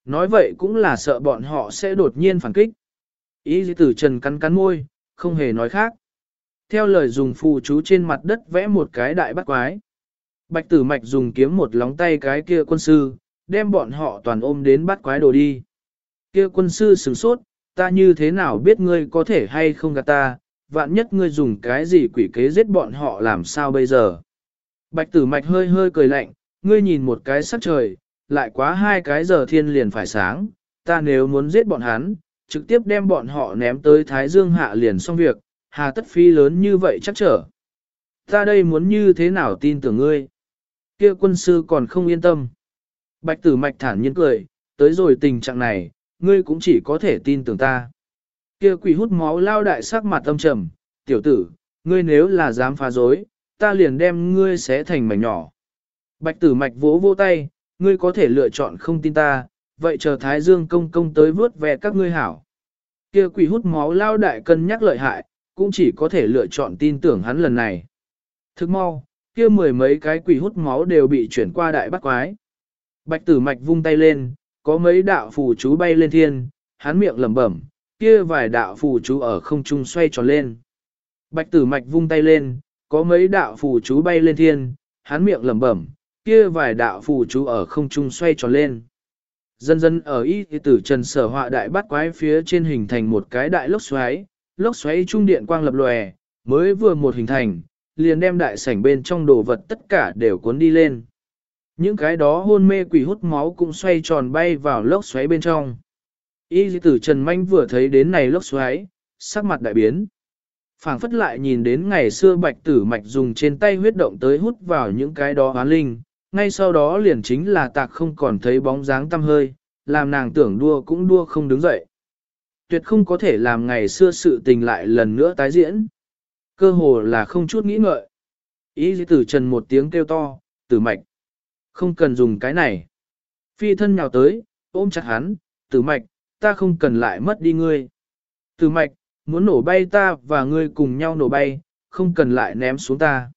Nói vậy cũng là sợ bọn họ sẽ đột nhiên phản kích. Ý dĩ tử trần cắn cắn môi, không hề nói khác. Theo lời dùng phù chú trên mặt đất vẽ một cái đại bắt quái. Bạch tử mạch dùng kiếm một lóng tay cái kia quân sư, đem bọn họ toàn ôm đến bắt quái đồ đi. Kia quân sư sửng sốt, ta như thế nào biết ngươi có thể hay không gạt ta, vạn nhất ngươi dùng cái gì quỷ kế giết bọn họ làm sao bây giờ. Bạch tử mạch hơi hơi cười lạnh, ngươi nhìn một cái sắc trời, lại quá hai cái giờ thiên liền phải sáng, ta nếu muốn giết bọn hắn, trực tiếp đem bọn họ ném tới Thái Dương hạ liền xong việc, hà tất phi lớn như vậy chắc trở. Ta đây muốn như thế nào tin tưởng ngươi? Kia quân sư còn không yên tâm. Bạch tử mạch thản nhiên cười, tới rồi tình trạng này, ngươi cũng chỉ có thể tin tưởng ta. Kia quỷ hút máu lao đại sắc mặt âm trầm, tiểu tử, ngươi nếu là dám phá dối, ta liền đem ngươi xé thành mảnh nhỏ. Bạch tử mạch vỗ vô tay, ngươi có thể lựa chọn không tin ta, vậy chờ Thái Dương công công tới vớt về các ngươi hảo. Kia quỷ hút máu lao đại cân nhắc lợi hại, cũng chỉ có thể lựa chọn tin tưởng hắn lần này. Thức mau, kia mười mấy cái quỷ hút máu đều bị chuyển qua đại bắt quái. Bạch tử mạch vung tay lên, có mấy đạo phù chú bay lên thiên, hắn miệng lẩm bẩm, kia vài đạo phù chú ở không trung xoay tròn lên. Bạch tử mạch vung tay lên, có mấy đạo phù chú bay lên thiên, hắn miệng lẩm bẩm, kia vài đạo phù chú ở không trung xoay tròn lên. Dần dần ở y tử trần sở họa đại bắt quái phía trên hình thành một cái đại lốc xoáy, lốc xoáy trung điện quang lập lòe, mới vừa một hình thành, liền đem đại sảnh bên trong đồ vật tất cả đều cuốn đi lên. Những cái đó hôn mê quỷ hút máu cũng xoay tròn bay vào lốc xoáy bên trong. Y tử Trần Manh vừa thấy đến này lốc xoáy, sắc mặt đại biến. phảng phất lại nhìn đến ngày xưa bạch tử mạch dùng trên tay huyết động tới hút vào những cái đó hoán linh, ngay sau đó liền chính là tạc không còn thấy bóng dáng tăm hơi, làm nàng tưởng đua cũng đua không đứng dậy. Tuyệt không có thể làm ngày xưa sự tình lại lần nữa tái diễn. Cơ hồ là không chút nghĩ ngợi. Ý tử trần một tiếng kêu to, tử mạch. Không cần dùng cái này. Phi thân nhào tới, ôm chặt hắn, tử mạch, ta không cần lại mất đi ngươi. Tử mạch, muốn nổ bay ta và ngươi cùng nhau nổ bay, không cần lại ném xuống ta.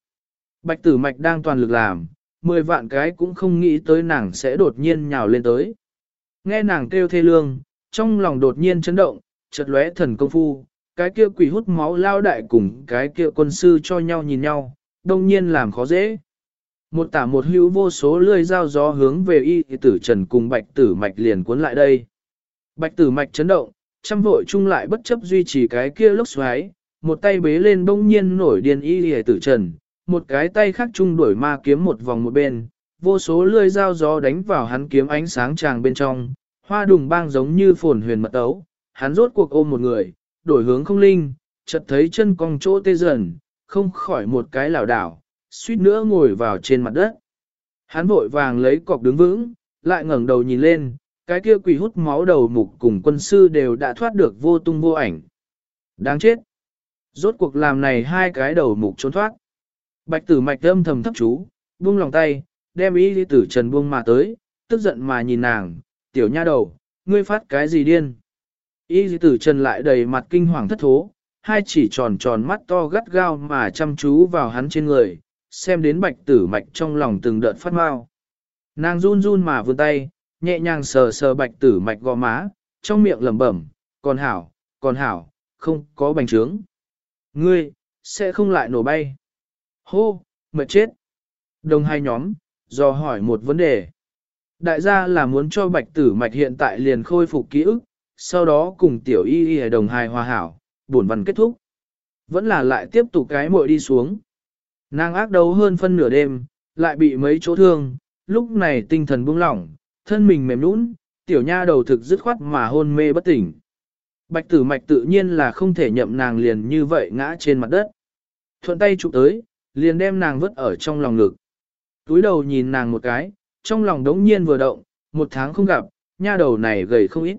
Bạch tử mạch đang toàn lực làm, mười vạn cái cũng không nghĩ tới nàng sẽ đột nhiên nhào lên tới. Nghe nàng kêu thê lương, trong lòng đột nhiên chấn động, chợt lóe thần công phu, cái kia quỷ hút máu lao đại cùng cái kia quân sư cho nhau nhìn nhau, đông nhiên làm khó dễ. Một tả một hữu vô số lươi dao gió hướng về y tử trần cùng bạch tử mạch liền cuốn lại đây. Bạch tử mạch chấn động, trăm vội chung lại bất chấp duy trì cái kia lốc xoáy, một tay bế lên bỗng nhiên nổi điên y tử trần, một cái tay khác chung đuổi ma kiếm một vòng một bên, vô số lưỡi dao gió đánh vào hắn kiếm ánh sáng tràng bên trong, hoa đùng bang giống như phồn huyền mật ấu, hắn rốt cuộc ôm một người, đổi hướng không linh, chợt thấy chân cong chỗ tê dần, không khỏi một cái lảo đảo, suýt nữa ngồi vào trên mặt đất. Hắn vội vàng lấy cọc đứng vững, lại ngẩng đầu nhìn lên, cái kia quỷ hút máu đầu mục cùng quân sư đều đã thoát được vô tung vô ảnh. Đáng chết! Rốt cuộc làm này hai cái đầu mục trốn thoát. Bạch tử mạch âm thầm thấp chú, buông lòng tay, đem ý lý tử trần buông mà tới, tức giận mà nhìn nàng, tiểu nha đầu, ngươi phát cái gì điên. Ý lý tử trần lại đầy mặt kinh hoàng thất thố, hai chỉ tròn tròn mắt to gắt gao mà chăm chú vào hắn trên người, xem đến bạch tử mạch trong lòng từng đợt phát mau. Nàng run run mà vươn tay, nhẹ nhàng sờ sờ bạch tử mạch gò má, trong miệng lẩm bẩm, còn hảo, còn hảo, không có bành trướng. Ngươi, sẽ không lại nổ bay. Hô, mệt chết. Đồng hai nhóm, do hỏi một vấn đề. Đại gia là muốn cho bạch tử mạch hiện tại liền khôi phục ký ức, sau đó cùng tiểu y y đồng hài hòa hảo, buồn văn kết thúc. Vẫn là lại tiếp tục cái muội đi xuống. Nàng ác đấu hơn phân nửa đêm, lại bị mấy chỗ thương, lúc này tinh thần buông lỏng, thân mình mềm nũng, tiểu nha đầu thực dứt khoát mà hôn mê bất tỉnh. Bạch tử mạch tự nhiên là không thể nhậm nàng liền như vậy ngã trên mặt đất. Thuận tay chụp tới, liền đem nàng vứt ở trong lòng ngực. Túi đầu nhìn nàng một cái, trong lòng đống nhiên vừa động, một tháng không gặp, nha đầu này gầy không ít.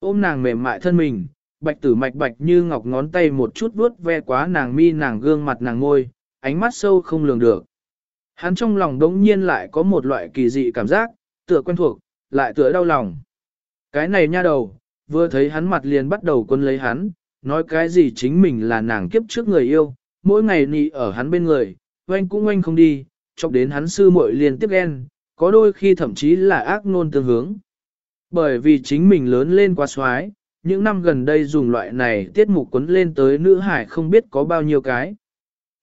Ôm nàng mềm mại thân mình, bạch tử mạch bạch như ngọc ngón tay một chút vuốt ve quá nàng mi nàng gương mặt nàng ngôi, ánh mắt sâu không lường được. Hắn trong lòng đống nhiên lại có một loại kỳ dị cảm giác, tựa quen thuộc, lại tựa đau lòng. Cái này nha đầu, vừa thấy hắn mặt liền bắt đầu quân lấy hắn, nói cái gì chính mình là nàng kiếp trước người yêu, mỗi ngày nị ở hắn bên người, oanh cũng oanh không đi, chọc đến hắn sư muội liên tiếp ghen, có đôi khi thậm chí là ác nôn tương hướng. Bởi vì chính mình lớn lên quá xoái, những năm gần đây dùng loại này tiết mục quấn lên tới nữ hải không biết có bao nhiêu cái.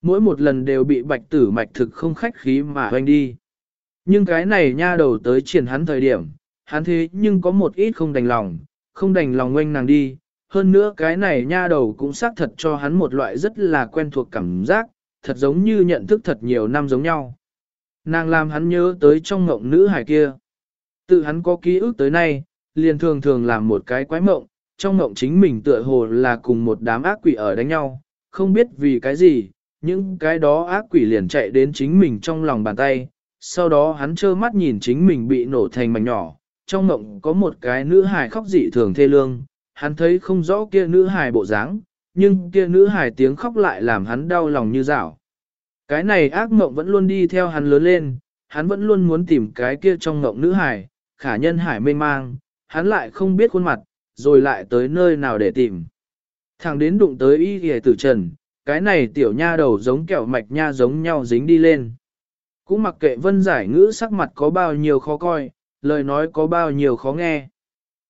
Mỗi một lần đều bị bạch tử mạch thực không khách khí mà oanh đi. Nhưng cái này nha đầu tới triển hắn thời điểm, hắn thế nhưng có một ít không đành lòng, không đành lòng oanh nàng đi. Hơn nữa cái này nha đầu cũng xác thật cho hắn một loại rất là quen thuộc cảm giác, thật giống như nhận thức thật nhiều năm giống nhau. Nàng làm hắn nhớ tới trong mộng nữ hài kia. Tự hắn có ký ức tới nay, liền thường thường làm một cái quái mộng, trong mộng chính mình tựa hồ là cùng một đám ác quỷ ở đánh nhau, không biết vì cái gì, những cái đó ác quỷ liền chạy đến chính mình trong lòng bàn tay, sau đó hắn trơ mắt nhìn chính mình bị nổ thành mảnh nhỏ, trong mộng có một cái nữ hài khóc dị thường thê lương, hắn thấy không rõ kia nữ hài bộ dáng, nhưng kia nữ hài tiếng khóc lại làm hắn đau lòng như rảo Cái này ác mộng vẫn luôn đi theo hắn lớn lên, hắn vẫn luôn muốn tìm cái kia trong mộng nữ hài, khả nhân hải mê mang, hắn lại không biết khuôn mặt, rồi lại tới nơi nào để tìm. thằng đến đụng tới y ghề tử trần, cái này tiểu nha đầu giống kẹo mạch nha giống nhau dính đi lên. Cũng mặc kệ vân giải ngữ sắc mặt có bao nhiêu khó coi, lời nói có bao nhiêu khó nghe.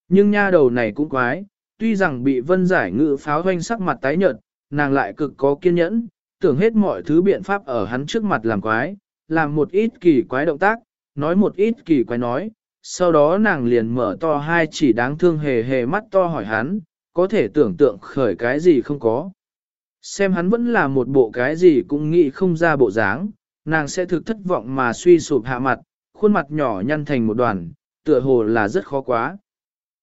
Nhưng nha đầu này cũng quái, tuy rằng bị vân giải ngữ pháo hoanh sắc mặt tái nhợt, nàng lại cực có kiên nhẫn, tưởng hết mọi thứ biện pháp ở hắn trước mặt làm quái, làm một ít kỳ quái động tác, nói một ít kỳ quái nói, sau đó nàng liền mở to hai chỉ đáng thương hề hề mắt to hỏi hắn, có thể tưởng tượng khởi cái gì không có. Xem hắn vẫn là một bộ cái gì cũng nghĩ không ra bộ dáng, nàng sẽ thực thất vọng mà suy sụp hạ mặt, khuôn mặt nhỏ nhăn thành một đoàn, tựa hồ là rất khó quá.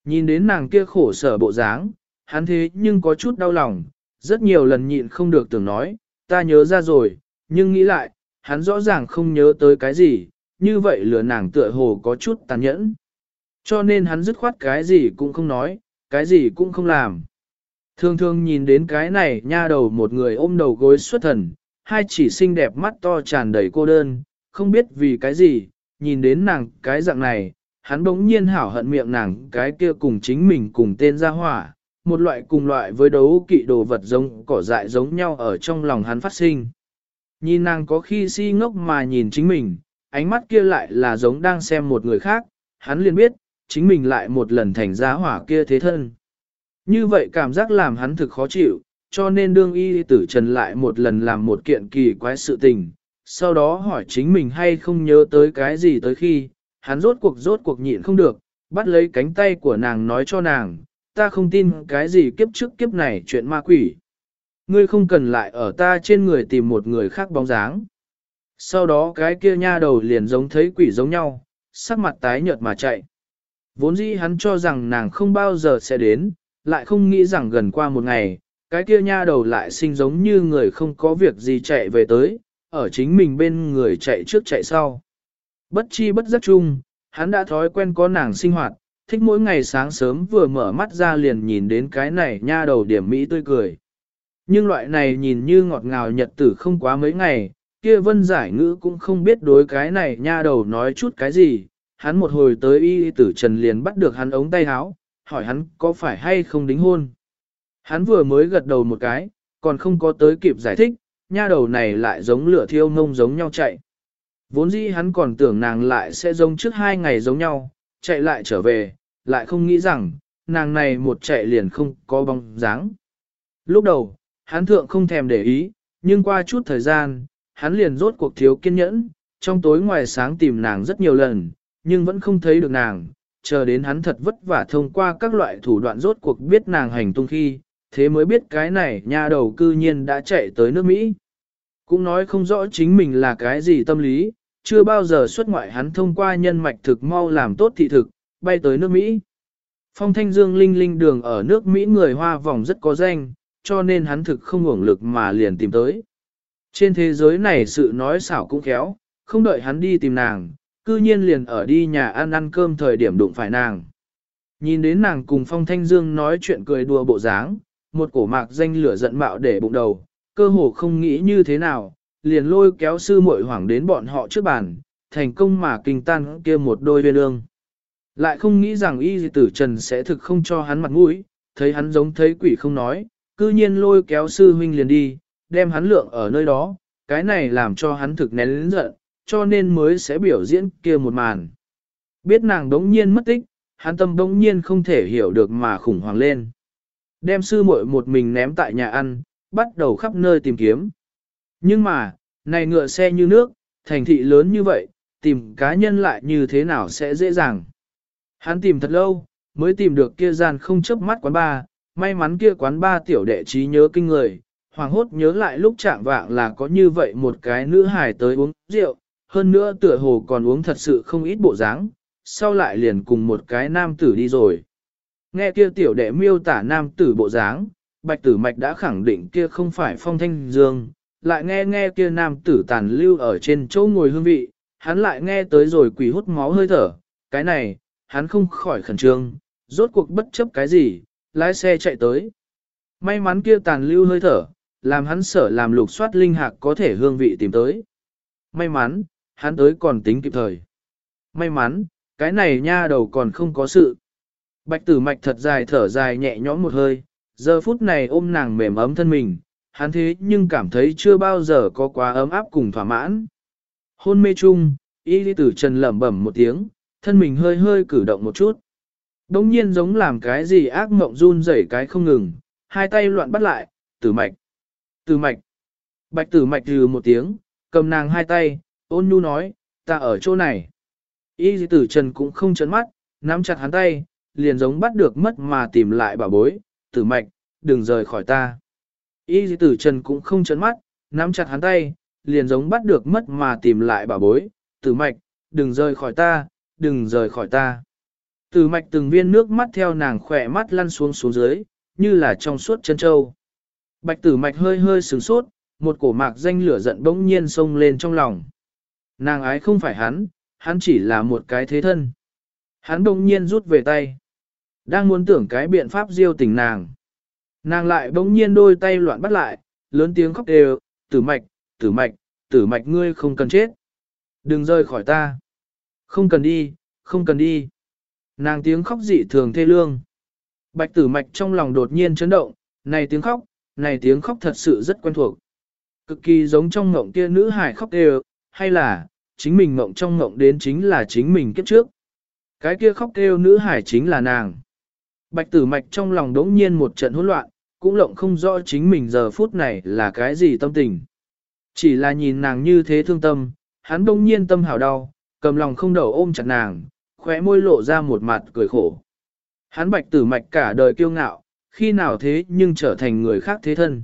Nhìn đến nàng kia khổ sở bộ dáng, hắn thế nhưng có chút đau lòng, rất nhiều lần nhịn không được tưởng nói, ta nhớ ra rồi, nhưng nghĩ lại, hắn rõ ràng không nhớ tới cái gì, như vậy lừa nàng tựa hồ có chút tàn nhẫn. Cho nên hắn dứt khoát cái gì cũng không nói, cái gì cũng không làm. Thường thường nhìn đến cái này nha đầu một người ôm đầu gối xuất thần, hai chỉ xinh đẹp mắt to tràn đầy cô đơn, không biết vì cái gì, nhìn đến nàng cái dạng này, hắn bỗng nhiên hảo hận miệng nàng cái kia cùng chính mình cùng tên ra hỏa, một loại cùng loại với đấu kỵ đồ vật giống cỏ dại giống nhau ở trong lòng hắn phát sinh. Nhìn nàng có khi si ngốc mà nhìn chính mình, ánh mắt kia lại là giống đang xem một người khác, hắn liền biết, chính mình lại một lần thành ra hỏa kia thế thân. Như vậy cảm giác làm hắn thực khó chịu, cho nên đương y tử trần lại một lần làm một kiện kỳ quái sự tình, sau đó hỏi chính mình hay không nhớ tới cái gì tới khi, hắn rốt cuộc rốt cuộc nhịn không được, bắt lấy cánh tay của nàng nói cho nàng, ta không tin cái gì kiếp trước kiếp này chuyện ma quỷ. Ngươi không cần lại ở ta trên người tìm một người khác bóng dáng. Sau đó cái kia nha đầu liền giống thấy quỷ giống nhau, sắc mặt tái nhợt mà chạy. Vốn dĩ hắn cho rằng nàng không bao giờ sẽ đến, lại không nghĩ rằng gần qua một ngày, cái kia nha đầu lại sinh giống như người không có việc gì chạy về tới, ở chính mình bên người chạy trước chạy sau. Bất chi bất giác chung, hắn đã thói quen có nàng sinh hoạt, thích mỗi ngày sáng sớm vừa mở mắt ra liền nhìn đến cái này nha đầu điểm mỹ tươi cười. Nhưng loại này nhìn như ngọt ngào nhật tử không quá mấy ngày, kia vân giải ngữ cũng không biết đối cái này nha đầu nói chút cái gì, hắn một hồi tới y tử trần liền bắt được hắn ống tay áo, hỏi hắn có phải hay không đính hôn. Hắn vừa mới gật đầu một cái, còn không có tới kịp giải thích, nha đầu này lại giống lửa thiêu ngông giống nhau chạy. Vốn dĩ hắn còn tưởng nàng lại sẽ giống trước hai ngày giống nhau, chạy lại trở về, lại không nghĩ rằng, nàng này một chạy liền không có bóng dáng. Lúc đầu, hắn thượng không thèm để ý, nhưng qua chút thời gian, hắn liền rốt cuộc thiếu kiên nhẫn, trong tối ngoài sáng tìm nàng rất nhiều lần, nhưng vẫn không thấy được nàng, chờ đến hắn thật vất vả thông qua các loại thủ đoạn rốt cuộc biết nàng hành tung khi, thế mới biết cái này nha đầu cư nhiên đã chạy tới nước Mỹ. Cũng nói không rõ chính mình là cái gì tâm lý, chưa bao giờ xuất ngoại hắn thông qua nhân mạch thực mau làm tốt thị thực, bay tới nước Mỹ. Phong Thanh Dương Linh Linh đường ở nước Mỹ người Hoa vòng rất có danh, cho nên hắn thực không hưởng lực mà liền tìm tới. Trên thế giới này sự nói xảo cũng khéo, không đợi hắn đi tìm nàng, cư nhiên liền ở đi nhà ăn ăn cơm thời điểm đụng phải nàng. Nhìn đến nàng cùng Phong Thanh Dương nói chuyện cười đùa bộ dáng, một cổ mạc danh lửa giận mạo để bụng đầu, cơ hồ không nghĩ như thế nào, liền lôi kéo sư muội hoảng đến bọn họ trước bàn, thành công mà kinh tan kia một đôi viên lương. Lại không nghĩ rằng y tử trần sẽ thực không cho hắn mặt mũi, thấy hắn giống thấy quỷ không nói, cư nhiên lôi kéo sư huynh liền đi, đem hắn lượng ở nơi đó, cái này làm cho hắn thực nén lĩnh giận, cho nên mới sẽ biểu diễn kia một màn. Biết nàng đống nhiên mất tích, hắn tâm đống nhiên không thể hiểu được mà khủng hoảng lên. Đem sư muội một mình ném tại nhà ăn, bắt đầu khắp nơi tìm kiếm. Nhưng mà, này ngựa xe như nước, thành thị lớn như vậy, tìm cá nhân lại như thế nào sẽ dễ dàng. Hắn tìm thật lâu, mới tìm được kia gian không chớp mắt quán ba, may mắn kia quán ba tiểu đệ trí nhớ kinh người, hoàng hốt nhớ lại lúc trạng vạng là có như vậy một cái nữ hài tới uống rượu, hơn nữa tựa hồ còn uống thật sự không ít bộ dáng, sau lại liền cùng một cái nam tử đi rồi. Nghe kia tiểu đệ miêu tả nam tử bộ dáng, bạch tử mạch đã khẳng định kia không phải phong thanh dương, lại nghe nghe kia nam tử tàn lưu ở trên chỗ ngồi hương vị, hắn lại nghe tới rồi quỷ hút máu hơi thở, cái này, hắn không khỏi khẩn trương, rốt cuộc bất chấp cái gì, lái xe chạy tới. May mắn kia tàn lưu hơi thở, làm hắn sở làm lục soát linh hạc có thể hương vị tìm tới. May mắn, hắn tới còn tính kịp thời. May mắn, cái này nha đầu còn không có sự. Bạch tử mạch thật dài thở dài nhẹ nhõm một hơi, giờ phút này ôm nàng mềm ấm thân mình, hắn thế nhưng cảm thấy chưa bao giờ có quá ấm áp cùng thỏa mãn. Hôn mê chung, y đi tử trần lẩm bẩm một tiếng, thân mình hơi hơi cử động một chút. Đông nhiên giống làm cái gì ác mộng run rẩy cái không ngừng, hai tay loạn bắt lại, tử mạch, tử mạch. Bạch tử mạch trừ một tiếng, cầm nàng hai tay, ôn nhu nói, ta ở chỗ này. Y dì tử trần cũng không chấn mắt, nắm chặt hắn tay, liền giống bắt được mất mà tìm lại bảo bối, tử mạch, đừng rời khỏi ta. Y dì tử trần cũng không chấn mắt, nắm chặt hắn tay, liền giống bắt được mất mà tìm lại bảo bối, tử mạch, đừng rời khỏi ta, đừng rời khỏi ta. Tử mạch từng viên nước mắt theo nàng khỏe mắt lăn xuống xuống dưới, như là trong suốt chân châu. Bạch tử mạch hơi hơi sướng sốt, một cổ mạc danh lửa giận bỗng nhiên sông lên trong lòng. Nàng ái không phải hắn, hắn chỉ là một cái thế thân. Hắn bỗng nhiên rút về tay. Đang muốn tưởng cái biện pháp diêu tình nàng. Nàng lại bỗng nhiên đôi tay loạn bắt lại, lớn tiếng khóc đều, tử mạch, tử mạch, tử mạch ngươi không cần chết. Đừng rời khỏi ta. Không cần đi, không cần đi. Nàng tiếng khóc dị thường thê lương. Bạch tử mạch trong lòng đột nhiên chấn động, này tiếng khóc, này tiếng khóc thật sự rất quen thuộc. Cực kỳ giống trong ngộng kia nữ hải khóc đều, hay là, chính mình ngộng trong ngộng đến chính là chính mình kiếp trước. Cái kia khóc kêu nữ hải chính là nàng. Bạch tử mạch trong lòng đống nhiên một trận hỗn loạn, cũng lộng không rõ chính mình giờ phút này là cái gì tâm tình. Chỉ là nhìn nàng như thế thương tâm, hắn đống nhiên tâm hào đau, cầm lòng không đầu ôm chặt nàng, khóe môi lộ ra một mặt cười khổ. Hắn bạch tử mạch cả đời kiêu ngạo, khi nào thế nhưng trở thành người khác thế thân.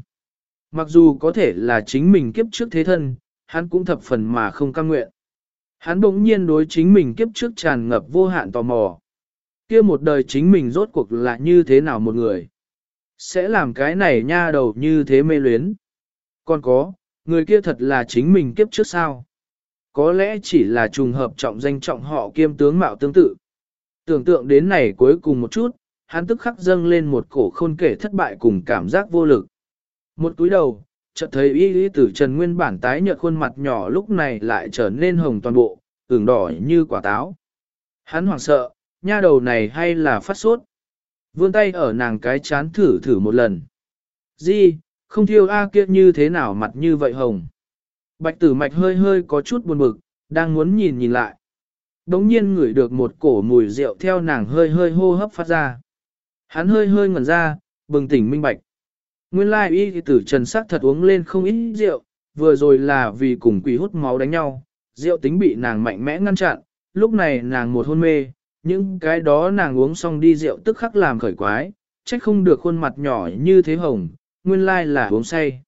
Mặc dù có thể là chính mình kiếp trước thế thân, hắn cũng thập phần mà không cam nguyện. Hắn bỗng nhiên đối chính mình kiếp trước tràn ngập vô hạn tò mò kia một đời chính mình rốt cuộc là như thế nào một người? Sẽ làm cái này nha đầu như thế mê luyến. Còn có, người kia thật là chính mình kiếp trước sao? Có lẽ chỉ là trùng hợp trọng danh trọng họ kiêm tướng mạo tương tự. Tưởng tượng đến này cuối cùng một chút, hắn tức khắc dâng lên một cổ khôn kể thất bại cùng cảm giác vô lực. Một túi đầu, chợt thấy y lý tử trần nguyên bản tái nhợt khuôn mặt nhỏ lúc này lại trở nên hồng toàn bộ, ửng đỏ như quả táo. Hắn hoảng sợ, nha đầu này hay là phát sốt. Vươn tay ở nàng cái chán thử thử một lần. Di, không thiêu A kia như thế nào mặt như vậy hồng. Bạch tử mạch hơi hơi có chút buồn bực, đang muốn nhìn nhìn lại. Đống nhiên ngửi được một cổ mùi rượu theo nàng hơi hơi hô hấp phát ra. Hắn hơi hơi ngẩn ra, bừng tỉnh minh bạch. Nguyên lai y thì tử trần sắc thật uống lên không ít rượu, vừa rồi là vì cùng quỷ hút máu đánh nhau, rượu tính bị nàng mạnh mẽ ngăn chặn, lúc này nàng một hôn mê, những cái đó nàng uống xong đi rượu tức khắc làm khởi quái, trách không được khuôn mặt nhỏ như thế hồng, nguyên lai là uống say.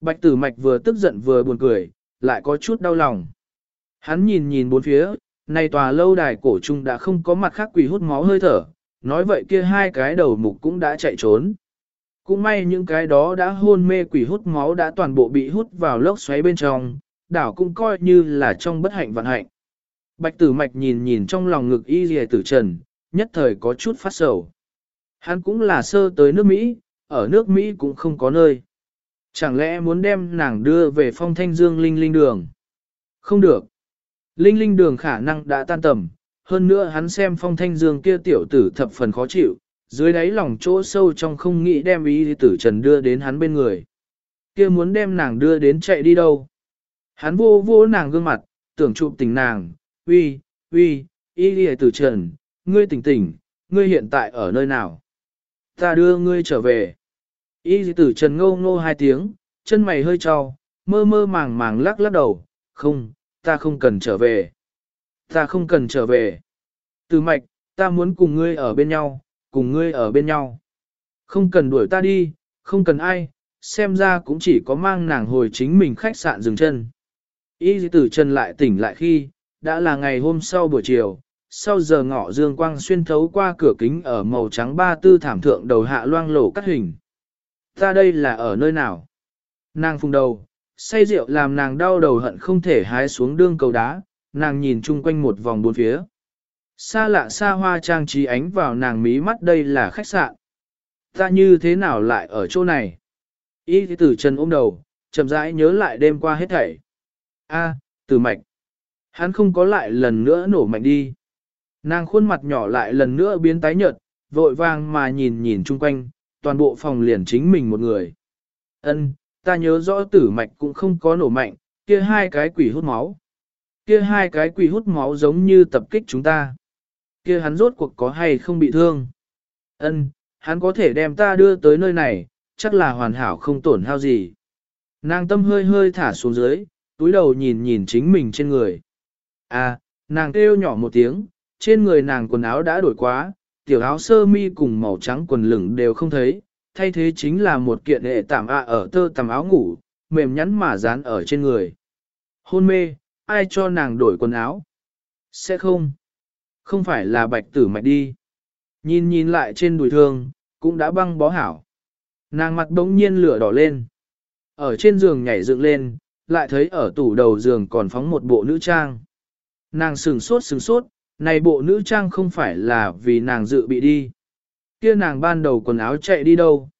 Bạch tử mạch vừa tức giận vừa buồn cười, lại có chút đau lòng. Hắn nhìn nhìn bốn phía, này tòa lâu đài cổ trung đã không có mặt khác quỷ hút máu hơi thở, nói vậy kia hai cái đầu mục cũng đã chạy trốn. Cũng may những cái đó đã hôn mê quỷ hút máu đã toàn bộ bị hút vào lốc xoáy bên trong, đảo cũng coi như là trong bất hạnh vạn hạnh. Bạch tử mạch nhìn nhìn trong lòng ngực y dì tử trần, nhất thời có chút phát sầu. Hắn cũng là sơ tới nước Mỹ, ở nước Mỹ cũng không có nơi. Chẳng lẽ muốn đem nàng đưa về phong thanh dương linh linh đường? Không được. Linh linh đường khả năng đã tan tầm, hơn nữa hắn xem phong thanh dương kia tiểu tử thập phần khó chịu, dưới đáy lòng chỗ sâu trong không nghĩ đem ý tử trần đưa đến hắn bên người. kia muốn đem nàng đưa đến chạy đi đâu? Hắn vô vô nàng gương mặt, tưởng chụp tình nàng, uy, uy, y tử trần, ngươi tỉnh tỉnh, ngươi hiện tại ở nơi nào? Ta đưa ngươi trở về. Y tử trần ngô ngô hai tiếng, chân mày hơi trao, mơ mơ màng màng lắc lắc đầu, không, ta không cần trở về. Ta không cần trở về. Từ mạch, ta muốn cùng ngươi ở bên nhau, cùng ngươi ở bên nhau. Không cần đuổi ta đi, không cần ai, xem ra cũng chỉ có mang nàng hồi chính mình khách sạn dừng chân. Y tử chân lại tỉnh lại khi, đã là ngày hôm sau buổi chiều, sau giờ ngọ dương quang xuyên thấu qua cửa kính ở màu trắng ba tư thảm thượng đầu hạ loang lổ cắt hình. Ta đây là ở nơi nào? Nàng phùng đầu, say rượu làm nàng đau đầu hận không thể hái xuống đương cầu đá, nàng nhìn chung quanh một vòng bốn phía. Xa lạ xa hoa trang trí ánh vào nàng mí mắt đây là khách sạn. Ta như thế nào lại ở chỗ này? Y tử trần ôm đầu, chậm rãi nhớ lại đêm qua hết thảy. A, à, tử mạch. Hắn không có lại lần nữa nổ mạnh đi. Nàng khuôn mặt nhỏ lại lần nữa biến tái nhợt, vội vàng mà nhìn nhìn chung quanh, toàn bộ phòng liền chính mình một người. Ân, ta nhớ rõ tử mạch cũng không có nổ mạnh, kia hai cái quỷ hút máu. Kia hai cái quỷ hút máu giống như tập kích chúng ta. Kia hắn rốt cuộc có hay không bị thương. Ân, hắn có thể đem ta đưa tới nơi này, chắc là hoàn hảo không tổn hao gì. Nàng tâm hơi hơi thả xuống dưới, túi đầu nhìn nhìn chính mình trên người. À, nàng kêu nhỏ một tiếng, trên người nàng quần áo đã đổi quá, tiểu áo sơ mi cùng màu trắng quần lửng đều không thấy, thay thế chính là một kiện hệ tạm ạ ở tơ tằm áo ngủ, mềm nhắn mà dán ở trên người. Hôn mê, ai cho nàng đổi quần áo? Sẽ không. Không phải là bạch tử mạch đi. Nhìn nhìn lại trên đùi thương, cũng đã băng bó hảo. Nàng mặt bỗng nhiên lửa đỏ lên. Ở trên giường nhảy dựng lên, lại thấy ở tủ đầu giường còn phóng một bộ nữ trang. Nàng sừng sốt sừng sốt, này bộ nữ trang không phải là vì nàng dự bị đi. Kia nàng ban đầu quần áo chạy đi đâu.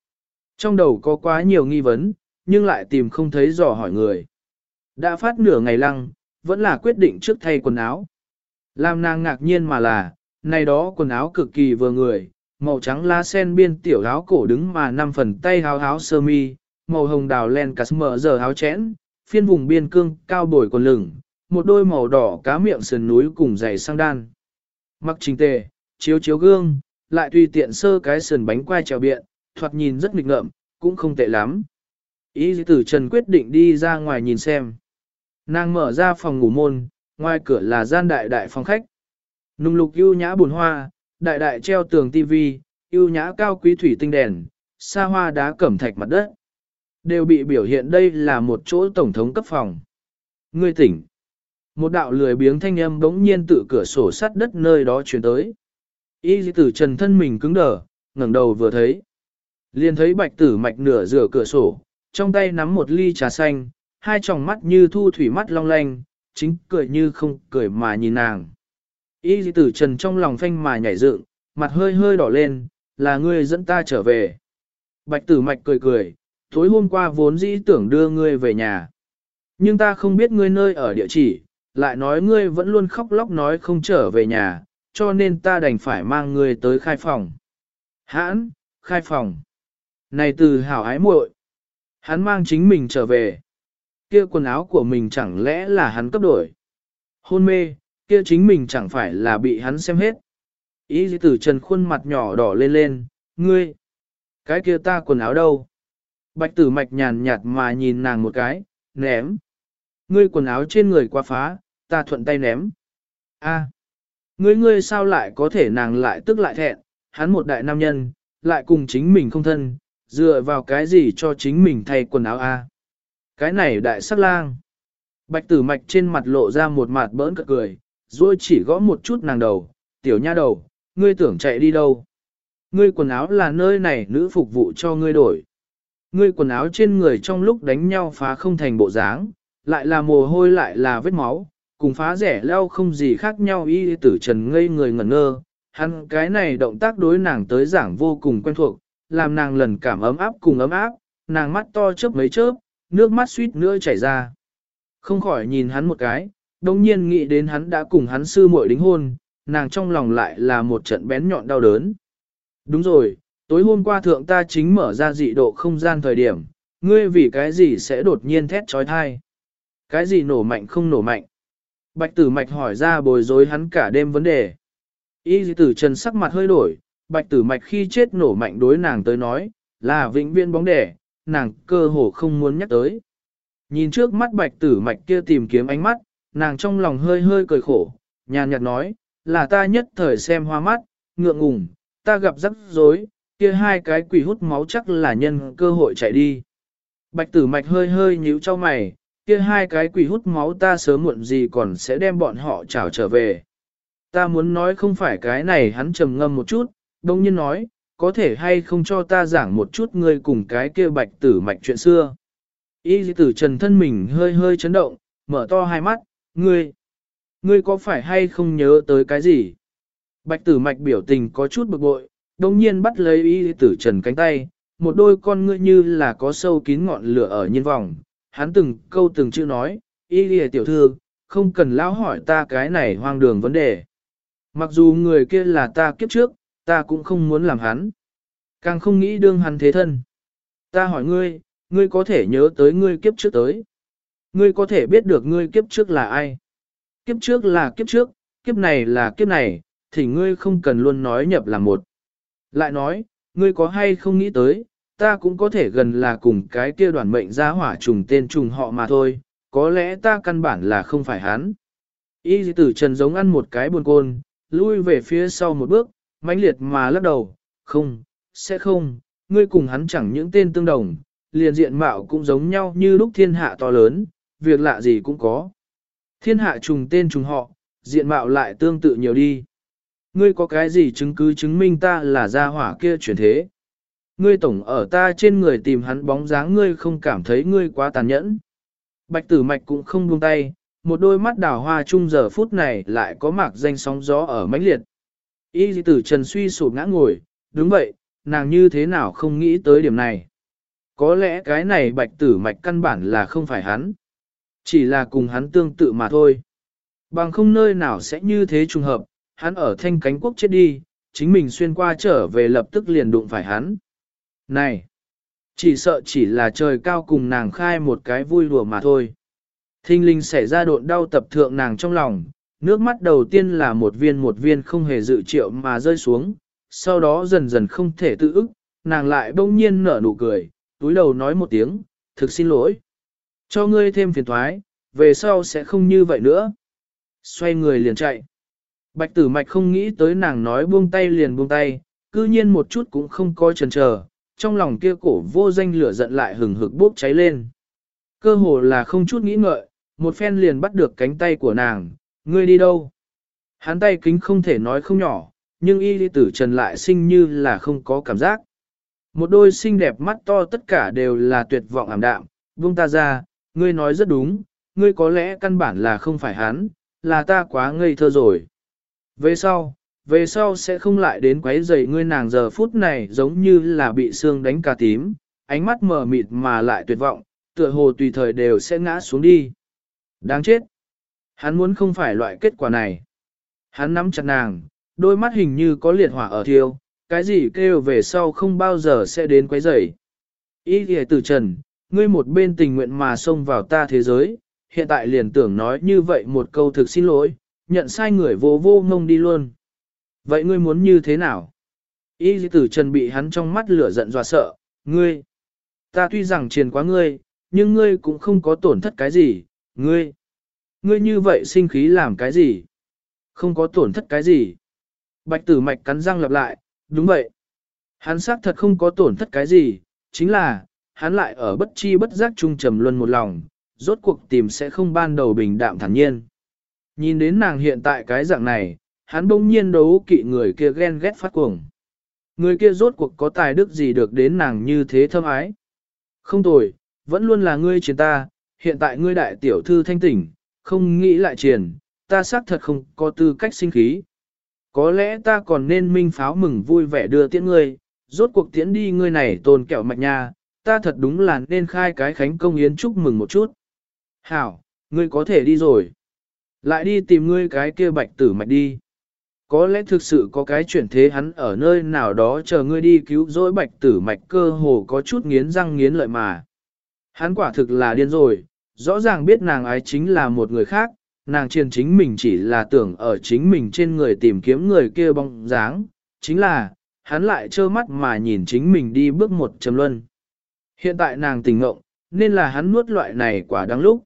Trong đầu có quá nhiều nghi vấn, nhưng lại tìm không thấy dò hỏi người. Đã phát nửa ngày lăng, vẫn là quyết định trước thay quần áo. Làm nàng ngạc nhiên mà là, này đó quần áo cực kỳ vừa người, màu trắng lá sen biên tiểu áo cổ đứng mà năm phần tay áo áo sơ mi, màu hồng đào len cắt mở giờ áo chẽn, phiên vùng biên cương cao bồi quần lửng, một đôi màu đỏ cá miệng sườn núi cùng giày sang đan. Mặc trình tề, chiếu chiếu gương, lại tùy tiện sơ cái sườn bánh quai trèo biện, thoạt nhìn rất nghịch ngợm, cũng không tệ lắm. Ý tử Trần quyết định đi ra ngoài nhìn xem. Nàng mở ra phòng ngủ môn, ngoài cửa là gian đại đại phòng khách. Nung lục ưu nhã buồn hoa, đại đại treo tường tivi, ưu nhã cao quý thủy tinh đèn, xa hoa đá cẩm thạch mặt đất. Đều bị biểu hiện đây là một chỗ tổng thống cấp phòng. Ngươi tỉnh. Một đạo lười biếng thanh âm bỗng nhiên tự cửa sổ sắt đất nơi đó chuyển tới. Y tử trần thân mình cứng đờ, ngẩng đầu vừa thấy. Liền thấy bạch tử mạch nửa rửa cửa sổ, trong tay nắm một ly trà xanh, hai tròng mắt như thu thủy mắt long lanh, chính cười như không cười mà nhìn nàng. Y tử trần trong lòng phanh mà nhảy dựng, mặt hơi hơi đỏ lên, là ngươi dẫn ta trở về. Bạch tử mạch cười cười, tối hôm qua vốn dĩ tưởng đưa ngươi về nhà. Nhưng ta không biết ngươi nơi ở địa chỉ, lại nói ngươi vẫn luôn khóc lóc nói không trở về nhà, cho nên ta đành phải mang ngươi tới khai phòng. Hãn, khai phòng. Này từ hảo ái muội, hắn mang chính mình trở về. Kia quần áo của mình chẳng lẽ là hắn cấp đổi. Hôn mê, kia chính mình chẳng phải là bị hắn xem hết. Ý dĩ tử trần khuôn mặt nhỏ đỏ lên lên, ngươi, cái kia ta quần áo đâu? Bạch tử mạch nhàn nhạt mà nhìn nàng một cái, ném. Ngươi quần áo trên người quá phá, ta thuận tay ném. A, ngươi ngươi sao lại có thể nàng lại tức lại thẹn, hắn một đại nam nhân, lại cùng chính mình không thân, dựa vào cái gì cho chính mình thay quần áo a? Cái này đại sắc lang. Bạch tử mạch trên mặt lộ ra một mặt bỡn cợt cười, rồi chỉ gõ một chút nàng đầu, tiểu nha đầu, ngươi tưởng chạy đi đâu? Ngươi quần áo là nơi này nữ phục vụ cho ngươi đổi. Ngươi quần áo trên người trong lúc đánh nhau phá không thành bộ dáng, lại là mồ hôi lại là vết máu, cùng phá rẻ leo không gì khác nhau y tử trần ngây người ngẩn ngơ. Hắn cái này động tác đối nàng tới giảng vô cùng quen thuộc, làm nàng lần cảm ấm áp cùng ấm áp, nàng mắt to chớp mấy chớp, nước mắt suýt nữa chảy ra. Không khỏi nhìn hắn một cái, đồng nhiên nghĩ đến hắn đã cùng hắn sư muội đính hôn, nàng trong lòng lại là một trận bén nhọn đau đớn. Đúng rồi, tối hôm qua thượng ta chính mở ra dị độ không gian thời điểm, ngươi vì cái gì sẽ đột nhiên thét trói thai? Cái gì nổ mạnh không nổ mạnh? Bạch tử mạch hỏi ra bồi dối hắn cả đêm vấn đề. Y tử trần sắc mặt hơi đổi, bạch tử mạch khi chết nổ mạnh đối nàng tới nói, là vĩnh viên bóng đẻ, nàng cơ hồ không muốn nhắc tới. Nhìn trước mắt bạch tử mạch kia tìm kiếm ánh mắt, nàng trong lòng hơi hơi cười khổ, nhàn nhạt nói, là ta nhất thời xem hoa mắt, ngượng ngùng, ta gặp rắc rối, kia hai cái quỷ hút máu chắc là nhân cơ hội chạy đi. Bạch tử mạch hơi hơi nhíu cho mày, kia hai cái quỷ hút máu ta sớm muộn gì còn sẽ đem bọn họ trảo trở về. Ta muốn nói không phải cái này hắn trầm ngâm một chút, đông nhiên nói, có thể hay không cho ta giảng một chút ngươi cùng cái kia bạch tử mạch chuyện xưa. Y tử trần thân mình hơi hơi chấn động, mở to hai mắt, ngươi, ngươi có phải hay không nhớ tới cái gì? Bạch tử mạch biểu tình có chút bực bội, đồng nhiên bắt lấy y tử trần cánh tay, một đôi con ngươi như là có sâu kín ngọn lửa ở nhân vòng. Hắn từng câu từng chữ nói, y lìa tiểu thư, không cần lão hỏi ta cái này hoang đường vấn đề. Mặc dù người kia là ta kiếp trước, ta cũng không muốn làm hắn. Càng không nghĩ đương hắn thế thân. Ta hỏi ngươi, ngươi có thể nhớ tới ngươi kiếp trước tới. Ngươi có thể biết được ngươi kiếp trước là ai. Kiếp trước là kiếp trước, kiếp này là kiếp này, thì ngươi không cần luôn nói nhập là một. Lại nói, ngươi có hay không nghĩ tới, ta cũng có thể gần là cùng cái kia đoàn mệnh ra hỏa trùng tên trùng họ mà thôi, có lẽ ta căn bản là không phải hắn. Y tử trần giống ăn một cái buồn côn, lui về phía sau một bước, mãnh liệt mà lắc đầu, không, sẽ không, ngươi cùng hắn chẳng những tên tương đồng, liền diện mạo cũng giống nhau như lúc thiên hạ to lớn, việc lạ gì cũng có. Thiên hạ trùng tên trùng họ, diện mạo lại tương tự nhiều đi. Ngươi có cái gì chứng cứ chứng minh ta là gia hỏa kia chuyển thế? Ngươi tổng ở ta trên người tìm hắn bóng dáng ngươi không cảm thấy ngươi quá tàn nhẫn. Bạch tử mạch cũng không buông tay, một đôi mắt đào hoa chung giờ phút này lại có mạc danh sóng gió ở mãnh liệt. Y Dị tử trần suy sụp ngã ngồi, đúng vậy, nàng như thế nào không nghĩ tới điểm này. Có lẽ cái này bạch tử mạch căn bản là không phải hắn. Chỉ là cùng hắn tương tự mà thôi. Bằng không nơi nào sẽ như thế trùng hợp, hắn ở thanh cánh quốc chết đi, chính mình xuyên qua trở về lập tức liền đụng phải hắn. Này! Chỉ sợ chỉ là trời cao cùng nàng khai một cái vui đùa mà thôi. Thinh linh xảy ra độn đau tập thượng nàng trong lòng, nước mắt đầu tiên là một viên một viên không hề dự triệu mà rơi xuống, sau đó dần dần không thể tự ức, nàng lại bỗng nhiên nở nụ cười, túi đầu nói một tiếng, thực xin lỗi. Cho ngươi thêm phiền thoái, về sau sẽ không như vậy nữa. Xoay người liền chạy. Bạch tử mạch không nghĩ tới nàng nói buông tay liền buông tay, cư nhiên một chút cũng không coi chần chờ, trong lòng kia cổ vô danh lửa giận lại hừng hực bốc cháy lên. Cơ hồ là không chút nghĩ ngợi, một phen liền bắt được cánh tay của nàng, ngươi đi đâu? Hắn tay kính không thể nói không nhỏ, nhưng y đi tử trần lại sinh như là không có cảm giác. Một đôi xinh đẹp mắt to tất cả đều là tuyệt vọng ảm đạm, buông ta ra, ngươi nói rất đúng, ngươi có lẽ căn bản là không phải hắn, là ta quá ngây thơ rồi. Về sau, về sau sẽ không lại đến quấy rầy ngươi nàng giờ phút này giống như là bị xương đánh cà tím, ánh mắt mờ mịt mà lại tuyệt vọng, tựa hồ tùy thời đều sẽ ngã xuống đi. Đáng chết! Hắn muốn không phải loại kết quả này. Hắn nắm chặt nàng, đôi mắt hình như có liệt hỏa ở thiêu, cái gì kêu về sau không bao giờ sẽ đến quấy rầy. Ý thì tử trần, ngươi một bên tình nguyện mà xông vào ta thế giới, hiện tại liền tưởng nói như vậy một câu thực xin lỗi, nhận sai người vô vô ngông đi luôn. Vậy ngươi muốn như thế nào? Y tử trần bị hắn trong mắt lửa giận dọa sợ, ngươi. Ta tuy rằng triền quá ngươi, nhưng ngươi cũng không có tổn thất cái gì, ngươi. Ngươi như vậy sinh khí làm cái gì? Không có tổn thất cái gì. Bạch tử mạch cắn răng lặp lại, đúng vậy. Hắn xác thật không có tổn thất cái gì, chính là, hắn lại ở bất chi bất giác trung trầm luân một lòng, rốt cuộc tìm sẽ không ban đầu bình đạm thản nhiên. Nhìn đến nàng hiện tại cái dạng này, hắn bỗng nhiên đấu kỵ người kia ghen ghét phát cuồng. Người kia rốt cuộc có tài đức gì được đến nàng như thế thâm ái. Không tồi, vẫn luôn là ngươi chiến ta, hiện tại ngươi đại tiểu thư thanh tỉnh, không nghĩ lại triền, ta xác thật không có tư cách sinh khí. Có lẽ ta còn nên minh pháo mừng vui vẻ đưa tiễn ngươi, rốt cuộc tiễn đi ngươi này tồn kẹo mạch nha, ta thật đúng là nên khai cái khánh công yến chúc mừng một chút. Hảo, ngươi có thể đi rồi. Lại đi tìm ngươi cái kia bạch tử mạch đi. Có lẽ thực sự có cái chuyển thế hắn ở nơi nào đó chờ ngươi đi cứu rỗi bạch tử mạch cơ hồ có chút nghiến răng nghiến lợi mà. Hắn quả thực là điên rồi, rõ ràng biết nàng ái chính là một người khác, nàng chiền chính mình chỉ là tưởng ở chính mình trên người tìm kiếm người kia bóng dáng, chính là, hắn lại trơ mắt mà nhìn chính mình đi bước một chấm luân. Hiện tại nàng tình ngộng, nên là hắn nuốt loại này quả đáng lúc.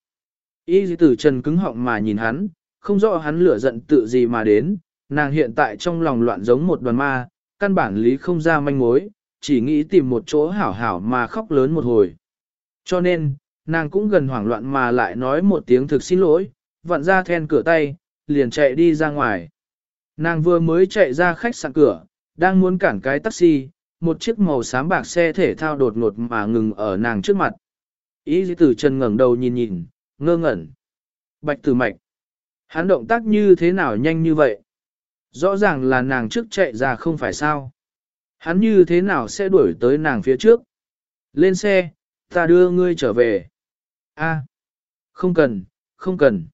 Y tử trần cứng họng mà nhìn hắn, không rõ hắn lửa giận tự gì mà đến, nàng hiện tại trong lòng loạn giống một đoàn ma, căn bản lý không ra manh mối, chỉ nghĩ tìm một chỗ hảo hảo mà khóc lớn một hồi. Cho nên, nàng cũng gần hoảng loạn mà lại nói một tiếng thực xin lỗi, vặn ra then cửa tay, liền chạy đi ra ngoài. Nàng vừa mới chạy ra khách sạn cửa, đang muốn cản cái taxi, một chiếc màu xám bạc xe thể thao đột ngột mà ngừng ở nàng trước mặt. Ý tử trần ngẩng đầu nhìn nhìn, ngơ ngẩn. Bạch tử mạch. Hắn động tác như thế nào nhanh như vậy? Rõ ràng là nàng trước chạy ra không phải sao. Hắn như thế nào sẽ đuổi tới nàng phía trước? Lên xe, ta đưa ngươi trở về. A, không cần, không cần.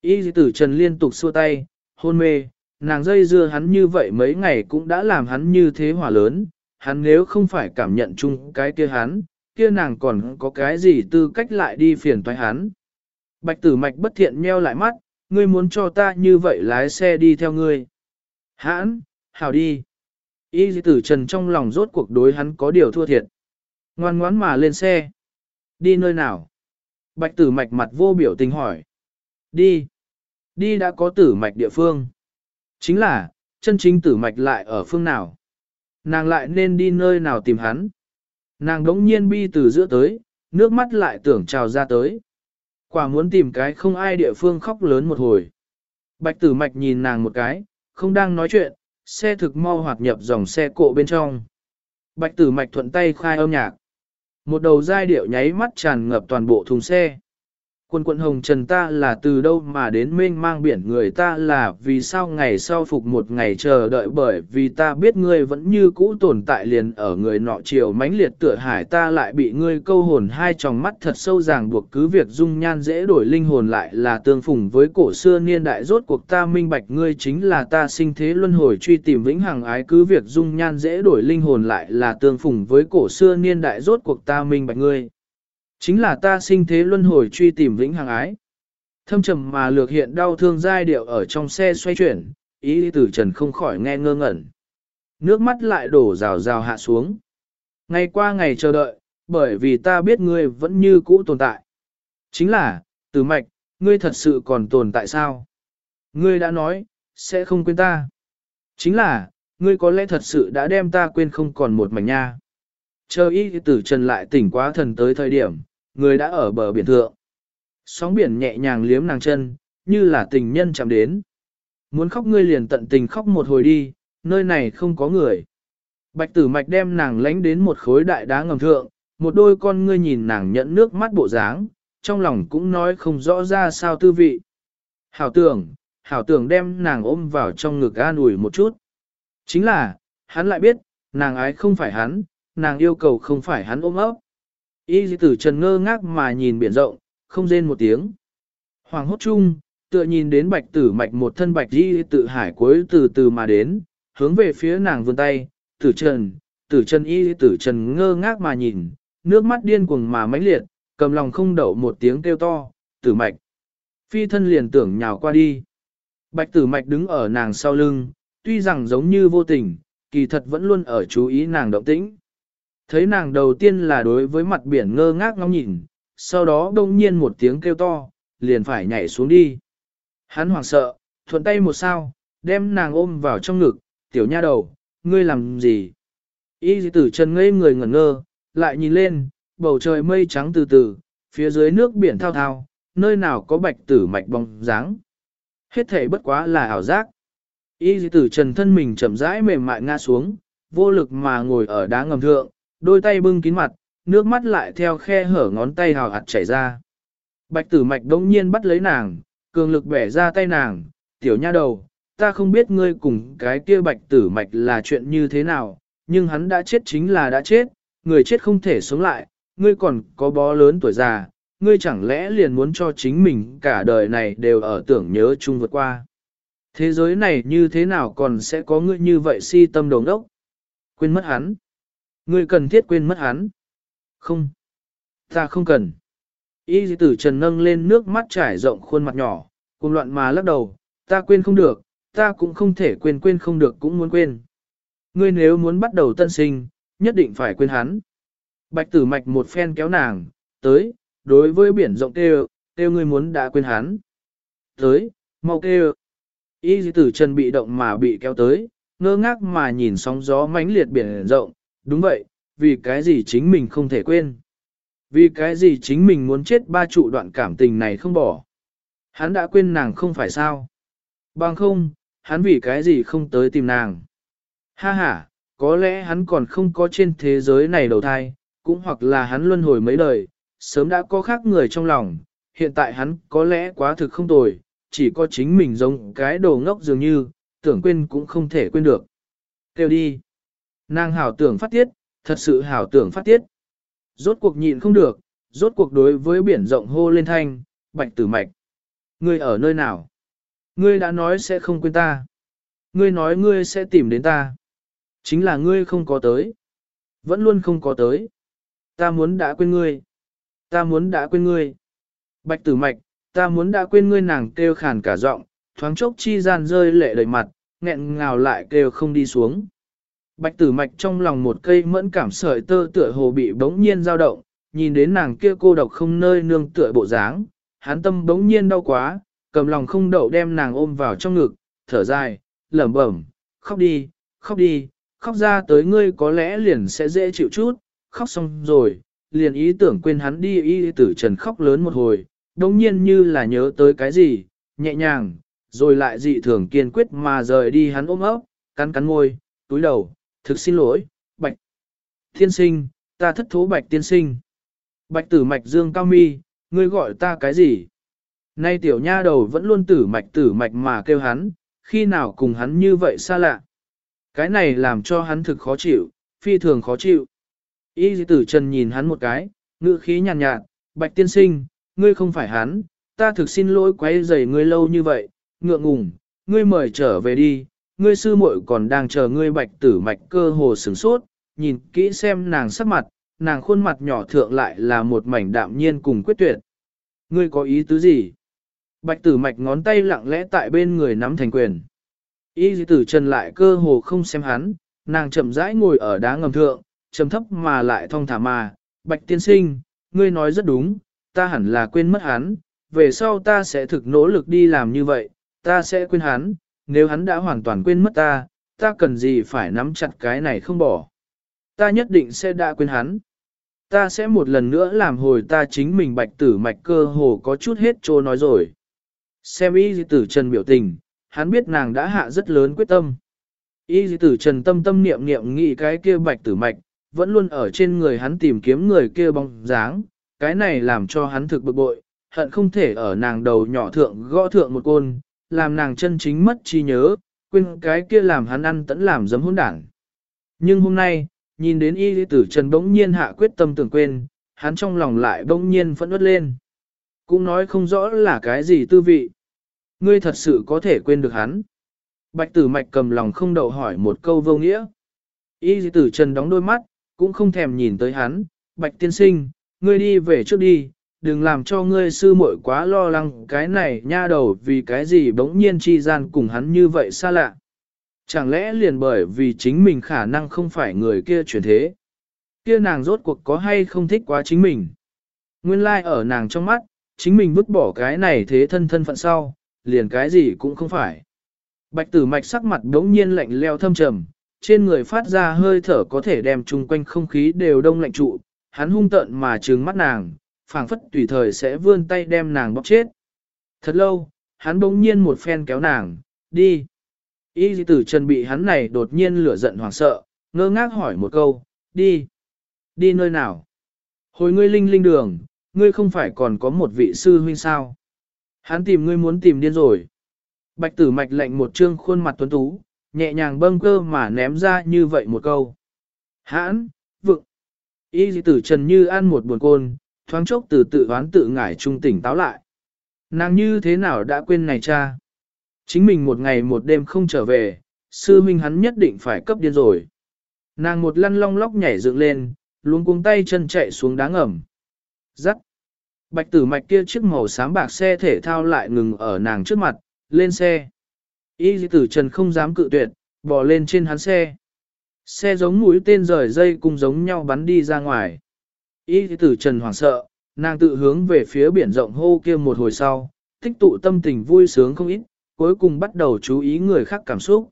Y tử trần liên tục xua tay, hôn mê, nàng dây dưa hắn như vậy mấy ngày cũng đã làm hắn như thế hỏa lớn, hắn nếu không phải cảm nhận chung cái kia hắn, kia nàng còn có cái gì tư cách lại đi phiền toái hắn. Bạch tử mạch bất thiện nheo lại mắt, ngươi muốn cho ta như vậy lái xe đi theo ngươi. Hãn, hào đi. Y tử trần trong lòng rốt cuộc đối hắn có điều thua thiệt. Ngoan ngoãn mà lên xe. Đi nơi nào? Bạch tử mạch mặt vô biểu tình hỏi. Đi. Đi đã có tử mạch địa phương. Chính là, chân chính tử mạch lại ở phương nào? Nàng lại nên đi nơi nào tìm hắn? Nàng đống nhiên bi từ giữa tới, nước mắt lại tưởng trào ra tới. Quả muốn tìm cái không ai địa phương khóc lớn một hồi. Bạch tử mạch nhìn nàng một cái, không đang nói chuyện, xe thực mau hoạt nhập dòng xe cộ bên trong. Bạch tử mạch thuận tay khai âm nhạc. Một đầu giai điệu nháy mắt tràn ngập toàn bộ thùng xe. Quân quận hồng trần ta là từ đâu mà đến mênh mang biển người ta là vì sao ngày sau phục một ngày chờ đợi bởi vì ta biết ngươi vẫn như cũ tồn tại liền ở người nọ chiều mãnh liệt tựa hải ta lại bị ngươi câu hồn hai tròng mắt thật sâu ràng buộc cứ việc dung nhan dễ đổi linh hồn lại là tương phùng với cổ xưa niên đại rốt cuộc ta minh bạch ngươi chính là ta sinh thế luân hồi truy tìm vĩnh hằng ái cứ việc dung nhan dễ đổi linh hồn lại là tương phùng với cổ xưa niên đại rốt cuộc ta minh bạch ngươi. Chính là ta sinh thế luân hồi truy tìm vĩnh hằng ái. Thâm trầm mà lược hiện đau thương giai điệu ở trong xe xoay chuyển, ý tử trần không khỏi nghe ngơ ngẩn. Nước mắt lại đổ rào rào hạ xuống. Ngày qua ngày chờ đợi, bởi vì ta biết ngươi vẫn như cũ tồn tại. Chính là, từ mạch, ngươi thật sự còn tồn tại sao? Ngươi đã nói, sẽ không quên ta. Chính là, ngươi có lẽ thật sự đã đem ta quên không còn một mảnh nha. Chờ y tử trần lại tỉnh quá thần tới thời điểm, người đã ở bờ biển thượng. Sóng biển nhẹ nhàng liếm nàng chân, như là tình nhân chạm đến. Muốn khóc ngươi liền tận tình khóc một hồi đi, nơi này không có người. Bạch tử mạch đem nàng lánh đến một khối đại đá ngầm thượng, một đôi con ngươi nhìn nàng nhận nước mắt bộ dáng, trong lòng cũng nói không rõ ra sao tư vị. Hảo tưởng, hảo tưởng đem nàng ôm vào trong ngực an ủi một chút. Chính là, hắn lại biết, nàng ái không phải hắn, nàng yêu cầu không phải hắn ôm ấp. Y dì tử trần ngơ ngác mà nhìn biển rộng, không rên một tiếng. Hoàng hốt chung, tựa nhìn đến bạch tử mạch một thân bạch y tự hải cuối từ từ mà đến, hướng về phía nàng vươn tay, tử trần, tử trần y tử trần ngơ ngác mà nhìn, nước mắt điên cuồng mà mãnh liệt, cầm lòng không đậu một tiếng kêu to, tử mạch. Phi thân liền tưởng nhào qua đi. Bạch tử mạch đứng ở nàng sau lưng, tuy rằng giống như vô tình, kỳ thật vẫn luôn ở chú ý nàng động tĩnh. Thấy nàng đầu tiên là đối với mặt biển ngơ ngác ngóng nhìn, sau đó đông nhiên một tiếng kêu to, liền phải nhảy xuống đi. Hắn hoảng sợ, thuận tay một sao, đem nàng ôm vào trong ngực, tiểu nha đầu, ngươi làm gì? Y Dị tử chân ngây người ngẩn ngơ, lại nhìn lên, bầu trời mây trắng từ từ, phía dưới nước biển thao thao, nơi nào có bạch tử mạch bóng dáng. Hết thể bất quá là ảo giác. Y Dị tử trần thân mình chậm rãi mềm mại ngã xuống, vô lực mà ngồi ở đá ngầm thượng, đôi tay bưng kín mặt, nước mắt lại theo khe hở ngón tay hào hạt chảy ra. Bạch tử mạch đống nhiên bắt lấy nàng, cường lực bẻ ra tay nàng, tiểu nha đầu, ta không biết ngươi cùng cái kia bạch tử mạch là chuyện như thế nào, nhưng hắn đã chết chính là đã chết, người chết không thể sống lại, ngươi còn có bó lớn tuổi già, ngươi chẳng lẽ liền muốn cho chính mình cả đời này đều ở tưởng nhớ chung vượt qua. Thế giới này như thế nào còn sẽ có ngươi như vậy si tâm đồng đốc? Quên mất hắn. Ngươi cần thiết quên mất hắn. Không. Ta không cần. Y tử trần nâng lên nước mắt trải rộng khuôn mặt nhỏ, cùng loạn mà lắc đầu, ta quên không được, ta cũng không thể quên quên không được cũng muốn quên. Ngươi nếu muốn bắt đầu tân sinh, nhất định phải quên hắn. Bạch tử mạch một phen kéo nàng, tới, đối với biển rộng kêu, kêu ngươi muốn đã quên hắn. Tới, mau kêu. Y tử Trần bị động mà bị kéo tới, ngơ ngác mà nhìn sóng gió mãnh liệt biển rộng, đúng vậy, vì cái gì chính mình không thể quên. Vì cái gì chính mình muốn chết ba trụ đoạn cảm tình này không bỏ. Hắn đã quên nàng không phải sao. Bằng không, hắn vì cái gì không tới tìm nàng. Ha ha, có lẽ hắn còn không có trên thế giới này đầu thai, cũng hoặc là hắn luân hồi mấy đời, sớm đã có khác người trong lòng, hiện tại hắn có lẽ quá thực không tồi, chỉ có chính mình giống cái đồ ngốc dường như, tưởng quên cũng không thể quên được. Kêu đi. Nàng hảo tưởng phát tiết, thật sự hảo tưởng phát tiết. Rốt cuộc nhịn không được, rốt cuộc đối với biển rộng hô lên thanh, bạch tử mạch. Ngươi ở nơi nào? Ngươi đã nói sẽ không quên ta. Ngươi nói ngươi sẽ tìm đến ta. Chính là ngươi không có tới. Vẫn luôn không có tới. Ta muốn đã quên ngươi. Ta muốn đã quên ngươi. Bạch tử mạch, ta muốn đã quên ngươi nàng kêu khàn cả giọng, thoáng chốc chi gian rơi lệ đầy mặt, nghẹn ngào lại kêu không đi xuống. Bạch tử mạch trong lòng một cây mẫn cảm sợi tơ tựa hồ bị bỗng nhiên dao động, nhìn đến nàng kia cô độc không nơi nương tựa bộ dáng, hắn tâm bỗng nhiên đau quá, cầm lòng không đậu đem nàng ôm vào trong ngực, thở dài, lẩm bẩm, khóc đi, khóc đi, khóc ra tới ngươi có lẽ liền sẽ dễ chịu chút, khóc xong rồi, liền ý tưởng quên hắn đi. Y tử trần khóc lớn một hồi, đồng nhiên như là nhớ tới cái gì, nhẹ nhàng, rồi lại dị thường kiên quyết mà rời đi hắn ôm ấp, cắn cắn môi, túi đầu, thực xin lỗi, bạch. Tiên sinh, ta thất thố bạch tiên sinh. Bạch tử mạch dương cao mi, ngươi gọi ta cái gì? Nay tiểu nha đầu vẫn luôn tử mạch tử mạch mà kêu hắn, khi nào cùng hắn như vậy xa lạ. Cái này làm cho hắn thực khó chịu, phi thường khó chịu. Y tử trần nhìn hắn một cái, ngữ khí nhàn nhạt, nhạt, bạch tiên sinh, ngươi không phải hắn, ta thực xin lỗi quấy rầy ngươi lâu như vậy, ngượng ngùng, ngươi mời trở về đi, ngươi sư muội còn đang chờ ngươi bạch tử mạch cơ hồ sửng sốt, nhìn kỹ xem nàng sắc mặt, nàng khuôn mặt nhỏ thượng lại là một mảnh đạm nhiên cùng quyết tuyệt. Ngươi có ý tứ gì? Bạch tử mạch ngón tay lặng lẽ tại bên người nắm thành quyền. Y tử trần lại cơ hồ không xem hắn, nàng chậm rãi ngồi ở đá ngầm thượng, trầm thấp mà lại thong thả mà. Bạch tiên sinh, ngươi nói rất đúng, ta hẳn là quên mất hắn, về sau ta sẽ thực nỗ lực đi làm như vậy, ta sẽ quên hắn, nếu hắn đã hoàn toàn quên mất ta, ta cần gì phải nắm chặt cái này không bỏ. Ta nhất định sẽ đã quên hắn. Ta sẽ một lần nữa làm hồi ta chính mình bạch tử mạch cơ hồ có chút hết trô nói rồi. Xem y tử trần biểu tình, hắn biết nàng đã hạ rất lớn quyết tâm. Y tử trần tâm tâm niệm niệm nghĩ cái kia bạch tử mạch, vẫn luôn ở trên người hắn tìm kiếm người kia bóng dáng, cái này làm cho hắn thực bực bội, hận không thể ở nàng đầu nhỏ thượng gõ thượng một côn, làm nàng chân chính mất trí nhớ, quên cái kia làm hắn ăn tẫn làm giấm hôn đảng. Nhưng hôm nay, nhìn đến y lý tử trần bỗng nhiên hạ quyết tâm tưởng quên, hắn trong lòng lại bỗng nhiên phẫn uất lên. Cũng nói không rõ là cái gì tư vị. Ngươi thật sự có thể quên được hắn. Bạch tử mạch cầm lòng không đậu hỏi một câu vô nghĩa. Y lý tử trần đóng đôi mắt, cũng không thèm nhìn tới hắn. Bạch tiên sinh, ngươi đi về trước đi, đừng làm cho ngươi sư muội quá lo lắng cái này nha đầu vì cái gì bỗng nhiên chi gian cùng hắn như vậy xa lạ. Chẳng lẽ liền bởi vì chính mình khả năng không phải người kia chuyển thế. Kia nàng rốt cuộc có hay không thích quá chính mình. Nguyên lai like ở nàng trong mắt, chính mình vứt bỏ cái này thế thân thân phận sau, liền cái gì cũng không phải. Bạch tử mạch sắc mặt đống nhiên lạnh leo thâm trầm, trên người phát ra hơi thở có thể đem chung quanh không khí đều đông lạnh trụ, hắn hung tợn mà trừng mắt nàng, phảng phất tùy thời sẽ vươn tay đem nàng bóc chết. Thật lâu, hắn bỗng nhiên một phen kéo nàng, đi. Y tử trần bị hắn này đột nhiên lửa giận hoảng sợ, ngơ ngác hỏi một câu, đi. Đi nơi nào? Hồi ngươi linh linh đường, ngươi không phải còn có một vị sư huynh sao? Hắn tìm ngươi muốn tìm điên rồi. Bạch tử mạch lệnh một trương khuôn mặt tuấn tú, nhẹ nhàng bâng cơ mà ném ra như vậy một câu. Hãn, vựng. Y tử trần như ăn một buồn côn, thoáng chốc từ tự hoán tự ngải trung tỉnh táo lại. Nàng như thế nào đã quên này cha? Chính mình một ngày một đêm không trở về, sư minh hắn nhất định phải cấp điên rồi. Nàng một lăn long lóc nhảy dựng lên, luôn cuống tay chân chạy xuống đá ngầm. Rắc. Bạch tử mạch kia chiếc màu xám bạc xe thể thao lại ngừng ở nàng trước mặt, lên xe. Y tử trần không dám cự tuyệt, bò lên trên hắn xe. Xe giống mũi tên rời dây cùng giống nhau bắn đi ra ngoài. Y tử trần hoảng sợ, nàng tự hướng về phía biển rộng hô kia một hồi sau, tích tụ tâm tình vui sướng không ít, cuối cùng bắt đầu chú ý người khác cảm xúc.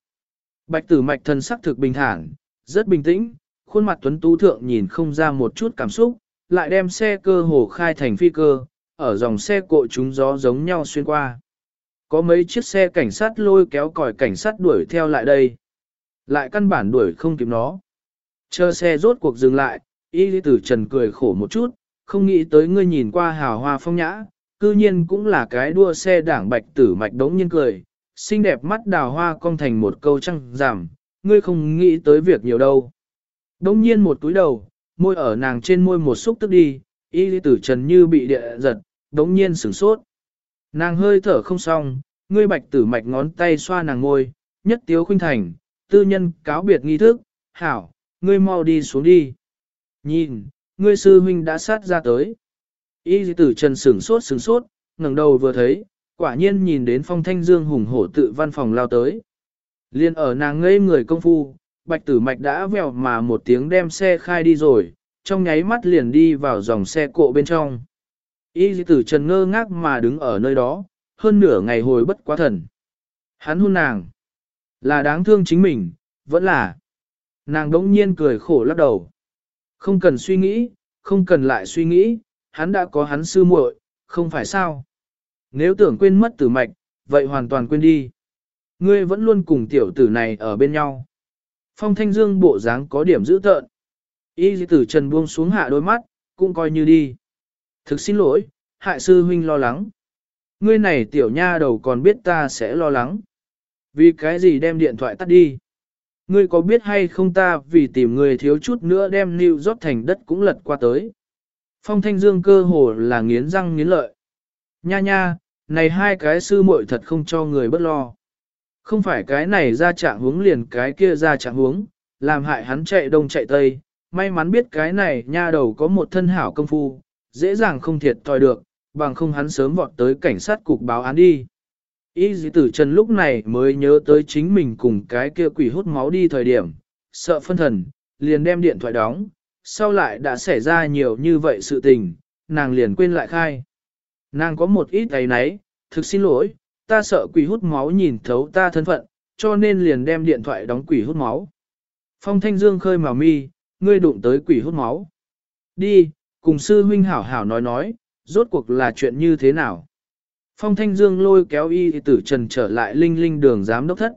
Bạch tử mạch thân sắc thực bình thản, rất bình tĩnh, khuôn mặt tuấn tú thượng nhìn không ra một chút cảm xúc, lại đem xe cơ hồ khai thành phi cơ, ở dòng xe cộ chúng gió giống nhau xuyên qua. Có mấy chiếc xe cảnh sát lôi kéo còi cảnh sát đuổi theo lại đây. Lại căn bản đuổi không kịp nó. Chờ xe rốt cuộc dừng lại, y lý tử trần cười khổ một chút, không nghĩ tới ngươi nhìn qua hào hoa phong nhã, cư nhiên cũng là cái đua xe đảng bạch tử mạch đống nhiên cười, xinh đẹp mắt đào hoa cong thành một câu trăng giảm, ngươi không nghĩ tới việc nhiều đâu. Đống nhiên một túi đầu, môi ở nàng trên môi một xúc tức đi, y lý tử trần như bị địa giật, đống nhiên sửng sốt. Nàng hơi thở không xong, ngươi bạch tử mạch ngón tay xoa nàng ngôi, nhất tiếu khuynh thành, tư nhân cáo biệt nghi thức, hảo, ngươi mau đi xuống đi. Nhìn, ngươi sư huynh đã sát ra tới. Y tử trần sửng sốt sửng sốt, ngẩng đầu vừa thấy, quả nhiên nhìn đến phong thanh dương hùng hổ tự văn phòng lao tới. Liên ở nàng ngây người công phu, bạch tử mạch đã vèo mà một tiếng đem xe khai đi rồi, trong nháy mắt liền đi vào dòng xe cộ bên trong. Y tử trần ngơ ngác mà đứng ở nơi đó, hơn nửa ngày hồi bất quá thần. Hắn hôn nàng. Là đáng thương chính mình, vẫn là. Nàng đống nhiên cười khổ lắc đầu. Không cần suy nghĩ, không cần lại suy nghĩ, hắn đã có hắn sư muội, không phải sao. Nếu tưởng quên mất tử mạch, vậy hoàn toàn quên đi. Ngươi vẫn luôn cùng tiểu tử này ở bên nhau. Phong thanh dương bộ dáng có điểm dữ tợn. Y tử trần buông xuống hạ đôi mắt, cũng coi như đi. Thực xin lỗi, hại sư huynh lo lắng. Ngươi này tiểu nha đầu còn biết ta sẽ lo lắng. Vì cái gì đem điện thoại tắt đi? Ngươi có biết hay không ta vì tìm người thiếu chút nữa đem New rót thành đất cũng lật qua tới. Phong Thanh Dương cơ hồ là nghiến răng nghiến lợi. Nha nha, này hai cái sư muội thật không cho người bất lo. Không phải cái này ra trạng hướng liền cái kia ra trạng hướng, làm hại hắn chạy đông chạy tây. May mắn biết cái này nha đầu có một thân hảo công phu, dễ dàng không thiệt thòi được, bằng không hắn sớm vọt tới cảnh sát cục báo án đi. Y dì tử trần lúc này mới nhớ tới chính mình cùng cái kia quỷ hút máu đi thời điểm, sợ phân thần, liền đem điện thoại đóng, sau lại đã xảy ra nhiều như vậy sự tình, nàng liền quên lại khai. Nàng có một ít ấy nấy, thực xin lỗi, ta sợ quỷ hút máu nhìn thấu ta thân phận, cho nên liền đem điện thoại đóng quỷ hút máu. Phong Thanh Dương khơi màu mi, ngươi đụng tới quỷ hút máu. Đi, cùng sư huynh hảo hảo nói nói, rốt cuộc là chuyện như thế nào. Phong Thanh Dương lôi kéo y tử trần trở lại linh linh đường giám đốc thất.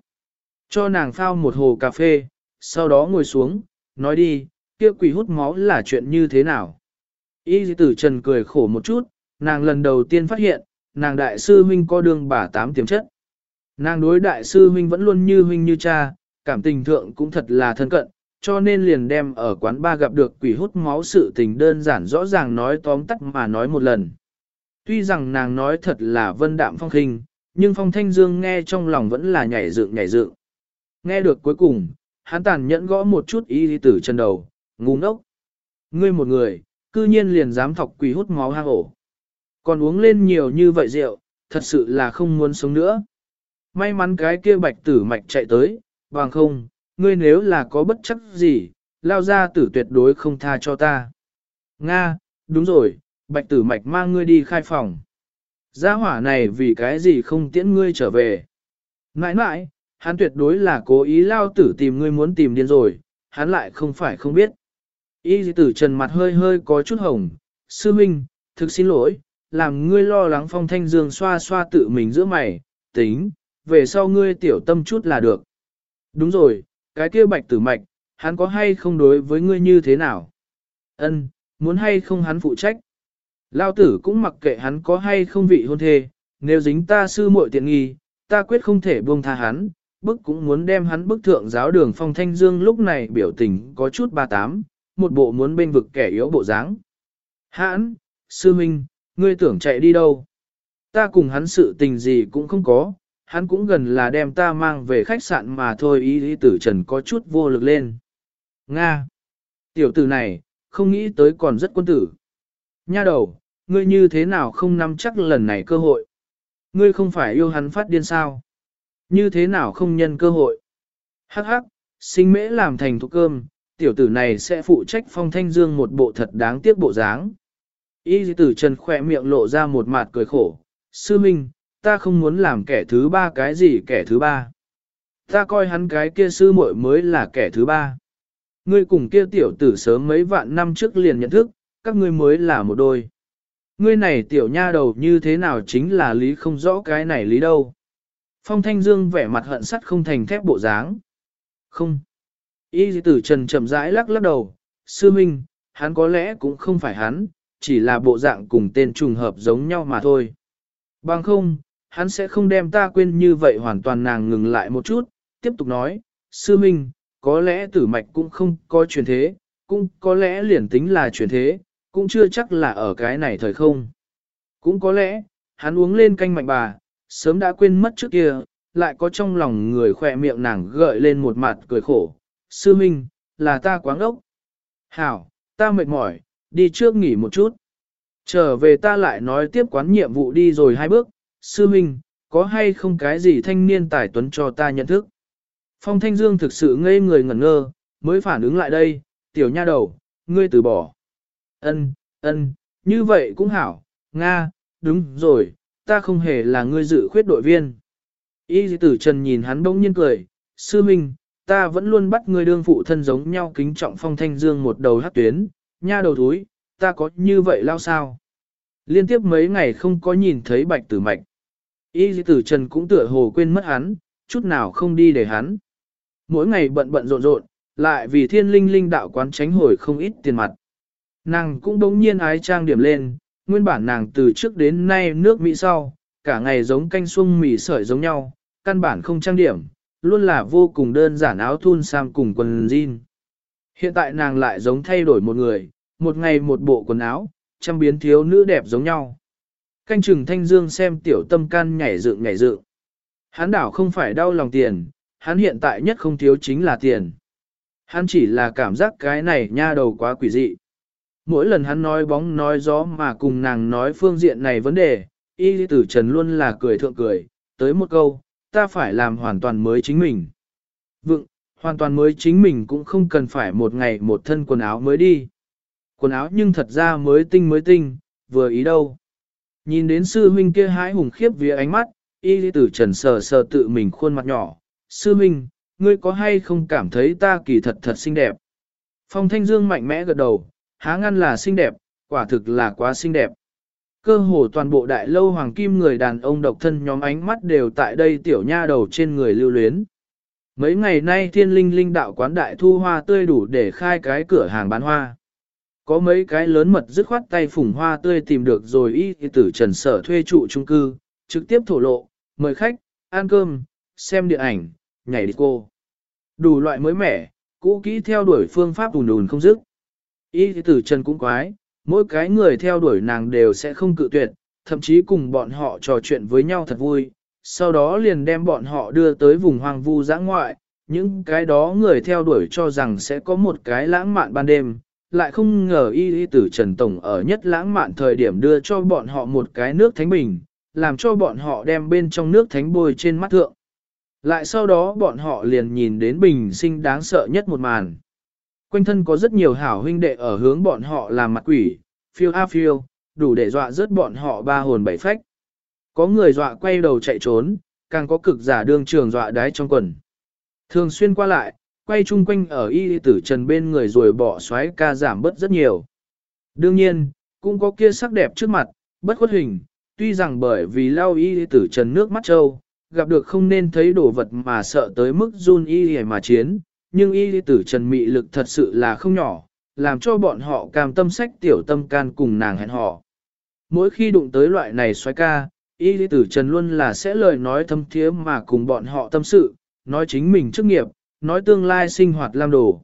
Cho nàng phao một hồ cà phê, sau đó ngồi xuống, nói đi, kia quỷ hút máu là chuyện như thế nào. Y tử trần cười khổ một chút, nàng lần đầu tiên phát hiện, nàng đại sư huynh có đường bà tám tiềm chất. Nàng đối đại sư huynh vẫn luôn như huynh như cha, cảm tình thượng cũng thật là thân cận, cho nên liền đem ở quán ba gặp được quỷ hút máu sự tình đơn giản rõ ràng nói tóm tắt mà nói một lần. Tuy rằng nàng nói thật là vân đạm phong khinh, nhưng phong thanh dương nghe trong lòng vẫn là nhảy dựng nhảy dựng. Nghe được cuối cùng, hắn tàn nhẫn gõ một chút y tử chân đầu, ngu ngốc. Ngươi một người, cư nhiên liền dám thọc quỷ hút máu hang ổ. Còn uống lên nhiều như vậy rượu, thật sự là không muốn sống nữa. May mắn cái kia bạch tử mạch chạy tới, bằng không, ngươi nếu là có bất chấp gì, lao ra tử tuyệt đối không tha cho ta. Nga, đúng rồi, bạch tử mạch mang ngươi đi khai phòng. Gia hỏa này vì cái gì không tiễn ngươi trở về. Nãi nãi, hắn tuyệt đối là cố ý lao tử tìm ngươi muốn tìm điên rồi, hắn lại không phải không biết. Y tử trần mặt hơi hơi có chút hồng, sư minh, thực xin lỗi, làm ngươi lo lắng phong thanh dương xoa xoa tự mình giữa mày, tính, về sau ngươi tiểu tâm chút là được. Đúng rồi, cái kia bạch tử mạch, hắn có hay không đối với ngươi như thế nào? Ân, muốn hay không hắn phụ trách? Lao tử cũng mặc kệ hắn có hay không vị hôn thê, nếu dính ta sư muội tiện nghi, ta quyết không thể buông tha hắn, bức cũng muốn đem hắn bức thượng giáo đường phong thanh dương lúc này biểu tình có chút ba tám, một bộ muốn bên vực kẻ yếu bộ dáng. Hãn, sư minh, ngươi tưởng chạy đi đâu? Ta cùng hắn sự tình gì cũng không có, hắn cũng gần là đem ta mang về khách sạn mà thôi ý ý tử trần có chút vô lực lên. Nga! Tiểu tử này, không nghĩ tới còn rất quân tử. Nha đầu, ngươi như thế nào không nắm chắc lần này cơ hội? Ngươi không phải yêu hắn phát điên sao? Như thế nào không nhân cơ hội? Hắc hắc, sinh mễ làm thành thuộc cơm, tiểu tử này sẽ phụ trách phong thanh dương một bộ thật đáng tiếc bộ dáng. Y tử trần khỏe miệng lộ ra một mặt cười khổ, sư minh, ta không muốn làm kẻ thứ ba cái gì kẻ thứ ba. Ta coi hắn cái kia sư muội mới là kẻ thứ ba. Ngươi cùng kia tiểu tử sớm mấy vạn năm trước liền nhận thức, các ngươi mới là một đôi. Ngươi này tiểu nha đầu như thế nào chính là lý không rõ cái này lý đâu. Phong Thanh Dương vẻ mặt hận sắt không thành thép bộ dáng. Không. Y tử trần chậm rãi lắc lắc đầu, sư minh, hắn có lẽ cũng không phải hắn, chỉ là bộ dạng cùng tên trùng hợp giống nhau mà thôi. Bằng không, hắn sẽ không đem ta quên như vậy hoàn toàn nàng ngừng lại một chút, tiếp tục nói, sư minh, có lẽ tử mạch cũng không có truyền thế, cũng có lẽ liền tính là truyền thế, cũng chưa chắc là ở cái này thời không. Cũng có lẽ, hắn uống lên canh mạnh bà, sớm đã quên mất trước kia, lại có trong lòng người khỏe miệng nàng gợi lên một mặt cười khổ. Sư Minh, là ta quáng ốc. Hảo, ta mệt mỏi, đi trước nghỉ một chút. Trở về ta lại nói tiếp quán nhiệm vụ đi rồi hai bước. Sư Minh, có hay không cái gì thanh niên tài tuấn cho ta nhận thức? Phong Thanh Dương thực sự ngây người ngẩn ngơ, mới phản ứng lại đây, tiểu nha đầu, ngươi từ bỏ. Ân, ân, như vậy cũng hảo, Nga, đúng rồi, ta không hề là ngươi dự khuyết đội viên. Y tử trần nhìn hắn bỗng nhiên cười, sư minh, ta vẫn luôn bắt ngươi đương phụ thân giống nhau kính trọng phong thanh dương một đầu hát tuyến, nha đầu thúi, ta có như vậy lao sao? Liên tiếp mấy ngày không có nhìn thấy bạch tử mạch. Y tử trần cũng tựa hồ quên mất hắn, chút nào không đi để hắn. Mỗi ngày bận bận rộn rộn, lại vì thiên linh linh đạo quán tránh hồi không ít tiền mặt. Nàng cũng đống nhiên ái trang điểm lên, nguyên bản nàng từ trước đến nay nước Mỹ sau, cả ngày giống canh xuông mì sợi giống nhau, căn bản không trang điểm, luôn là vô cùng đơn giản áo thun sam cùng quần jean. Hiện tại nàng lại giống thay đổi một người, một ngày một bộ quần áo, trăm biến thiếu nữ đẹp giống nhau. Canh chừng thanh dương xem tiểu tâm can nhảy dựng nhảy dựng. Hắn đảo không phải đau lòng tiền, hắn hiện tại nhất không thiếu chính là tiền. Hắn chỉ là cảm giác cái này nha đầu quá quỷ dị. Mỗi lần hắn nói bóng nói gió mà cùng nàng nói phương diện này vấn đề, y tử trần luôn là cười thượng cười, tới một câu, ta phải làm hoàn toàn mới chính mình. Vựng, hoàn toàn mới chính mình cũng không cần phải một ngày một thân quần áo mới đi. Quần áo nhưng thật ra mới tinh mới tinh, vừa ý đâu. Nhìn đến sư huynh kia hái hùng khiếp vía ánh mắt, y tử trần sờ sờ tự mình khuôn mặt nhỏ. Sư huynh, ngươi có hay không cảm thấy ta kỳ thật thật xinh đẹp? Phong thanh dương mạnh mẽ gật đầu, há ngăn là xinh đẹp, quả thực là quá xinh đẹp. Cơ hồ toàn bộ đại lâu hoàng kim người đàn ông độc thân nhóm ánh mắt đều tại đây tiểu nha đầu trên người lưu luyến. Mấy ngày nay thiên linh linh đạo quán đại thu hoa tươi đủ để khai cái cửa hàng bán hoa. Có mấy cái lớn mật dứt khoát tay phủng hoa tươi tìm được rồi y tử trần sở thuê trụ trung cư, trực tiếp thổ lộ, mời khách, ăn cơm, xem điện ảnh, nhảy đi cô. Đủ loại mới mẻ, cũ kỹ theo đuổi phương pháp ùn ùn không dứt. Y tử trần cũng quái, mỗi cái người theo đuổi nàng đều sẽ không cự tuyệt, thậm chí cùng bọn họ trò chuyện với nhau thật vui, sau đó liền đem bọn họ đưa tới vùng hoang vu giã ngoại, những cái đó người theo đuổi cho rằng sẽ có một cái lãng mạn ban đêm, lại không ngờ y y tử Trần Tổng ở nhất lãng mạn thời điểm đưa cho bọn họ một cái nước thánh bình, làm cho bọn họ đem bên trong nước thánh bôi trên mắt thượng. Lại sau đó bọn họ liền nhìn đến bình sinh đáng sợ nhất một màn. Quanh thân có rất nhiều hảo huynh đệ ở hướng bọn họ làm mặt quỷ, phiêu a phiêu, đủ để dọa rớt bọn họ ba hồn bảy phách. Có người dọa quay đầu chạy trốn, càng có cực giả đương trường dọa đái trong quần. Thường xuyên qua lại, quay chung quanh ở y tử trần bên người rồi bỏ xoáy ca giảm bớt rất nhiều. Đương nhiên, cũng có kia sắc đẹp trước mặt, bất khuất hình, tuy rằng bởi vì lao y tử trần nước mắt trâu, gặp được không nên thấy đồ vật mà sợ tới mức run y mà chiến, nhưng y tử trần mị lực thật sự là không nhỏ, làm cho bọn họ cam tâm sách tiểu tâm can cùng nàng hẹn họ. Mỗi khi đụng tới loại này xoay ca, y tử trần luôn là sẽ lời nói thâm thiế mà cùng bọn họ tâm sự, nói chính mình chức nghiệp, nói tương lai sinh hoạt làm đồ.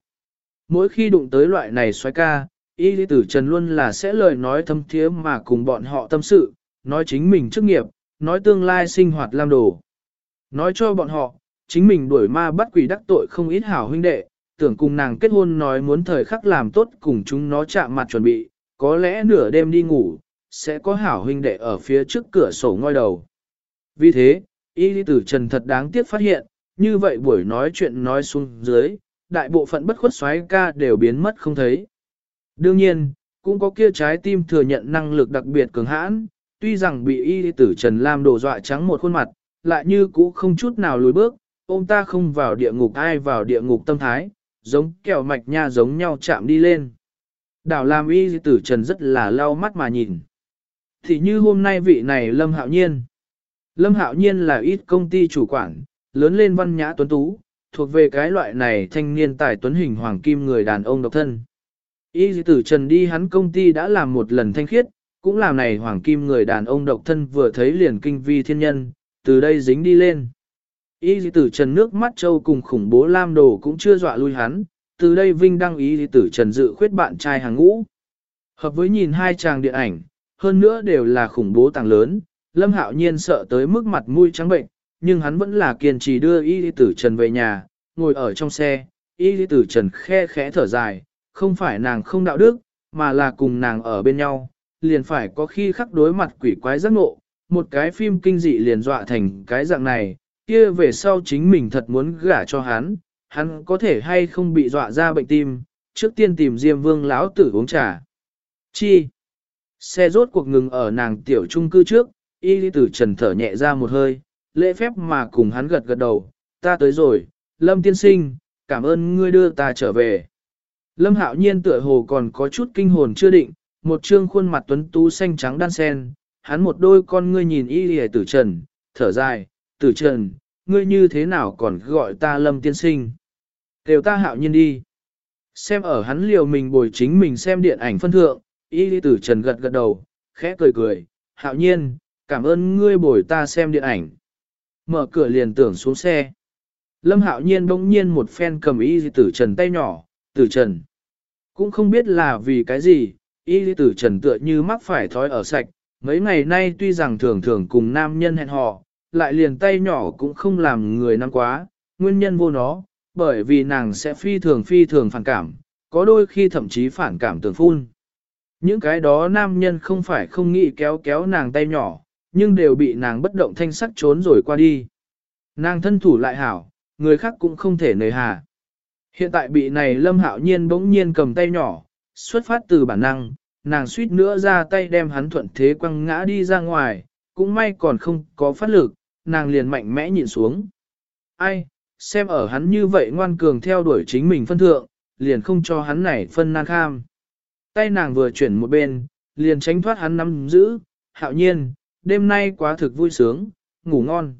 Mỗi khi đụng tới loại này xoay ca, y tử trần luôn là sẽ lời nói thâm thiế mà cùng bọn họ tâm sự, nói chính mình chức nghiệp, nói tương lai sinh hoạt làm đồ. Nói cho bọn họ, chính mình đuổi ma bắt quỷ đắc tội không ít hảo huynh đệ, tưởng cùng nàng kết hôn nói muốn thời khắc làm tốt cùng chúng nó chạm mặt chuẩn bị, có lẽ nửa đêm đi ngủ, sẽ có hảo huynh đệ ở phía trước cửa sổ ngoi đầu. Vì thế, y tử trần thật đáng tiếc phát hiện, như vậy buổi nói chuyện nói xuống dưới, đại bộ phận bất khuất xoáy ca đều biến mất không thấy. Đương nhiên, cũng có kia trái tim thừa nhận năng lực đặc biệt cường hãn, tuy rằng bị y tử Trần làm đổ dọa trắng một khuôn mặt, lại như cũ không chút nào lùi bước, ông ta không vào địa ngục ai vào địa ngục tâm thái, giống kẹo mạch nha giống nhau chạm đi lên. Đảo làm y tử Trần rất là lau mắt mà nhìn. Thì như hôm nay vị này Lâm Hạo Nhiên. Lâm Hạo Nhiên là ít công ty chủ quản, lớn lên văn nhã tuấn tú, thuộc về cái loại này thanh niên tài tuấn hình hoàng kim người đàn ông độc thân. Y tử Trần đi hắn công ty đã làm một lần thanh khiết, cũng làm này hoàng kim người đàn ông độc thân vừa thấy liền kinh vi thiên nhân, từ đây dính đi lên. Y tử Trần nước mắt châu cùng khủng bố lam đồ cũng chưa dọa lui hắn, từ đây Vinh đăng dị tử Trần dự khuyết bạn trai hàng ngũ. Hợp với nhìn hai chàng điện ảnh, hơn nữa đều là khủng bố tàng lớn, Lâm Hạo Nhiên sợ tới mức mặt mũi trắng bệnh, nhưng hắn vẫn là kiên trì đưa y tử Trần về nhà, ngồi ở trong xe, y tử Trần khe khẽ thở dài, không phải nàng không đạo đức, mà là cùng nàng ở bên nhau, liền phải có khi khắc đối mặt quỷ quái giác ngộ, một cái phim kinh dị liền dọa thành cái dạng này, kia về sau chính mình thật muốn gả cho hắn, hắn có thể hay không bị dọa ra bệnh tim, trước tiên tìm Diêm Vương lão tử uống trà. Chi? Xe rốt cuộc ngừng ở nàng tiểu trung cư trước, y lý tử trần thở nhẹ ra một hơi, lễ phép mà cùng hắn gật gật đầu, ta tới rồi, Lâm tiên sinh, cảm ơn ngươi đưa ta trở về. Lâm hạo nhiên tựa hồ còn có chút kinh hồn chưa định, một trương khuôn mặt tuấn tú xanh trắng đan sen, hắn một đôi con ngươi nhìn y lý tử trần, thở dài, tử trần, ngươi như thế nào còn gọi ta lâm tiên sinh. Đều ta hạo nhiên đi. Xem ở hắn liều mình bồi chính mình xem điện ảnh phân thượng, y tử trần gật gật đầu, khẽ cười cười, hạo nhiên, cảm ơn ngươi bồi ta xem điện ảnh. Mở cửa liền tưởng xuống xe. Lâm hạo nhiên bỗng nhiên một phen cầm y tử trần tay nhỏ, tử trần. Cũng không biết là vì cái gì, y tử trần tựa như mắc phải thói ở sạch, mấy ngày nay tuy rằng thường thường cùng nam nhân hẹn hò, lại liền tay nhỏ cũng không làm người năng quá, nguyên nhân vô nó, bởi vì nàng sẽ phi thường phi thường phản cảm, có đôi khi thậm chí phản cảm tưởng phun. Những cái đó nam nhân không phải không nghĩ kéo kéo nàng tay nhỏ, nhưng đều bị nàng bất động thanh sắc trốn rồi qua đi. Nàng thân thủ lại hảo, người khác cũng không thể nề hà. Hiện tại bị này lâm hạo nhiên bỗng nhiên cầm tay nhỏ, xuất phát từ bản năng, nàng suýt nữa ra tay đem hắn thuận thế quăng ngã đi ra ngoài, cũng may còn không có phát lực, nàng liền mạnh mẽ nhìn xuống. Ai, xem ở hắn như vậy ngoan cường theo đuổi chính mình phân thượng, liền không cho hắn này phân nan kham. Tay nàng vừa chuyển một bên, liền tránh thoát hắn nắm giữ, hạo nhiên, đêm nay quá thực vui sướng, ngủ ngon.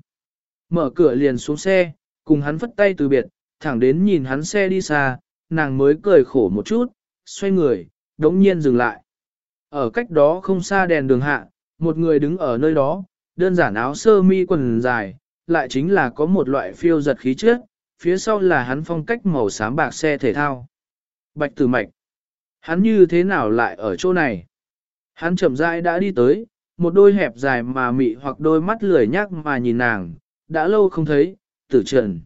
Mở cửa liền xuống xe, cùng hắn phất tay từ biệt, thẳng đến nhìn hắn xe đi xa, nàng mới cười khổ một chút, xoay người, đống nhiên dừng lại. Ở cách đó không xa đèn đường hạ, một người đứng ở nơi đó, đơn giản áo sơ mi quần dài, lại chính là có một loại phiêu giật khí trước, phía sau là hắn phong cách màu xám bạc xe thể thao. Bạch tử mạch. Hắn như thế nào lại ở chỗ này? Hắn chậm rãi đã đi tới, một đôi hẹp dài mà mị hoặc đôi mắt lười nhác mà nhìn nàng, đã lâu không thấy, tử trần.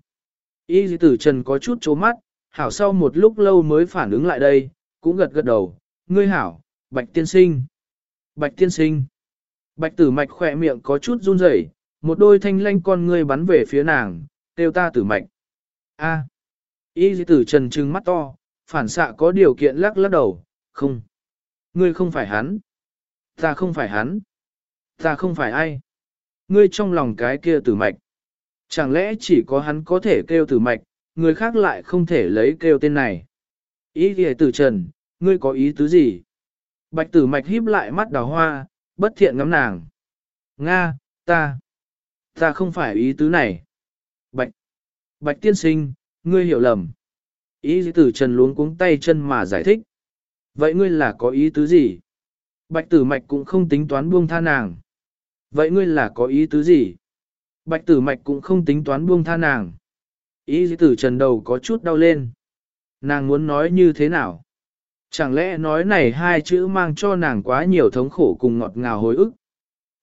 Y tử trần có chút chố mắt, hảo sau một lúc lâu mới phản ứng lại đây, cũng gật gật đầu, ngươi hảo, bạch tiên sinh. Bạch tiên sinh. Bạch tử mạch khỏe miệng có chút run rẩy, một đôi thanh lanh con ngươi bắn về phía nàng, kêu ta tử mạch. A. Y tử trần trừng mắt to, phản xạ có điều kiện lắc lắc đầu, không. Ngươi không phải hắn. Ta không phải hắn. Ta không phải ai. Ngươi trong lòng cái kia tử mạch. Chẳng lẽ chỉ có hắn có thể kêu tử mạch, người khác lại không thể lấy kêu tên này. Ý thì tử trần, ngươi có ý tứ gì? Bạch tử mạch híp lại mắt đào hoa, bất thiện ngắm nàng. Nga, ta, ta không phải ý tứ này. Bạch, bạch tiên sinh, ngươi hiểu lầm. Ý tử trần luống cuống tay chân mà giải thích. Vậy ngươi là có ý tứ gì? Bạch tử mạch cũng không tính toán buông tha nàng. Vậy ngươi là có ý tứ gì? Bạch tử mạch cũng không tính toán buông tha nàng. Ý tử trần đầu có chút đau lên. Nàng muốn nói như thế nào? Chẳng lẽ nói này hai chữ mang cho nàng quá nhiều thống khổ cùng ngọt ngào hối ức?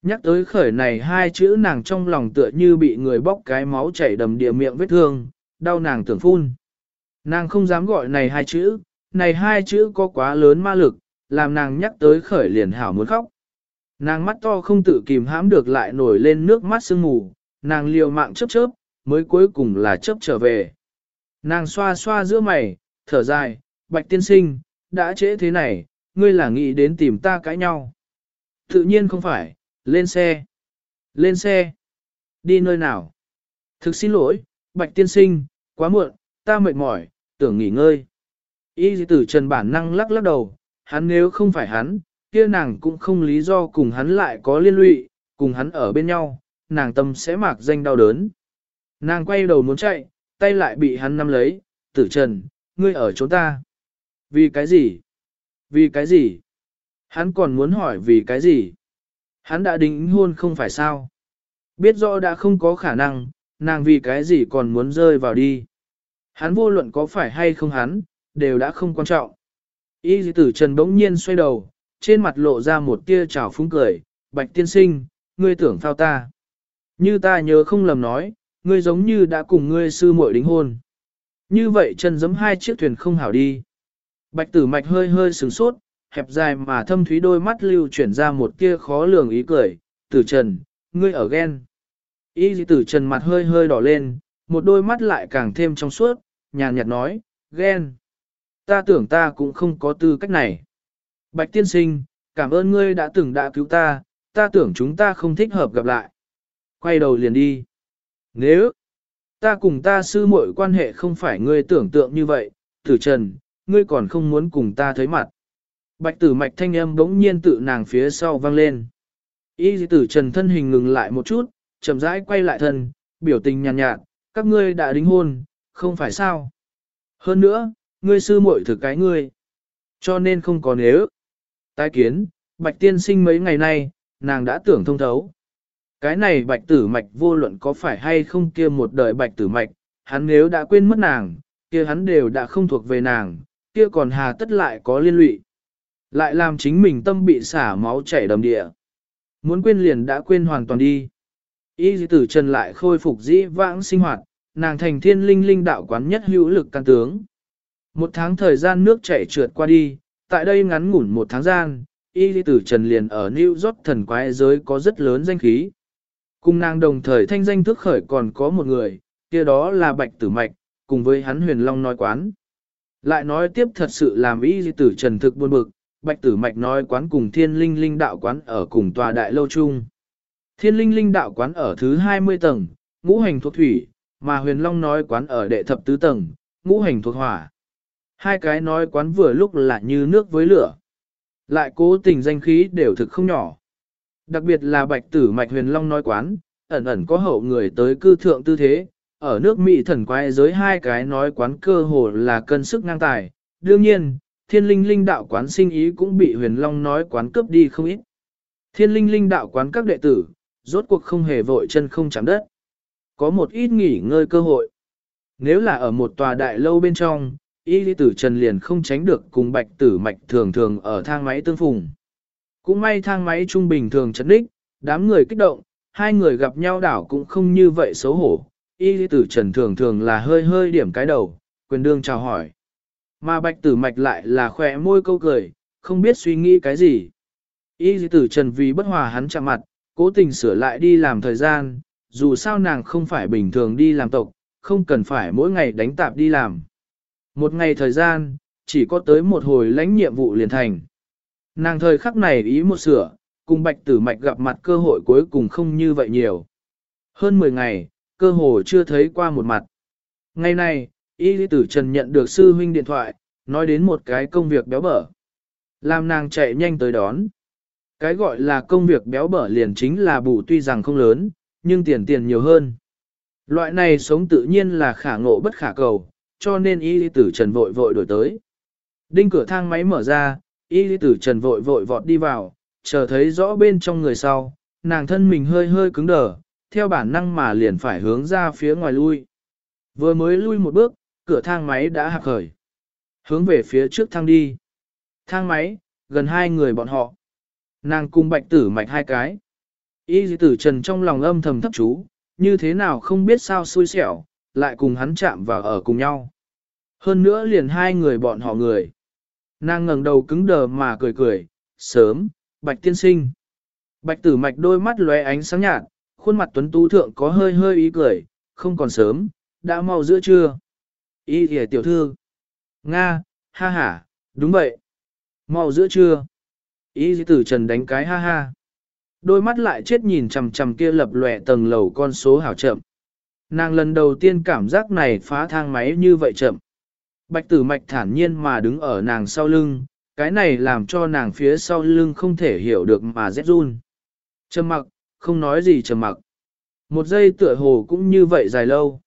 Nhắc tới khởi này hai chữ nàng trong lòng tựa như bị người bóc cái máu chảy đầm địa miệng vết thương, đau nàng tưởng phun. Nàng không dám gọi này hai chữ, này hai chữ có quá lớn ma lực, làm nàng nhắc tới khởi liền hảo muốn khóc. Nàng mắt to không tự kìm hãm được lại nổi lên nước mắt sương mù, nàng liều mạng chớp chớp, mới cuối cùng là chớp trở về. Nàng xoa xoa giữa mày, thở dài, bạch tiên sinh, đã trễ thế này, ngươi là nghĩ đến tìm ta cãi nhau. Tự nhiên không phải, lên xe. Lên xe. Đi nơi nào? Thực xin lỗi, Bạch Tiên Sinh, quá muộn, ta mệt mỏi, tưởng nghỉ ngơi. Y tử trần bản năng lắc lắc đầu, hắn nếu không phải hắn, kia nàng cũng không lý do cùng hắn lại có liên lụy, cùng hắn ở bên nhau, nàng tâm sẽ mạc danh đau đớn. Nàng quay đầu muốn chạy, tay lại bị hắn nắm lấy, tử trần, ngươi ở chỗ ta. Vì cái gì? Vì cái gì? Hắn còn muốn hỏi vì cái gì? Hắn đã đính hôn không phải sao? Biết rõ đã không có khả năng, nàng vì cái gì còn muốn rơi vào đi. Hắn vô luận có phải hay không hắn, đều đã không quan trọng. Y tử trần bỗng nhiên xoay đầu, trên mặt lộ ra một tia trào phúng cười, bạch tiên sinh, ngươi tưởng phao ta. Như ta nhớ không lầm nói, ngươi giống như đã cùng ngươi sư muội đính hôn. Như vậy chân giấm hai chiếc thuyền không hảo đi. Bạch tử mạch hơi hơi sừng sốt, hẹp dài mà thâm thúy đôi mắt lưu chuyển ra một tia khó lường ý cười, tử trần, ngươi ở ghen. Y tử trần mặt hơi hơi đỏ lên, một đôi mắt lại càng thêm trong suốt, nhàn nhạt nói, ghen. Ta tưởng ta cũng không có tư cách này. Bạch tiên sinh, cảm ơn ngươi đã từng đã cứu ta, ta tưởng chúng ta không thích hợp gặp lại. Quay đầu liền đi. Nếu, ta cùng ta sư muội quan hệ không phải ngươi tưởng tượng như vậy, tử trần, ngươi còn không muốn cùng ta thấy mặt. Bạch tử mạch thanh âm bỗng nhiên tự nàng phía sau vang lên. Y tử trần thân hình ngừng lại một chút, chậm rãi quay lại thân, biểu tình nhàn nhạt, nhạt, các ngươi đã đính hôn, không phải sao. Hơn nữa, ngươi sư muội thực cái ngươi. Cho nên không có nếu. Tái kiến, bạch tiên sinh mấy ngày nay, nàng đã tưởng thông thấu. Cái này bạch tử mạch vô luận có phải hay không kia một đời bạch tử mạch, hắn nếu đã quên mất nàng, kia hắn đều đã không thuộc về nàng, kia còn hà tất lại có liên lụy. Lại làm chính mình tâm bị xả máu chảy đầm địa. Muốn quên liền đã quên hoàn toàn đi. Y tử trần lại khôi phục dĩ vãng sinh hoạt, nàng thành thiên linh linh đạo quán nhất hữu lực căn tướng. Một tháng thời gian nước chảy trượt qua đi, tại đây ngắn ngủn một tháng gian, y tử trần liền ở New York thần quái giới có rất lớn danh khí. Cùng nàng đồng thời thanh danh thức khởi còn có một người, kia đó là Bạch Tử Mạch, cùng với hắn huyền long nói quán. Lại nói tiếp thật sự làm y tử trần thực buồn bực, Bạch Tử Mạch nói quán cùng thiên linh linh đạo quán ở cùng tòa đại lâu chung. Thiên linh linh đạo quán ở thứ 20 tầng, ngũ hành thuộc thủy, mà huyền long nói quán ở đệ thập tứ tầng, ngũ hành thuộc hỏa. Hai cái nói quán vừa lúc là như nước với lửa. Lại cố tình danh khí đều thực không nhỏ. Đặc biệt là bạch tử mạch huyền long nói quán, ẩn ẩn có hậu người tới cư thượng tư thế, ở nước Mỹ thần quái giới hai cái nói quán cơ hồ là cân sức ngang tài. Đương nhiên, thiên linh linh đạo quán sinh ý cũng bị huyền long nói quán cướp đi không ít. Thiên linh linh đạo quán các đệ tử, rốt cuộc không hề vội chân không chạm đất. Có một ít nghỉ ngơi cơ hội. Nếu là ở một tòa đại lâu bên trong, y lý tử trần liền không tránh được cùng bạch tử mạch thường thường ở thang máy tương phùng. Cũng may thang máy trung bình thường chấn đích, đám người kích động, hai người gặp nhau đảo cũng không như vậy xấu hổ. Y tử trần thường thường là hơi hơi điểm cái đầu, quyền đương chào hỏi. Mà bạch tử mạch lại là khỏe môi câu cười, không biết suy nghĩ cái gì. Y tử trần vì bất hòa hắn chạm mặt, cố tình sửa lại đi làm thời gian, dù sao nàng không phải bình thường đi làm tộc, không cần phải mỗi ngày đánh tạp đi làm. Một ngày thời gian, chỉ có tới một hồi lãnh nhiệm vụ liền thành. Nàng thời khắc này ý một sửa, cùng bạch tử mạch gặp mặt cơ hội cuối cùng không như vậy nhiều. Hơn 10 ngày, cơ hồ chưa thấy qua một mặt. Ngày này, y lý tử trần nhận được sư huynh điện thoại, nói đến một cái công việc béo bở. Làm nàng chạy nhanh tới đón. Cái gọi là công việc béo bở liền chính là bù tuy rằng không lớn, nhưng tiền tiền nhiều hơn. Loại này sống tự nhiên là khả ngộ bất khả cầu, cho nên y tử trần vội vội đổi tới. Đinh cửa thang máy mở ra, y tử trần vội vội vọt đi vào, chờ thấy rõ bên trong người sau, nàng thân mình hơi hơi cứng đờ, theo bản năng mà liền phải hướng ra phía ngoài lui. Vừa mới lui một bước, cửa thang máy đã hạ khởi. Hướng về phía trước thang đi. Thang máy, gần hai người bọn họ. Nàng cung bạch tử mạch hai cái. Y tử trần trong lòng âm thầm thấp chú, như thế nào không biết sao xui xẻo, lại cùng hắn chạm vào ở cùng nhau. Hơn nữa liền hai người bọn họ người. Nàng ngẩng đầu cứng đờ mà cười cười, sớm, bạch tiên sinh. Bạch tử mạch đôi mắt lóe ánh sáng nhạt, khuôn mặt tuấn tú thượng có hơi hơi ý cười, không còn sớm, đã mau giữa trưa. Ý thìa tiểu thư. Nga, ha ha, đúng vậy. Mau giữa trưa. Y tử trần đánh cái ha ha. Đôi mắt lại chết nhìn chằm chằm kia lập lòe tầng lầu con số hảo chậm. Nàng lần đầu tiên cảm giác này phá thang máy như vậy chậm. Bạch tử mạch thản nhiên mà đứng ở nàng sau lưng, cái này làm cho nàng phía sau lưng không thể hiểu được mà rét run. Trầm mặc, không nói gì trầm mặc. Một giây tựa hồ cũng như vậy dài lâu.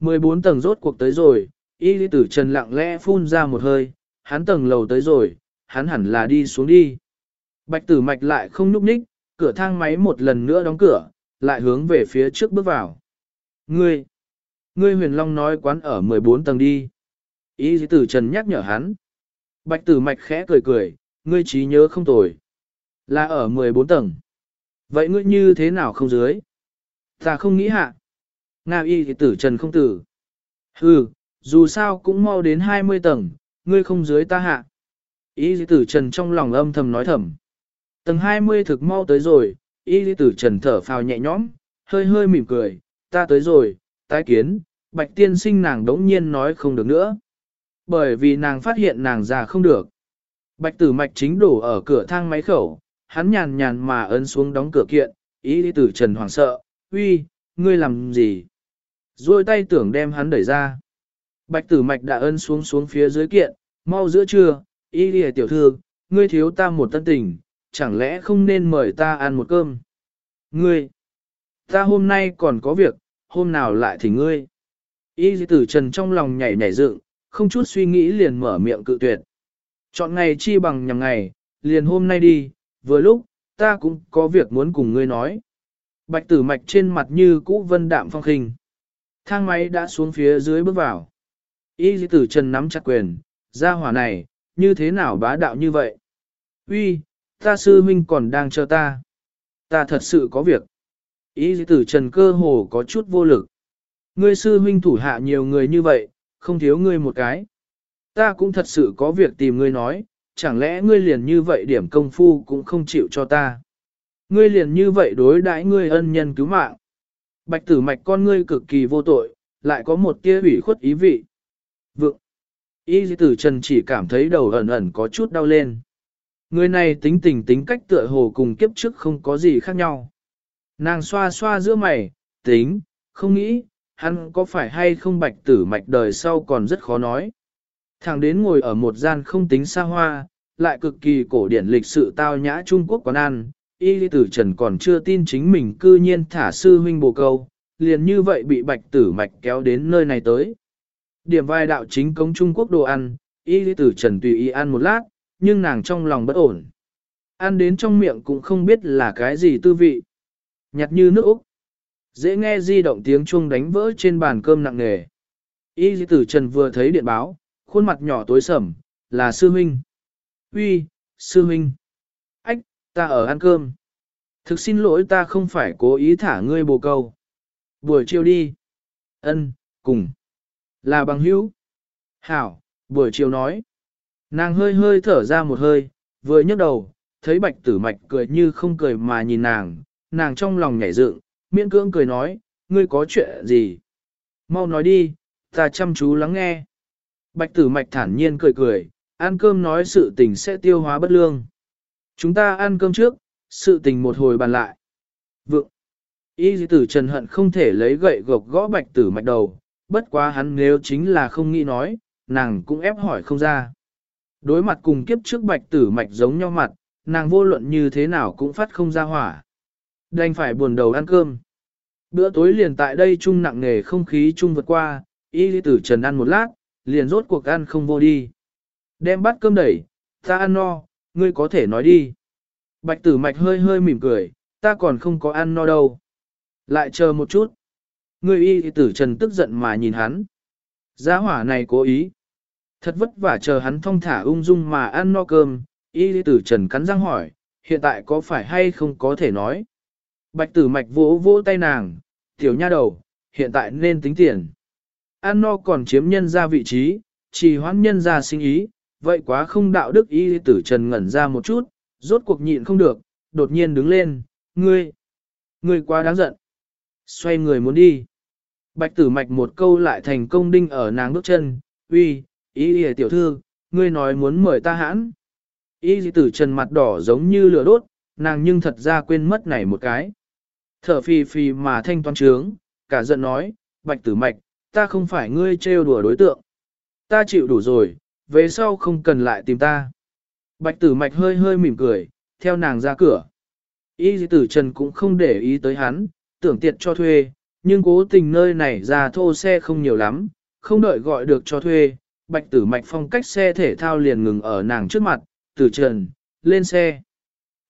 14 tầng rốt cuộc tới rồi, y lý tử trần lặng lẽ phun ra một hơi, hắn tầng lầu tới rồi, hắn hẳn là đi xuống đi. Bạch tử mạch lại không nhúc nhích, cửa thang máy một lần nữa đóng cửa, lại hướng về phía trước bước vào. Ngươi, ngươi huyền long nói quán ở 14 tầng đi. Y lý tử trần nhắc nhở hắn. Bạch tử mạch khẽ cười cười, ngươi trí nhớ không tồi. Là ở 14 tầng. Vậy ngươi như thế nào không dưới? Ta không nghĩ hạ. Nga y thì tử trần không tử. Hừ, dù sao cũng mau đến 20 tầng, ngươi không dưới ta hạ. Y thì tử trần trong lòng âm thầm nói thầm. Tầng 20 thực mau tới rồi, y thì tử trần thở phào nhẹ nhõm, hơi hơi mỉm cười, ta tới rồi, tái kiến, bạch tiên sinh nàng đống nhiên nói không được nữa. Bởi vì nàng phát hiện nàng già không được. Bạch tử mạch chính đổ ở cửa thang máy khẩu, hắn nhàn nhàn mà ấn xuống đóng cửa kiện, ý đi tử trần hoảng sợ, uy, ngươi làm gì? Rồi tay tưởng đem hắn đẩy ra. Bạch tử mạch đã ấn xuống xuống phía dưới kiện, mau giữa trưa, ý đi tiểu thư, ngươi thiếu ta một tân tình, chẳng lẽ không nên mời ta ăn một cơm? Ngươi, ta hôm nay còn có việc, hôm nào lại thì ngươi. Y tử trần trong lòng nhảy nhảy dựng, không chút suy nghĩ liền mở miệng cự tuyệt. Chọn ngày chi bằng nhằm ngày, liền hôm nay đi, vừa lúc, ta cũng có việc muốn cùng ngươi nói. Bạch tử mạch trên mặt như cũ vân đạm phong khinh. Thang máy đã xuống phía dưới bước vào. Y tử trần nắm chặt quyền, ra hỏa này, như thế nào bá đạo như vậy? Uy, ta sư huynh còn đang chờ ta. Ta thật sự có việc. Y tử trần cơ hồ có chút vô lực. Ngươi sư huynh thủ hạ nhiều người như vậy, không thiếu ngươi một cái. Ta cũng thật sự có việc tìm ngươi nói, chẳng lẽ ngươi liền như vậy điểm công phu cũng không chịu cho ta. Ngươi liền như vậy đối đãi ngươi ân nhân cứu mạng. Bạch tử mạch con ngươi cực kỳ vô tội, lại có một tia ủy khuất ý vị. Vượng. Y tử trần chỉ cảm thấy đầu ẩn ẩn có chút đau lên. Người này tính tình tính cách tựa hồ cùng kiếp trước không có gì khác nhau. Nàng xoa xoa giữa mày, tính, không nghĩ, hắn có phải hay không bạch tử mạch đời sau còn rất khó nói. Thằng đến ngồi ở một gian không tính xa hoa, lại cực kỳ cổ điển lịch sự tao nhã Trung Quốc quán ăn, y tử trần còn chưa tin chính mình cư nhiên thả sư huynh bồ câu, liền như vậy bị bạch tử mạch kéo đến nơi này tới. Điểm vai đạo chính công Trung Quốc đồ ăn, y tử trần tùy ý ăn một lát, nhưng nàng trong lòng bất ổn. Ăn đến trong miệng cũng không biết là cái gì tư vị. Nhặt như nước Úc. Dễ nghe di động tiếng chuông đánh vỡ trên bàn cơm nặng nề. Y tử trần vừa thấy điện báo, khuôn mặt nhỏ tối sầm, là sư huynh. Uy, sư huynh. Ách, ta ở ăn cơm. Thực xin lỗi ta không phải cố ý thả ngươi bồ câu. Buổi chiều đi. Ân, cùng. Là bằng hữu. Hảo, buổi chiều nói. Nàng hơi hơi thở ra một hơi, vừa nhấc đầu, thấy bạch tử mạch cười như không cười mà nhìn nàng, nàng trong lòng nhảy dựng, miễn cưỡng cười nói, ngươi có chuyện gì? Mau nói đi, ta chăm chú lắng nghe. Bạch tử mạch thản nhiên cười cười, ăn cơm nói sự tình sẽ tiêu hóa bất lương. Chúng ta ăn cơm trước, sự tình một hồi bàn lại. Vượng. Y tử trần hận không thể lấy gậy gộc gõ bạch tử mạch đầu, bất quá hắn nếu chính là không nghĩ nói, nàng cũng ép hỏi không ra. Đối mặt cùng kiếp trước bạch tử mạch giống nhau mặt, nàng vô luận như thế nào cũng phát không ra hỏa. Đành phải buồn đầu ăn cơm. Bữa tối liền tại đây chung nặng nghề không khí chung vượt qua, y tử trần ăn một lát, liền rốt cuộc ăn không vô đi. Đem bát cơm đẩy, ta ăn no, ngươi có thể nói đi. Bạch tử mạch hơi hơi mỉm cười, ta còn không có ăn no đâu. Lại chờ một chút. Ngươi y tử trần tức giận mà nhìn hắn. Giá hỏa này cố ý. Thật vất vả chờ hắn thông thả ung dung mà ăn no cơm, y tử trần cắn răng hỏi, hiện tại có phải hay không có thể nói. Bạch tử mạch vỗ vỗ tay nàng, tiểu nha đầu, hiện tại nên tính tiền. Ăn no còn chiếm nhân ra vị trí, chỉ hoãn nhân ra sinh ý, vậy quá không đạo đức y tử trần ngẩn ra một chút, rốt cuộc nhịn không được, đột nhiên đứng lên, ngươi, ngươi quá đáng giận. Xoay người muốn đi. Bạch tử mạch một câu lại thành công đinh ở nàng bước chân, uy, ý y tiểu thư, ngươi nói muốn mời ta hãn. Y tử trần mặt đỏ giống như lửa đốt, nàng nhưng thật ra quên mất này một cái. Thở phì phì mà thanh toán trướng, cả giận nói, bạch tử mạch, ta không phải ngươi trêu đùa đối tượng. Ta chịu đủ rồi, về sau không cần lại tìm ta. Bạch tử mạch hơi hơi mỉm cười, theo nàng ra cửa. Y tử trần cũng không để ý tới hắn, tưởng tiện cho thuê, nhưng cố tình nơi này ra thô xe không nhiều lắm, không đợi gọi được cho thuê. Bạch tử mạch phong cách xe thể thao liền ngừng ở nàng trước mặt, tử trần, lên xe.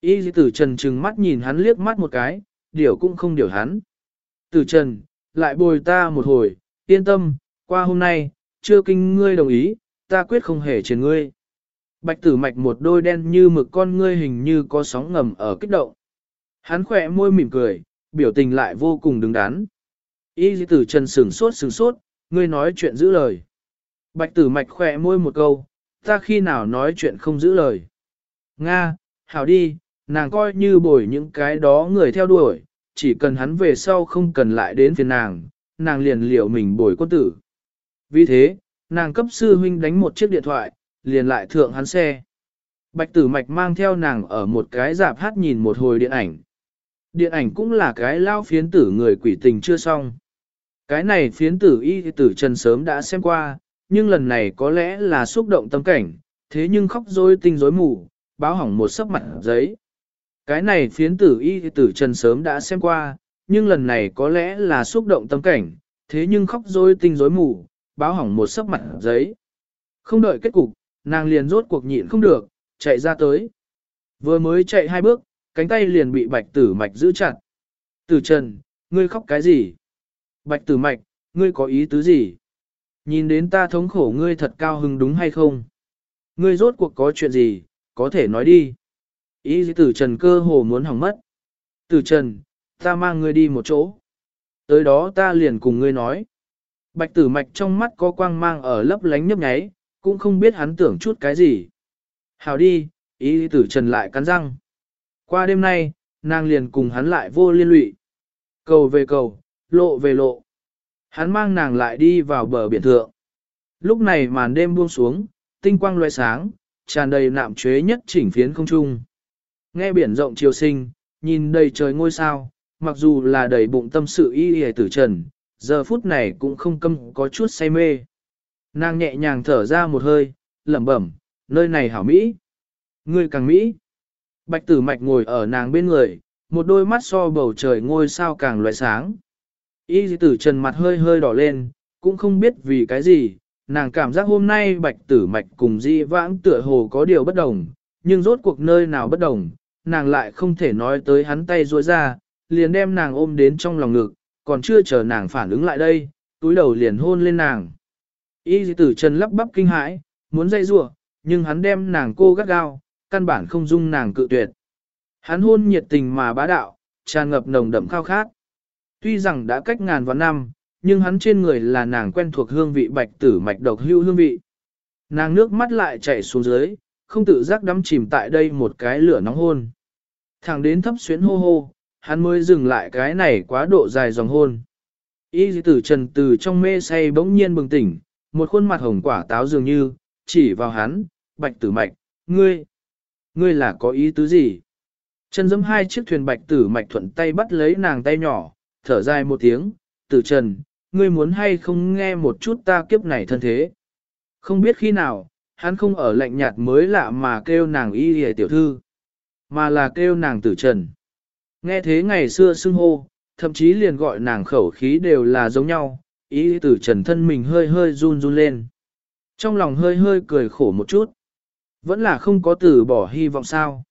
Y tử trần trừng mắt nhìn hắn liếc mắt một cái, điều cũng không điều hắn. Tử trần, lại bồi ta một hồi, yên tâm, qua hôm nay, chưa kinh ngươi đồng ý, ta quyết không hề trên ngươi. Bạch tử mạch một đôi đen như mực con ngươi hình như có sóng ngầm ở kích động. Hắn khỏe môi mỉm cười, biểu tình lại vô cùng đứng đắn. Y tử trần sừng sốt sừng sốt, ngươi nói chuyện giữ lời. Bạch tử mạch khỏe môi một câu, ta khi nào nói chuyện không giữ lời. Nga, hảo đi, nàng coi như bồi những cái đó người theo đuổi, chỉ cần hắn về sau không cần lại đến phiền nàng, nàng liền liệu mình bồi quân tử. Vì thế, nàng cấp sư huynh đánh một chiếc điện thoại, liền lại thượng hắn xe. Bạch tử mạch mang theo nàng ở một cái dạp hát nhìn một hồi điện ảnh. Điện ảnh cũng là cái lao phiến tử người quỷ tình chưa xong. Cái này phiến tử y tử trần sớm đã xem qua, nhưng lần này có lẽ là xúc động tâm cảnh, thế nhưng khóc rối tinh rối mù, báo hỏng một sấp mặt giấy. Cái này phiến tử y tử trần sớm đã xem qua, nhưng lần này có lẽ là xúc động tâm cảnh, thế nhưng khóc rối tinh rối mù, báo hỏng một sấp mặt giấy. Không đợi kết cục, nàng liền rốt cuộc nhịn không được, chạy ra tới. Vừa mới chạy hai bước, cánh tay liền bị bạch tử mạch giữ chặt. Tử trần, ngươi khóc cái gì? Bạch tử mạch, ngươi có ý tứ gì? Nhìn đến ta thống khổ ngươi thật cao hứng đúng hay không? Ngươi rốt cuộc có chuyện gì, có thể nói đi. Ý tử trần cơ hồ muốn hỏng mất. Tử trần, ta mang ngươi đi một chỗ. Tới đó ta liền cùng ngươi nói. Bạch tử mạch trong mắt có quang mang ở lấp lánh nhấp nháy, cũng không biết hắn tưởng chút cái gì. Hào đi, ý tử trần lại cắn răng. Qua đêm nay, nàng liền cùng hắn lại vô liên lụy. Cầu về cầu, lộ về lộ. Hắn mang nàng lại đi vào bờ biển thượng. Lúc này màn đêm buông xuống, tinh quang loe sáng, tràn đầy nạm chế nhất chỉnh phiến không trung. Nghe biển rộng chiều sinh, nhìn đầy trời ngôi sao, mặc dù là đầy bụng tâm sự y y tử trần, giờ phút này cũng không câm có chút say mê. Nàng nhẹ nhàng thở ra một hơi, lẩm bẩm, nơi này hảo Mỹ. Người càng Mỹ. Bạch tử mạch ngồi ở nàng bên người, một đôi mắt so bầu trời ngôi sao càng loại sáng. Y tử trần mặt hơi hơi đỏ lên, cũng không biết vì cái gì, nàng cảm giác hôm nay bạch tử mạch cùng di vãng tựa hồ có điều bất đồng, nhưng rốt cuộc nơi nào bất đồng, nàng lại không thể nói tới hắn tay ruôi ra, liền đem nàng ôm đến trong lòng ngực, còn chưa chờ nàng phản ứng lại đây, túi đầu liền hôn lên nàng. Y Dị tử trần lắp bắp kinh hãi, muốn dây rủa nhưng hắn đem nàng cô gắt gao, căn bản không dung nàng cự tuyệt. Hắn hôn nhiệt tình mà bá đạo, tràn ngập nồng đậm khao khát. Tuy rằng đã cách ngàn vạn năm, nhưng hắn trên người là nàng quen thuộc hương vị bạch tử mạch độc hưu hương vị. Nàng nước mắt lại chảy xuống dưới, không tự giác đắm chìm tại đây một cái lửa nóng hôn. Thẳng đến thấp xuyến hô hô, hắn mới dừng lại cái này quá độ dài dòng hôn. Y tử trần từ trong mê say bỗng nhiên bừng tỉnh, một khuôn mặt hồng quả táo dường như, chỉ vào hắn, bạch tử mạch, ngươi, ngươi là có ý tứ gì? Chân giẫm hai chiếc thuyền bạch tử mạch thuận tay bắt lấy nàng tay nhỏ, thở dài một tiếng, tử trần, ngươi muốn hay không nghe một chút ta kiếp này thân thế. Không biết khi nào, hắn không ở lạnh nhạt mới lạ mà kêu nàng y hề tiểu thư, mà là kêu nàng tử trần. Nghe thế ngày xưa xưng hô, thậm chí liền gọi nàng khẩu khí đều là giống nhau, ý tử trần thân mình hơi hơi run run lên. Trong lòng hơi hơi cười khổ một chút. Vẫn là không có từ bỏ hy vọng sao.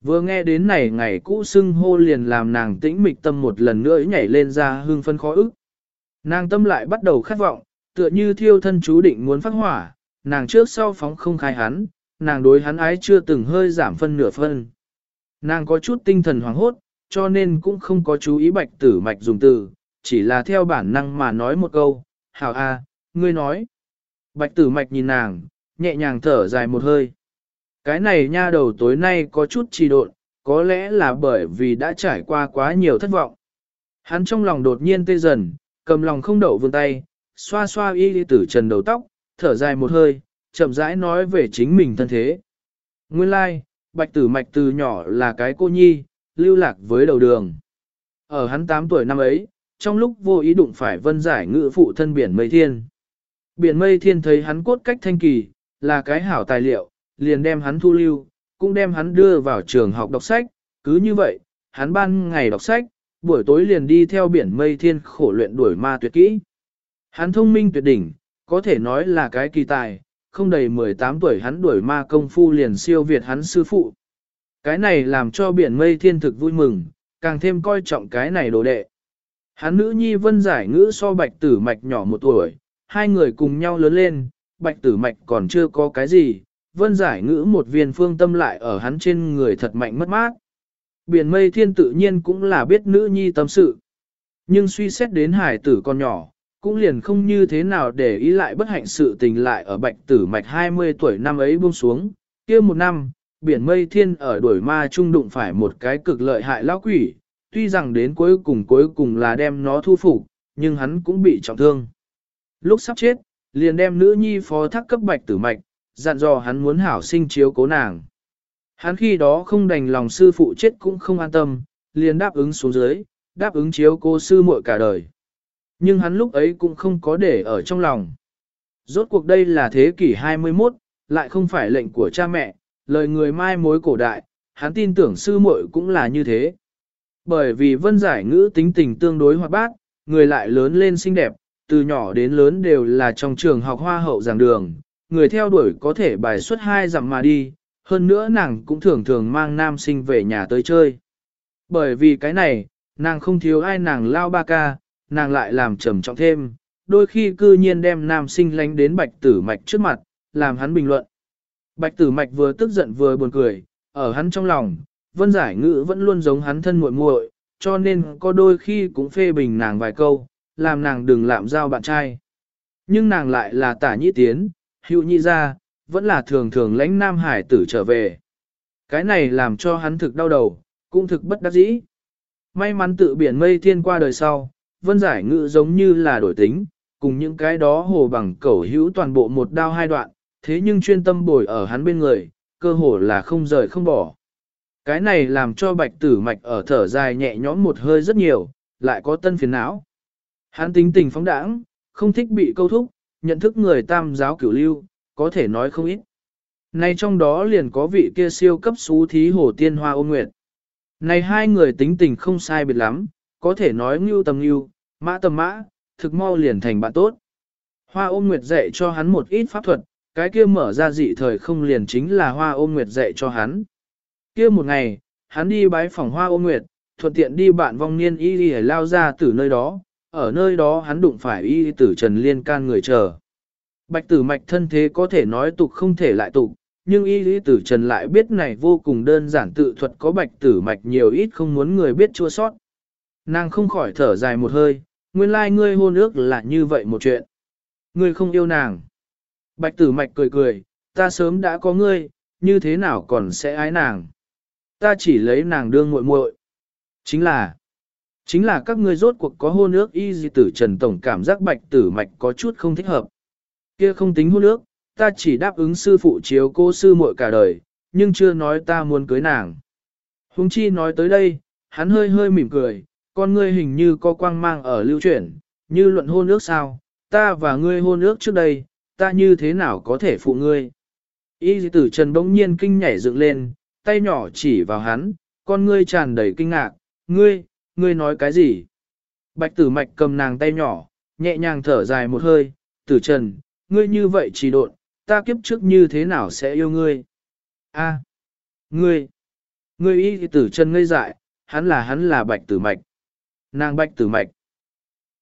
Vừa nghe đến này ngày cũ xưng hô liền làm nàng tĩnh mịch tâm một lần nữa nhảy lên ra hương phân khó ức. Nàng tâm lại bắt đầu khát vọng, tựa như thiêu thân chú định muốn phát hỏa, nàng trước sau phóng không khai hắn, nàng đối hắn ái chưa từng hơi giảm phân nửa phân. Nàng có chút tinh thần hoảng hốt, cho nên cũng không có chú ý bạch tử mạch dùng từ, chỉ là theo bản năng mà nói một câu, hảo a, ngươi nói. Bạch tử mạch nhìn nàng, nhẹ nhàng thở dài một hơi. Cái này nha đầu tối nay có chút trì độn, có lẽ là bởi vì đã trải qua quá nhiều thất vọng. Hắn trong lòng đột nhiên tê dần, cầm lòng không đậu vươn tay, xoa xoa y đi tử trần đầu tóc, thở dài một hơi, chậm rãi nói về chính mình thân thế. Nguyên lai, like, bạch tử mạch từ nhỏ là cái cô nhi, lưu lạc với đầu đường. Ở hắn 8 tuổi năm ấy, trong lúc vô ý đụng phải vân giải ngự phụ thân biển mây thiên. Biển mây thiên thấy hắn cốt cách thanh kỳ, là cái hảo tài liệu, liền đem hắn thu lưu, cũng đem hắn đưa vào trường học đọc sách, cứ như vậy, hắn ban ngày đọc sách, buổi tối liền đi theo biển mây thiên khổ luyện đuổi ma tuyệt kỹ. Hắn thông minh tuyệt đỉnh, có thể nói là cái kỳ tài, không đầy 18 tuổi hắn đuổi ma công phu liền siêu việt hắn sư phụ. Cái này làm cho biển mây thiên thực vui mừng, càng thêm coi trọng cái này đồ đệ. Hắn nữ nhi vân giải ngữ so bạch tử mạch nhỏ một tuổi, hai người cùng nhau lớn lên, bạch tử mạch còn chưa có cái gì, vân giải ngữ một viên phương tâm lại ở hắn trên người thật mạnh mất mát. Biển mây thiên tự nhiên cũng là biết nữ nhi tâm sự. Nhưng suy xét đến hải tử con nhỏ, cũng liền không như thế nào để ý lại bất hạnh sự tình lại ở bạch tử mạch 20 tuổi năm ấy buông xuống, kia một năm, biển mây thiên ở đuổi ma trung đụng phải một cái cực lợi hại lão quỷ, tuy rằng đến cuối cùng cuối cùng là đem nó thu phục, nhưng hắn cũng bị trọng thương. Lúc sắp chết, liền đem nữ nhi phó thác cấp bạch tử mạch, dặn dò hắn muốn hảo sinh chiếu cố nàng. Hắn khi đó không đành lòng sư phụ chết cũng không an tâm, liền đáp ứng xuống dưới, đáp ứng chiếu cô sư muội cả đời. Nhưng hắn lúc ấy cũng không có để ở trong lòng. Rốt cuộc đây là thế kỷ 21, lại không phải lệnh của cha mẹ, lời người mai mối cổ đại, hắn tin tưởng sư muội cũng là như thế. Bởi vì vân giải ngữ tính tình tương đối hoạt bát, người lại lớn lên xinh đẹp, từ nhỏ đến lớn đều là trong trường học hoa hậu giảng đường, người theo đuổi có thể bài xuất hai dặm mà đi, hơn nữa nàng cũng thường thường mang nam sinh về nhà tới chơi. Bởi vì cái này, nàng không thiếu ai nàng lao ba ca, nàng lại làm trầm trọng thêm, đôi khi cư nhiên đem nam sinh lánh đến bạch tử mạch trước mặt, làm hắn bình luận. Bạch tử mạch vừa tức giận vừa buồn cười, ở hắn trong lòng, vân giải ngữ vẫn luôn giống hắn thân muội muội, cho nên có đôi khi cũng phê bình nàng vài câu, làm nàng đừng lạm giao bạn trai. Nhưng nàng lại là tả nhĩ tiến, hữu nhị ra, vẫn là thường thường lãnh nam hải tử trở về. Cái này làm cho hắn thực đau đầu, cũng thực bất đắc dĩ. May mắn tự biển mây thiên qua đời sau, vân giải ngữ giống như là đổi tính, cùng những cái đó hồ bằng cẩu hữu toàn bộ một đao hai đoạn, thế nhưng chuyên tâm bồi ở hắn bên người, cơ hồ là không rời không bỏ. Cái này làm cho bạch tử mạch ở thở dài nhẹ nhõm một hơi rất nhiều, lại có tân phiền não. Hắn tính tình phóng đãng, không thích bị câu thúc, nhận thức người tam giáo cửu lưu, có thể nói không ít. Này trong đó liền có vị kia siêu cấp xú thí hồ tiên hoa ôn nguyệt. Này hai người tính tình không sai biệt lắm, có thể nói ngưu tầm ngưu, mã tầm mã, thực mau liền thành bạn tốt. Hoa ôn nguyệt dạy cho hắn một ít pháp thuật, cái kia mở ra dị thời không liền chính là hoa ôn nguyệt dạy cho hắn. Kia một ngày, hắn đi bái phòng hoa ôn nguyệt, thuận tiện đi bạn vong niên y đi lao ra từ nơi đó, ở nơi đó hắn đụng phải y tử trần liên can người chờ. Bạch tử mạch thân thế có thể nói tục không thể lại tục, nhưng y lý tử trần lại biết này vô cùng đơn giản tự thuật có bạch tử mạch nhiều ít không muốn người biết chua sót. Nàng không khỏi thở dài một hơi, nguyên lai ngươi hôn ước là như vậy một chuyện. Ngươi không yêu nàng. Bạch tử mạch cười cười, ta sớm đã có ngươi, như thế nào còn sẽ ái nàng. Ta chỉ lấy nàng đương muội muội. Chính là, chính là các ngươi rốt cuộc có hôn ước y di tử trần tổng cảm giác bạch tử mạch có chút không thích hợp. Kia không tính hôn ước, ta chỉ đáp ứng sư phụ chiếu cô sư muội cả đời, nhưng chưa nói ta muốn cưới nàng. Hùng chi nói tới đây, hắn hơi hơi mỉm cười, con ngươi hình như có quang mang ở lưu chuyển, như luận hôn ước sao, ta và ngươi hôn ước trước đây, ta như thế nào có thể phụ ngươi. Y tử trần bỗng nhiên kinh nhảy dựng lên, tay nhỏ chỉ vào hắn, con ngươi tràn đầy kinh ngạc, ngươi, ngươi nói cái gì? Bạch tử mạch cầm nàng tay nhỏ, nhẹ nhàng thở dài một hơi, tử trần, ngươi như vậy chỉ độn, ta kiếp trước như thế nào sẽ yêu ngươi? A, ngươi, ngươi y tử trần ngây dại, hắn là hắn là bạch tử mạch. Nàng bạch tử mạch.